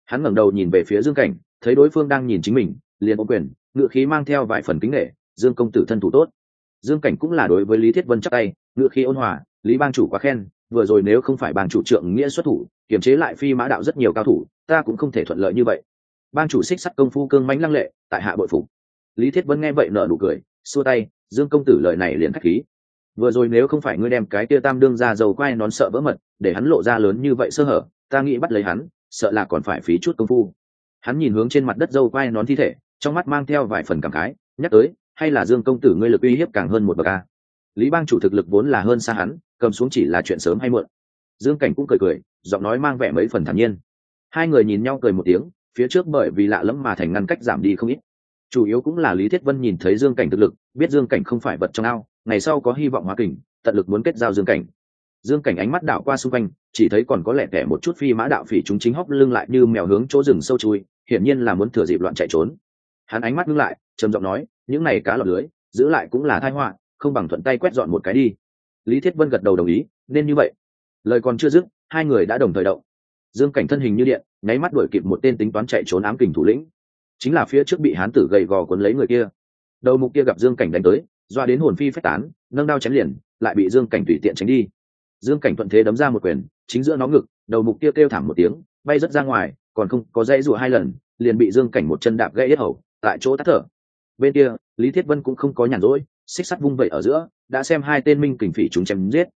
Hắn ngẩng đầu nhìn về phía dương cảnh, thấy đối phương đang nhìn chính mình, liền ôm quyền ngựa khí mang theo vài phần kính nghệ dương công tử thân thủ tốt. Dương cảnh cũng là đối với lý thiết vân chắc tay ngựa khí ôn hòa, lý bang chủ quá khen vừa rồi nếu không phải bang chủ trượng nghĩa xuất thủ, kiềm chế lại phi mã đạo rất nhiều cao thủ, ta cũng không thể thuận lợi như vậy. Bang chủ xích sắt công phu cương mãnh lăng lệ, tại hạ bội phục. Lý thiết vân nghe vậy nở nụ cười, xua tay, dương công tử lời này liền khách khí. Vừa rồi nếu không phải ngươi đem cái tia tam đương ra dầu quai nón sợ vỡ mật, để hắn lộ ra lớn như vậy sơ hở, ta nghĩ bắt lấy hắn, sợ là còn phải phí chút công phu. Hắn nhìn hướng trên mặt đất dâu quai nón thi thể, trong mắt mang theo vài phần cảm khái, nhắc tới, hay là dương công tử ngươi lực uy hiếp càng hơn một bậc a? Lý bang chủ thực lực vốn là hơn xa hắn cầm xuống chỉ là chuyện sớm hay muộn. Dương cảnh cũng cười cười, giọng nói mang vẻ mấy phần thản nhiên. Hai người nhìn nhau cười một tiếng, phía trước bởi vì lạ lẫm mà thành ngăn cách giảm đi không ít. Chủ yếu cũng là lý thiết vân nhìn thấy dương cảnh thực lực, biết dương cảnh không phải vật trong ao, ngày sau có hy vọng hóa kình, tận lực muốn kết giao dương cảnh. Dương cảnh ánh mắt đảo qua xung quanh, chỉ thấy còn có lẻ tẻ một chút phi mã đạo phỉ chúng chính hóc lưng lại như mèo hướng chỗ rừng sâu chui, hiển nhiên là muốn thừa dịp loạn chạy trốn. Hắn ánh mắt ngưng lại, trầm giọng nói, những này cá lọt lưới, giữ lại cũng là thai họa, không bằng thuận tay quét dọn một cái đi lý thiết vân gật đầu đồng ý, nên như vậy. Lời còn chưa dứt, hai người đã đồng thời động. Dương cảnh thân hình như điện, nháy mắt đuổi kịp một tên tính toán chạy trốn ám kình thủ lĩnh. Chính là phía trước bị hán tử gầy gò cuốn lấy người kia. Đầu mục kia gặp dương cảnh đánh tới, doa đến hồn phi phách tán, nâng đao chém liền, lại bị dương cảnh tùy tiện tránh đi. Dương cảnh thuận thế đấm ra một quyền, chính giữa nó ngực, đầu mục kia kêu thảm một tiếng, bay rớt ra ngoài, còn không có dãy rụa hai lần, liền bị dương cảnh một chân đạp gãy hết hầu, tại chỗ tắt thở. Bên kia, lý thiết vân cũng không có nhàn rỗi xích sắt vung vẩy ở giữa, đã xem hai tên minh kình phỉ chúng chém giết.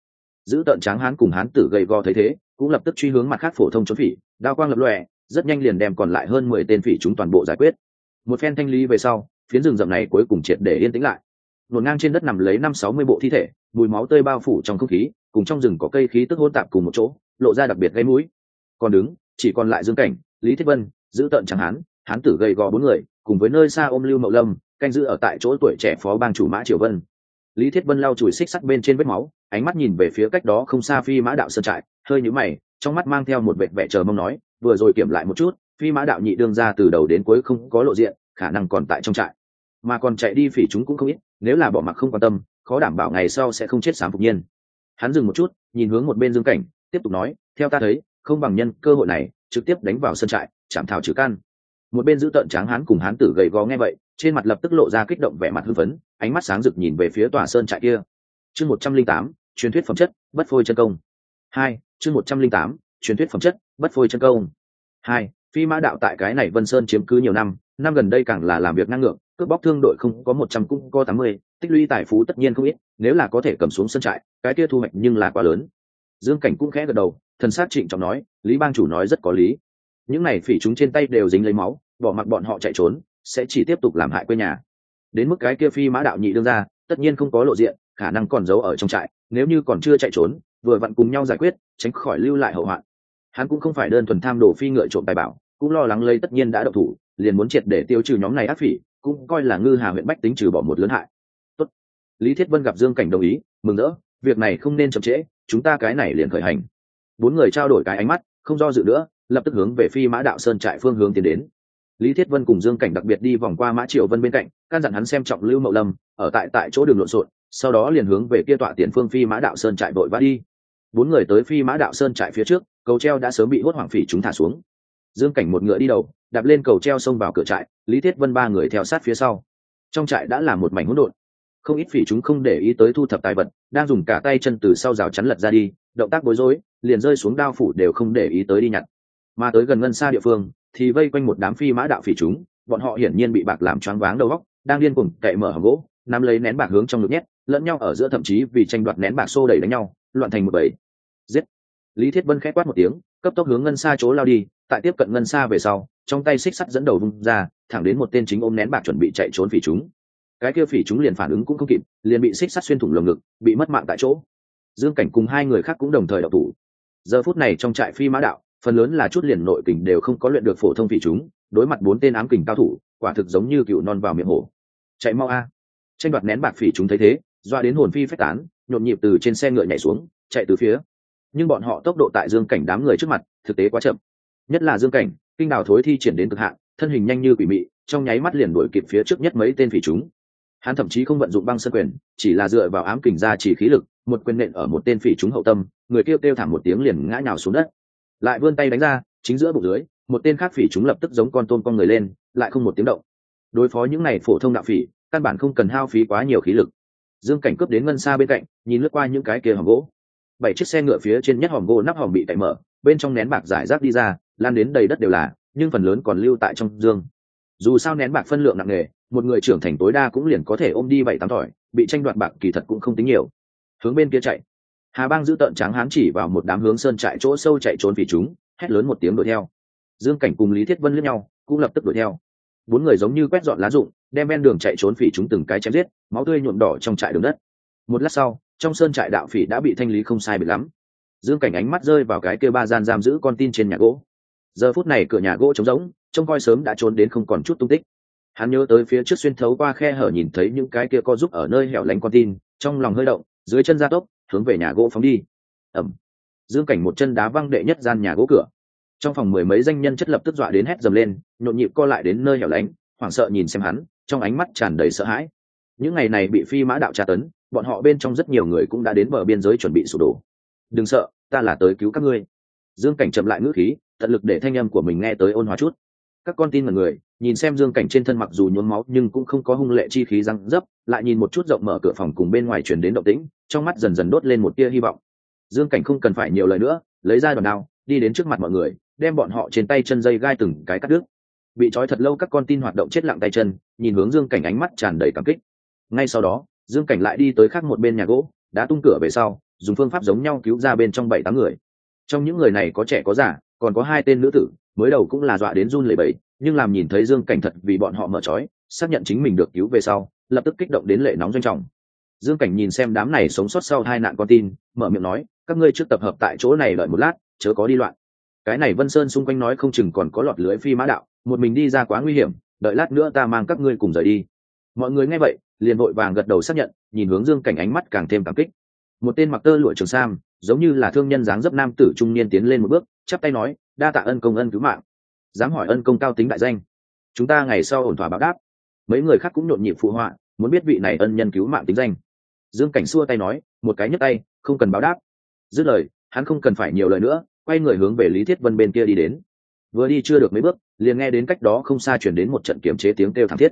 Giữ tợn tráng hán cùng hán tử gầy gò thấy thế, cũng lập tức truy hướng mặt khác phổ thông trốn phỉ, đao quang lập lòe, rất nhanh liền đem còn lại hơn mười tên phỉ chúng toàn bộ giải quyết. Một phen thanh lý về sau, phiến rừng rậm này cuối cùng triệt để yên tĩnh lại. Nổn ngang trên đất nằm lấy năm sáu mươi bộ thi thể, mùi máu tươi bao phủ trong không khí, cùng trong rừng có cây khí tức hôn tạp cùng một chỗ, lộ ra đặc biệt gây mũi. Còn đứng, chỉ còn lại dương cảnh, lý thiết vân, giữ tợn tráng hán hán tử gầy gò bốn người, cùng với nơi xa ôm lưu mậu lâm canh giữ ở tại chỗ tuổi trẻ phó bang chủ mã triều vân. Lý thiết vân lau chùi xích sắt bên trên vết máu, ánh mắt nhìn về phía cách đó không xa phi mã đạo sơn trại, hơi nhũ mày, trong mắt mang theo một vệ vẻ chờ mong nói, vừa rồi kiểm lại một chút, phi mã đạo nhị đương ra từ đầu đến cuối không có lộ diện, khả năng còn tại trong trại. Mà còn chạy đi phỉ chúng cũng không ít, nếu là bỏ mặc không quan tâm, khó đảm bảo ngày sau sẽ không chết sám phục nhiên. Hắn dừng một chút, nhìn hướng một bên dương cảnh, tiếp tục nói, theo ta thấy, không bằng nhân cơ hội này, trực tiếp đánh vào sân trại, chạm thảo trừ can. Một bên giữ tận tráng hán cùng hán tử gầy gò nghe vậy trên mặt lập tức lộ ra kích động vẻ mặt hưng phấn, ánh mắt sáng rực nhìn về phía tòa sơn trại kia. Chương một trăm linh tám, truyền thuyết phẩm chất, bất phôi chân công. Hai, chương một trăm linh tám, truyền thuyết phẩm chất, bất phôi chân công. Hai, phi mã đạo tại cái này vân sơn chiếm cứ nhiều năm năm gần đây càng là làm việc năng lượng, cướp bóc thương đội không có một trăm cũng có tám mươi, tích lũy tài phú tất nhiên không ít, nếu là có thể cầm xuống sân trại, cái kia thu hoạch nhưng là quá lớn. Dương cảnh cũng khẽ gật đầu, thần sát trịnh trọng nói, lý bang chủ nói rất có lý. Những này phỉ chúng trên tay đều dính lấy máu, bỏ mặc bọn họ chạy trốn sẽ chỉ tiếp tục làm hại quê nhà. Đến mức cái kia phi mã đạo nhị đương ra tất nhiên không có lộ diện, khả năng còn giấu ở trong trại, nếu như còn chưa chạy trốn, vừa vặn cùng nhau giải quyết, tránh khỏi lưu lại hậu hoạn. Hắn cũng không phải đơn thuần tham đồ phi ngựa trộm tài bảo, cũng lo lắng lấy tất nhiên đã độc thủ, liền muốn triệt để tiêu trừ nhóm này ác phỉ, cũng coi là ngư hà huyện bách tính trừ bỏ một lớn hại. Tốt. lý thiết vân gặp dương cảnh đồng ý, mừng rỡ, việc này không nên chậm trễ, chúng ta cái này liền khởi hành. Bốn người trao đổi cái ánh mắt, không do dự nữa, lập tức hướng về phi mã đạo sơn trại phương hướng tiến đến lý thiết vân cùng dương cảnh đặc biệt đi vòng qua mã triều vân bên cạnh, căn dặn hắn xem trọng lưu mậu lâm, ở tại tại chỗ đường lộn xộn, sau đó liền hướng về kia tọa tiền phương phi mã đạo sơn trại vội vã đi. Bốn người tới phi mã đạo sơn trại phía trước, cầu treo đã sớm bị hốt hoảng phỉ chúng thả xuống. Dương cảnh một ngựa đi đầu, đạp lên cầu treo xông vào cửa trại, lý thiết vân ba người theo sát phía sau. Trong trại đã là một mảnh hỗn độn. Không ít phỉ chúng không để ý tới thu thập tài vật, đang dùng cả tay chân từ sau rào chắn lật ra đi, động tác bối rối, liền rơi xuống đao phủ đều không để ý tới đi nhặt. Mà tới gần ngân xa địa phương thì vây quanh một đám phi mã đạo phỉ chúng, bọn họ hiển nhiên bị bạc làm choáng váng đầu óc, đang điên cuồng cậy mở hầm gỗ, nắm lấy nén bạc hướng trong ngực nhét, lẫn nhau ở giữa thậm chí vì tranh đoạt nén bạc xô đẩy đánh nhau, loạn thành một bầy. Giết! Lý thiết vân khẽ quát một tiếng, cấp tốc hướng ngân xa chỗ lao đi, tại tiếp cận ngân xa về sau, trong tay xích sắt dẫn đầu vung ra, thẳng đến một tên chính ôm nén bạc chuẩn bị chạy trốn phỉ chúng. Cái kia phỉ chúng liền phản ứng cũng không kịp, liền bị xích sắt xuyên thủng lồng ngực, bị mất mạng tại chỗ. Dương cảnh cùng hai người khác cũng đồng thời đậu thủ. Giờ phút này trong trại phi mã đạo phần lớn là chút liền nội kình đều không có luyện được phổ thông vị chúng, đối mặt bốn tên ám kình cao thủ, quả thực giống như cựu non vào miệng hổ. Chạy mau a. Tranh đoạt nén bạc phỉ chúng thấy thế, doa đến hồn phi phách tán, nhộn nhịp từ trên xe ngựa nhảy xuống, chạy từ phía. Nhưng bọn họ tốc độ tại dương cảnh đám người trước mặt, thực tế quá chậm. Nhất là dương cảnh, kinh đào thối thi triển đến cực hạn, thân hình nhanh như quỷ mị, trong nháy mắt liền đuổi kịp phía trước nhất mấy tên phỉ chúng. Hắn thậm chí không vận dụng băng sân quyền, chỉ là dựa vào ám kình ra chỉ khí lực, một quyền nện ở một tên phỉ chúng hậu tâm, người kêu kêu thảm một tiếng liền ngã nhào xuống đất lại vươn tay đánh ra, chính giữa bụng dưới, một tên khác phỉ chúng lập tức giống con tôm con người lên, lại không một tiếng động. Đối phó những này phổ thông đạo phỉ, căn bản không cần hao phí quá nhiều khí lực. Dương cảnh cướp đến ngân xa bên cạnh, nhìn lướt qua những cái kia hòm gỗ. Bảy chiếc xe ngựa phía trên nhất hòm gỗ nắp hòm bị cậy mở, bên trong nén bạc giải rác đi ra, lan đến đầy đất đều là, nhưng phần lớn còn lưu tại trong dương. Dù sao nén bạc phân lượng nặng nề, một người trưởng thành tối đa cũng liền có thể ôm đi bảy tám tỏi bị tranh đoạt bạc kỳ thật cũng không tính nhiều. Hướng bên kia chạy hà bang giữ tợn trắng hán chỉ vào một đám hướng sơn trại chỗ sâu chạy trốn vì chúng, hét lớn một tiếng đuổi theo. Dương cảnh cùng lý thiết vân lướt nhau, cũng lập tức đuổi theo. Bốn người giống như quét dọn lá rụng, đem ven đường chạy trốn phỉ chúng từng cái chém giết, máu tươi nhuộm đỏ trong trại đường đất. Một lát sau, trong sơn trại đạo phỉ đã bị thanh lý không sai biệt lắm. Dương cảnh ánh mắt rơi vào cái kêu ba gian giam giữ con tin trên nhà gỗ. Giờ phút này cửa nhà gỗ trống rỗng, trông coi sớm đã trốn đến không còn chút tung tích. Hắn nhớ tới phía trước xuyên thấu qua khe hở nhìn thấy những cái kia co giúp ở nơi hẻo lánh con tin, trong lòng hơi động, dưới chân gia tốc hướng về nhà gỗ phóng đi. Ẩm. Dương cảnh một chân đá văng đệ nhất gian nhà gỗ cửa. Trong phòng mười mấy danh nhân chất lập tức dọa đến hét dầm lên, nhộn nhịp co lại đến nơi hẻo lánh, hoảng sợ nhìn xem hắn, trong ánh mắt tràn đầy sợ hãi. Những ngày này bị phi mã đạo tra tấn, bọn họ bên trong rất nhiều người cũng đã đến bờ biên giới chuẩn bị sụp đổ. Đừng sợ, ta là tới cứu các ngươi. Dương cảnh chậm lại ngữ khí, tận lực để thanh âm của mình nghe tới ôn hòa chút. Các con tin là người, nhìn xem dương cảnh trên thân mặc dù nhuốm máu nhưng cũng không có hung lệ chi khí răng dấp lại nhìn một chút rộng mở cửa phòng cùng bên ngoài chuyển đến động tĩnh trong mắt dần dần đốt lên một tia hy vọng. Dương cảnh không cần phải nhiều lời nữa, lấy ra đòn đao, đi đến trước mặt mọi người, đem bọn họ trên tay chân dây gai từng cái cắt đứt. Bị trói thật lâu các con tin hoạt động chết lặng tay chân, nhìn hướng dương cảnh ánh mắt tràn đầy cảm kích. Ngay sau đó, dương cảnh lại đi tới khác một bên nhà gỗ, đã tung cửa về sau, dùng phương pháp giống nhau cứu ra bên trong bảy tám người. Trong những người này có trẻ có già, còn có hai tên nữ tử, mới đầu cũng là dọa đến run lẩy bẩy, nhưng làm nhìn thấy dương cảnh thật vì bọn họ mở trói, xác nhận chính mình được cứu về sau, lập tức kích động đến lệ nóng doanh trọng dương cảnh nhìn xem đám này sống sót sau hai nạn con tin, mở miệng nói, các ngươi trước tập hợp tại chỗ này đợi một lát, chớ có đi loạn. Cái này vân sơn xung quanh nói không chừng còn có lọt lưới phi mã đạo, một mình đi ra quá nguy hiểm, đợi lát nữa ta mang các ngươi cùng rời đi. Mọi người nghe vậy, liền vội vàng gật đầu xác nhận, nhìn hướng dương cảnh ánh mắt càng thêm cảm kích. Một tên mặc tơ lụa trường sam, giống như là thương nhân dáng dấp nam tử trung niên tiến lên một bước, chắp tay nói, đa tạ ân công ân cứu mạng. Dám hỏi ân công cao tính đại danh. Chúng ta ngày sau ổn thỏa báo đáp. Mấy người khác cũng nhộn nhịp phụ họa, muốn biết vị này ân nhân cứu mạng tính danh dương cảnh xua tay nói, một cái nhấc tay, không cần báo đáp. Dứt lời, hắn không cần phải nhiều lời nữa, quay người hướng về lý thiết vân bên kia đi đến. Vừa đi chưa được mấy bước, liền nghe đến cách đó không xa chuyển đến một trận kiểm chế tiếng kêu thảm thiết.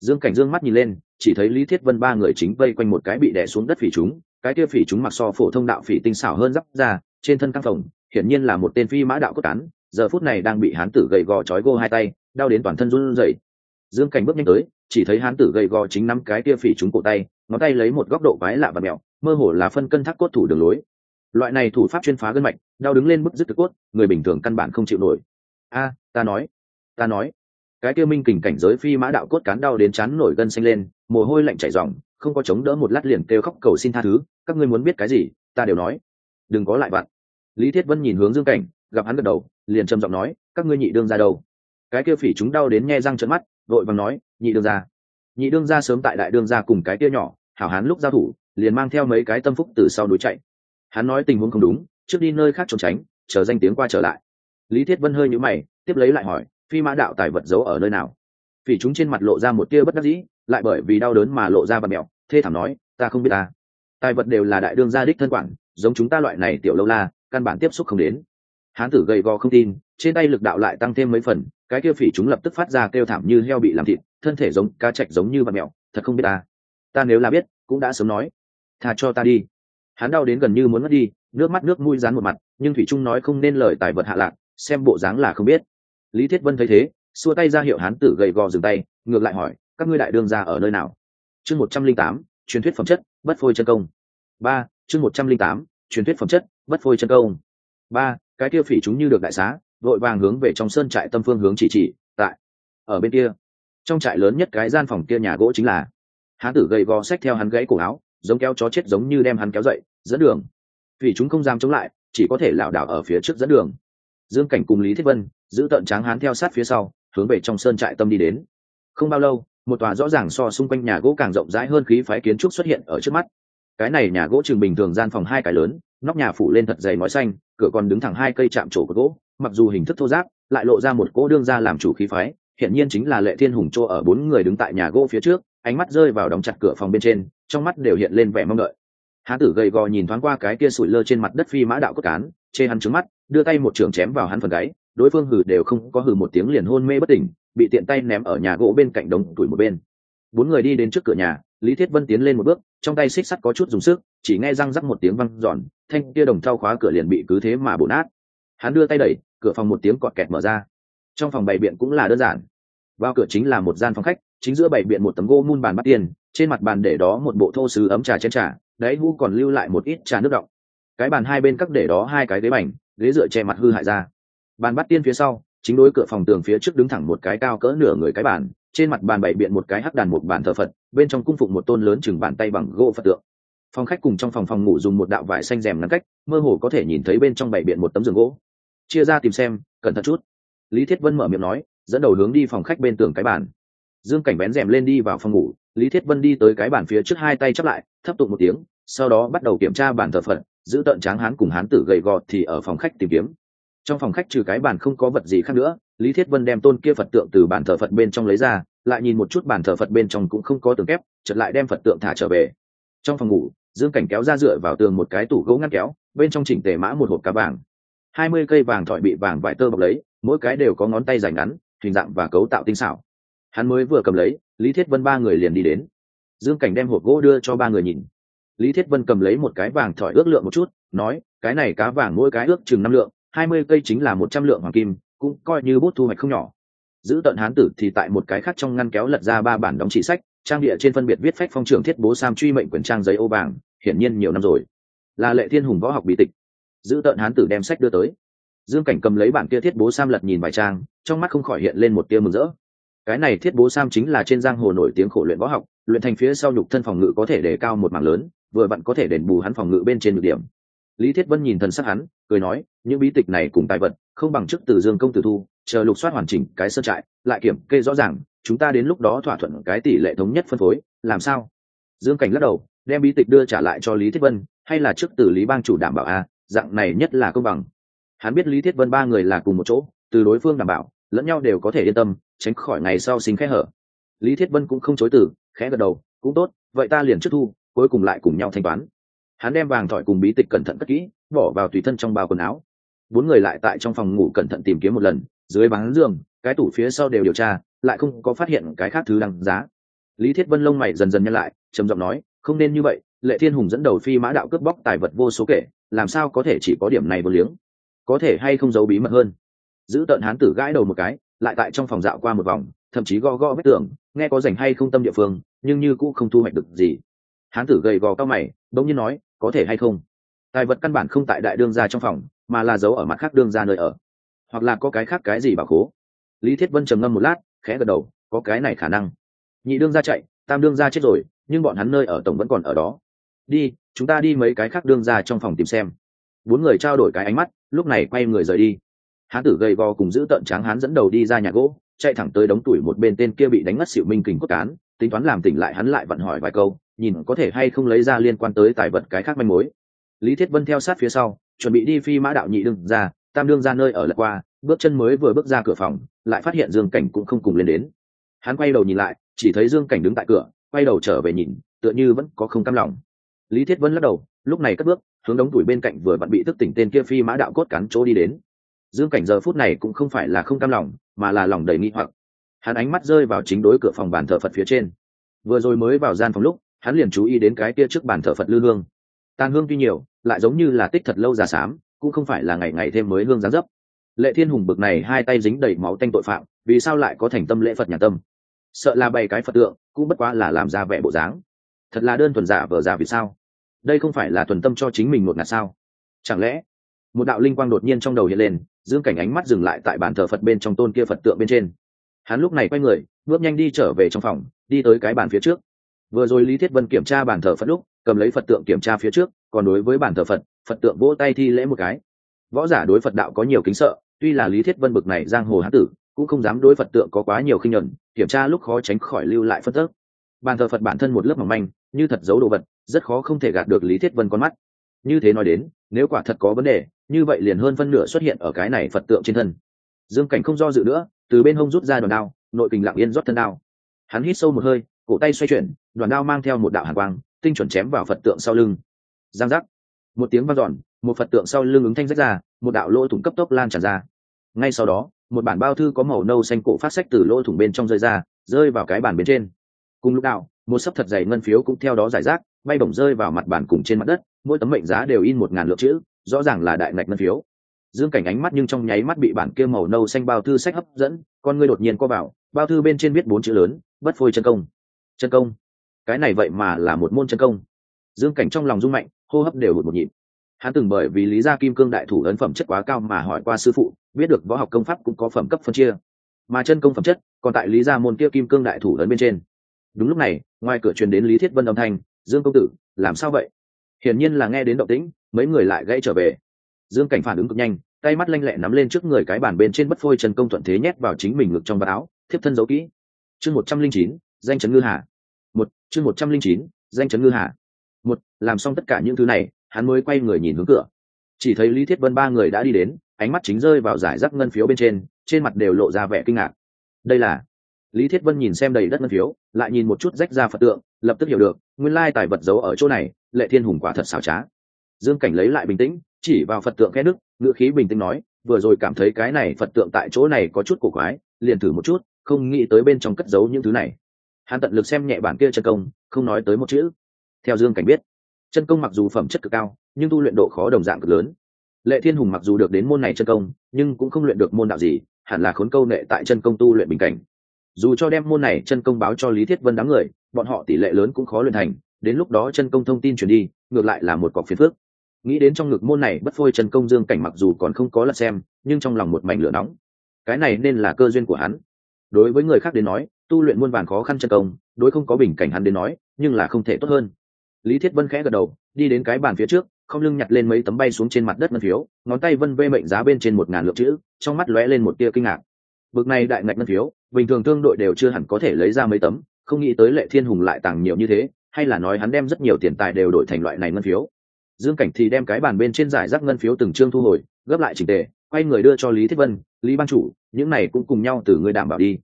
Dương cảnh dương mắt nhìn lên, chỉ thấy lý thiết vân ba người chính vây quanh một cái bị đè xuống đất phỉ chúng, cái kia phỉ chúng mặc so phổ thông đạo phỉ tinh xảo hơn giáp ra trên thân căng phòng hiển nhiên là một tên phi mã đạo cốt cán, giờ phút này đang bị hán tử gầy gò chói gô hai tay, đau đến toàn thân run rẩy. Dương cảnh bước nhanh tới, chỉ thấy hán tử gầy gò chính năm cái kia phỉ chúng cổ tay ngón tay lấy một góc độ quái lạ và mẹo, mơ hồ là phân cân thác cốt thủ đường lối. Loại này thủ pháp chuyên phá gân mạch, đau đứng lên mức dứt cực cốt, người bình thường căn bản không chịu nổi. A, ta nói ta nói. Cái kia minh kình cảnh giới phi mã đạo cốt cán đau đến chán nổi gân xanh lên, mồ hôi lạnh chảy ròng, không có chống đỡ một lát liền kêu khóc cầu xin tha thứ, các ngươi muốn biết cái gì, ta đều nói. Đừng có lại vặn lý thiết vân nhìn hướng dương cảnh, gặp hắn gật đầu, liền trầm giọng nói, các ngươi nhị đương ra đâu? Cái kia phỉ chúng đau đến nghe răng trợn mắt, vội vàng nói, nhị đương ra nhị đương ra sớm tại đại đương ra cùng cái kia nhỏ, hảo hán lúc giao thủ, liền mang theo mấy cái tâm phúc từ sau núi chạy. Hắn nói tình huống không đúng, trước đi nơi khác trốn tránh, chờ danh tiếng qua trở lại. Lý thiết vân hơi nhũ mày, tiếp lấy lại hỏi, phi mã đạo tài vật giấu ở nơi nào? Phỉ chúng trên mặt lộ ra một tia bất đắc dĩ, lại bởi vì đau đớn mà lộ ra và mẹo thê thảm nói, ta không biết ta. Tài vật đều là đại đương gia đích thân quản, giống chúng ta loại này tiểu lâu la, căn bản tiếp xúc không đến. Hán tử gầy gò không tin trên tay lực đạo lại tăng thêm mấy phần, cái kia phỉ chúng lập tức phát ra kêu thảm như heo bị làm thịt, thân thể giống cá chạch giống như vật mẹo thật không biết ta. Ta nếu là biết, cũng đã sớm nói. Thà cho ta đi. Hắn đau đến gần như muốn mất đi, nước mắt nước mũi rán một mặt, nhưng thủy trung nói không nên lời tài vật hạ lạc, xem bộ dáng là không biết. Lý thiết vân thấy thế, xua tay ra hiệu hán tử gầy gò dừng tay, ngược lại hỏi, các ngươi đại đương ra ở nơi nào? Chương một trăm linh tám, truyền thuyết phẩm chất, bất phôi chân công. Ba, chương một trăm linh tám, truyền thuyết phẩm chất, bất phôi chân công. Ba, cái kia phỉ chúng như được đại xá vội vàng hướng về trong sơn trại tâm phương hướng chỉ chỉ, tại, ở bên kia. Trong trại lớn nhất cái gian phòng kia nhà gỗ chính là, hán tử gầy gò xách theo hắn gãy cổ áo, giống kéo chó chết giống như đem hắn kéo dậy, dẫn đường. Vì chúng không dám chống lại, chỉ có thể lảo đảo ở phía trước dẫn đường. Dương cảnh cùng lý thiết vân giữ tận tráng hán theo sát phía sau, hướng về trong sơn trại tâm đi đến. Không bao lâu, một tòa rõ ràng so xung quanh nhà gỗ càng rộng rãi hơn khí phái kiến trúc xuất hiện ở trước mắt. Cái này nhà gỗ trường bình thường gian phòng hai cái lớn, nóc nhà phủ lên thật dày ngói xanh, cửa còn đứng thẳng hai cây chạm trổ của gỗ mặc dù hình thức thô giáp lại lộ ra một cỗ đương ra làm chủ khí phái hiện nhiên chính là lệ thiên hùng chỗ ở bốn người đứng tại nhà gỗ phía trước, ánh mắt rơi vào đóng chặt cửa phòng bên trên, trong mắt đều hiện lên vẻ mong đợi. Hán tử gầy gò nhìn thoáng qua cái kia sủi lơ trên mặt đất phi mã đạo cốt cán, chê hắn trứng mắt, đưa tay một trường chém vào hắn phần gáy, đối phương hừ đều không có hừ một tiếng liền hôn mê bất tỉnh, bị tiện tay ném ở nhà gỗ bên cạnh đống tuổi một bên. Bốn người đi đến trước cửa nhà, lý thiết vân tiến lên một bước, trong tay xích sắt có chút dùng sức, chỉ nghe răng rắc một tiếng văng giòn thanh kia đồng thau khóa cửa liền bị cứ thế mà bổn nát hắn đưa tay đẩy, cửa phòng một tiếng cọt kẹt mở ra. Trong phòng bày biện cũng là đơn giản. Vào cửa chính là một gian phòng khách, chính giữa bày biện một tấm gỗ mun bàn bắt tiền, trên mặt bàn để đó một bộ thô sứ ấm trà chén trà, đáy hũ còn lưu lại một ít trà nước đọng. Cái bàn hai bên các để đó hai cái ghế bành, ghế dựa che mặt hư hại ra. Bàn bắt tiên phía sau, chính đối cửa phòng tường phía trước đứng thẳng một cái cao cỡ nửa người cái bàn, trên mặt bàn bày biện một cái hắc đàn một bàn thờ phật, bên trong cung phụng một tôn lớn chừng bàn tay bằng gỗ phật tượng phòng khách cùng trong phòng phòng ngủ dùng một đạo vải xanh rèm ngăn cách, mơ hồ có thể nhìn thấy bên trong bảy biện một tấm giường gỗ. Chia ra tìm xem, cẩn thận chút. Lý thiết vân mở miệng nói, dẫn đầu hướng đi phòng khách bên tường cái bàn. Dương cảnh bén rèm lên đi vào phòng ngủ, lý thiết vân đi tới cái bàn phía trước hai tay chắp lại, thấp tụng một tiếng, sau đó bắt đầu kiểm tra bàn thờ phật, giữ tận tráng hán cùng hán tử gầy gò thì ở phòng khách tìm kiếm. Trong phòng khách trừ cái bàn không có vật gì khác nữa, lý thiết vân đem tôn kia phật tượng từ bàn thờ phật bên trong lấy ra, lại nhìn một chút bàn thờ phật bên trong cũng không có tường kép chật lại đem phật tượng thả trở về. Trong phòng ngủ dương cảnh kéo ra dựa vào tường một cái tủ gỗ ngăn kéo, bên trong chỉnh tề mã một hộp cá vàng. Hai mươi cây vàng thỏi bị vàng vải tơ bọc lấy, mỗi cái đều có ngón tay dài ngắn, hình dạng và cấu tạo tinh xảo. Hắn mới vừa cầm lấy, lý thiết vân ba người liền đi đến. Dương cảnh đem hộp gỗ đưa cho ba người nhìn. Lý thiết vân cầm lấy một cái vàng thỏi ước lượng một chút, nói, cái này cá vàng mỗi cái ước chừng năm lượng, hai mươi cây chính là một trăm lượng hoàng kim, cũng coi như bút thu hoạch không nhỏ. Giữ tận hán tử thì tại một cái khác trong ngăn kéo lật ra ba bản đóng chỉ sách trang địa trên phân biệt viết phách phong trưởng thiết bố sam truy mệnh quyển trang giấy ô vàng, hiển nhiên nhiều năm rồi. Là lệ thiên hùng võ học bí tịch. Giữ tợn hán tử đem sách đưa tới. Dương cảnh cầm lấy bản kia thiết bố sam lật nhìn vài trang, trong mắt không khỏi hiện lên một tia mừng rỡ. Cái này thiết bố sam chính là trên giang hồ nổi tiếng khổ luyện võ học, luyện thành phía sau nhục thân phòng ngự có thể đề cao một mảng lớn, vừa vặn có thể đền bù hắn phòng ngự bên trên nhược điểm. Lý thiết vân nhìn thần sắc hắn, cười nói, những bí tịch này cùng tài vật, không bằng chức từ dương công tử thu chờ lục soát hoàn chỉnh cái sơ trại, lại kiểm kê rõ ràng, chúng ta đến lúc đó thỏa thuận cái tỷ lệ thống nhất phân phối, làm sao? Dương cảnh lắc đầu, đem bí tịch đưa trả lại cho lý thiết vân, hay là trước từ lý bang chủ đảm bảo a, dạng này nhất là công bằng. Hắn biết lý thiết vân ba người là cùng một chỗ, từ đối phương đảm bảo, lẫn nhau đều có thể yên tâm, tránh khỏi ngày sau sinh khẽ hở. Lý thiết vân cũng không chối từ, khẽ gật đầu, cũng tốt, vậy ta liền trước thu, cuối cùng lại cùng nhau thanh toán. Hắn đem vàng thỏi cùng bí tịch cẩn thận cất kỹ, bỏ vào tùy thân trong bao quần áo. Bốn người lại tại trong phòng ngủ cẩn thận tìm kiếm một lần dưới bán giường, cái tủ phía sau đều điều tra, lại không có phát hiện cái khác thứ đằng giá. Lý thiết vân lông mày dần dần nhăn lại, trầm giọng nói, không nên như vậy, lệ thiên hùng dẫn đầu phi mã đạo cướp bóc tài vật vô số kể, làm sao có thể chỉ có điểm này vô liếng? Có thể hay không giấu bí mật hơn? Giữ tận hán tử gãi đầu một cái, lại tại trong phòng dạo qua một vòng, thậm chí go go vết tưởng nghe có rảnh hay không tâm địa phương, nhưng như cũng không thu hoạch được gì. Hán tử gầy gò cao mày, bỗng nhiên nói, có thể hay không? Tài vật căn bản không tại đại đương gia trong phòng, mà là giấu ở mặt khác đương gia nơi ở hoặc là có cái khác cái gì bảo khố. Lý thiết vân trầm ngâm một lát, khẽ gật đầu, có cái này khả năng. Nhị đương gia chạy, tam đương gia chết rồi, nhưng bọn hắn nơi ở tổng vẫn còn ở đó. Đi, chúng ta đi mấy cái khác đương gia trong phòng tìm xem. Bốn người trao đổi cái ánh mắt, lúc này quay người rời đi. Hán tử gầy vo cùng giữ tận tráng hán dẫn đầu đi ra nhà gỗ, chạy thẳng tới đống tuổi một bên tên kia bị đánh ngất xịu minh kình cốt cán, tính toán làm tỉnh lại hắn lại vận hỏi vài câu, nhìn có thể hay không lấy ra liên quan tới tài vật cái khác manh mối. Lý thiết vân theo sát phía sau, chuẩn bị đi phi mã đạo nhị đương ra tam đương ra nơi ở lật qua, bước chân mới vừa bước ra cửa phòng, lại phát hiện dương cảnh cũng không cùng lên đến. Hắn quay đầu nhìn lại, chỉ thấy dương cảnh đứng tại cửa, quay đầu trở về nhìn, tựa như vẫn có không cam lòng. Lý thiết vân lắc đầu, lúc này cất bước, hướng đống tuổi bên cạnh vừa bận bị thức tỉnh tên kia phi mã đạo cốt cắn chỗ đi đến. Dương cảnh giờ phút này cũng không phải là không cam lòng, mà là lòng đầy nghi hoặc. Hắn ánh mắt rơi vào chính đối cửa phòng bàn thờ phật phía trên. Vừa rồi mới vào gian phòng lúc, hắn liền chú ý đến cái kia trước bàn thờ phật lư hương. Tàn hương tuy nhiều, lại giống như là tích thật lâu già sám cũng không phải là ngày ngày thêm mới hương giáng dấp. Lệ thiên hùng bực này hai tay dính đầy máu tanh tội phạm, vì sao lại có thành tâm lễ phật nhà tâm? Sợ là bày cái phật tượng, cũng bất quá là làm ra vẻ bộ dáng. Thật là đơn thuần giả vờ giả vì sao? Đây không phải là thuần tâm cho chính mình một ngạt sao? Chẳng lẽ, một đạo linh quang đột nhiên trong đầu hiện lên, dương cảnh ánh mắt dừng lại tại bàn thờ phật bên trong tôn kia phật tượng bên trên. Hắn lúc này quay người, bước nhanh đi trở về trong phòng, đi tới cái bàn phía trước. Vừa rồi lý thiết vân kiểm tra bàn thờ phật lúc, cầm lấy phật tượng kiểm tra phía trước, còn đối với bàn thờ phật phật tượng vỗ tay thi lễ một cái. Võ giả đối phật đạo có nhiều kính sợ, tuy là lý thiết vân bực này giang hồ hán tử, cũng không dám đối phật tượng có quá nhiều khinh nhuận kiểm tra lúc khó tránh khỏi lưu lại phân tước. Bàn thờ phật bản thân một lớp mỏng manh, như thật giấu đồ vật, rất khó không thể gạt được lý thiết vân con mắt. Như thế nói đến, nếu quả thật có vấn đề, như vậy liền hơn phân nửa xuất hiện ở cái này phật tượng trên thân. Dương cảnh không do dự nữa, từ bên hông rút ra đoàn đao, nội kình lặng yên rót thân đao. Hắn hít sâu một hơi, cổ tay xoay chuyển đoàn đao mang theo một đạo hàn quang, tinh chuẩn chém vào phật tượng sau lưng. Giang giác một tiếng vang dọn, một phật tượng sau lưng ứng thanh rách ra, một đạo lỗ thủng cấp tốc lan tràn ra. Ngay sau đó, một bản bao thư có màu nâu xanh cổ phát sách từ lỗ thủng bên trong rơi ra, rơi vào cái bàn bên trên. Cùng lúc đạo, một sấp thật dày ngân phiếu cũng theo đó giải rác, bay bổng rơi vào mặt bàn cùng trên mặt đất, mỗi tấm mệnh giá đều in một ngàn lượng chữ, rõ ràng là đại ngạch ngân phiếu. Dương cảnh ánh mắt nhưng trong nháy mắt bị bản kia màu nâu xanh bao thư sách hấp dẫn, con ngươi đột nhiên co vào, bao thư bên trên viết bốn chữ lớn, bất phôi chân công. Chân công? Cái này vậy mà là một môn chân công dương cảnh trong lòng rung mạnh, hô hấp đều hụt một nhịp. Hắn từng bởi vì lý gia kim cương đại thủ ấn phẩm chất quá cao mà hỏi qua sư phụ, biết được võ học công pháp cũng có phẩm cấp phân chia. Mà chân công phẩm chất còn tại lý gia môn kia kim cương đại thủ ấn bên trên. Đúng lúc này, ngoài cửa truyền đến lý thiết vân âm thanh, dương công tử, làm sao vậy? Hiển nhiên là nghe đến động tĩnh, mấy người lại gãy trở về. Dương cảnh phản ứng cực nhanh, tay mắt lanh lẹ nắm lên trước người cái bàn bên trên bất phôi chân công thuận thế nhét vào chính mình ngực trong vạt áo, thiếp thân giấu kỹ. Chương một trăm linh chín, danh chấn ngư hà. Một, chương một trăm linh chín, danh chấn ngư hà một, làm xong tất cả những thứ này, hắn mới quay người nhìn hướng cửa. Chỉ thấy lý thiết vân ba người đã đi đến, ánh mắt chính rơi vào giải rác ngân phiếu bên trên trên mặt đều lộ ra vẻ kinh ngạc. Đây là, lý thiết vân nhìn xem đầy đất ngân phiếu, lại nhìn một chút rách ra phật tượng, lập tức hiểu được, nguyên lai tài vật giấu ở chỗ này, lệ thiên hùng quả thật xảo trá. Dương cảnh lấy lại bình tĩnh, chỉ vào phật tượng khe đức ngữ khí bình tĩnh nói, vừa rồi cảm thấy cái này phật tượng tại chỗ này có chút cổ quái, liền thử một chút, không nghĩ tới bên trong cất giấu những thứ này. Hắn tận lực xem nhẹ bản kia chân công, không nói tới một chữ theo dương cảnh biết, chân công mặc dù phẩm chất cực cao, nhưng tu luyện độ khó đồng dạng cực lớn. Lệ thiên hùng mặc dù được đến môn này chân công, nhưng cũng không luyện được môn đạo gì, hẳn là khốn câu nệ tại chân công tu luyện bình cảnh. Dù cho đem môn này chân công báo cho lý thiết vân đám người, bọn họ tỷ lệ lớn cũng khó luyện thành, đến lúc đó chân công thông tin truyền đi, ngược lại là một cọc phiền phước nghĩ đến trong ngực môn này bất phôi chân công dương cảnh mặc dù còn không có lật xem, nhưng trong lòng một mảnh lửa nóng. Cái này nên là cơ duyên của hắn. Đối với người khác đến nói, tu luyện muôn vàn khó khăn chân công, đối không có bình cảnh hắn đến nói, nhưng là không thể tốt hơn lý thiết vân khẽ gật đầu, đi đến cái bàn phía trước, không lưng nhặt lên mấy tấm bay xuống trên mặt đất ngân phiếu, ngón tay vân vê mệnh giá bên trên một ngàn lượng chữ, trong mắt lóe lên một tia kinh ngạc. Bực này đại ngạch ngân phiếu, bình thường thương đội đều chưa hẳn có thể lấy ra mấy tấm, không nghĩ tới lệ thiên hùng lại tàng nhiều như thế, hay là nói hắn đem rất nhiều tiền tài đều đổi thành loại này ngân phiếu. Dương cảnh thì đem cái bàn bên trên giải rác ngân phiếu từng chương thu hồi, gấp lại trình tề, quay người đưa cho lý thiết vân, lý ban chủ, những này cũng cùng nhau từ người đảm bảo đi.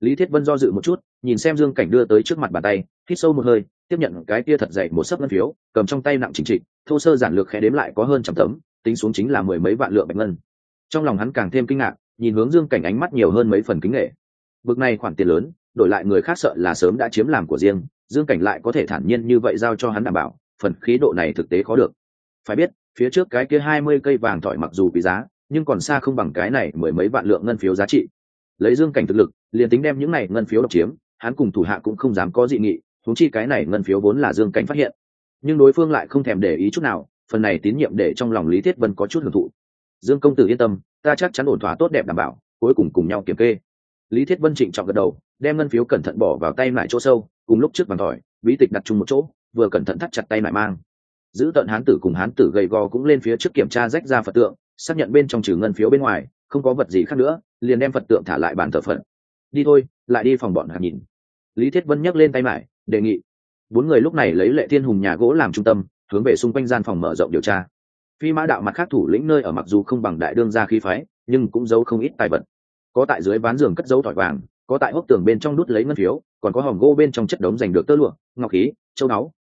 Lý thiết vân do dự một chút, nhìn xem dương cảnh đưa tới trước mặt bàn tay, hít sâu một hơi tiếp nhận cái kia thật dậy một sấp ngân phiếu, cầm trong tay nặng chính trịch, thô sơ giản lược khẽ đếm lại có hơn trăm tấm, tính xuống chính là mười mấy vạn lượng bạch ngân. Trong lòng hắn càng thêm kinh ngạc, nhìn hướng dương cảnh ánh mắt nhiều hơn mấy phần kính nghệ. Bực này khoản tiền lớn, đổi lại người khác sợ là sớm đã chiếm làm của riêng, dương cảnh lại có thể thản nhiên như vậy giao cho hắn đảm bảo, phần khí độ này thực tế khó được. Phải biết, phía trước cái kia hai mươi cây vàng thỏi mặc dù quý giá, nhưng còn xa không bằng cái này mười mấy vạn lượng ngân phiếu giá trị. Lấy dương cảnh thực lực, liền tính đem những này ngân phiếu độc chiếm, hắn cùng thủ hạ cũng không dám có dị nghị thúng chi cái này ngân phiếu vốn là dương cảnh phát hiện. Nhưng đối phương lại không thèm để ý chút nào phần này tín nhiệm để trong lòng lý thiết vân có chút hưởng thụ. Dương công tử yên tâm ta chắc chắn ổn thỏa tốt đẹp đảm bảo cuối cùng cùng nhau kiểm kê. Lý thiết vân trịnh trọng gật đầu đem ngân phiếu cẩn thận bỏ vào tay lại chỗ sâu cùng lúc trước bàn tỏi, bí tịch đặt chung một chỗ vừa cẩn thận thắt chặt tay lại mang. Giữ tận hán tử cùng hán tử gầy gò cũng lên phía trước kiểm tra rách ra phật tượng xác nhận bên trong trừ ngân phiếu bên ngoài không có vật gì khác nữa liền đem phật tượng thả lại bàn thờ phận đi thôi lại đi phòng bọn hạt nhìn. Lý thiết vân nhấc lên tay mải đề nghị. Bốn người lúc này lấy lệ thiên hùng nhà gỗ làm trung tâm, hướng về xung quanh gian phòng mở rộng điều tra. Phi mã đạo mặt khác thủ lĩnh nơi ở mặc dù không bằng đại đương gia khí phái, nhưng cũng giấu không ít tài vật. Có tại dưới ván giường cất dấu tỏi vàng, có tại hốc tường bên trong đút lấy ngân phiếu, còn có hòm gỗ bên trong chất đống giành được tơ lụa, ngọc khí, châu náu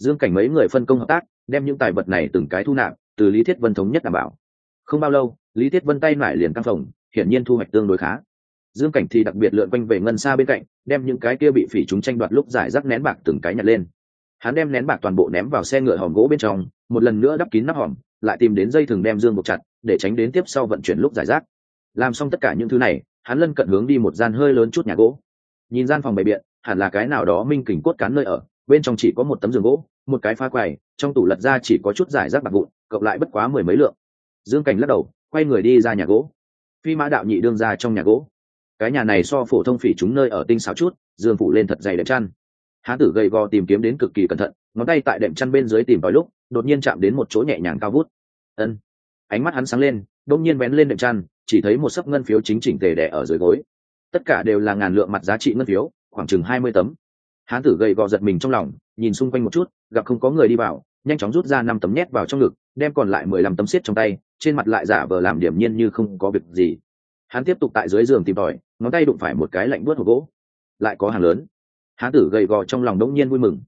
dương cảnh mấy người phân công hợp tác, đem những tài vật này từng cái thu nạp, từ lý thiết vân thống nhất đảm bảo. Không bao lâu, lý thiết vân tay lại liền căng phòng, hiển nhiên thu hoạch tương đối khá dương cảnh thì đặc biệt lượn quanh về ngân xa bên cạnh, đem những cái kia bị phỉ chúng tranh đoạt lúc giải rác nén bạc từng cái nhặt lên. Hắn đem nén bạc toàn bộ ném vào xe ngựa hòm gỗ bên trong, một lần nữa đắp kín nắp hòm, lại tìm đến dây thừng đem dương buộc chặt, để tránh đến tiếp sau vận chuyển lúc giải rác. Làm xong tất cả những thứ này, hắn lân cận hướng đi một gian hơi lớn chút nhà gỗ. Nhìn gian phòng bày biện, hẳn là cái nào đó minh kình cốt cán nơi ở, bên trong chỉ có một tấm giường gỗ, một cái pha quầy, trong tủ lật ra chỉ có chút giải rác bạc vụn, cộng lại bất quá mười mấy lượng. Dương cảnh lắc đầu, quay người đi ra nhà gỗ. Phi mã đạo nhị đương ra trong nhà gỗ cái nhà này so phổ thông phỉ chúng nơi ở tinh xảo chút giường phủ lên thật dày đệm chăn. Hán tử gầy gò tìm kiếm đến cực kỳ cẩn thận, ngón tay tại đệm chăn bên dưới tìm vào lúc, đột nhiên chạm đến một chỗ nhẹ nhàng cao vút. Ân. Ánh mắt hắn sáng lên, đông nhiên vén lên đệm chăn, chỉ thấy một sấp ngân phiếu chính chỉnh tề đẻ ở dưới gối. Tất cả đều là ngàn lượng mặt giá trị ngân phiếu, khoảng chừng hai mươi tấm. Hán tử gầy gò giật mình trong lòng, nhìn xung quanh một chút, gặp không có người đi vào, nhanh chóng rút ra năm tấm nhét vào trong ngực, đem còn lại mười lăm tấm xiết trong tay, trên mặt lại giả vờ làm điểm nhiên như không có việc gì. Hắn tiếp tục tại dưới giường tìm tòi ngón tay đụng phải một cái lạnh buốt hộp gỗ. Lại có hàng lớn. Hán tử gầy gò trong lòng đông nhiên vui mừng.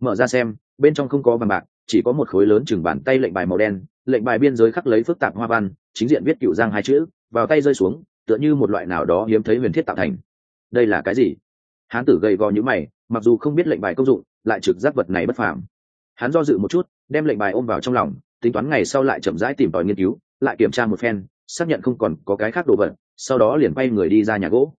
Mở ra xem, bên trong không có vàng bạc, chỉ có một khối lớn chừng bàn tay lệnh bài màu đen, lệnh bài biên giới khắc lấy phức tạp hoa văn, chính diện viết cựu giang hai chữ, vào tay rơi xuống, tựa như một loại nào đó hiếm thấy huyền thiết tạo thành. Đây là cái gì? Hán tử gầy gò như mày, mặc dù không biết lệnh bài công dụng, lại trực giác vật này bất phàm. Hắn do dự một chút, đem lệnh bài ôm vào trong lòng, tính toán ngày sau lại chậm rãi tìm tòi nghiên cứu, lại kiểm tra một phen, xác nhận không còn có cái khác đồ vật sau đó liền quay người đi ra nhà gỗ.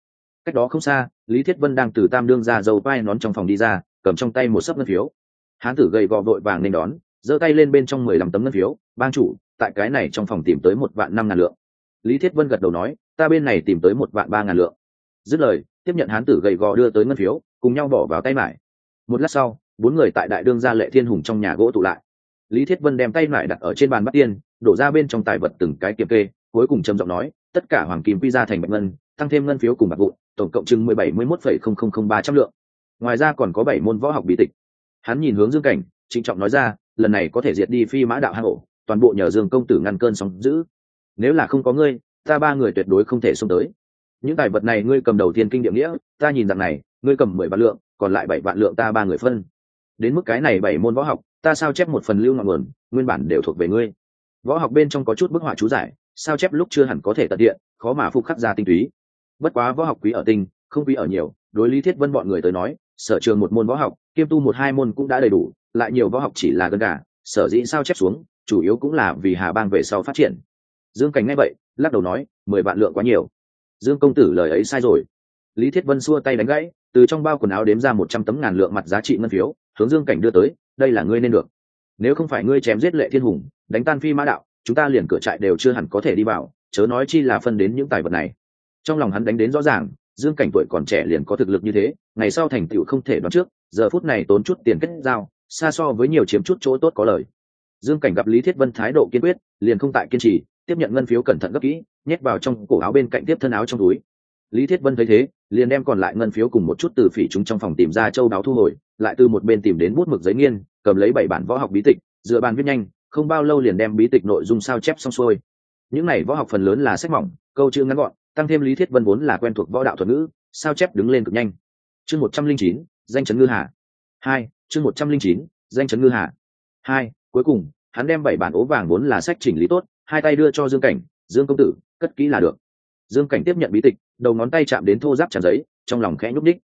Cách đó không xa, lý thiết vân đang từ tam đương ra dầu vai nón trong phòng đi ra, cầm trong tay một sấp ngân phiếu. Hán tử gầy gò vội vàng nên đón, giơ tay lên bên trong mười lăm tấm ngân phiếu, bang chủ, tại cái này trong phòng tìm tới một vạn năm ngàn lượng. Lý thiết vân gật đầu nói, ta bên này tìm tới một vạn ba ngàn lượng. Dứt lời, tiếp nhận hán tử gầy gò đưa tới ngân phiếu, cùng nhau bỏ vào tay mải. Một lát sau, bốn người tại đại đương gia lệ thiên hùng trong nhà gỗ tụ lại. Lý thiết vân đem tay mải đặt ở trên bàn bắt tiên, đổ ra bên trong tài vật từng cái kiểm kê, cuối cùng trầm giọng nói tất cả hoàng kim quy ra thành bạch ngân, tăng thêm ngân phiếu cùng bạc vụn, tổng cộng chừng mười bảy mươi mốt phẩy không không không ba trăm lượng. Ngoài ra còn có bảy môn võ học bí tịch. Hắn nhìn hướng dương cảnh, trịnh trọng nói ra, lần này có thể diệt đi phi mã đạo hang ổ, toàn bộ nhờ dương công tử ngăn cơn sóng giữ. Nếu là không có ngươi, ta ba người tuyệt đối không thể xông tới. Những tài vật này ngươi cầm đầu tiên kinh địa nghĩa, ta nhìn rằng này, ngươi cầm mười vạn lượng, còn lại bảy vạn lượng ta ba người phân. Đến mức cái này bảy môn võ học, ta sao chép một phần lưu ngọn nguồn, nguyên bản đều thuộc về ngươi. Võ học bên trong có chút bức họa chú giải sao chép lúc chưa hẳn có thể tận điện, khó mà phục khắc ra tinh túy. Bất quá võ học quý ở tinh, không quý ở nhiều, đối lý thiết vân bọn người tới nói, sở trường một môn võ học, kiêm tu một hai môn cũng đã đầy đủ, lại nhiều võ học chỉ là gần cả sở dĩ sao chép xuống, chủ yếu cũng là vì hà bang về sau phát triển. Dương cảnh nghe vậy, lắc đầu nói, mười vạn lượng quá nhiều. Dương công tử lời ấy sai rồi. Lý thiết vân xua tay đánh gãy, từ trong bao quần áo đếm ra một trăm tấm ngàn lượng mặt giá trị ngân phiếu, hướng dương cảnh đưa tới, đây là ngươi nên được. Nếu không phải ngươi chém giết lệ thiên hùng, đánh tan phi mã đạo chúng ta liền cửa trại đều chưa hẳn có thể đi vào, chớ nói chi là phân đến những tài vật này. Trong lòng hắn đánh đến rõ ràng, dương cảnh tuổi còn trẻ liền có thực lực như thế, ngày sau thành tựu không thể đoán trước, giờ phút này tốn chút tiền kết giao, xa so với nhiều chiếm chút chỗ tốt có lời. Dương cảnh gặp lý thiết vân thái độ kiên quyết, liền không tại kiên trì, tiếp nhận ngân phiếu cẩn thận gấp kỹ, nhét vào trong cổ áo bên cạnh tiếp thân áo trong túi. Lý thiết vân thấy thế, liền đem còn lại ngân phiếu cùng một chút từ phỉ chúng trong phòng tìm ra châu đáo thu hồi, lại từ một bên tìm đến bút mực giấy nghiên, cầm lấy bảy bản võ học bí tịch, dựa bàn viết nhanh không bao lâu liền đem bí tịch nội dung sao chép xong xuôi. Những này võ học phần lớn là sách mỏng, câu chữ ngắn gọn, tăng thêm lý thiết vân vốn là quen thuộc võ đạo thuật ngữ, sao chép đứng lên cực nhanh. Chương một trăm linh chín, danh chấn ngư hà. Hai, chương một trăm linh chín, danh chấn ngư hà. Hai, cuối cùng, hắn đem bảy bản ố vàng vốn là sách chỉnh lý tốt, hai tay đưa cho dương cảnh, dương công tử, cất kỹ là được. Dương cảnh tiếp nhận bí tịch, đầu ngón tay chạm đến thô giáp tràn giấy, trong lòng khẽ nhúc ních.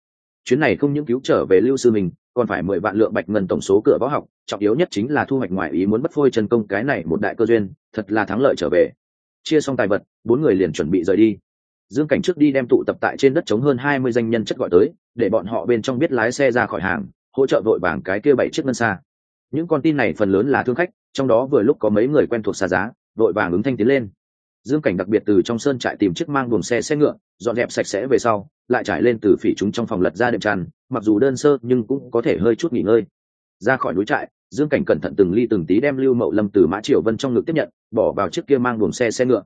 chuyến này không những cứu trở về lưu sư mình còn phải mười vạn lượng bạch ngân tổng số cửa võ học trọng yếu nhất chính là thu hoạch ngoại ý muốn bất phôi chân công cái này một đại cơ duyên, thật là thắng lợi trở về. Chia xong tài vật, bốn người liền chuẩn bị rời đi. Dương cảnh trước đi đem tụ tập tại trên đất chống hơn hai mươi danh nhân chất gọi tới, để bọn họ bên trong biết lái xe ra khỏi hàng, hỗ trợ vội vàng cái kia bảy chiếc ngân xa. Những con tin này phần lớn là thương khách, trong đó vừa lúc có mấy người quen thuộc xa giá, vội vàng ứng thanh tiến lên. Dương cảnh đặc biệt từ trong sơn trại tìm chiếc mang buồng xe xe ngựa, dọn dẹp sạch sẽ về sau, lại trải lên từ phỉ chúng trong phòng lật ra đệm tràn mặc dù đơn sơ nhưng cũng có thể hơi chút nghỉ ngơi. Ra khỏi núi trại dương cảnh cẩn thận từng ly từng tí đem lưu mậu lâm từ mã triều vân trong ngực tiếp nhận, bỏ vào chiếc kia mang buồng xe xe ngựa.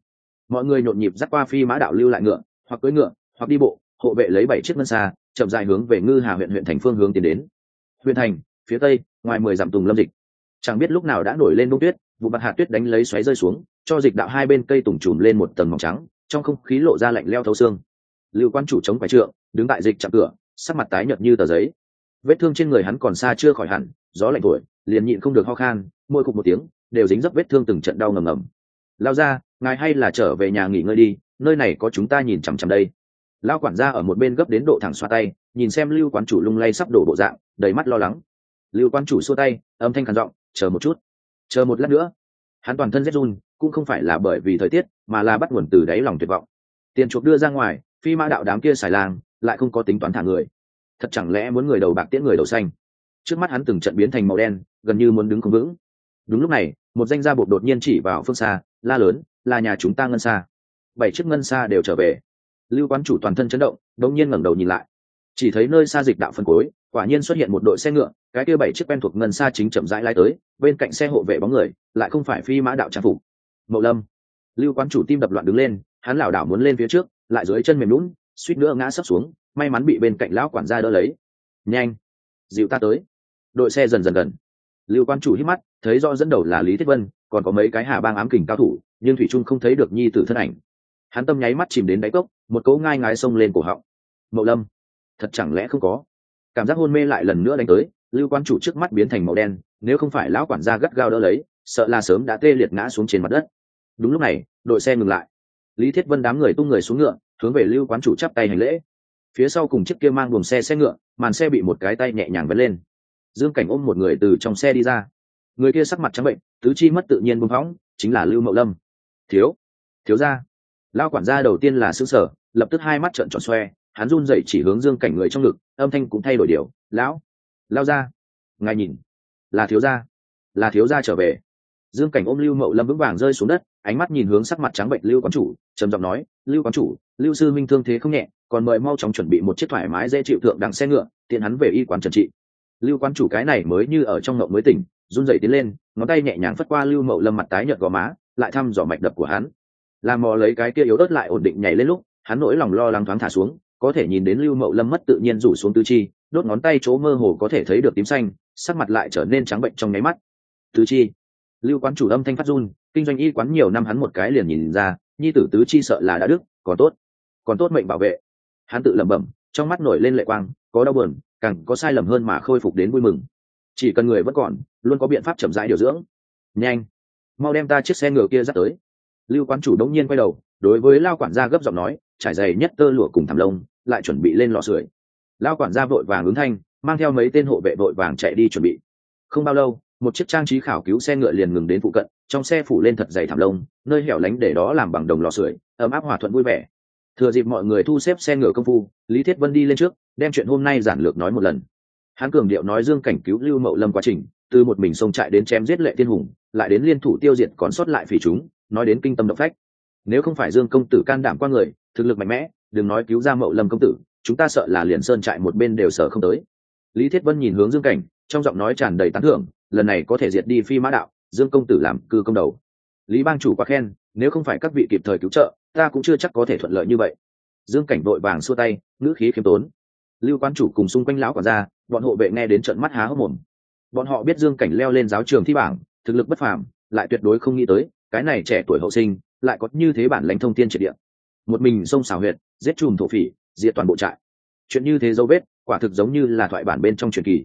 Mọi người nhộn nhịp dắt qua phi mã đạo lưu lại ngựa, hoặc cưỡi ngựa, hoặc đi bộ, hộ vệ lấy bảy chiếc ngân xa, chậm dài hướng về ngư hà huyện huyện thành phương hướng tiến đến. Huyện thành, phía tây, ngoài mười dặm tùng lâm dịch. Chẳng biết lúc nào đã nổi lên đông tuyết, vụ bạc hạt tuyết đánh lấy xoáy rơi xuống, cho dịch đạo hai bên cây tùng trùm lên một tầng mỏng trắng, trong không khí lộ ra lạnh leo thấu xương. Lưu quan chủ chống quái trượng, đứng tại dịch chạm cửa, sắc mặt tái nhợt như tờ giấy. Vết thương trên người hắn còn xa chưa khỏi hẳn, gió lạnh thổi liền nhịn không được ho khan, môi cục một tiếng, đều dính dấp vết thương từng trận đau ngầm ngầm. Lao ra, ngài hay là trở về nhà nghỉ ngơi đi, nơi này có chúng ta nhìn chằm chằm đây. Lao quản gia ở một bên gấp đến độ thẳng xoa tay, nhìn xem lưu quán chủ lung lay sắp đổ bộ dạng, đầy mắt lo lắng. Lưu quán chủ xua tay, âm thanh khàn giọng, chờ một chút, chờ một lát nữa. Hắn toàn thân rét run, cũng không phải là bởi vì thời tiết, mà là bắt nguồn từ đáy lòng tuyệt vọng. Tiền chuộc đưa ra ngoài, phi mã đạo đám kia xài lang lại không có tính toán thả người. Thật chẳng lẽ muốn người đầu bạc tiễn người đầu xanh? Trước mắt hắn từng trận biến thành màu đen gần như muốn đứng không vững. Đúng lúc này, một danh gia buộc đột nhiên chỉ vào phương xa, la lớn, là nhà chúng ta ngân xa. Bảy chiếc ngân xa đều trở về. Lưu quán chủ toàn thân chấn động đống nhiên ngẩng đầu nhìn lại. Chỉ thấy nơi xa dịch đạo phân cối, quả nhiên xuất hiện một đội xe ngựa, cái kia bảy chiếc quen thuộc ngân xa chính chậm rãi lái tới, bên cạnh xe hộ vệ bóng người, lại không phải phi mã đạo trang phục. Mậu lâm. Lưu quán chủ tim đập loạn đứng lên, hắn lảo đảo muốn lên phía trước, lại dưới chân mềm lún suýt nữa ngã sấp xuống, may mắn bị bên cạnh lão quản gia đỡ lấy. Nhanh dịu ta tới. Đội xe dần dần gần lưu quan chủ hít mắt, thấy rõ dẫn đầu là lý thiết vân, còn có mấy cái hà bang ám kình cao thủ, nhưng thủy trung không thấy được nhi tử thân ảnh. Hắn tâm nháy mắt chìm đến đáy cốc, một cỗ ngai ngái xông lên cổ họng. Mậu lâm, thật chẳng lẽ không có? Cảm giác hôn mê lại lần nữa đánh tới, lưu quan chủ trước mắt biến thành màu đen, nếu không phải lão quản gia gắt gao đỡ lấy, sợ là sớm đã tê liệt ngã xuống trên mặt đất. Đúng lúc này, đội xe ngừng lại. Lý thiết vân đám người tung người xuống ngựa, hướng về lưu quán chủ chắp tay hành lễ. Phía sau cùng chiếc kia mang buồng xe xe ngựa, màn xe bị một cái tay nhẹ nhàng vấn lên dương cảnh ôm một người từ trong xe đi ra. Người kia sắc mặt trắng bệnh, tứ chi mất tự nhiên bưng phóng chính là lưu mậu lâm. Thiếu thiếu ra lao quản gia đầu tiên là xứ sở lập tức hai mắt trợn tròn xoe, hắn run dậy chỉ hướng dương cảnh người trong ngực, âm thanh cũng thay đổi điều, lão lao ra ngài nhìn, là thiếu gia, là thiếu gia trở về. Dương cảnh ôm lưu mậu lâm vững vàng rơi xuống đất, ánh mắt nhìn hướng sắc mặt trắng bệnh lưu quán chủ, trầm giọng nói, lưu quán chủ, lưu sư minh thương thế không nhẹ, còn mời mau chóng chuẩn bị một chiếc thoải mái dễ chịu thượng đằng xe ngựa, tiện hắn về y quán trần trị lưu quan chủ cái này mới như ở trong ngậu mới tỉnh, run dậy tiến lên, ngón tay nhẹ nhàng phất qua lưu mậu lâm mặt tái nhợt gò má, lại thăm dò mạch đập của hắn. Làm mò lấy cái kia yếu đớt lại ổn định nhảy lên lúc, hắn nỗi lòng lo lắng thoáng thả xuống, có thể nhìn đến lưu mậu lâm mất tự nhiên rủ xuống tứ chi, đốt ngón tay chỗ mơ hồ có thể thấy được tím xanh, sắc mặt lại trở nên trắng bệnh trong nháy mắt. Tứ chi. Lưu quán chủ âm thanh phát run, kinh doanh y quán nhiều năm hắn một cái liền nhìn ra, nhi tử tứ chi sợ là đã đức còn tốt còn tốt mệnh bảo vệ. Hắn tự lẩm bẩm, trong mắt nổi lên lệ quang, có đau buồn càng có sai lầm hơn mà khôi phục đến vui mừng. Chỉ cần người vẫn còn, luôn có biện pháp chậm rãi điều dưỡng. Nhanh. Mau đem ta chiếc xe ngựa kia dắt tới. Lưu quán chủ đống nhiên quay đầu, đối với lao quản gia gấp giọng nói, trải giày nhất tơ lụa cùng thảm lông, lại chuẩn bị lên lò sưởi. Lao quản gia vội vàng ứng thanh, mang theo mấy tên hộ vệ vội vàng chạy đi chuẩn bị. Không bao lâu, một chiếc trang trí khảo cứu xe ngựa liền ngừng đến phụ cận, trong xe phủ lên thật dày thảm lông, nơi hẻo lánh để đó làm bằng đồng lò sưởi, ấm áp hòa thuận vui vẻ thừa dịp mọi người thu xếp xe ngựa công phu, lý thiết vân đi lên trước, đem chuyện hôm nay giản lược nói một lần. Hắn cường điệu nói dương cảnh cứu lưu mậu lâm quá trình, từ một mình sông trại đến chém giết lệ thiên hùng, lại đến liên thủ tiêu diệt còn sót lại phỉ chúng, nói đến kinh tâm động phách. Nếu không phải dương công tử can đảm qua người, thực lực mạnh mẽ, đừng nói cứu ra mậu lâm công tử, chúng ta sợ là liền sơn trại một bên đều sợ không tới. Lý thiết vân nhìn hướng dương cảnh, trong giọng nói tràn đầy tán thưởng, lần này có thể diệt đi phi mã đạo, dương công tử làm cư công đầu. Lý bang chủ quá khen, nếu không phải các vị kịp thời cứu trợ ta cũng chưa chắc có thể thuận lợi như vậy. Dương cảnh vội vàng xua tay, ngữ khí khiêm tốn. Lưu quan chủ cùng xung quanh lão quản gia, bọn hộ vệ nghe đến trận mắt há hốc mồm. Bọn họ biết dương cảnh leo lên giáo trường thi bảng, thực lực bất phàm, lại tuyệt đối không nghĩ tới, cái này trẻ tuổi hậu sinh, lại có như thế bản lãnh thông tin triệt địa. Một mình sông xào huyệt, giết chùm thổ phỉ, diệt toàn bộ trại. Chuyện như thế dấu vết, quả thực giống như là thoại bản bên trong truyền kỳ.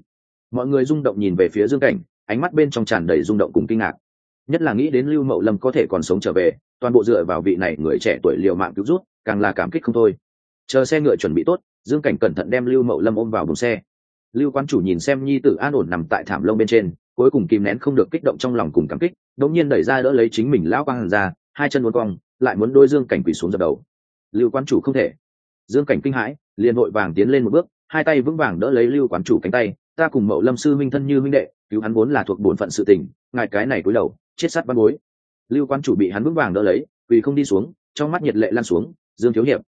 Mọi người rung động nhìn về phía dương cảnh, ánh mắt bên trong tràn đầy rung động cùng kinh ngạc. Nhất là nghĩ đến lưu mậu lâm có thể còn sống trở về toàn bộ dựa vào vị này người trẻ tuổi liều mạng cứu rút càng là cảm kích không thôi. Chờ xe ngựa chuẩn bị tốt, dương cảnh cẩn thận đem lưu mậu lâm ôm vào buồng xe. Lưu quan chủ nhìn xem nhi tử an ổn nằm tại thảm lông bên trên, cuối cùng kìm nén không được kích động trong lòng cùng cảm kích đống nhiên đẩy ra đỡ lấy chính mình lão quang ra, hai chân uốn cong, lại muốn đôi dương cảnh quỳ xuống dập đầu. Lưu quan chủ không thể. Dương cảnh kinh hãi, liền vội vàng tiến lên một bước, hai tay vững vàng đỡ lấy lưu quán chủ cánh tay, ta cùng mậu lâm sư minh thân như minh đệ, cứu hắn vốn là thuộc bổn phận sự tình, ngài cái này cúi đầu, chết sắt bắt bối lưu quan chủ bị hắn vững vàng đỡ lấy, vì không đi xuống, trong mắt nhiệt lệ lan xuống, dương thiếu hiệp.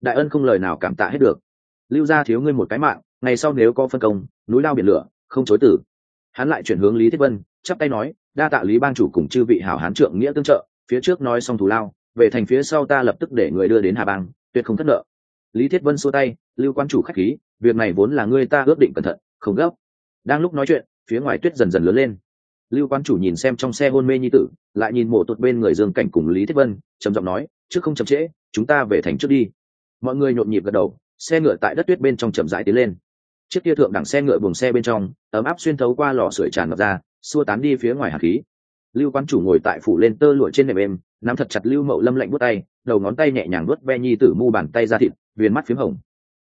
Đại ân không lời nào cảm tạ hết được. Lưu gia thiếu ngươi một cái mạng, ngày sau nếu có phân công, núi lao biển lửa, không chối tử. Hắn lại chuyển hướng lý thiết vân, chắp tay nói, đa tạ lý bang chủ cùng chư vị hảo hán trượng nghĩa tương trợ, phía trước nói xong thù lao, về thành phía sau ta lập tức để người đưa đến hà bang, tuyệt không thất nợ. Lý thiết vân xua tay, lưu quan chủ khách khí, việc này vốn là ngươi ta ước định cẩn thận, không gấp. Đang lúc nói chuyện, phía ngoài tuyết dần dần lớn lên lưu quan chủ nhìn xem trong xe hôn mê nhi tử, lại nhìn mộ tuột bên người dương cảnh cùng lý thiết vân, trầm giọng nói, trước không chậm trễ, chúng ta về thành trước đi. Mọi người nhộn nhịp gật đầu, xe ngựa tại đất tuyết bên trong chậm rãi tiến lên. Chiếc kia thượng đẳng xe ngựa buồng xe bên trong, ấm áp xuyên thấu qua lò sưởi tràn ngập ra, xua tán đi phía ngoài hạt khí. Lưu quan chủ ngồi tại phủ lên tơ lụa trên nệm êm, nắm thật chặt lưu mậu lâm lạnh bút tay, đầu ngón tay nhẹ nhàng nuốt ve nhi tử mu bàn tay ra thịt, viền mắt p h í m hồng.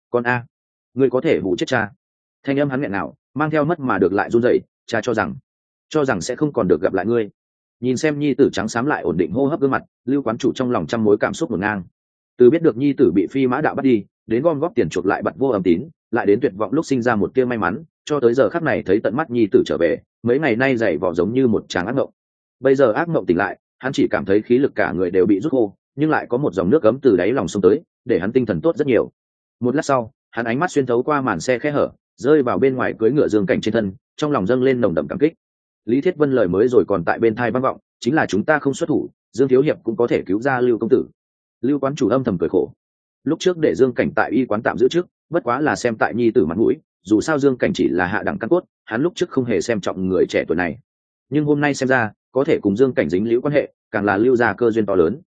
Con a, ngươi có thể vụ chết cha. Thanh âm hắn nghẹn nào mang theo mất mà được lại run dậy cha cho rằng cho rằng sẽ không còn được gặp lại ngươi. Nhìn xem nhi tử trắng xám lại ổn định hô hấp gương mặt, lưu quán chủ trong lòng trăm mối cảm xúc ngổn ngang. Từ biết được nhi tử bị phi mã đạo bắt đi, đến gom góp tiền chuộc lại bật vô âm tín, lại đến tuyệt vọng lúc sinh ra một tia may mắn, cho tới giờ khắc này thấy tận mắt nhi tử trở về, mấy ngày nay dày vỏ giống như một tràng ác mộng. Bây giờ ác mộng tỉnh lại, hắn chỉ cảm thấy khí lực cả người đều bị rút khô, nhưng lại có một dòng nước cấm từ đáy lòng sông tới, để hắn tinh thần tốt rất nhiều. Một lát sau, hắn ánh mắt xuyên thấu qua màn xe khe hở, rơi vào bên ngoài cưới ngựa dương cảnh trên thân, trong lòng dâng lên nồng đậm cảm kích lý thiết vân lời mới rồi còn tại bên thai vang vọng, chính là chúng ta không xuất thủ, dương thiếu hiệp cũng có thể cứu ra lưu công tử. Lưu quán chủ âm thầm cười khổ. Lúc trước để dương cảnh tại y quán tạm giữ trước, bất quá là xem tại nhi tử mặt mũi, dù sao dương cảnh chỉ là hạ đẳng căn cốt, hắn lúc trước không hề xem trọng người trẻ tuổi này. Nhưng hôm nay xem ra, có thể cùng dương cảnh dính liễu quan hệ, càng là lưu ra cơ duyên to lớn.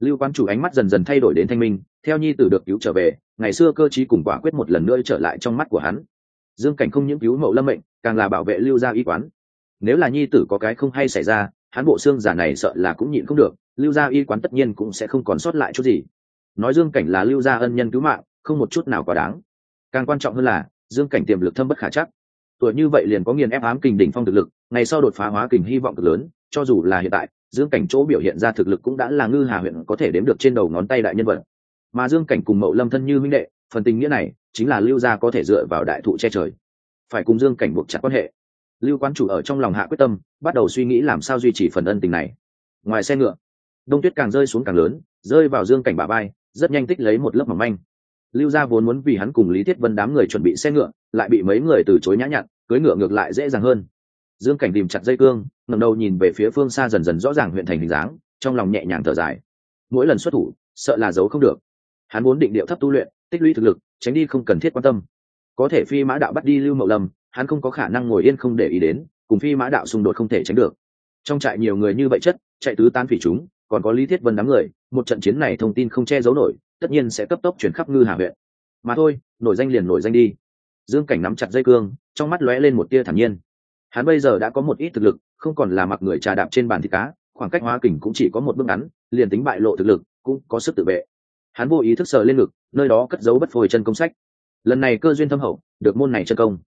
Lưu Quán chủ ánh mắt dần dần thay đổi đến thanh minh, theo nhi tử được cứu trở về, ngày xưa cơ chí cùng quả quyết một lần nữa trở lại trong mắt của hắn. Dương cảnh không những cứu mậu lâm mệnh, càng là bảo vệ lưu gia y quán nếu là nhi tử có cái không hay xảy ra, hắn bộ xương giả này sợ là cũng nhịn không được, lưu gia y quán tất nhiên cũng sẽ không còn sót lại chút gì. Nói dương cảnh là lưu gia ân nhân cứu mạng, không một chút nào quá đáng. Càng quan trọng hơn là, dương cảnh tiềm lực thâm bất khả chắc. Tuổi như vậy liền có nghiền ép ám kình đỉnh phong thực lực, ngày sau đột phá hóa kình hy vọng cực lớn, cho dù là hiện tại, dương cảnh chỗ biểu hiện ra thực lực cũng đã là ngư hà huyện có thể đếm được trên đầu ngón tay đại nhân vật. Mà dương cảnh cùng mậu lâm thân như minh đệ, phần tình nghĩa này, chính là lưu gia có thể dựa vào đại thụ che trời. Phải cùng dương cảnh buộc chặt quan hệ lưu quán chủ ở trong lòng hạ quyết tâm, bắt đầu suy nghĩ làm sao duy trì phần ân tình này. Ngoài xe ngựa, đông tuyết càng rơi xuống càng lớn, rơi vào dương cảnh bà bay rất nhanh tích lấy một lớp mỏng manh. Lưu gia vốn muốn vì hắn cùng lý thiết vân đám người chuẩn bị xe ngựa, lại bị mấy người từ chối nhã nhặn cưới ngựa ngược lại dễ dàng hơn. Dương cảnh tìm chặt dây cương ngầm đầu nhìn về phía phương xa dần dần rõ ràng huyện thành hình dáng, trong lòng nhẹ nhàng thở dài. Mỗi lần xuất thủ, sợ là giấu không được. Hắn muốn định điệu thấp tu luyện, tích lũy thực lực, tránh đi không cần thiết quan tâm. Có thể phi mã đạo bắt đi lưu mậu lâm hắn không có khả năng ngồi yên không để ý đến, cùng phi mã đạo xung đột không thể tránh được. Trong trại nhiều người như vậy chất, chạy tứ tán phỉ chúng, còn có lý thiết vân đám người, một trận chiến này thông tin không che giấu nổi, tất nhiên sẽ cấp tốc chuyển khắp ngư hà huyện. Mà thôi, nổi danh liền nổi danh đi. Dương cảnh nắm chặt dây cương, trong mắt lóe lên một tia thản nhiên. Hắn bây giờ đã có một ít thực lực, không còn là mặc người trà đạp trên bàn thịt cá, khoảng cách hóa kình cũng chỉ có một bước ngắn, liền tính bại lộ thực lực, cũng có sức tự vệ. Hắn vô ý thức sờ lên ngực, nơi đó cất giấu bất phôi chân công sách. Lần này cơ duyên thâm hậu, được môn này chân công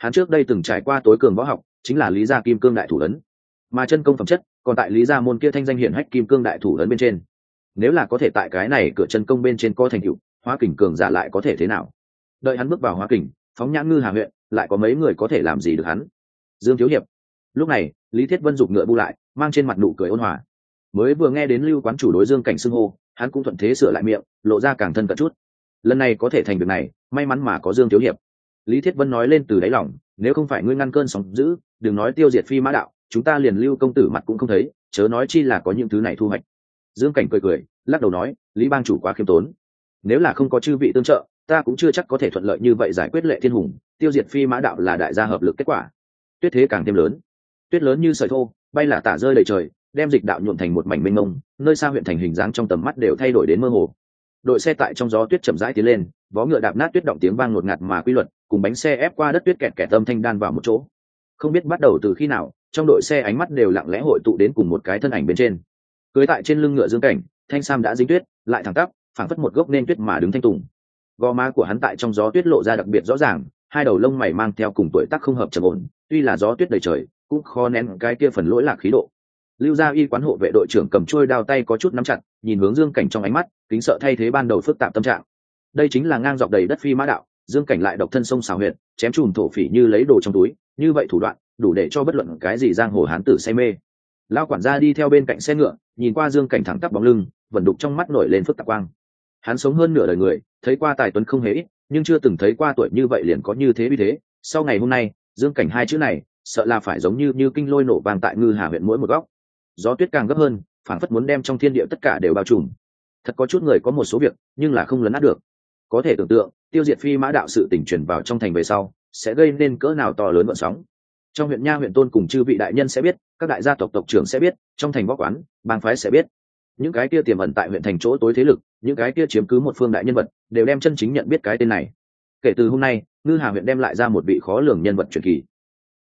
hắn trước đây từng trải qua tối cường võ học, chính là lý gia kim cương đại thủ ấn mà chân công phẩm chất, còn tại lý gia môn kia thanh danh hiển hách kim cương đại thủ ấn bên trên. Nếu là có thể tại cái này cửa chân công bên trên có thành tựu, hóa kình cường giả lại có thể thế nào? Đợi hắn bước vào hóa kình, phóng nhãn ngư hà huyện, lại có mấy người có thể làm gì được hắn? Dương thiếu hiệp. Lúc này, lý thiết vân giục ngựa bu lại, mang trên mặt nụ cười ôn hòa. Mới vừa nghe đến lưu quán chủ đối dương cảnh xưng hô, hắn cũng thuận thế sửa lại miệng, lộ ra càng thân cận chút. Lần này có thể thành việc này, may mắn mà có dương thiếu hiệp lý thiết vân nói lên từ đáy lòng, nếu không phải ngươi ngăn cơn sóng giữ đừng nói tiêu diệt phi mã đạo, chúng ta liền lưu công tử mặt cũng không thấy, chớ nói chi là có những thứ này thu hoạch. Dương cảnh cười cười, lắc đầu nói, lý bang chủ quá khiêm tốn. Nếu là không có chư vị tương trợ, ta cũng chưa chắc có thể thuận lợi như vậy giải quyết lệ thiên hùng, tiêu diệt phi mã đạo là đại gia hợp lực kết quả. Tuyết thế càng thêm lớn. Tuyết lớn như sợi thô, bay là tả rơi đầy trời, đem dịch đạo nhuộm thành một mảnh mênh mông, nơi xa huyện thành hình dáng trong tầm mắt đều thay đổi đến mơ hồ. Đội xe tại trong gió tuyết chậm rãi tiến lên vó ngựa đạp nát tuyết động tiếng vang ngột ngạt mà quy luật, cùng bánh xe ép qua đất tuyết kẹt kẹt âm thanh đan vào một chỗ. Không biết bắt đầu từ khi nào, trong đội xe ánh mắt đều lặng lẽ hội tụ đến cùng một cái thân ảnh bên trên. Cưới tại trên lưng ngựa dương cảnh, thanh sam đã dính tuyết, lại thẳng tắp, phảng phất một gốc nên tuyết mà đứng thanh tùng. Gò má của hắn tại trong gió tuyết lộ ra đặc biệt rõ ràng, hai đầu lông mày mang theo cùng tuổi tác không hợp trầm ổn, tuy là gió tuyết đầy trời, cũng khó nén cái kia phần lỗi lạc khí độ. Lưu gia y quán hộ vệ đội trưởng cầm trôi đao tay có chút nắm chặt, nhìn hướng dương cảnh trong ánh mắt, kính sợ thay thế ban đầu phức tạp tâm trạng đây chính là ngang dọc đầy đất phi mã đạo, dương cảnh lại độc thân sông xào huyệt, chém chùm thổ phỉ như lấy đồ trong túi, như vậy thủ đoạn, đủ để cho bất luận cái gì giang hồ hán tử say mê. Lao quản gia đi theo bên cạnh xe ngựa, nhìn qua dương cảnh thẳng tắp bóng lưng, vẫn đục trong mắt nổi lên phức tạp quang. Hắn sống hơn nửa đời người, thấy qua tài tuấn không hề ít, nhưng chưa từng thấy qua tuổi như vậy liền có như thế vì thế. Sau ngày hôm nay, dương cảnh hai chữ này, sợ là phải giống như như kinh lôi nổ vàng tại ngư hà huyện mỗi một góc. Gió tuyết càng gấp hơn phản phất muốn đem trong thiên địa tất cả đều bao trùm. Thật có chút người có một số việc, nhưng là không lấn át được có thể tưởng tượng, tiêu diệt phi mã đạo sự tỉnh truyền vào trong thành về sau, sẽ gây nên cỡ nào to lớn vận sóng. Trong huyện nha huyện tôn cùng chư vị đại nhân sẽ biết, các đại gia tộc tộc trưởng sẽ biết, trong thành võ quán, bang phái sẽ biết. Những cái kia tiềm ẩn tại huyện thành chỗ tối thế lực, những cái kia chiếm cứ một phương đại nhân vật, đều đem chân chính nhận biết cái tên này. Kể từ hôm nay, ngư hà huyện đem lại ra một vị khó lường nhân vật truyền kỳ.